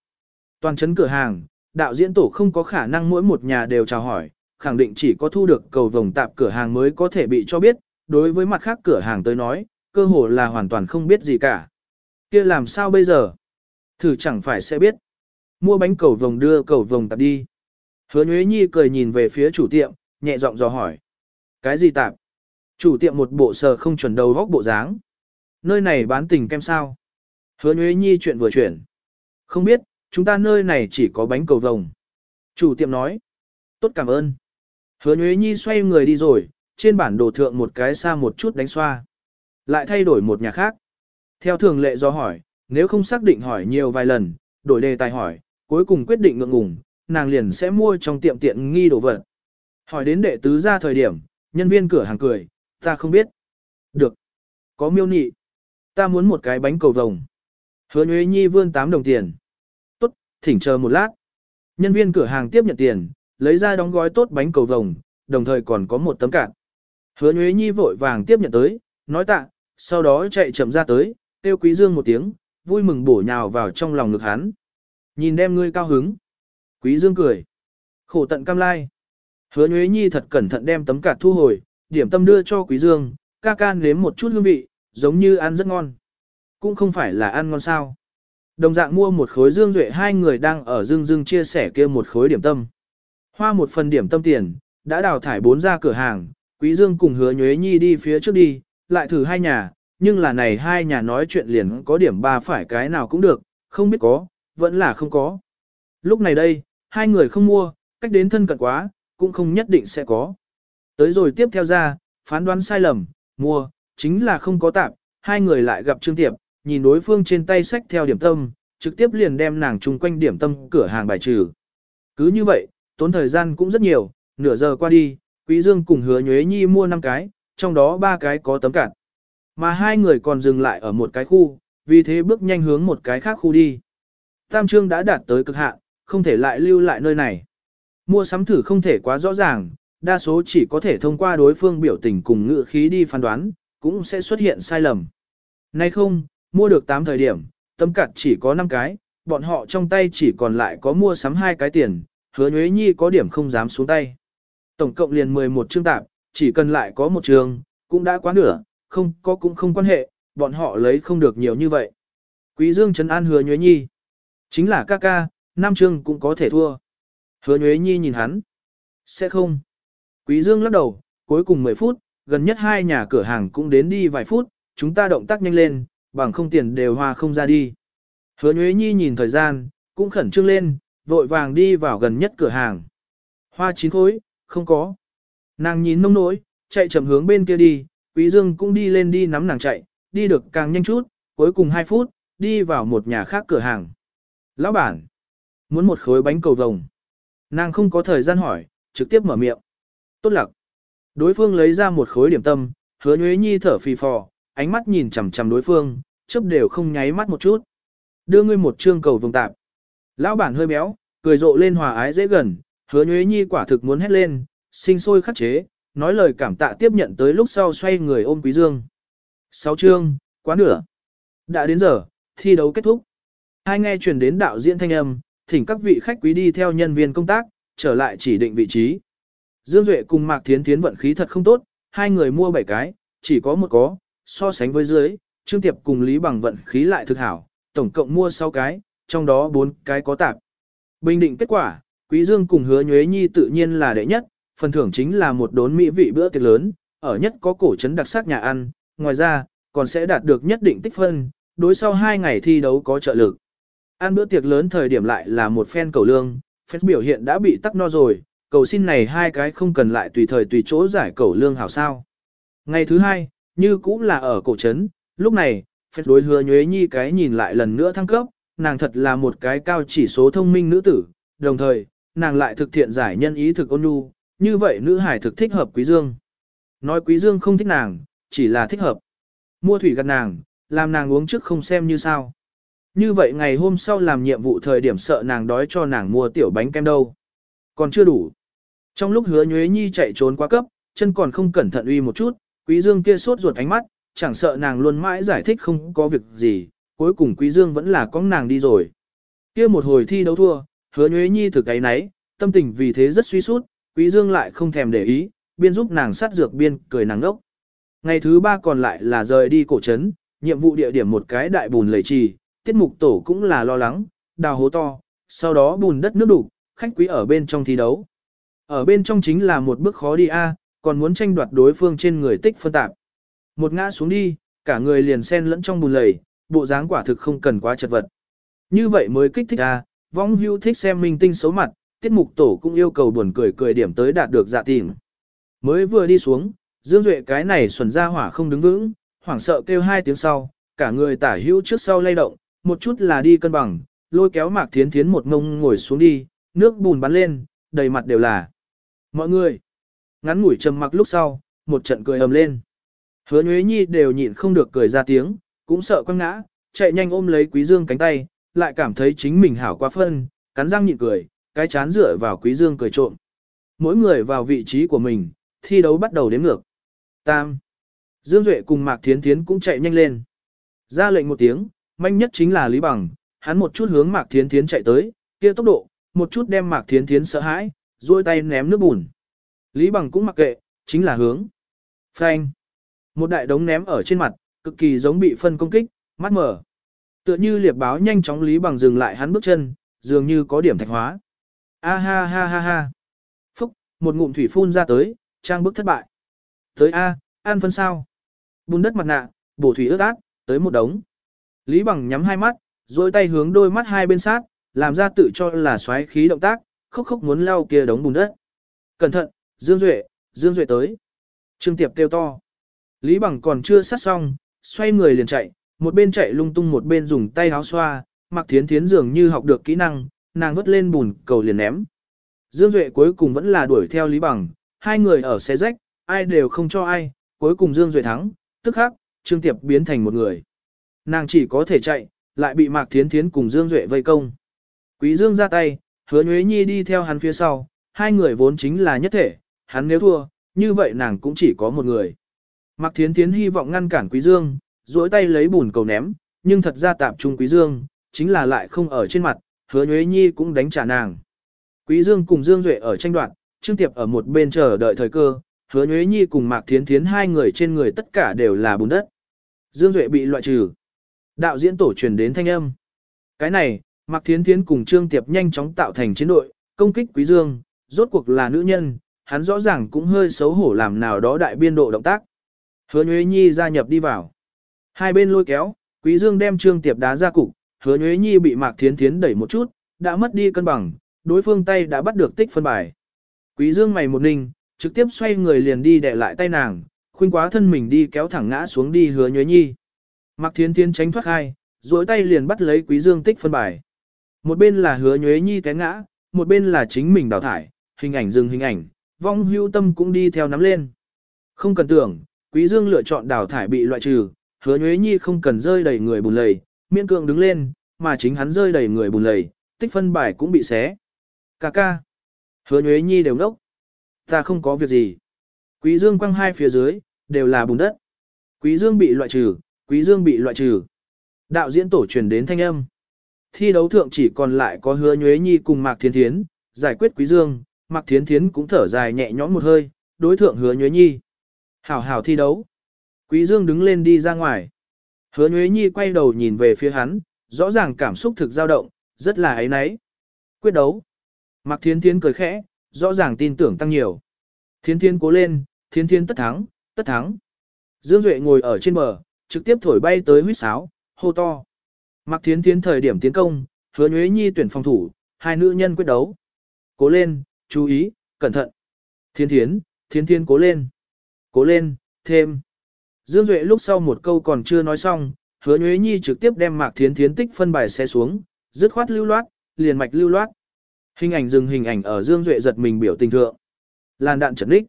Toàn chấn cửa hàng, đạo diễn tổ không có khả năng mỗi một nhà đều chào hỏi, khẳng định chỉ có thu được cầu vồng tạp cửa hàng mới có thể bị cho biết, đối với mặt khác cửa hàng tới nói, cơ hồ là hoàn toàn không biết gì cả. kia làm sao bây giờ? Thử chẳng phải sẽ biết. Mua bánh cầu vồng đưa cầu vồng tạp đi. Hứa Nhuế Nhi cười nhìn về phía chủ tiệm, nhẹ giọng dò hỏi. Cái gì tạp? Chủ tiệm một bộ sờ không chuẩn đầu góc bộ dáng. Nơi này bán tình kem sao? Hứa Nhuế Nhi chuyện vừa chuyển. Không biết, chúng ta nơi này chỉ có bánh cầu vồng. Chủ tiệm nói. Tốt cảm ơn. Hứa Nhuế Nhi xoay người đi rồi, trên bản đồ thượng một cái xa một chút đánh xoa. Lại thay đổi một nhà khác. Theo thường lệ do hỏi, nếu không xác định hỏi nhiều vài lần, đổi đề tài hỏi, cuối cùng quyết định ngượng ngùng, nàng liền sẽ mua trong tiệm tiện nghi đồ vật. Hỏi đến đệ tứ ra thời điểm, nhân viên cửa hàng cười, ta không biết. Được. Có miêu nị. Ta muốn một cái bánh cầu vồng. Hứa Nhuế Nhi vươn 8 đồng tiền. Tốt, thỉnh chờ một lát. Nhân viên cửa hàng tiếp nhận tiền, lấy ra đóng gói tốt bánh cầu vồng, đồng thời còn có một tấm cạn. Hứa Nhuế Nhi vội vàng tiếp nhận tới, nói tạ, sau đó chạy chậm ra tới, tiêu quý dương một tiếng, vui mừng bổ nhào vào trong lòng ngực hắn. Nhìn đem ngươi cao hứng. Quý dương cười. Khổ tận cam lai. Hứa Nhuế Nhi thật cẩn thận đem tấm cạt thu hồi, điểm tâm đưa cho Quý Dương, ca ca nếm một chút hương vị, giống như ăn rất ngon. Cũng không phải là ăn ngon sao. Đồng dạng mua một khối Dương Duệ hai người đang ở Dương Dương chia sẻ kia một khối điểm tâm. Hoa một phần điểm tâm tiền, đã đào thải bốn ra cửa hàng, Quý Dương cùng hứa Nhuế Nhi đi phía trước đi, lại thử hai nhà, nhưng là này hai nhà nói chuyện liền có điểm ba phải cái nào cũng được, không biết có, vẫn là không có. Lúc này đây, hai người không mua, cách đến thân cận quá, cũng không nhất định sẽ có. Tới rồi tiếp theo ra, phán đoán sai lầm, mua, chính là không có tạm. hai người lại gặp Trương Tiệp, nhìn đối phương trên tay sách theo điểm tâm, trực tiếp liền đem nàng chung quanh điểm tâm cửa hàng bài trừ. Cứ như vậy, tốn thời gian cũng rất nhiều, nửa giờ qua đi, Quý Dương cùng hứa Nhuế Nhi mua 5 cái, trong đó ba cái có tấm cản. Mà hai người còn dừng lại ở một cái khu, vì thế bước nhanh hướng một cái khác khu đi. Tam trương đã đạt tới cực hạn, không thể lại lưu lại nơi này. Mua sắm thử không thể quá rõ ràng, đa số chỉ có thể thông qua đối phương biểu tình cùng ngữ khí đi phán đoán, cũng sẽ xuất hiện sai lầm. Nay không, mua được 8 thời điểm, tấm cặt chỉ có 5 cái, bọn họ trong tay chỉ còn lại có mua sắm hai cái tiền, hứa nhuế nhi có điểm không dám xuống tay. Tổng cộng liền 11 chương tạp, chỉ cần lại có một trường, cũng đã quá nửa, không có cũng không quan hệ, bọn họ lấy không được nhiều như vậy. Quý Dương Trấn An hứa nhuế nhi. Chính là ca ca, Nam Trương cũng có thể thua. Hứa Nhuế Nhi nhìn hắn. Sẽ không. Quý Dương lắc đầu, cuối cùng 10 phút, gần nhất hai nhà cửa hàng cũng đến đi vài phút, chúng ta động tác nhanh lên, bằng không tiền đều hoa không ra đi. Hứa Nhuế Nhi nhìn thời gian, cũng khẩn trương lên, vội vàng đi vào gần nhất cửa hàng. Hoa chín khối, không có. Nàng nhìn nông nỗi, chạy chậm hướng bên kia đi, Quý Dương cũng đi lên đi nắm nàng chạy, đi được càng nhanh chút, cuối cùng 2 phút, đi vào một nhà khác cửa hàng. Lão bản, muốn một khối bánh cầu vồng. Nàng không có thời gian hỏi, trực tiếp mở miệng. Tốt lặc. Đối phương lấy ra một khối điểm tâm, hứa nhuế nhi thở phì phò, ánh mắt nhìn chằm chằm đối phương, chớp đều không nháy mắt một chút. Đưa ngươi một trương cầu vồng tạp. Lão bản hơi béo, cười rộ lên hòa ái dễ gần, Hứa Nhuế Nhi quả thực muốn hét lên, sinh sôi khắc chế, nói lời cảm tạ tiếp nhận tới lúc sau xoay người ôm Quý Dương. Sáu chương, quá nửa. Đã đến giờ, thi đấu kết thúc. Hai nghe truyền đến đạo diễn thanh âm, thỉnh các vị khách quý đi theo nhân viên công tác, trở lại chỉ định vị trí. Dương Duệ cùng Mạc Thiến Thiến vận khí thật không tốt, hai người mua 7 cái, chỉ có một có, so sánh với dưới, Trương Tiệp cùng Lý Bằng vận khí lại thực hảo, tổng cộng mua 6 cái, trong đó 4 cái có tạp. Bình định kết quả, Quý Dương cùng Hứa Nhuế Nhi tự nhiên là đệ nhất, phần thưởng chính là một đốn mỹ vị bữa tiệc lớn, ở nhất có cổ trấn đặc sắc nhà ăn, ngoài ra, còn sẽ đạt được nhất định tích phân, đối sau 2 ngày thi đấu có trợ lực. Ăn bữa tiệc lớn thời điểm lại là một phen cầu lương, phép biểu hiện đã bị tắc no rồi, cầu xin này hai cái không cần lại tùy thời tùy chỗ giải cầu lương hảo sao. Ngày thứ hai, như cũng là ở cổ trấn, lúc này, phép đối hứa nhuế nhi cái nhìn lại lần nữa thăng cấp, nàng thật là một cái cao chỉ số thông minh nữ tử, đồng thời, nàng lại thực thiện giải nhân ý thực ôn nhu, như vậy nữ hải thực thích hợp quý dương. Nói quý dương không thích nàng, chỉ là thích hợp. Mua thủy gặt nàng, làm nàng uống trước không xem như sao. Như vậy ngày hôm sau làm nhiệm vụ thời điểm sợ nàng đói cho nàng mua tiểu bánh kem đâu. Còn chưa đủ. Trong lúc hứa nhuế nhi chạy trốn quá cấp, chân còn không cẩn thận uy một chút, quý dương kia sốt ruột ánh mắt, chẳng sợ nàng luôn mãi giải thích không có việc gì, cuối cùng quý dương vẫn là con nàng đi rồi. Kia một hồi thi đấu thua, hứa nhuế nhi thực cái nấy, tâm tình vì thế rất suy sút, quý dương lại không thèm để ý, biên giúp nàng sát dược biên cười nàng ngốc. Ngày thứ ba còn lại là rời đi cổ trấn, nhiệm vụ địa điểm một cái đại bùn lầy trì, tiết mục tổ cũng là lo lắng, đào hố to, sau đó bùn đất nước đủ, khách quý ở bên trong thi đấu. Ở bên trong chính là một bước khó đi a, còn muốn tranh đoạt đối phương trên người tích phân tạp. Một ngã xuống đi, cả người liền xen lẫn trong bùn lầy, bộ dáng quả thực không cần quá chật vật. Như vậy mới kích thích a, vong hưu thích xem minh tinh xấu mặt, tiết mục tổ cũng yêu cầu buồn cười cười điểm tới đạt được dạ tìm. Mới vừa đi xuống, Dương Duệ cái này xuẩn ra hỏa không đứng vững, hoảng sợ kêu hai tiếng sau, cả người tả hữu trước sau lay động, một chút là đi cân bằng, lôi kéo Mạc Thiến Thiến một ngông ngồi xuống đi, nước bùn bắn lên, đầy mặt đều là. Mọi người, ngắn ngủi trầm mặc lúc sau, một trận cười ầm lên. Hứa Nhuế Nhi đều nhịn không được cười ra tiếng, cũng sợ quăng ngã, chạy nhanh ôm lấy Quý Dương cánh tay, lại cảm thấy chính mình hảo quá phân, cắn răng nhịn cười, cái chán dựa vào Quý Dương cười trộm. Mỗi người vào vị trí của mình, thi đấu bắt đầu đếm ngược. Tam. Dương Duệ cùng Mạc Thiến Thiến cũng chạy nhanh lên. Ra lệnh một tiếng, Manh nhất chính là Lý Bằng, hắn một chút hướng Mạc Thiến Thiến chạy tới, kia tốc độ, một chút đem Mạc Thiến Thiến sợ hãi, duỗi tay ném nước bùn. Lý Bằng cũng mặc kệ, chính là hướng. Phanh. Một đại đống ném ở trên mặt, cực kỳ giống bị phân công kích, mắt mở. Tựa như liệp báo nhanh chóng Lý Bằng dừng lại hắn bước chân, dường như có điểm thạch hóa. A ha ha ha ha. Phúc, một ngụm thủy phun ra tới, trang bức thất bại. Tới A, an phân sao. Bùn đất mặt nạ, bổ thủy ướt át, tới một đống. Lý Bằng nhắm hai mắt, duỗi tay hướng đôi mắt hai bên sát, làm ra tự cho là xoáy khí động tác, khóc khóc muốn leo kia đống bùn đất. Cẩn thận, Dương Duệ, Dương Duệ tới. Trương Tiệp kêu to. Lý Bằng còn chưa sát xong, xoay người liền chạy, một bên chạy lung tung một bên dùng tay áo xoa, mặc thiến thiến dường như học được kỹ năng, nàng vứt lên bùn cầu liền ném. Dương Duệ cuối cùng vẫn là đuổi theo Lý Bằng, hai người ở xe rách, ai đều không cho ai, cuối cùng Dương Duệ thắng, tức khắc, Trương Tiệp biến thành một người. Nàng chỉ có thể chạy, lại bị Mạc Thiến Thiến cùng Dương Duệ vây công. Quý Dương ra tay, hứa Nhuế Nhi đi theo hắn phía sau, hai người vốn chính là nhất thể, hắn nếu thua, như vậy nàng cũng chỉ có một người. Mạc Thiến Thiến hy vọng ngăn cản Quý Dương, duỗi tay lấy bùn cầu ném, nhưng thật ra tạm trung Quý Dương, chính là lại không ở trên mặt, hứa Nhuế Nhi cũng đánh trả nàng. Quý Dương cùng Dương Duệ ở tranh đoạt, Trương Tiệp ở một bên chờ đợi thời cơ, hứa Nhuế Nhi cùng Mạc Thiến Thiến hai người trên người tất cả đều là bùn đất. Dương Duệ bị loại trừ. Đạo diễn tổ truyền đến thanh âm. Cái này, Mạc Thiến Thiến cùng Trương Tiệp nhanh chóng tạo thành chiến đội, công kích Quý Dương, rốt cuộc là nữ nhân, hắn rõ ràng cũng hơi xấu hổ làm nào đó đại biên độ động tác. Hứa Nhuế Nhi gia nhập đi vào. Hai bên lôi kéo, Quý Dương đem Trương Tiệp đá ra cục, Hứa Nhuế Nhi bị Mạc Thiến Thiến đẩy một chút, đã mất đi cân bằng, đối phương tay đã bắt được tích phân bài. Quý Dương mày một ninh, trực tiếp xoay người liền đi đè lại tay nàng, khuyên quá thân mình đi kéo thẳng ngã xuống đi Hứa Nhuế Nhi. Mạc Thiến Thiến tránh thoát hai, duỗi tay liền bắt lấy Quý Dương tích phân bài. Một bên là hứa nhuế nhi té ngã, một bên là chính mình đào thải, hình ảnh dừng hình ảnh, vong hưu tâm cũng đi theo nắm lên. Không cần tưởng, Quý Dương lựa chọn đào thải bị loại trừ, hứa nhuế nhi không cần rơi đầy người bùn lầy, miễn cưỡng đứng lên, mà chính hắn rơi đầy người bùn lầy, tích phân bài cũng bị xé. Cà ca. Hứa Nhuế Nhi đều nốc. Ta không có việc gì. Quý Dương quăng hai phía dưới, đều là bùn đất. Quý Dương bị loại trừ, Quý Dương bị loại trừ. Đạo diễn tổ truyền đến thanh âm. Thi đấu thượng chỉ còn lại có Hứa Nhuế Nhi cùng Mạc Thiên Thiến, giải quyết Quý Dương, Mạc Thiến Thiến cũng thở dài nhẹ nhõm một hơi, đối thượng Hứa Nhuế Nhi. Hảo hảo thi đấu. Quý Dương đứng lên đi ra ngoài. Hứa Nhuế Nhi quay đầu nhìn về phía hắn, rõ ràng cảm xúc thực dao động, rất là ấy nấy. Quyết đấu. Mạc Thiến Thiến cười khẽ, rõ ràng tin tưởng tăng nhiều. Thiến Thiến cố lên, Thiến Thiến tất thắng, tất thắng. Dương Duệ ngồi ở trên bờ, trực tiếp thổi bay tới huýt sáo, hô to. Mạc Thiến Thiến thời điểm tiến công, hứa Nhuế Nhi tuyển phòng thủ, hai nữ nhân quyết đấu. Cố lên, chú ý, cẩn thận. Thiến Thiến, Thiến Thiến cố lên. Cố lên, thêm. Dương Duệ lúc sau một câu còn chưa nói xong, hứa Nhuế Nhi trực tiếp đem Mạc Thiến Thiến tích phân bài xe xuống, dứt khoát lưu loát, liền mạch lưu loát. Hình ảnh dừng hình ảnh ở Dương Duệ giật mình biểu tình thượng. Làn đạn trấn đích.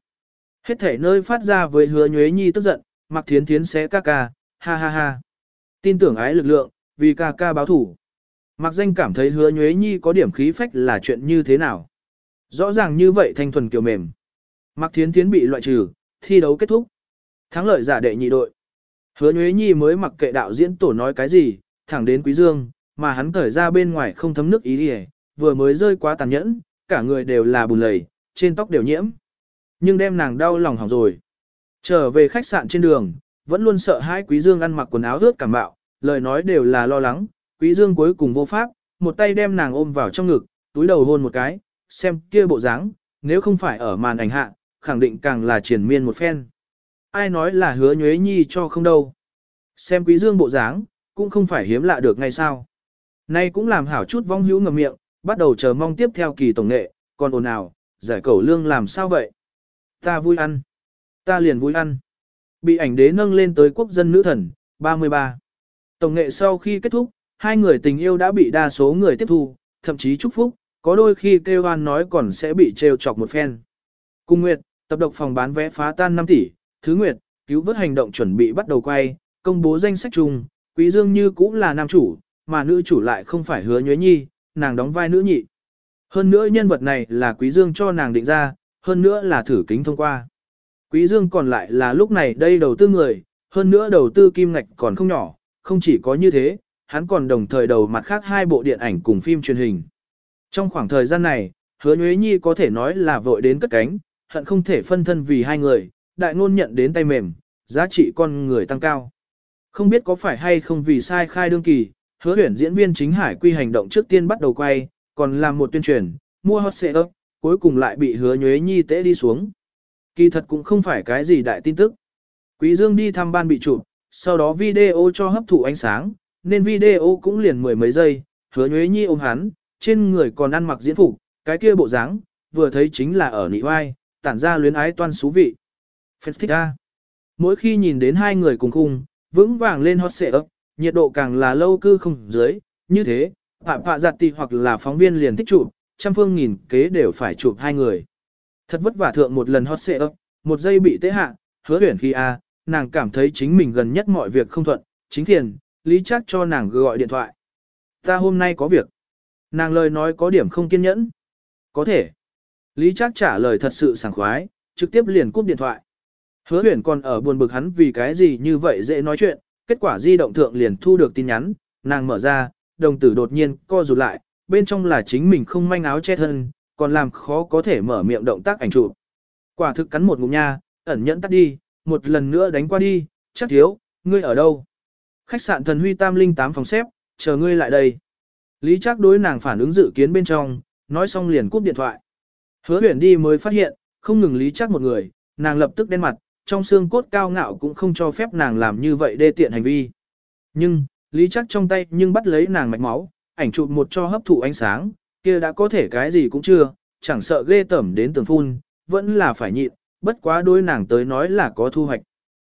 Hết thể nơi phát ra với hứa Nhuế Nhi tức giận, Mạc Thiến Thiến xé ca ca, ha ha ha. Tin tưởng ái lực lượng, vì ca ca báo thủ. Mặc Danh cảm thấy hứa Nhuế Nhi có điểm khí phách là chuyện như thế nào. Rõ ràng như vậy thanh thuần kiều mềm. Mặc Thiến Thiến bị loại trừ, thi đấu kết thúc. Thắng lợi giả đệ nhị đội. Hứa Nhuế Nhi mới mặc kệ đạo diễn tổ nói cái gì, thẳng đến Quý Dương, mà hắn cởi ra bên ngoài không thấm nước ý đi vừa mới rơi quá tàn nhẫn, cả người đều là bùn lầy, trên tóc đều nhiễm. Nhưng đem nàng đau lòng hỏng rồi. Trở về khách sạn trên đường, vẫn luôn sợ hai Quý Dương ăn mặc quần áo ướt cảm bạo, lời nói đều là lo lắng, Quý Dương cuối cùng vô pháp, một tay đem nàng ôm vào trong ngực, túi đầu hôn một cái, xem kia bộ dáng, nếu không phải ở màn ảnh hạ, khẳng định càng là triển miên một phen. Ai nói là hứa nhuế nhi cho không đâu. Xem quý dương bộ dáng, cũng không phải hiếm lạ được ngay sao. Nay cũng làm hảo chút vong hữu ngầm miệng, bắt đầu chờ mong tiếp theo kỳ tổng nghệ, còn ồn ào, giải cẩu lương làm sao vậy? Ta vui ăn. Ta liền vui ăn. Bị ảnh đế nâng lên tới quốc dân nữ thần, 33. Tổng nghệ sau khi kết thúc, hai người tình yêu đã bị đa số người tiếp thu, thậm chí chúc phúc, có đôi khi kêu hoan nói còn sẽ bị trêu chọc một phen. Cung Nguyệt, tập độc phòng bán vé phá tan 5 tỷ, Thứ Nguyệt, cứu vớt hành động chuẩn bị bắt đầu quay, công bố danh sách chung, Quý Dương như cũng là nam chủ, mà nữ chủ lại không phải hứa nhuế nhi, nàng đóng vai nữ nhị. Hơn nữa nhân vật này là Quý Dương cho nàng định ra, hơn nữa là thử kính thông qua. Quý Dương còn lại là lúc này đây đầu tư người, hơn nữa đầu tư kim ngạch còn không nhỏ, không chỉ có như thế, hắn còn đồng thời đầu mặt khác hai bộ điện ảnh cùng phim truyền hình. Trong khoảng thời gian này, hứa Nhuế Nhi có thể nói là vội đến cất cánh, hận không thể phân thân vì hai người, đại ngôn nhận đến tay mềm, giá trị con người tăng cao. Không biết có phải hay không vì sai khai đương kỳ, hứa huyển diễn viên chính hải quy hành động trước tiên bắt đầu quay, còn làm một tuyên truyền, mua hot xe ấp, cuối cùng lại bị hứa Nhuế Nhi tễ đi xuống. Kỳ thật cũng không phải cái gì đại tin tức. Quý Dương đi thăm ban bị chụp, sau đó video cho hấp thụ ánh sáng, nên video cũng liền mười mấy giây, hứa Nhuế Nhi ôm hắn, trên người còn ăn mặc diễn phục, cái kia bộ dáng, vừa thấy chính là ở nị oai, tản ra luyến ái toan xú vị. Phết thích a. Mỗi khi nhìn đến hai người cùng khung, vững vàng lên hot xệ ấp, nhiệt độ càng là lâu cư không dưới, như thế, phạm phạ giặt tì hoặc là phóng viên liền thích chụp, trăm phương nghìn kế đều phải chụp hai người. Thật vất vả thượng một lần hot xệ ấp, một giây bị tế hạ, hứa tuyển khi a, nàng cảm thấy chính mình gần nhất mọi việc không thuận, chính thiền, lý chắc cho nàng gọi điện thoại. Ta hôm nay có việc. Nàng lời nói có điểm không kiên nhẫn. Có thể. Lý Trác trả lời thật sự sảng khoái, trực tiếp liền cúp điện thoại. Hứa tuyển còn ở buồn bực hắn vì cái gì như vậy dễ nói chuyện, kết quả di động thượng liền thu được tin nhắn, nàng mở ra, đồng tử đột nhiên co rụt lại, bên trong là chính mình không manh áo che thân, còn làm khó có thể mở miệng động tác ảnh chụp. Quả thực cắn một ngụm nha, ẩn nhẫn tắt đi, một lần nữa đánh qua đi, chắc thiếu, ngươi ở đâu? Khách sạn thần huy tam linh tám phòng xếp, chờ ngươi lại đây. Lý Trác đối nàng phản ứng dự kiến bên trong, nói xong liền cúp điện thoại. Hứa huyển đi mới phát hiện, không ngừng Lý Trác một người, nàng lập tức đen mặt, trong xương cốt cao ngạo cũng không cho phép nàng làm như vậy đê tiện hành vi. Nhưng, Lý Trác trong tay nhưng bắt lấy nàng mạch máu, ảnh chụp một cho hấp thụ ánh sáng, kia đã có thể cái gì cũng chưa, chẳng sợ ghê tẩm đến tường phun, vẫn là phải nhịn, bất quá đối nàng tới nói là có thu hoạch.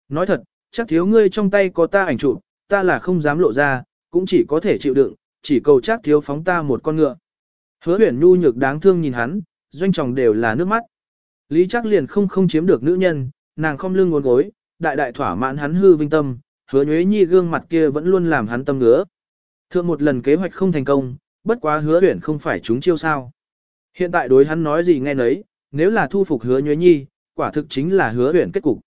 Nói thật, chắc thiếu ngươi trong tay có ta ảnh chụp, ta là không dám lộ ra, cũng chỉ có thể chịu đựng, chỉ cầu chắc thiếu phóng ta một con ngựa. Hứa huyển nhu nhược đáng thương nhìn hắn, doanh tròng đều là nước mắt. Lý chắc liền không không chiếm được nữ nhân, nàng không lưng ngốn gối, đại đại thỏa mãn hắn hư vinh tâm, hứa nhuế nhi gương mặt kia vẫn luôn làm hắn tâm ngứa. Thượng một lần kế hoạch không thành công, bất quá hứa huyển không phải chúng chiêu sao. Hiện tại đối hắn nói gì nghe nấy, nếu là thu phục hứa nhuế nhi, quả thực chính là hứa huyển kết cục.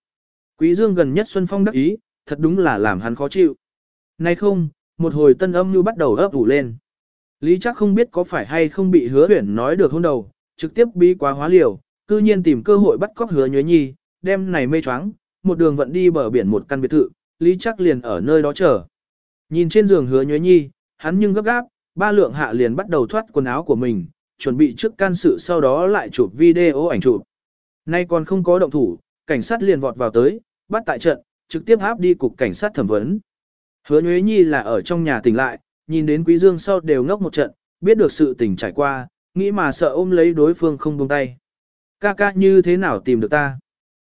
Quý Dương gần nhất Xuân Phong đắc ý, thật đúng là làm hắn khó chịu. Nay không, một hồi tân âm như bắt đầu ấp ủ lên. Lý chắc không biết có phải hay không bị hứa huyển nói được hôn đầu, trực tiếp bi quá hóa liều, cư nhiên tìm cơ hội bắt cóc hứa nhuế nhi, đem này mê choáng, một đường vận đi bờ biển một căn biệt thự, Lý chắc liền ở nơi đó chờ. Nhìn trên giường hứa nhuế nhi, hắn nhưng gấp gáp, ba lượng hạ liền bắt đầu thoát quần áo của mình, chuẩn bị trước can sự sau đó lại chụp video ảnh chụp. Nay còn không có động thủ, cảnh sát liền vọt vào tới, bắt tại trận, trực tiếp áp đi cục cảnh sát thẩm vấn. Hứa Nhuế Nhi là ở trong nhà tỉnh lại, nhìn đến Quý Dương sau đều ngốc một trận, biết được sự tình trải qua, nghĩ mà sợ ôm lấy đối phương không buông tay. Ca ca như thế nào tìm được ta?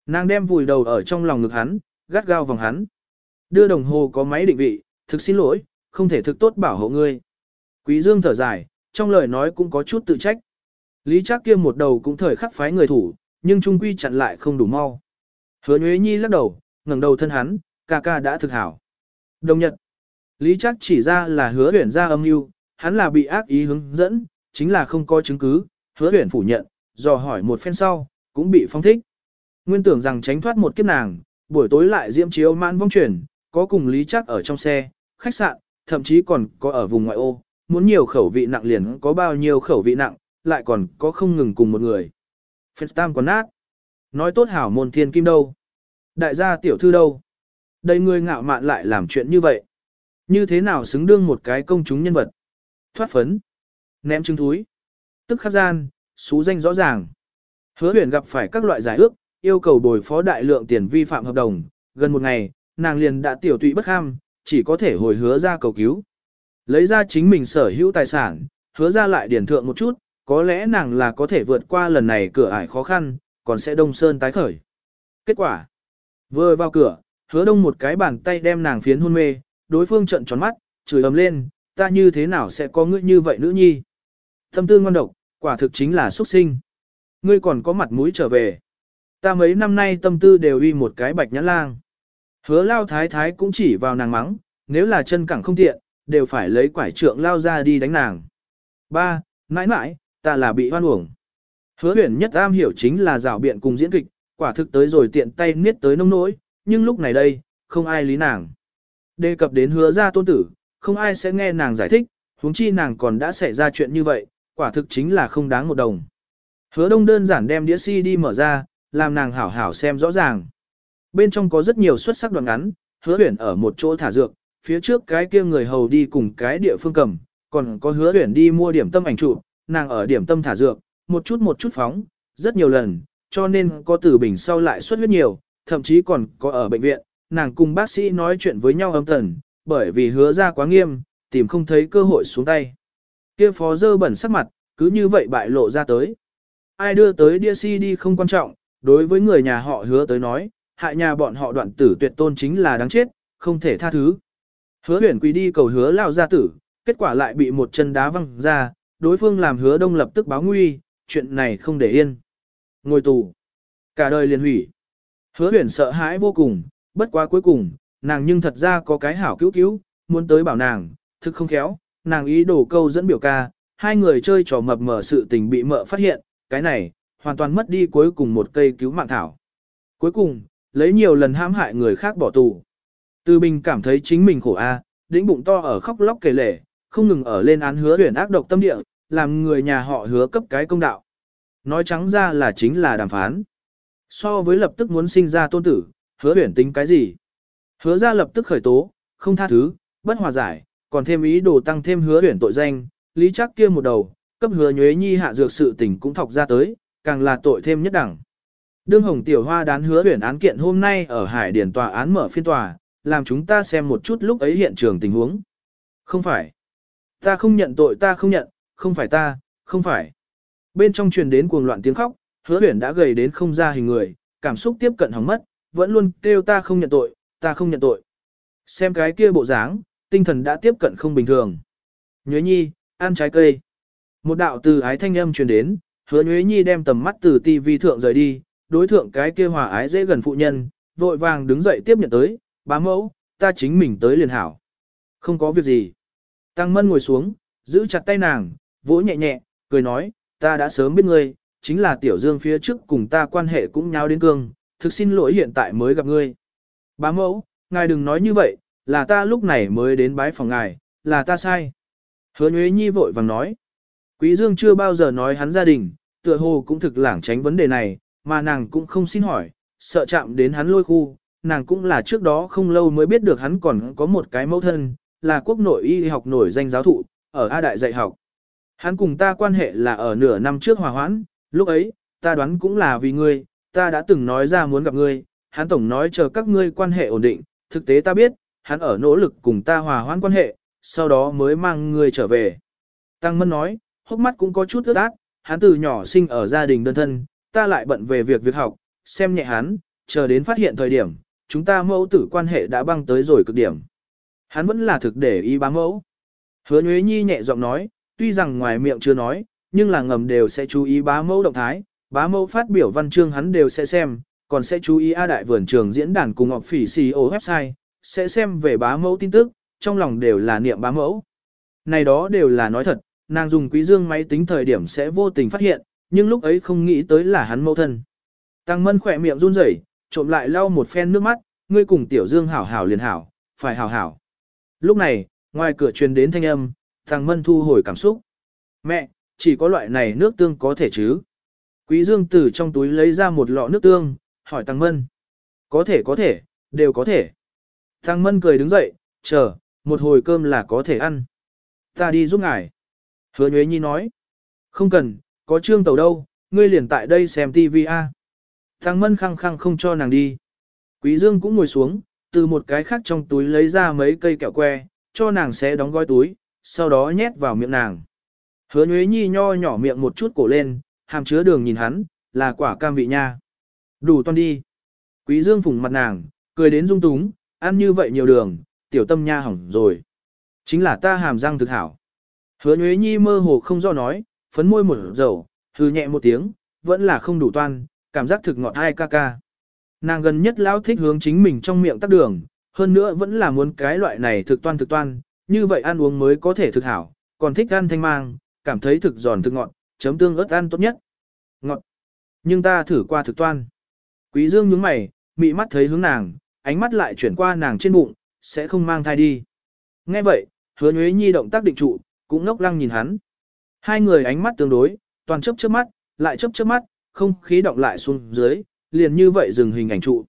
Nàng đem vùi đầu ở trong lòng ngực hắn, gắt gao vòng hắn. Đưa đồng hồ có máy định vị, thực xin lỗi, không thể thực tốt bảo hộ ngươi. Quý Dương thở dài, trong lời nói cũng có chút tự trách. Lý Trác kia một đầu cũng thời khắc phái người thủ, nhưng trung quy chặn lại không đủ mau. Hứa Nhuế Nhi lắc đầu, ngẩng đầu thân hắn, ca ca đã thực hảo. Đồng nhật, Lý Trác chỉ ra là hứa huyển ra âm mưu, hắn là bị ác ý hướng dẫn, chính là không có chứng cứ, hứa huyển phủ nhận, dò hỏi một phen sau, cũng bị phong thích. Nguyên tưởng rằng tránh thoát một kiếp nàng, buổi tối lại diễm chiếu mãn vong chuyển, có cùng Lý Trác ở trong xe, khách sạn, thậm chí còn có ở vùng ngoại ô, muốn nhiều khẩu vị nặng liền có bao nhiêu khẩu vị nặng, lại còn có không ngừng cùng một người. Phết tam còn nát. Nói tốt hảo môn thiên kim đâu. Đại gia tiểu thư đâu. Đây người ngạo mạn lại làm chuyện như vậy. Như thế nào xứng đương một cái công chúng nhân vật. Thoát phấn. Ném trứng thúi. Tức khắc gian, xú danh rõ ràng. Hứa huyền gặp phải các loại giải ước, yêu cầu bồi phó đại lượng tiền vi phạm hợp đồng. Gần một ngày, nàng liền đã tiểu tụy bất kham, chỉ có thể hồi hứa ra cầu cứu. Lấy ra chính mình sở hữu tài sản, hứa ra lại điển thượng một chút, có lẽ nàng là có thể vượt qua lần này cửa ải khó khăn, còn sẽ đông sơn tái khởi. Kết quả, vừa vào cửa, hứa đông một cái bàn tay đem nàng phiến hôn mê, đối phương trận tròn mắt, chửi ầm lên, ta như thế nào sẽ có ngươi như vậy nữ nhi. Tâm tư ngon độc, quả thực chính là xuất sinh. Ngươi còn có mặt mũi trở về. Ta mấy năm nay tâm tư đều uy một cái bạch nhãn lang. Hứa lao thái thái cũng chỉ vào nàng mắng, nếu là chân cẳng không tiện, đều phải lấy quải trượng lao ra đi đánh nàng. Ba, mãi mãi, ta là bị hoan uổng. Hứa huyền nhất am hiểu chính là rào biện cùng diễn kịch, quả thực tới rồi tiện tay niết tới nông nỗi, nhưng lúc này đây, không ai lý nàng. Đề cập đến hứa ra tôn tử, không ai sẽ nghe nàng giải thích, huống chi nàng còn đã xảy ra chuyện như vậy, quả thực chính là không đáng một đồng. Hứa đông đơn giản đem đĩa CD mở ra, làm nàng hảo hảo xem rõ ràng. Bên trong có rất nhiều xuất sắc đoạn ngắn, hứa huyền ở một chỗ thả dược, phía trước cái kia người hầu đi cùng cái địa phương cầm, còn có hứa tuyển đi mua điểm tâm ảnh chụp, nàng ở điểm tâm thả dược, một chút một chút phóng, rất nhiều lần, cho nên có tử bình sau lại xuất huyết nhiều, thậm chí còn có ở bệnh viện, nàng cùng bác sĩ nói chuyện với nhau âm tần, bởi vì hứa ra quá nghiêm, tìm không thấy cơ hội xuống tay. kia phó dơ bẩn sắc mặt, cứ như vậy bại lộ ra tới. Ai đưa tới đĩa CD không quan trọng, đối với người nhà họ hứa tới nói, hại nhà bọn họ đoạn tử tuyệt tôn chính là đáng chết, không thể tha thứ. Hứa huyền quỳ đi cầu hứa lao gia tử, kết quả lại bị một chân đá văng ra, đối phương làm hứa đông lập tức báo nguy, chuyện này không để yên. Ngồi tù. Cả đời liền hủy. Hứa huyền sợ hãi vô cùng, bất quá cuối cùng, nàng nhưng thật ra có cái hảo cứu cứu, muốn tới bảo nàng, thực không khéo, nàng ý đồ câu dẫn biểu ca, hai người chơi trò mập mờ sự tình bị mợ phát hiện, cái này, hoàn toàn mất đi cuối cùng một cây cứu mạng thảo. Cuối cùng, lấy nhiều lần hãm hại người khác bỏ tù. Từ Bình cảm thấy chính mình khổ a, à, đĩnh bụng to ở khóc lóc kể lể, không ngừng ở lên án hứa huyền ác độc tâm địa, làm người nhà họ hứa cấp cái công đạo. Nói trắng ra là chính là đàm phán. So với lập tức muốn sinh ra tôn tử, hứa huyền tính cái gì? Hứa ra lập tức khởi tố, không tha thứ, bất hòa giải, còn thêm ý đồ tăng thêm hứa huyền tội danh, lý chắc kia một đầu, cấp hứa nhuế nhi hạ dược sự tình cũng thọc ra tới, càng là tội thêm nhất đẳng. Đương Hồng Tiểu Hoa đán hứa huyền án kiện hôm nay ở Hải Điển Tòa án mở phiên tòa, làm chúng ta xem một chút lúc ấy hiện trường tình huống. Không phải. Ta không nhận tội ta không nhận, không phải ta, không phải. Bên trong truyền đến cuồng loạn tiếng khóc, hứa huyển đã gầy đến không ra hình người, cảm xúc tiếp cận hỏng mất, vẫn luôn kêu ta không nhận tội, ta không nhận tội. Xem cái kia bộ dáng, tinh thần đã tiếp cận không bình thường. Nhuế nhi, ăn trái cây. Một đạo từ ái thanh âm truyền đến, hứa Nhuế nhi đem tầm mắt từ tivi thượng rời đi, đối thượng cái kia hòa ái dễ gần phụ nhân, vội vàng đứng dậy tiếp nhận tới, bá mẫu, ta chính mình tới liền hảo. Không có việc gì. Tăng mân ngồi xuống, giữ chặt tay nàng, vỗ nhẹ nhẹ, cười nói, ta đã sớm biết ngươi, chính là tiểu dương phía trước cùng ta quan hệ cũng nhau đến cương, thực xin lỗi hiện tại mới gặp ngươi. Bá mẫu, ngài đừng nói như vậy, là ta lúc này mới đến bái phòng ngài, là ta sai. Hứa Nhuế Nhi vội vàng nói. Quý Dương chưa bao giờ nói hắn gia đình, tựa hồ cũng thực lảng tránh vấn đề này, mà nàng cũng không xin hỏi, sợ chạm đến hắn lôi khu, nàng cũng là trước đó không lâu mới biết được hắn còn có một cái mẫu thân, là quốc nội y học nổi danh giáo thụ, ở A Đại dạy học. Hắn cùng ta quan hệ là ở nửa năm trước hòa hoãn, lúc ấy, ta đoán cũng là vì ngươi, ta đã từng nói ra muốn gặp ngươi, hắn tổng nói chờ các ngươi quan hệ ổn định, thực tế ta biết, hắn ở nỗ lực cùng ta hòa hoãn quan hệ, sau đó mới mang ngươi trở về. Tăng Mân nói, hốc mắt cũng có chút ướt át, hắn từ nhỏ sinh ở gia đình đơn thân, ta lại bận về việc việc học, xem nhẹ hắn, chờ đến phát hiện thời điểm, chúng ta mẫu tử quan hệ đã băng tới rồi cực điểm. Hắn vẫn là thực để ý bá mẫu. Hứa Nhuế Nhi nhẹ giọng nói, tuy rằng ngoài miệng chưa nói, nhưng là ngầm đều sẽ chú ý bá mẫu động thái, bá mẫu phát biểu văn chương hắn đều sẽ xem, còn sẽ chú ý A Đại Vườn Trường diễn đàn cùng ngọc phỉ CEO website, sẽ xem về bá mẫu tin tức, trong lòng đều là niệm bá mẫu. Này đó đều là nói thật, nàng dùng quý dương máy tính thời điểm sẽ vô tình phát hiện, nhưng lúc ấy không nghĩ tới là hắn mẫu thân. Tăng mân khỏe miệng run rẩy, trộm lại lau một phen nước mắt, ngươi cùng tiểu dương hảo hảo liền hảo, phải hảo hảo. Lúc này, ngoài cửa truyền đến thanh âm, thằng mân thu hồi cảm xúc. Mẹ, chỉ có loại này nước tương có thể chứ? Quý dương từ trong túi lấy ra một lọ nước tương, hỏi thằng mân. Có thể có thể, đều có thể. Thằng mân cười đứng dậy, chờ, một hồi cơm là có thể ăn. Ta đi giúp ngài. Hứa Nhuế Nhi nói. Không cần, có trương tàu đâu, ngươi liền tại đây xem TV a. Thằng mân khăng khăng không cho nàng đi. Quý Dương cũng ngồi xuống, từ một cái khác trong túi lấy ra mấy cây kẹo que, cho nàng xé đóng gói túi, sau đó nhét vào miệng nàng. Hứa Nhuế Nhi nho nhỏ miệng một chút cổ lên, hàm chứa đường nhìn hắn, là quả cam vị nha. Đủ toan đi. Quý Dương phủng mặt nàng, cười đến rung túng, ăn như vậy nhiều đường, tiểu tâm nha hỏng rồi. Chính là ta hàm răng thực hảo. Hứa Nhuế Nhi mơ hồ không do nói, phấn môi một dầu, hừ nhẹ một tiếng, vẫn là không đủ toan, cảm giác thực ngọt hai ca ca. Nàng gần nhất lão thích hướng chính mình trong miệng tắc đường, hơn nữa vẫn là muốn cái loại này thực toan thực toan, như vậy ăn uống mới có thể thực hảo, còn thích ăn thanh mang, cảm thấy thực giòn thực ngọt, chấm tương ớt ăn tốt nhất. Ngọt. Nhưng ta thử qua thực toan. Quý Dương nhướng mày, mị mắt thấy hướng nàng, ánh mắt lại chuyển qua nàng trên bụng, sẽ không mang thai đi. Nghe vậy, hứa nhuế nhi động tác định trụ, cũng ngốc lăng nhìn hắn. Hai người ánh mắt tương đối, toàn chớp chớp mắt, lại chớp chớp mắt, không khí động lại xuống dưới, liền như vậy dừng hình ảnh trụ.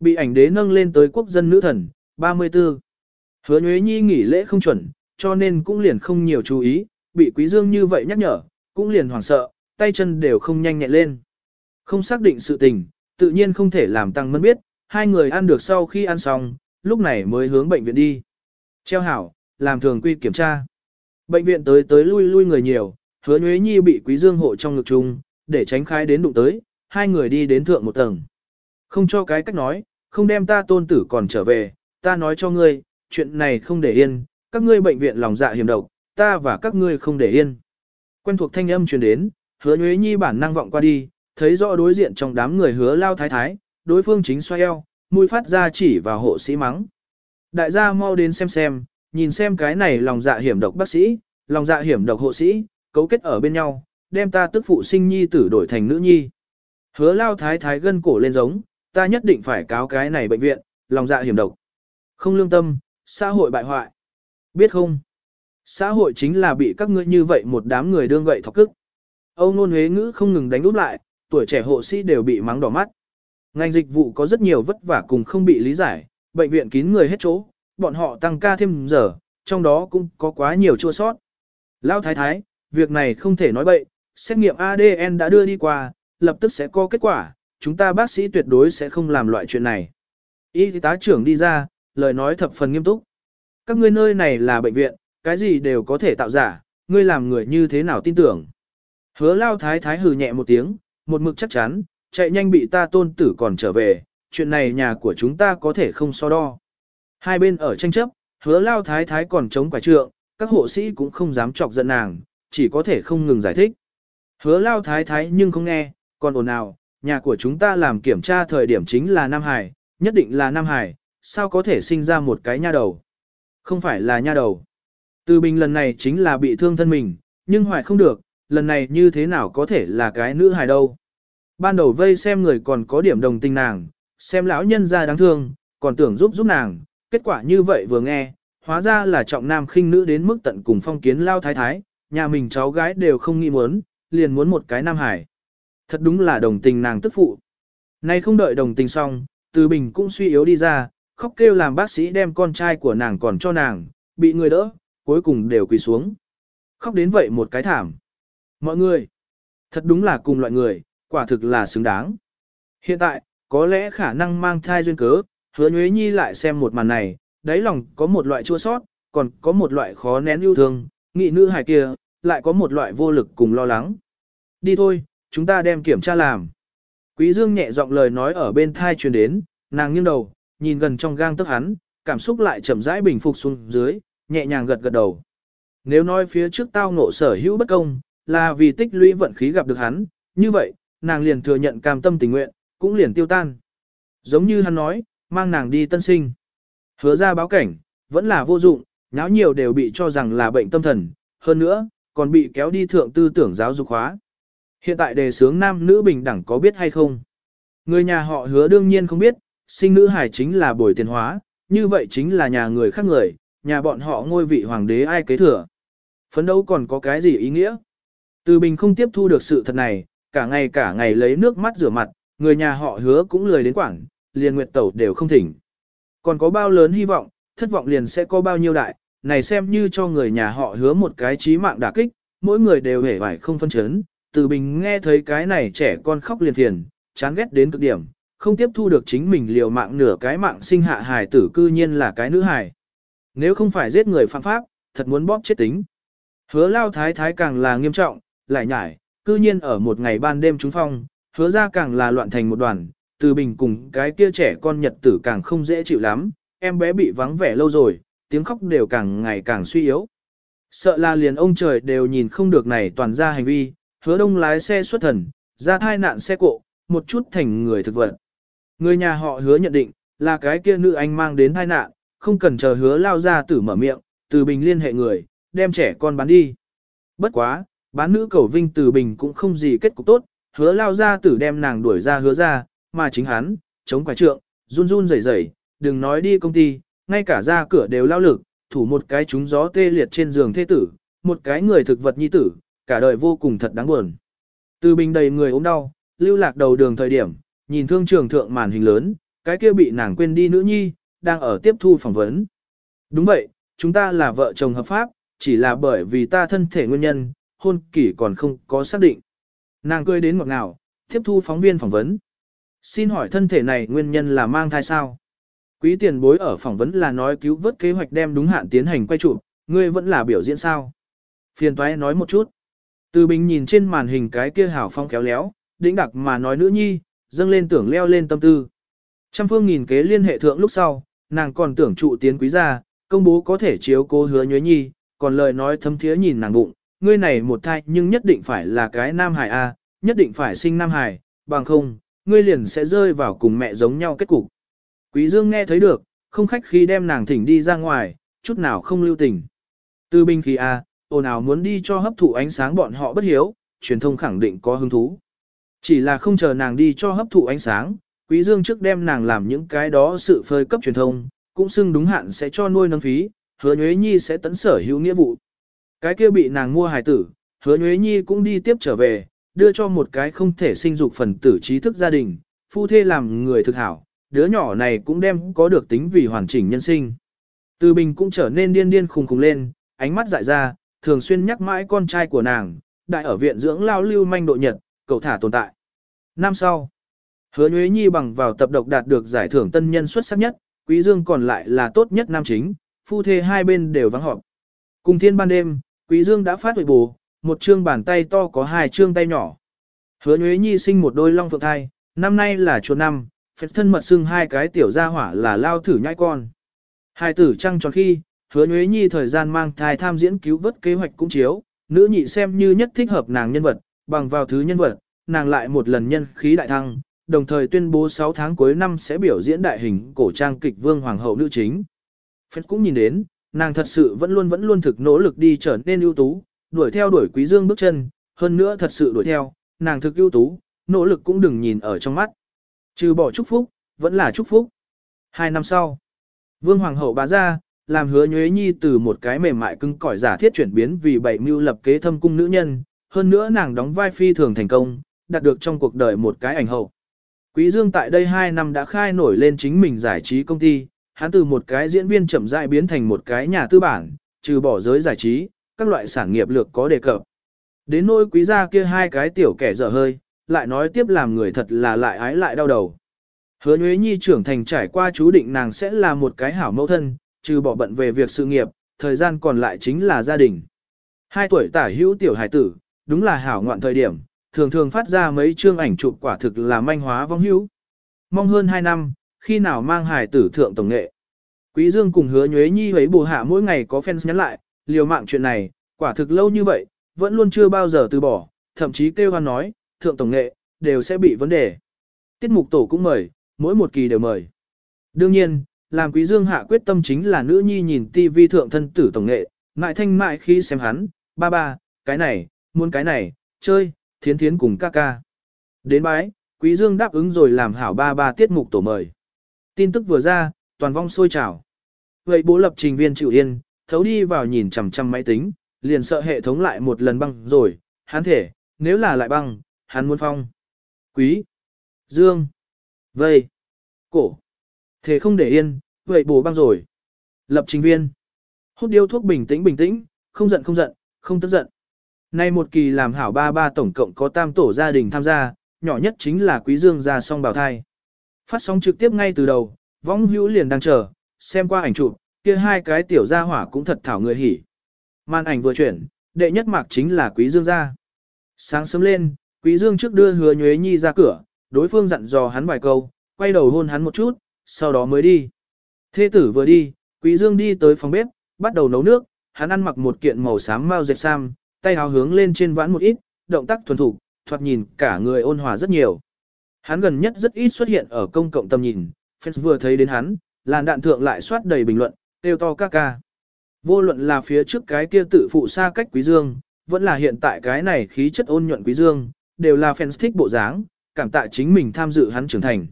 Bị ảnh đế nâng lên tới quốc dân nữ thần, 34. Hứa nhuế nhi nghỉ lễ không chuẩn, cho nên cũng liền không nhiều chú ý, bị quý dương như vậy nhắc nhở, cũng liền hoảng sợ, tay chân đều không nhanh nhẹn lên. Không xác định sự tình, tự nhiên không thể làm tăng mẫn biết, hai người ăn được sau khi ăn xong, lúc này mới hướng bệnh viện đi. Treo hảo, làm thường quy kiểm tra. Bệnh viện tới tới lui lui người nhiều, hứa nhuế nhi bị quý dương hộ trong ngực chung, để tránh khai đến đụng tới, hai người đi đến thượng một tầng. Không cho cái cách nói, không đem ta tôn tử còn trở về, ta nói cho ngươi, chuyện này không để yên, các ngươi bệnh viện lòng dạ hiểm độc, ta và các ngươi không để yên. Quen thuộc thanh âm truyền đến, hứa nhuế nhi bản năng vọng qua đi, thấy rõ đối diện trong đám người hứa lao thái thái, đối phương chính xoay eo, mũi phát ra chỉ vào hộ sĩ mắng. Đại gia mau đến xem xem, nhìn xem cái này lòng dạ hiểm độc bác sĩ, lòng dạ hiểm độc hộ sĩ, cấu kết ở bên nhau, đem ta tức phụ sinh nhi tử đổi thành nữ nhi. Hứa lao thái thái gân cổ lên giống, ta nhất định phải cáo cái này bệnh viện, lòng dạ hiểm độc. Không lương tâm, xã hội bại hoại. Biết không? Xã hội chính là bị các ngươi như vậy một đám người đương gậy thọc cức. Âu nôn huế ngữ không ngừng đánh úp lại, tuổi trẻ hộ sĩ đều bị mắng đỏ mắt. Ngành dịch vụ có rất nhiều vất vả cùng không bị lý giải, bệnh viện kín người hết chỗ, bọn họ tăng ca thêm giờ, trong đó cũng có quá nhiều chua sót. Lao thái thái, việc này không thể nói bậy, xét nghiệm ADN đã đưa đi qua, lập tức sẽ có kết quả, chúng ta bác sĩ tuyệt đối sẽ không làm loại chuyện này. Y tá trưởng đi ra, lời nói thập phần nghiêm túc. Các ngươi nơi này là bệnh viện, cái gì đều có thể tạo giả, ngươi làm người như thế nào tin tưởng. Hứa lao thái thái hừ nhẹ một tiếng, một mực chắc chắn, chạy nhanh bị ta tôn tử còn trở về, chuyện này nhà của chúng ta có thể không so đo. Hai bên ở tranh chấp, hứa lao thái thái còn chống quả trượng, các hộ sĩ cũng không dám chọc giận nàng, chỉ có thể không ngừng giải thích. Hứa lao thái thái nhưng không nghe, còn ồn ào, nhà của chúng ta làm kiểm tra thời điểm chính là Nam Hải, nhất định là Nam Hải, sao có thể sinh ra một cái nha đầu. Không phải là nha đầu. Từ bình lần này chính là bị thương thân mình, nhưng hoài không được, lần này như thế nào có thể là cái nữ hài đâu. Ban đầu vây xem người còn có điểm đồng tình nàng, xem lão nhân ra đáng thương, còn tưởng giúp giúp nàng, kết quả như vậy vừa nghe, hóa ra là trọng nam khinh nữ đến mức tận cùng phong kiến lao thái thái, nhà mình cháu gái đều không nghĩ muốn, liền muốn một cái nam hải. Thật đúng là đồng tình nàng tức phụ. Nay không đợi đồng tình xong, từ bình cũng suy yếu đi ra, khóc kêu làm bác sĩ đem con trai của nàng còn cho nàng, bị người đỡ, cuối cùng đều quỳ xuống. Khóc đến vậy một cái thảm. Mọi người, thật đúng là cùng loại người, quả thực là xứng đáng. Hiện tại, có lẽ khả năng mang thai duyên cớ, hứa nhuế nhi lại xem một màn này, đáy lòng có một loại chua sót, còn có một loại khó nén yêu thương, nghị nữ hài kia, lại có một loại vô lực cùng lo lắng. Đi thôi, chúng ta đem kiểm tra làm. Quý Dương nhẹ giọng lời nói ở bên thai truyền đến, nàng nghiêng đầu, nhìn gần trong gang tức hắn, cảm xúc lại chậm rãi bình phục xuống dưới, nhẹ nhàng gật gật đầu. Nếu nói phía trước tao ngộ sở hữu bất công, là vì tích lũy vận khí gặp được hắn, như vậy, nàng liền thừa nhận cam tâm tình nguyện, cũng liền tiêu tan. Giống như hắn nói, mang nàng đi tân sinh. Hứa ra báo cảnh, vẫn là vô dụng, nháo nhiều đều bị cho rằng là bệnh tâm thần, hơn nữa, còn bị kéo đi thượng tư tưởng giáo dục hóa. Hiện tại đề sướng nam nữ bình đẳng có biết hay không? Người nhà họ hứa đương nhiên không biết, sinh nữ hải chính là bồi tiền hóa, như vậy chính là nhà người khác người, nhà bọn họ ngôi vị hoàng đế ai kế thừa. Phấn đấu còn có cái gì ý nghĩa? Từ bình không tiếp thu được sự thật này, cả ngày cả ngày lấy nước mắt rửa mặt, người nhà họ hứa cũng lười đến quảng, liền nguyệt tẩu đều không thỉnh. Còn có bao lớn hy vọng, thất vọng liền sẽ có bao nhiêu đại, này xem như cho người nhà họ hứa một cái chí mạng đả kích, mỗi người đều hề vải không phân chấn. Từ bình nghe thấy cái này trẻ con khóc liền thiền, chán ghét đến cực điểm, không tiếp thu được chính mình liều mạng nửa cái mạng sinh hạ hài tử cư nhiên là cái nữ hài. Nếu không phải giết người phạm pháp, thật muốn bóp chết tính. Hứa lao thái thái càng là nghiêm trọng, lại nhải, cư nhiên ở một ngày ban đêm trúng phong, hứa ra càng là loạn thành một đoàn, từ bình cùng cái kia trẻ con nhật tử càng không dễ chịu lắm, em bé bị vắng vẻ lâu rồi, tiếng khóc đều càng ngày càng suy yếu. Sợ là liền ông trời đều nhìn không được này toàn ra hành vi, hứa đông lái xe xuất thần, ra thai nạn xe cộ, một chút thành người thực vật. Người nhà họ hứa nhận định, là cái kia nữ anh mang đến thai nạn, không cần chờ hứa lao ra tử mở miệng, từ bình liên hệ người, đem trẻ con bán đi. Bất quá, bán nữ cầu vinh từ bình cũng không gì kết cục tốt, hứa lao ra tử đem nàng đuổi ra hứa ra, mà chính hắn, chống quả trượng, run run rẩy rẩy, đừng nói đi công ty, ngay cả ra cửa đều lao lực, thủ một cái trúng gió tê liệt trên giường thế tử, một cái người thực vật nhi tử, cả đời vô cùng thật đáng buồn. Từ bình đầy người ốm đau, lưu lạc đầu đường thời điểm, nhìn thương trường thượng màn hình lớn, cái kia bị nàng quên đi nữ nhi, đang ở tiếp thu phỏng vấn. Đúng vậy, chúng ta là vợ chồng hợp pháp, chỉ là bởi vì ta thân thể nguyên nhân, hôn kỷ còn không có xác định. Nàng cười đến ngọt ngào, tiếp thu phóng viên phỏng vấn. Xin hỏi thân thể này nguyên nhân là mang thai sao? Quý tiền bối ở phỏng vấn là nói cứu vớt kế hoạch đem đúng hạn tiến hành quay chụp, ngươi vẫn là biểu diễn sao? Phiền toái nói một chút. Từ bình nhìn trên màn hình cái kia hảo phong kéo léo, đĩnh đặc mà nói nữ nhi, dâng lên tưởng leo lên tâm tư. Trăm phương nghìn kế liên hệ thượng lúc sau, nàng còn tưởng trụ tiến quý gia, công bố có thể chiếu cố hứa nhuế nhi, còn lời nói thâm thiế nhìn nàng bụng, ngươi này một thai nhưng nhất định phải là cái nam hải A, nhất định phải sinh nam hải, bằng không, ngươi liền sẽ rơi vào cùng mẹ giống nhau kết cục. Quý Dương nghe thấy được, không khách khi đem nàng thỉnh đi ra ngoài, chút nào không lưu tình. Từ binh khí A, ồn ào muốn đi cho hấp thụ ánh sáng bọn họ bất hiếu, truyền thông khẳng định có hứng thú. Chỉ là không chờ nàng đi cho hấp thụ ánh sáng, Quý Dương trước đem nàng làm những cái đó sự phơi cấp truyền thông, cũng xưng đúng hạn sẽ cho nuôi nâng phí, hứa nhuế nhi sẽ tấn sở hữu nghĩa vụ. Cái kia bị nàng mua hài tử, hứa nhuế nhi cũng đi tiếp trở về, đưa cho một cái không thể sinh dục phần tử trí thức gia đình, phu thê làm người thực hảo, đứa nhỏ này cũng đem có được tính vì hoàn chỉnh nhân sinh. Từ bình cũng trở nên điên điên khùng khùng lên, ánh mắt dại ra, thường xuyên nhắc mãi con trai của nàng, đại ở viện dưỡng lao lưu manh độ nhật, cậu thả tồn tại. Năm sau, hứa nhuế nhi bằng vào tập độc đạt được giải thưởng tân nhân xuất sắc nhất, quý dương còn lại là tốt nhất nam chính, phu thê hai bên đều vắng họp. Cùng thiên ban đêm, quý dương đã phát huệ bù, một chương bàn tay to có hai chương tay nhỏ. Hứa nhuế nhi sinh một đôi long phượng thai, năm nay là chuột năm, phép thân mật xưng hai cái tiểu gia hỏa là lao thử nhai con. Hai tử trăng tròn khi, hứa nhuế nhi thời gian mang thai tham diễn cứu vớt kế hoạch cũng chiếu, nữ nhị xem như nhất thích hợp nàng nhân vật, bằng vào thứ nhân vật, nàng lại một lần nhân khí đại thăng, đồng thời tuyên bố 6 tháng cuối năm sẽ biểu diễn đại hình cổ trang kịch vương hoàng hậu nữ chính. Phép cũng nhìn đến, nàng thật sự vẫn luôn vẫn luôn thực nỗ lực đi trở nên ưu tú, đuổi theo đuổi quý dương bước chân, hơn nữa thật sự đuổi theo, nàng thực ưu tú, nỗ lực cũng đừng nhìn ở trong mắt. Trừ bỏ chúc phúc, vẫn là chúc phúc. Hai năm sau, Vương Hoàng hậu bá ra, làm hứa nhuế nhi từ một cái mềm mại cứng cỏi giả thiết chuyển biến vì bảy mưu lập kế thâm cung nữ nhân, hơn nữa nàng đóng vai phi thường thành công, đạt được trong cuộc đời một cái ảnh hậu. Quý Dương tại đây 2 năm đã khai nổi lên chính mình giải trí công ty, hắn từ một cái diễn viên chậm rãi biến thành một cái nhà tư bản, trừ bỏ giới giải trí, các loại sản nghiệp lược có đề cập. Đến nỗi quý gia kia hai cái tiểu kẻ dở hơi, lại nói tiếp làm người thật là lại ái lại đau đầu. Hứa Nhuế Nhi trưởng thành trải qua chú định nàng sẽ là một cái hảo mẫu thân, trừ bỏ bận về việc sự nghiệp, thời gian còn lại chính là gia đình. Hai tuổi tả hữu tiểu hải tử, đúng là hảo ngoạn thời điểm, thường thường phát ra mấy chương ảnh chụp quả thực là manh hóa vong hữu. Mong hơn hai năm, khi nào mang hải tử thượng tổng nghệ. Quý Dương cùng hứa nhuế nhi ấy bù hạ mỗi ngày có fans nhắn lại, liều mạng chuyện này, quả thực lâu như vậy, vẫn luôn chưa bao giờ từ bỏ, thậm chí kêu hoan nói, thượng tổng nghệ, đều sẽ bị vấn đề. Tiết mục tổ cũng mời, mỗi một kỳ đều mời. Đương nhiên, làm quý dương hạ quyết tâm chính là nữ nhi nhìn TV thượng thân tử tổng nghệ, ngại thanh mại khi xem hắn, ba ba, cái này, muốn cái này, chơi, thiến thiến cùng ca ca. Đến bái, quý dương đáp ứng rồi làm hảo ba ba tiết mục tổ mời. Tin tức vừa ra, toàn vong sôi trào. Vậy bố lập trình viên chịu yên, thấu đi vào nhìn chằm chằm máy tính, liền sợ hệ thống lại một lần băng rồi, hắn thể, nếu là lại băng, hắn muốn phong. Quý, dương, vây, cổ, thể không để yên, vậy bổ băng rồi. Lập trình viên, hút điếu thuốc bình tĩnh bình tĩnh, không giận không giận, không tức giận. Nay một kỳ làm hảo ba ba tổng cộng có tam tổ gia đình tham gia, nhỏ nhất chính là quý dương gia song bào thai. Phát sóng trực tiếp ngay từ đầu, võng hữu liền đang chờ, xem qua ảnh chụp, kia hai cái tiểu gia hỏa cũng thật thảo người hỉ. Màn ảnh vừa chuyển, đệ nhất mạc chính là quý dương gia Sáng sớm lên, quý dương trước đưa hứa nhuế nhi ra cửa, đối phương dặn dò hắn vài câu, quay đầu hôn hắn một chút, sau đó mới đi. Thê tử vừa đi, quý dương đi tới phòng bếp, bắt đầu nấu nước, hắn ăn mặc một kiện màu xám mau dệt sam, tay háo hướng lên trên vãn một ít, động tác thuần thục, thoạt nhìn cả người ôn hòa rất nhiều. Hắn gần nhất rất ít xuất hiện ở công cộng tầm nhìn, fans vừa thấy đến hắn, làn đạn thượng lại soát đầy bình luận, kêu to ca ca. Vô luận là phía trước cái kia tự phụ xa cách quý dương, vẫn là hiện tại cái này khí chất ôn nhuận quý dương, đều là fans thích bộ dáng, cảm tạ chính mình tham dự hắn trưởng thành.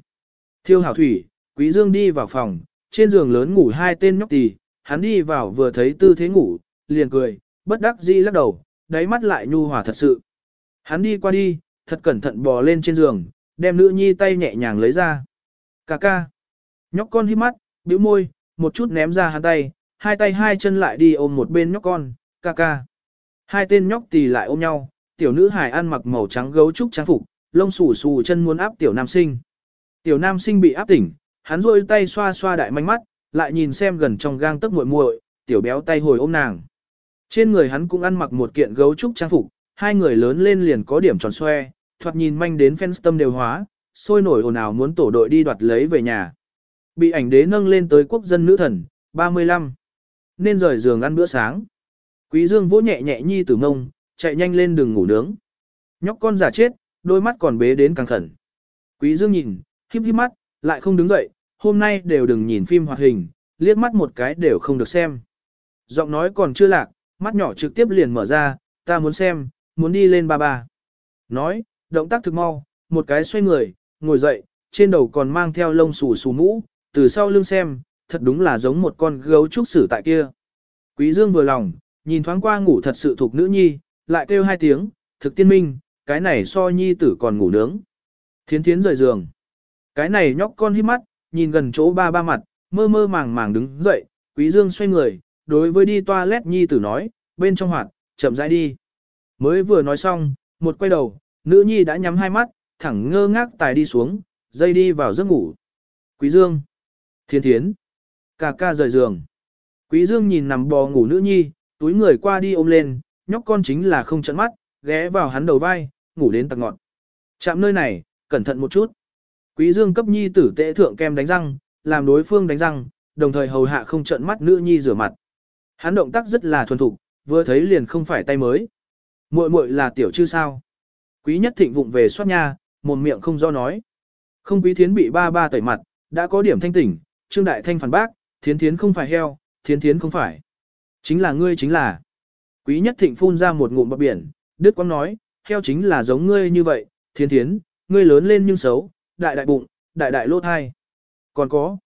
Thiêu hảo thủy, quý dương đi vào phòng, trên giường lớn ngủ hai tên nhóc tỳ, hắn đi vào vừa thấy tư thế ngủ, liền cười, bất đắc dĩ lắc đầu, đáy mắt lại nhu hòa thật sự. Hắn đi qua đi, thật cẩn thận bò lên trên giường, đem nữ nhi tay nhẹ nhàng lấy ra. Cà ca. Nhóc con hít mắt, bĩu môi, một chút ném ra hắn tay, hai tay hai chân lại đi ôm một bên nhóc con, ca ca. Hai tên nhóc tì lại ôm nhau, tiểu nữ hài ăn mặc màu trắng gấu trúc trang phục, lông xù xù chân muốn áp tiểu nam sinh. Tiểu nam sinh bị áp tỉnh, hắn rôi tay xoa xoa đại manh mắt, lại nhìn xem gần trong gang tấc muội muội, tiểu béo tay hồi ôm nàng. Trên người hắn cũng ăn mặc một kiện gấu trúc trang phục, hai người lớn lên liền có điểm tròn xoe, thoạt nhìn manh đến fans tâm đều hóa, sôi nổi ồn ào muốn tổ đội đi đoạt lấy về nhà. Bị ảnh đế nâng lên tới quốc dân nữ thần, 35. Nên rời giường ăn bữa sáng. Quý Dương vỗ nhẹ nhẹ nhi tử ngông, chạy nhanh lên đường ngủ nướng. Nhóc con giả chết, đôi mắt còn bế đến càng khẩn. Quý Dương nhìn, híp híp mắt, lại không đứng dậy, hôm nay đều đừng nhìn phim hoạt hình, liếc mắt một cái đều không được xem. Giọng nói còn chưa lạc, mắt nhỏ trực tiếp liền mở ra, ta muốn xem, muốn đi lên ba ba. Nói, động tác thực mau, một cái xoay người, ngồi dậy, trên đầu còn mang theo lông xù xù mũ, từ sau lưng xem, thật đúng là giống một con gấu trúc sử tại kia. Quý Dương vừa lòng, nhìn thoáng qua ngủ thật sự thuộc nữ nhi, lại kêu hai tiếng, thực tiên minh, cái này so nhi tử còn ngủ nướng. Thiến thiến rời giường. Cái này nhóc con hít mắt, nhìn gần chỗ ba ba mặt, mơ mơ màng màng đứng dậy, quý dương xoay người, đối với đi toilet nhi tử nói, bên trong hoạt, chậm rãi đi. Mới vừa nói xong, một quay đầu, nữ nhi đã nhắm hai mắt, thẳng ngơ ngác tài đi xuống, dây đi vào giấc ngủ. Quý dương. Thiên thiến. ca ca rời giường. Quý dương nhìn nằm bò ngủ nữ nhi, túi người qua đi ôm lên, nhóc con chính là không trận mắt, ghé vào hắn đầu vai, ngủ đến tận ngọn. Chạm nơi này, cẩn thận một chút. Quý dương cấp nhi tử tệ thượng kem đánh răng, làm đối phương đánh răng, đồng thời hầu hạ không trợn mắt nữ nhi rửa mặt. Hắn động tác rất là thuần thục, vừa thấy liền không phải tay mới. Muội muội là tiểu chư sao? Quý nhất thịnh vụng về soát nha, mồm miệng không do nói. Không quý thiến bị ba ba tẩy mặt, đã có điểm thanh tỉnh, trương đại thanh phản bác, thiến thiến không phải heo, thiến thiến không phải. Chính là ngươi chính là. Quý nhất thịnh phun ra một ngụm bọc biển, Đức Quang nói, heo chính là giống ngươi như vậy, Thiến thiến, ngươi lớn lên nhưng xấu, đại đại bụng, đại đại lô thai. Còn có,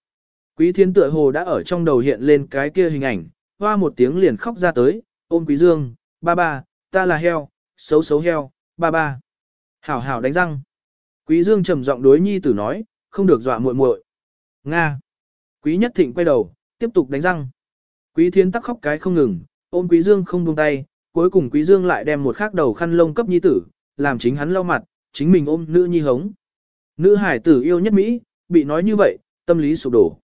quý thiên tựa hồ đã ở trong đầu hiện lên cái kia hình ảnh, hoa một tiếng liền khóc ra tới, ôm quý dương, ba ba, ta là heo, xấu xấu heo, ba ba. Hảo hảo đánh răng. Quý dương trầm giọng đối nhi tử nói, không được dọa muội muội. Nga. Quý nhất thịnh quay đầu, tiếp tục đánh răng. Quý thiên tắc khóc cái không ngừng, ôm quý dương không buông tay, cuối cùng quý dương lại đem một khắc đầu khăn lông cấp nhi tử, làm chính hắn lau mặt, chính mình ôm nữ nhi hống. Nữ hải tử yêu nhất Mỹ, bị nói như vậy, tâm lý sụp đổ.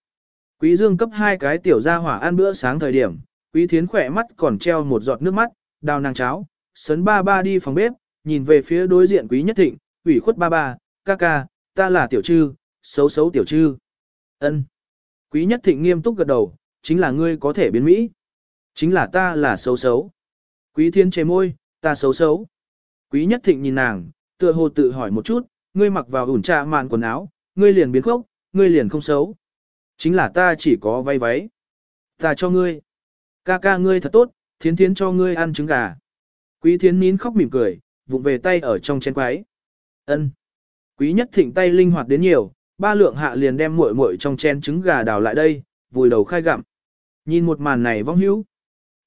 Quý dương cấp hai cái tiểu gia hỏa ăn bữa sáng thời điểm, quý thiến khỏe mắt còn treo một giọt nước mắt, đào nàng cháo, sấn ba ba đi phòng bếp, nhìn về phía đối diện quý nhất thịnh, ủy khuất ba ba, ca ca, ta là tiểu trư, xấu xấu tiểu trư. ân Quý nhất thịnh nghiêm túc gật đầu, chính là ngươi có thể biến Mỹ. Chính là ta là xấu xấu. Quý thiên chế môi, ta xấu xấu. Quý nhất thịnh nhìn nàng, tựa hồ tự hỏi một chút, ngươi mặc vào ủn trà màn quần áo, ngươi liền biến khốc, ngươi liền không xấu. Chính là ta chỉ có vay váy. Ta cho ngươi. Ca ca ngươi thật tốt, thiến thiến cho ngươi ăn trứng gà. Quý thiến nín khóc mỉm cười, vụng về tay ở trong chén quái. ân Quý nhất thịnh tay linh hoạt đến nhiều, ba lượng hạ liền đem muội muội trong chén trứng gà đào lại đây, vùi đầu khai gặm. Nhìn một màn này vong hữu.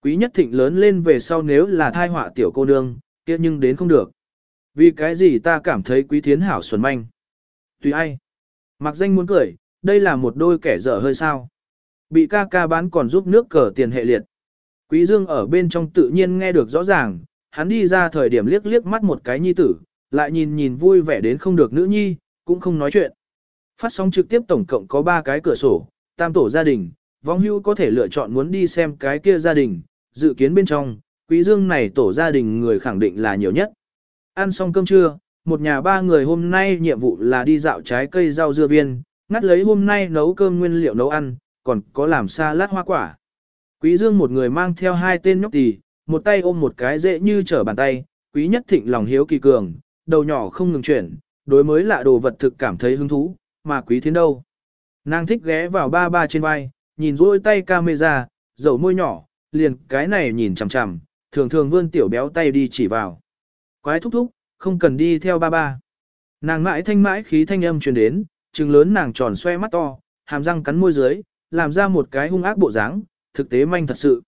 Quý nhất thịnh lớn lên về sau nếu là thai họa tiểu cô nương, kia nhưng đến không được. Vì cái gì ta cảm thấy quý thiến hảo xuẩn manh. Tùy ai. Mặc danh muốn cười, đây là một đôi kẻ dở hơi sao. Bị ca ca bán còn giúp nước cờ tiền hệ liệt. Quý dương ở bên trong tự nhiên nghe được rõ ràng, hắn đi ra thời điểm liếc liếc mắt một cái nhi tử, lại nhìn nhìn vui vẻ đến không được nữ nhi, cũng không nói chuyện. Phát sóng trực tiếp tổng cộng có 3 cái cửa sổ, tam tổ gia đình, vong hưu có thể lựa chọn muốn đi xem cái kia gia đình, dự kiến bên trong, quý dương này tổ gia đình người khẳng định là nhiều nhất. Ăn xong cơm trưa, một nhà ba người hôm nay nhiệm vụ là đi dạo trái cây rau dưa viên, ngắt lấy hôm nay nấu cơm nguyên liệu nấu ăn, còn có làm salad hoa quả. Quý dương một người mang theo hai tên nhóc tỳ, một tay ôm một cái dễ như trở bàn tay, quý nhất thịnh lòng hiếu kỳ cường, đầu nhỏ không ngừng chuyển, đối mới lạ đồ vật thực cảm thấy hứng thú, mà quý thiến đâu. Nàng thích ghé vào ba ba trên vai, nhìn rôi tay camera, dầu môi nhỏ, liền cái này nhìn chằm chằm, thường thường vươn tiểu béo tay đi chỉ vào. Quái thúc thúc, không cần đi theo ba ba. Nàng mãi thanh mãi khí thanh âm truyền đến, trừng lớn nàng tròn xoe mắt to, hàm răng cắn môi dưới, làm ra một cái hung ác bộ dáng, thực tế manh thật sự.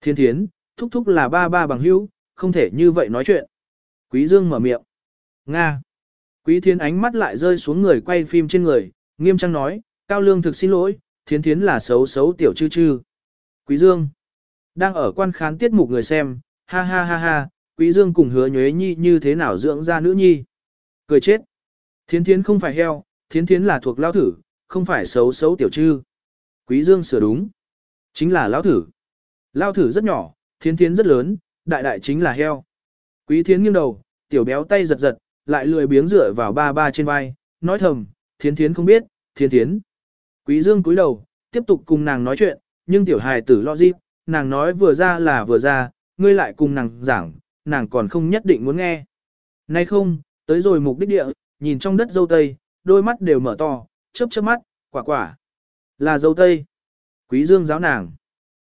Thiên thiến, thúc thúc là ba ba bằng hữu, không thể như vậy nói chuyện. Quý Dương mở miệng. Nga. Quý thiên ánh mắt lại rơi xuống người quay phim trên người, nghiêm trang nói, Cao Lương thực xin lỗi, Thiên thiến là xấu xấu tiểu chư chư. Quý Dương. Đang ở quan khán tiết mục người xem, ha ha ha ha, Quý Dương cùng hứa nhuế nhi như thế nào dưỡng ra nữ nhi. Cười chết. Thiến thiến không phải heo, thiến thiến là thuộc lao thử, không phải xấu xấu tiểu trư. Quý Dương sửa đúng. Chính là lao thử. Lao thử rất nhỏ, thiến thiến rất lớn, đại đại chính là heo. Quý thiến nghiêng đầu, tiểu béo tay giật giật, lại lười biếng dựa vào ba ba trên vai, nói thầm, thiến thiến không biết, thiến thiến. Quý Dương cúi đầu, tiếp tục cùng nàng nói chuyện, nhưng tiểu hài tử lo dịp, nàng nói vừa ra là vừa ra, ngươi lại cùng nàng giảng, nàng còn không nhất định muốn nghe. Nay không, tới rồi mục đích địa, nhìn trong đất dâu tây, đôi mắt đều mở to, chớp chớp mắt, quả quả. Là dâu tây. Quý Dương giáo nàng.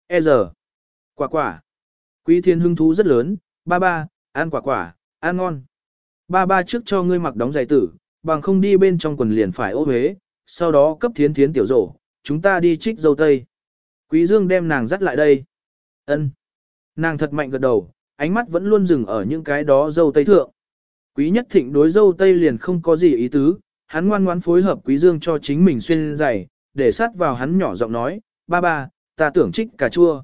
E giờ. Quả quả. Quý thiên hưng thú rất lớn, ba ba, ăn quả quả, ăn ngon. Ba ba trước cho ngươi mặc đóng giày tử, bằng không đi bên trong quần liền phải ô huế, sau đó cấp thiến thiến tiểu rổ, chúng ta đi trích dâu tây. Quý Dương đem nàng dắt lại đây. Ân. Nàng thật mạnh gật đầu, ánh mắt vẫn luôn dừng ở những cái đó dâu tây thượng. Quý nhất thịnh đối dâu tây liền không có gì ý tứ, hắn ngoan ngoãn phối hợp quý dương cho chính mình xuyên giày, để sát vào hắn nhỏ giọng nói, ba ba, ta tưởng trích cà chua.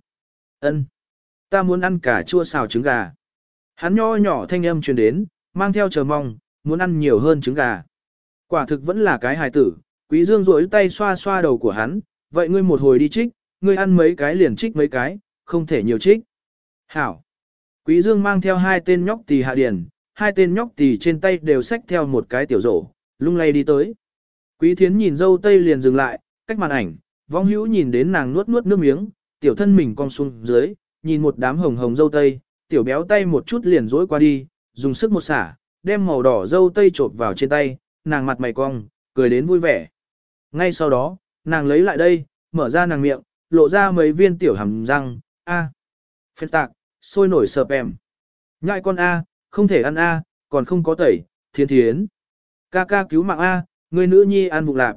Ân, ta muốn ăn cà chua xào trứng gà. Hắn nho nhỏ thanh âm truyền đến, mang theo chờ mong, muốn ăn nhiều hơn trứng gà. Quả thực vẫn là cái hài tử, quý dương rỗi tay xoa xoa đầu của hắn, vậy ngươi một hồi đi trích, ngươi ăn mấy cái liền trích mấy cái, không thể nhiều trích. Hảo. Quý Dương mang theo hai tên nhóc tỳ hạ Điền, hai tên nhóc tỳ trên tay đều xách theo một cái tiểu rổ, lung lay đi tới. Quý Thiến nhìn dâu tây liền dừng lại, cách màn ảnh, vong hữu nhìn đến nàng nuốt nuốt nước miếng, tiểu thân mình cong xuống dưới, nhìn một đám hồng hồng dâu tây, tiểu béo tay một chút liền dối qua đi, dùng sức một xả, đem màu đỏ dâu tây trộn vào trên tay, nàng mặt mày cong, cười đến vui vẻ. Ngay sau đó, nàng lấy lại đây, mở ra nàng miệng, lộ ra mấy viên tiểu hàm răng, a, phết tạc, sôi nổi sợp em. Ngại con A, không thể ăn A, còn không có tẩy, thiên thiến. Ca ca cứu mạng A, người nữ nhi ăn vụng lạp.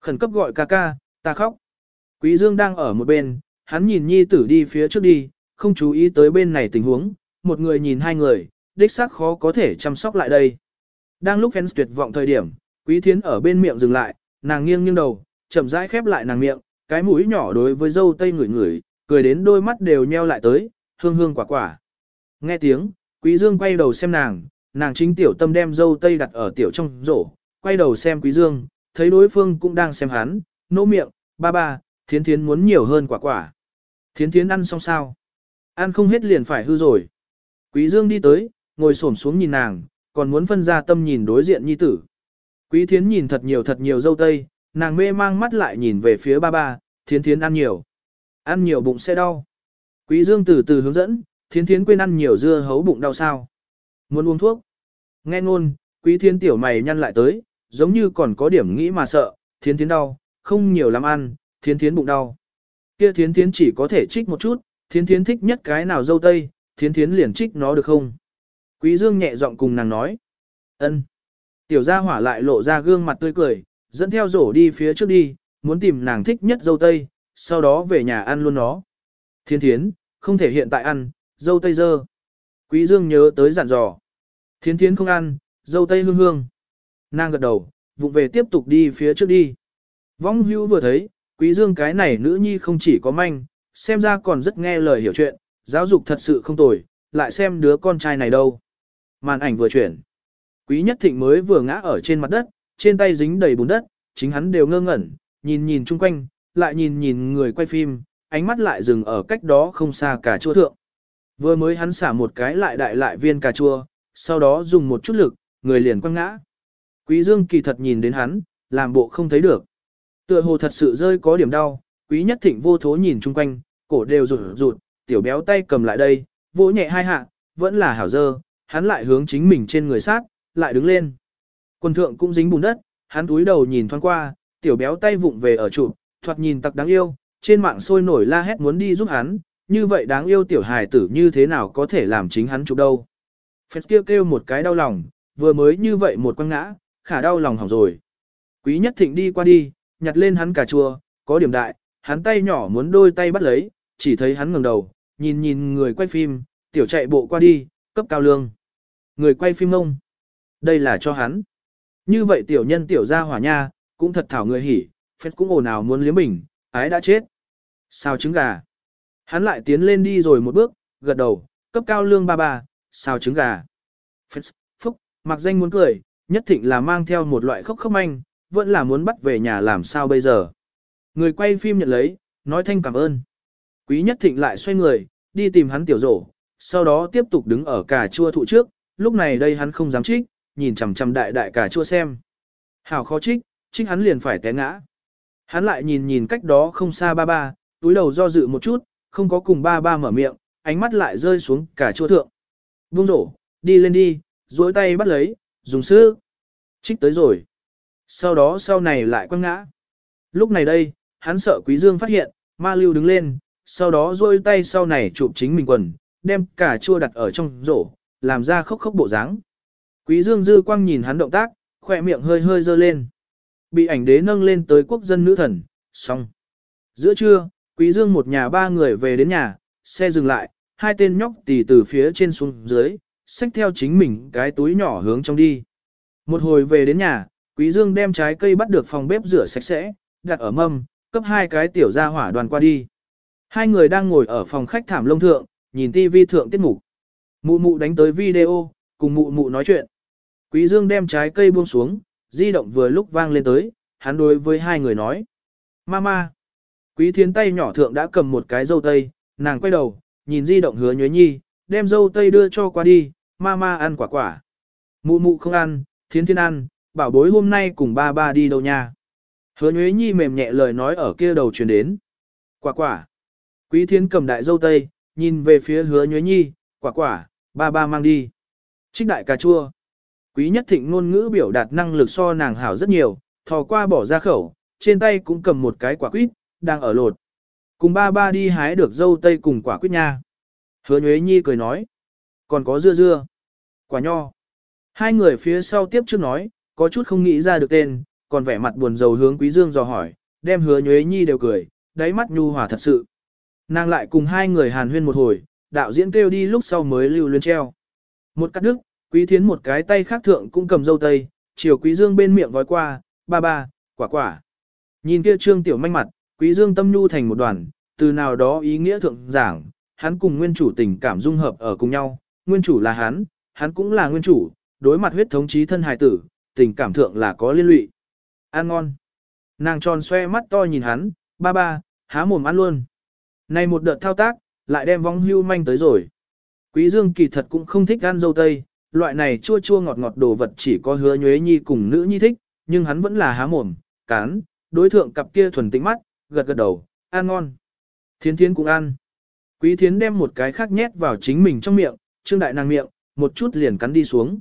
Khẩn cấp gọi ca ca, ta khóc. Quý Dương đang ở một bên, hắn nhìn nhi tử đi phía trước đi, không chú ý tới bên này tình huống, một người nhìn hai người, đích xác khó có thể chăm sóc lại đây. Đang lúc fans tuyệt vọng thời điểm, Quý Thiến ở bên miệng dừng lại, nàng nghiêng nghiêng đầu, chậm rãi khép lại nàng miệng, cái mũi nhỏ đối với dâu tây ngửi ngửi, cười đến đôi mắt đều nheo lại tới, hương hương quả quả. Nghe tiếng, Quý Dương quay đầu xem nàng, nàng chính tiểu tâm đem dâu tây đặt ở tiểu trong rổ, quay đầu xem Quý Dương, thấy đối phương cũng đang xem hắn, nỗ miệng, ba ba, thiến thiến muốn nhiều hơn quả quả. Thiến thiến ăn xong sao? Ăn không hết liền phải hư rồi. Quý Dương đi tới, ngồi xổm xuống nhìn nàng, còn muốn phân ra tâm nhìn đối diện nhi tử. Quý thiến nhìn thật nhiều thật nhiều dâu tây, nàng mê mang mắt lại nhìn về phía ba ba, thiến thiến ăn nhiều. Ăn nhiều bụng sẽ đau. Quý Dương từ từ hướng dẫn, thiến thiến quên ăn nhiều dưa hấu bụng đau sao. Muốn uống thuốc. Nghe ngôn, quý thiến tiểu mày nhăn lại tới, giống như còn có điểm nghĩ mà sợ, thiến thiến đau, không nhiều lắm ăn, thiến thiến bụng đau. Kia thiến thiến chỉ có thể trích một chút, thiến thiến thích nhất cái nào dâu tây, thiến thiến liền trích nó được không? Quý Dương nhẹ giọng cùng nàng nói. ân. Tiểu gia hỏa lại lộ ra gương mặt tươi cười, dẫn theo rổ đi phía trước đi, muốn tìm nàng thích nhất dâu tây, sau đó về nhà ăn luôn nó. Thiên thiến, không thể hiện tại ăn, dâu tây dơ. Quý Dương nhớ tới dặn dò. Thiên thiến không ăn, dâu tây hương hương. Nàng gật đầu, vụng về tiếp tục đi phía trước đi. Vong hưu vừa thấy, quý dương cái này nữ nhi không chỉ có manh, xem ra còn rất nghe lời hiểu chuyện, giáo dục thật sự không tồi, lại xem đứa con trai này đâu. Màn ảnh vừa chuyển. Quý nhất thịnh mới vừa ngã ở trên mặt đất, trên tay dính đầy bùn đất, chính hắn đều ngơ ngẩn, nhìn nhìn chung quanh, lại nhìn nhìn người quay phim, ánh mắt lại dừng ở cách đó không xa cà chua thượng. Vừa mới hắn xả một cái lại đại lại viên cà chua, sau đó dùng một chút lực, người liền quăng ngã. Quý Dương kỳ thật nhìn đến hắn, làm bộ không thấy được. Tựa hồ thật sự rơi có điểm đau, quý nhất thịnh vô thố nhìn chung quanh, cổ đều rụt rụt, tiểu béo tay cầm lại đây, vỗ nhẹ hai hạ, vẫn là hảo dơ, hắn lại hướng chính mình trên người sát, lại đứng lên. Quân thượng cũng dính bùn đất, hắn túi đầu nhìn thoáng qua, tiểu béo tay vụng về ở trụ, thoạt nhìn tặc đáng yêu, trên mạng sôi nổi la hét muốn đi giúp hắn, như vậy đáng yêu tiểu hài tử như thế nào có thể làm chính hắn chụp đâu. Phép kia kêu, kêu một cái đau lòng, vừa mới như vậy một quăng ngã, khả đau lòng hỏng rồi. Quý nhất thịnh đi qua đi, nhặt lên hắn cà chua, có điểm đại, hắn tay nhỏ muốn đôi tay bắt lấy, chỉ thấy hắn ngẩng đầu, nhìn nhìn người quay phim, tiểu chạy bộ qua đi, cấp cao lương. Người quay phim ông, đây là cho hắn. Như vậy tiểu nhân tiểu gia hỏa nha, cũng thật thảo người hỉ, phép cũng ồn ào muốn liếm mình, ái đã chết. Sao trứng gà? Hắn lại tiến lên đi rồi một bước, gật đầu, cấp cao lương ba ba, sao trứng gà? Phúc, phúc, mặc danh muốn cười, nhất thịnh là mang theo một loại khóc khóc anh, vẫn là muốn bắt về nhà làm sao bây giờ. Người quay phim nhận lấy, nói thanh cảm ơn. Quý nhất thịnh lại xoay người, đi tìm hắn tiểu rổ, sau đó tiếp tục đứng ở cà chua thụ trước, lúc này đây hắn không dám trích, nhìn chằm chằm đại đại cà chua xem. Hảo khó trích, trích hắn liền phải té ngã. Hắn lại nhìn nhìn cách đó không xa ba ba, túi đầu do dự một chút, không có cùng ba ba mở miệng, ánh mắt lại rơi xuống cả chua thượng. Buông rổ, đi lên đi, duỗi tay bắt lấy, dùng sức. Trích tới rồi. Sau đó sau này lại quăng ngã. Lúc này đây, hắn sợ Quý Dương phát hiện, ma lưu đứng lên, sau đó duỗi tay sau này chụp chính mình quần, đem cả chua đặt ở trong rổ, làm ra khóc khóc bộ dáng. Quý Dương dư quang nhìn hắn động tác, khỏe miệng hơi hơi dơ lên. Bị ảnh đế nâng lên tới quốc dân nữ thần, xong. Giữa trưa, Quý Dương một nhà ba người về đến nhà, xe dừng lại, hai tên nhóc tì từ phía trên xuống dưới, xách theo chính mình cái túi nhỏ hướng trong đi. Một hồi về đến nhà, Quý Dương đem trái cây bắt được phòng bếp rửa sạch sẽ, đặt ở mâm, cấp hai cái tiểu gia hỏa đoàn qua đi. Hai người đang ngồi ở phòng khách thảm lông thượng, nhìn TV thượng tiết mục. Mụ mụ đánh tới video, cùng mụ mụ nói chuyện. Quý Dương đem trái cây buông xuống, di động vừa lúc vang lên tới, hắn đối với hai người nói. Mama. Quý thiên tay nhỏ thượng đã cầm một cái dâu tây, nàng quay đầu, nhìn di động hứa nhuế nhi, đem dâu tây đưa cho qua đi, mama ăn quả quả. Mụ mụ không ăn, thiến thiên ăn, bảo bối hôm nay cùng ba ba đi đâu nha. Hứa nhuế nhi mềm nhẹ lời nói ở kia đầu truyền đến. Quả quả. Quý thiên cầm đại dâu tây, nhìn về phía hứa nhuế nhi, quả quả, ba ba mang đi. Trích đại cà chua. Quý nhất thịnh ngôn ngữ biểu đạt năng lực so nàng hảo rất nhiều, thò qua bỏ ra khẩu, trên tay cũng cầm một cái quả quýt, đang ở lột. Cùng ba ba đi hái được dâu tây cùng quả quýt nha. Hứa nhuế nhi cười nói. Còn có dưa dưa. Quả nho. Hai người phía sau tiếp trước nói, có chút không nghĩ ra được tên, còn vẻ mặt buồn rầu hướng Quý Dương dò hỏi, đem hứa nhuế nhi đều cười, đáy mắt nhu hòa thật sự. Nàng lại cùng hai người hàn huyên một hồi, đạo diễn kêu đi lúc sau mới lưu luyến treo. Một cắt đứt, Quý Thiến một cái tay khác thượng cũng cầm dâu tây, chiều Quý Dương bên miệng vói qua, ba ba, quả quả. Nhìn kia trương tiểu manh mặt, Quý Dương tâm nhu thành một đoàn, từ nào đó ý nghĩa thượng giảng, hắn cùng nguyên chủ tình cảm dung hợp ở cùng nhau, nguyên chủ là hắn, hắn cũng là nguyên chủ, đối mặt huyết thống chí thân hài tử, tình cảm thượng là có liên lụy. Ăn ngon. Nàng tròn xoe mắt to nhìn hắn, ba ba, há mồm ăn luôn. Này một đợt thao tác, lại đem vong hưu manh tới rồi. Quý Dương kỳ thật cũng không thích ăn dâu tây, loại này chua chua ngọt ngọt đồ vật chỉ có hứa nhuế nhi cùng nữ nhi thích, nhưng hắn vẫn là há mồm, cán, đối thượng cặp kia thuần tĩnh mắt, gật gật đầu, ăn ngon. Thiến thiến cũng ăn. Quý thiến đem một cái khác nhét vào chính mình trong miệng, trương đại nàng miệng, một chút liền cắn đi xuống.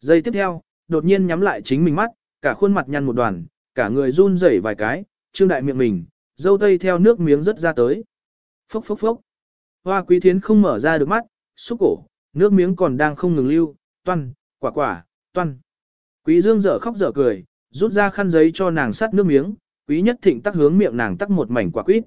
Giây tiếp theo, đột nhiên nhắm lại chính mình mắt, cả khuôn mặt nhăn một đoàn, cả người run rẩy vài cái, trương đại miệng mình, dâu tây theo nước miếng rất ra tới. Phốc phốc phốc. Hoa quý thiến không mở ra được mắt, xúc cổ, nước miếng còn đang không ngừng lưu, toan, quả quả, toan. Quý dương dở khóc dở cười, rút ra khăn giấy cho nàng sát nước miếng, quý nhất thịnh tắc hướng miệng nàng tắc một mảnh quả quýt.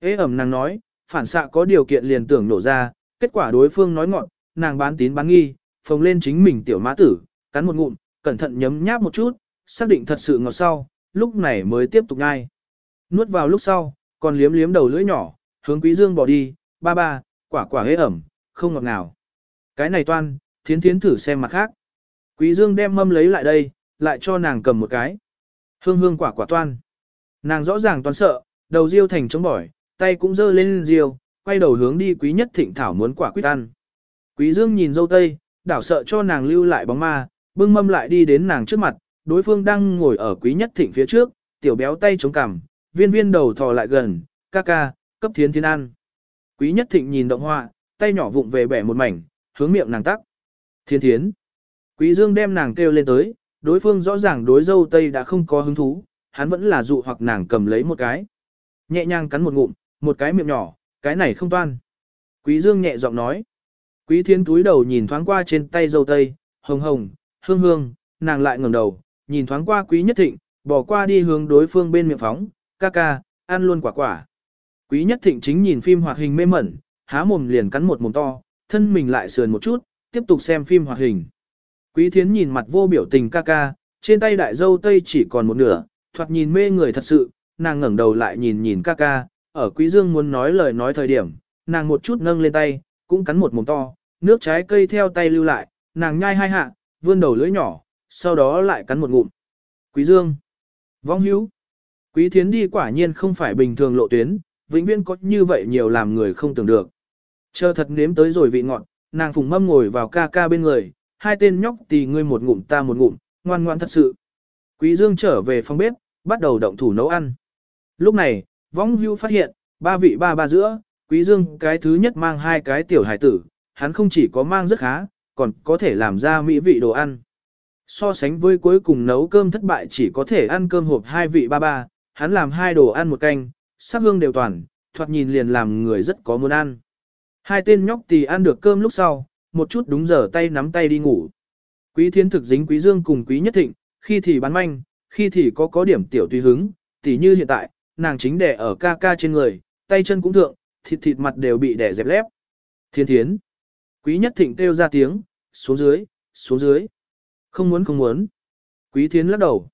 Ế ẩm nàng nói, phản xạ có điều kiện liền tưởng nổ ra, kết quả đối phương nói ngọn, nàng bán tín bán nghi, phồng lên chính mình tiểu mã tử, cắn một ngụm, cẩn thận nhấm nháp một chút, xác định thật sự ngọt sau, lúc này mới tiếp tục nhai. Nuốt vào lúc sau, còn liếm liếm đầu lưỡi nhỏ, hướng quý dương bỏ đi, ba ba, quả quả hế ẩm, không ngọt nào. Cái này toan, thiến thiến thử xem mặt khác. Quý dương đem mâm lấy lại đây, lại cho nàng cầm một cái. Hương hương quả quả toan. Nàng rõ ràng toan sợ, đầu riêu thành chống bỏi, tay cũng dơ lên riêu, quay đầu hướng đi quý nhất thịnh thảo muốn quả quyết ăn. Quý dương nhìn dâu tây, đảo sợ cho nàng lưu lại bóng ma, bưng mâm lại đi đến nàng trước mặt, đối phương đang ngồi ở quý nhất thịnh phía trước, tiểu béo tay chống cằm, viên viên đầu thò lại gần, ca ca, cấp thiến thiên ăn. Quý nhất thịnh nhìn động họa, tay nhỏ vụng về bẻ một mảnh, hướng miệng nàng tắc. Thiên thiến. Quý dương đem nàng kêu lên tới, đối phương rõ ràng đối dâu tây đã không có hứng thú, hắn vẫn là dụ hoặc nàng cầm lấy một cái. Nhẹ nhàng cắn một ngụm, một cái miệng nhỏ, cái này không toan. Quý dương nhẹ giọng nói. Quý thiên túi đầu nhìn thoáng qua trên tay dâu tây, hồng hồng, hương hương, nàng lại ngẩng đầu, nhìn thoáng qua quý nhất thịnh, bỏ qua đi hướng đối phương bên miệng phóng, ca ca, ăn luôn quả quả. Quý nhất thịnh chính nhìn phim hoạt hình mê mẩn, há mồm liền cắn một mồm to, thân mình lại sườn một chút, tiếp tục xem phim hoạt hình. Quý thiến nhìn mặt vô biểu tình ca ca, trên tay đại dâu tây chỉ còn một nửa, thoạt nhìn mê người thật sự, nàng ngẩng đầu lại nhìn nhìn ca ca, ở quý dương muốn nói lời nói thời điểm, nàng một chút nâng lên tay, cũng cắn một mồm to, nước trái cây theo tay lưu lại, nàng nhai hai hạ, vươn đầu lưỡi nhỏ, sau đó lại cắn một ngụm. Quý dương, vong hữu, quý thiến đi quả nhiên không phải bình thường lộ tuyến, vĩnh viễn có như vậy nhiều làm người không tưởng được. Chờ thật nếm tới rồi vị ngọt, nàng phùng mâm ngồi vào ca ca bên người, hai tên nhóc tì ngươi một ngụm ta một ngụm, ngoan ngoan thật sự. Quý Dương trở về phòng bếp, bắt đầu động thủ nấu ăn. Lúc này, Võng Hưu phát hiện, ba vị ba ba giữa, Quý Dương cái thứ nhất mang hai cái tiểu hải tử, hắn không chỉ có mang rất khá, còn có thể làm ra mỹ vị đồ ăn. So sánh với cuối cùng nấu cơm thất bại chỉ có thể ăn cơm hộp hai vị ba ba, hắn làm hai đồ ăn một canh, sắc hương đều toàn, thoạt nhìn liền làm người rất có muốn ăn. Hai tên nhóc tì ăn được cơm lúc sau, một chút đúng giờ tay nắm tay đi ngủ. Quý thiên thực dính quý dương cùng quý nhất thịnh, khi thì bán manh, khi thì có có điểm tiểu tùy hứng, tỉ như hiện tại, nàng chính đẻ ở ca ca trên người, tay chân cũng thượng, thịt thịt mặt đều bị đẻ dẹp lép. Thiên thiến. Quý nhất thịnh kêu ra tiếng, xuống dưới, xuống dưới. Không muốn không muốn. Quý thiến lắc đầu.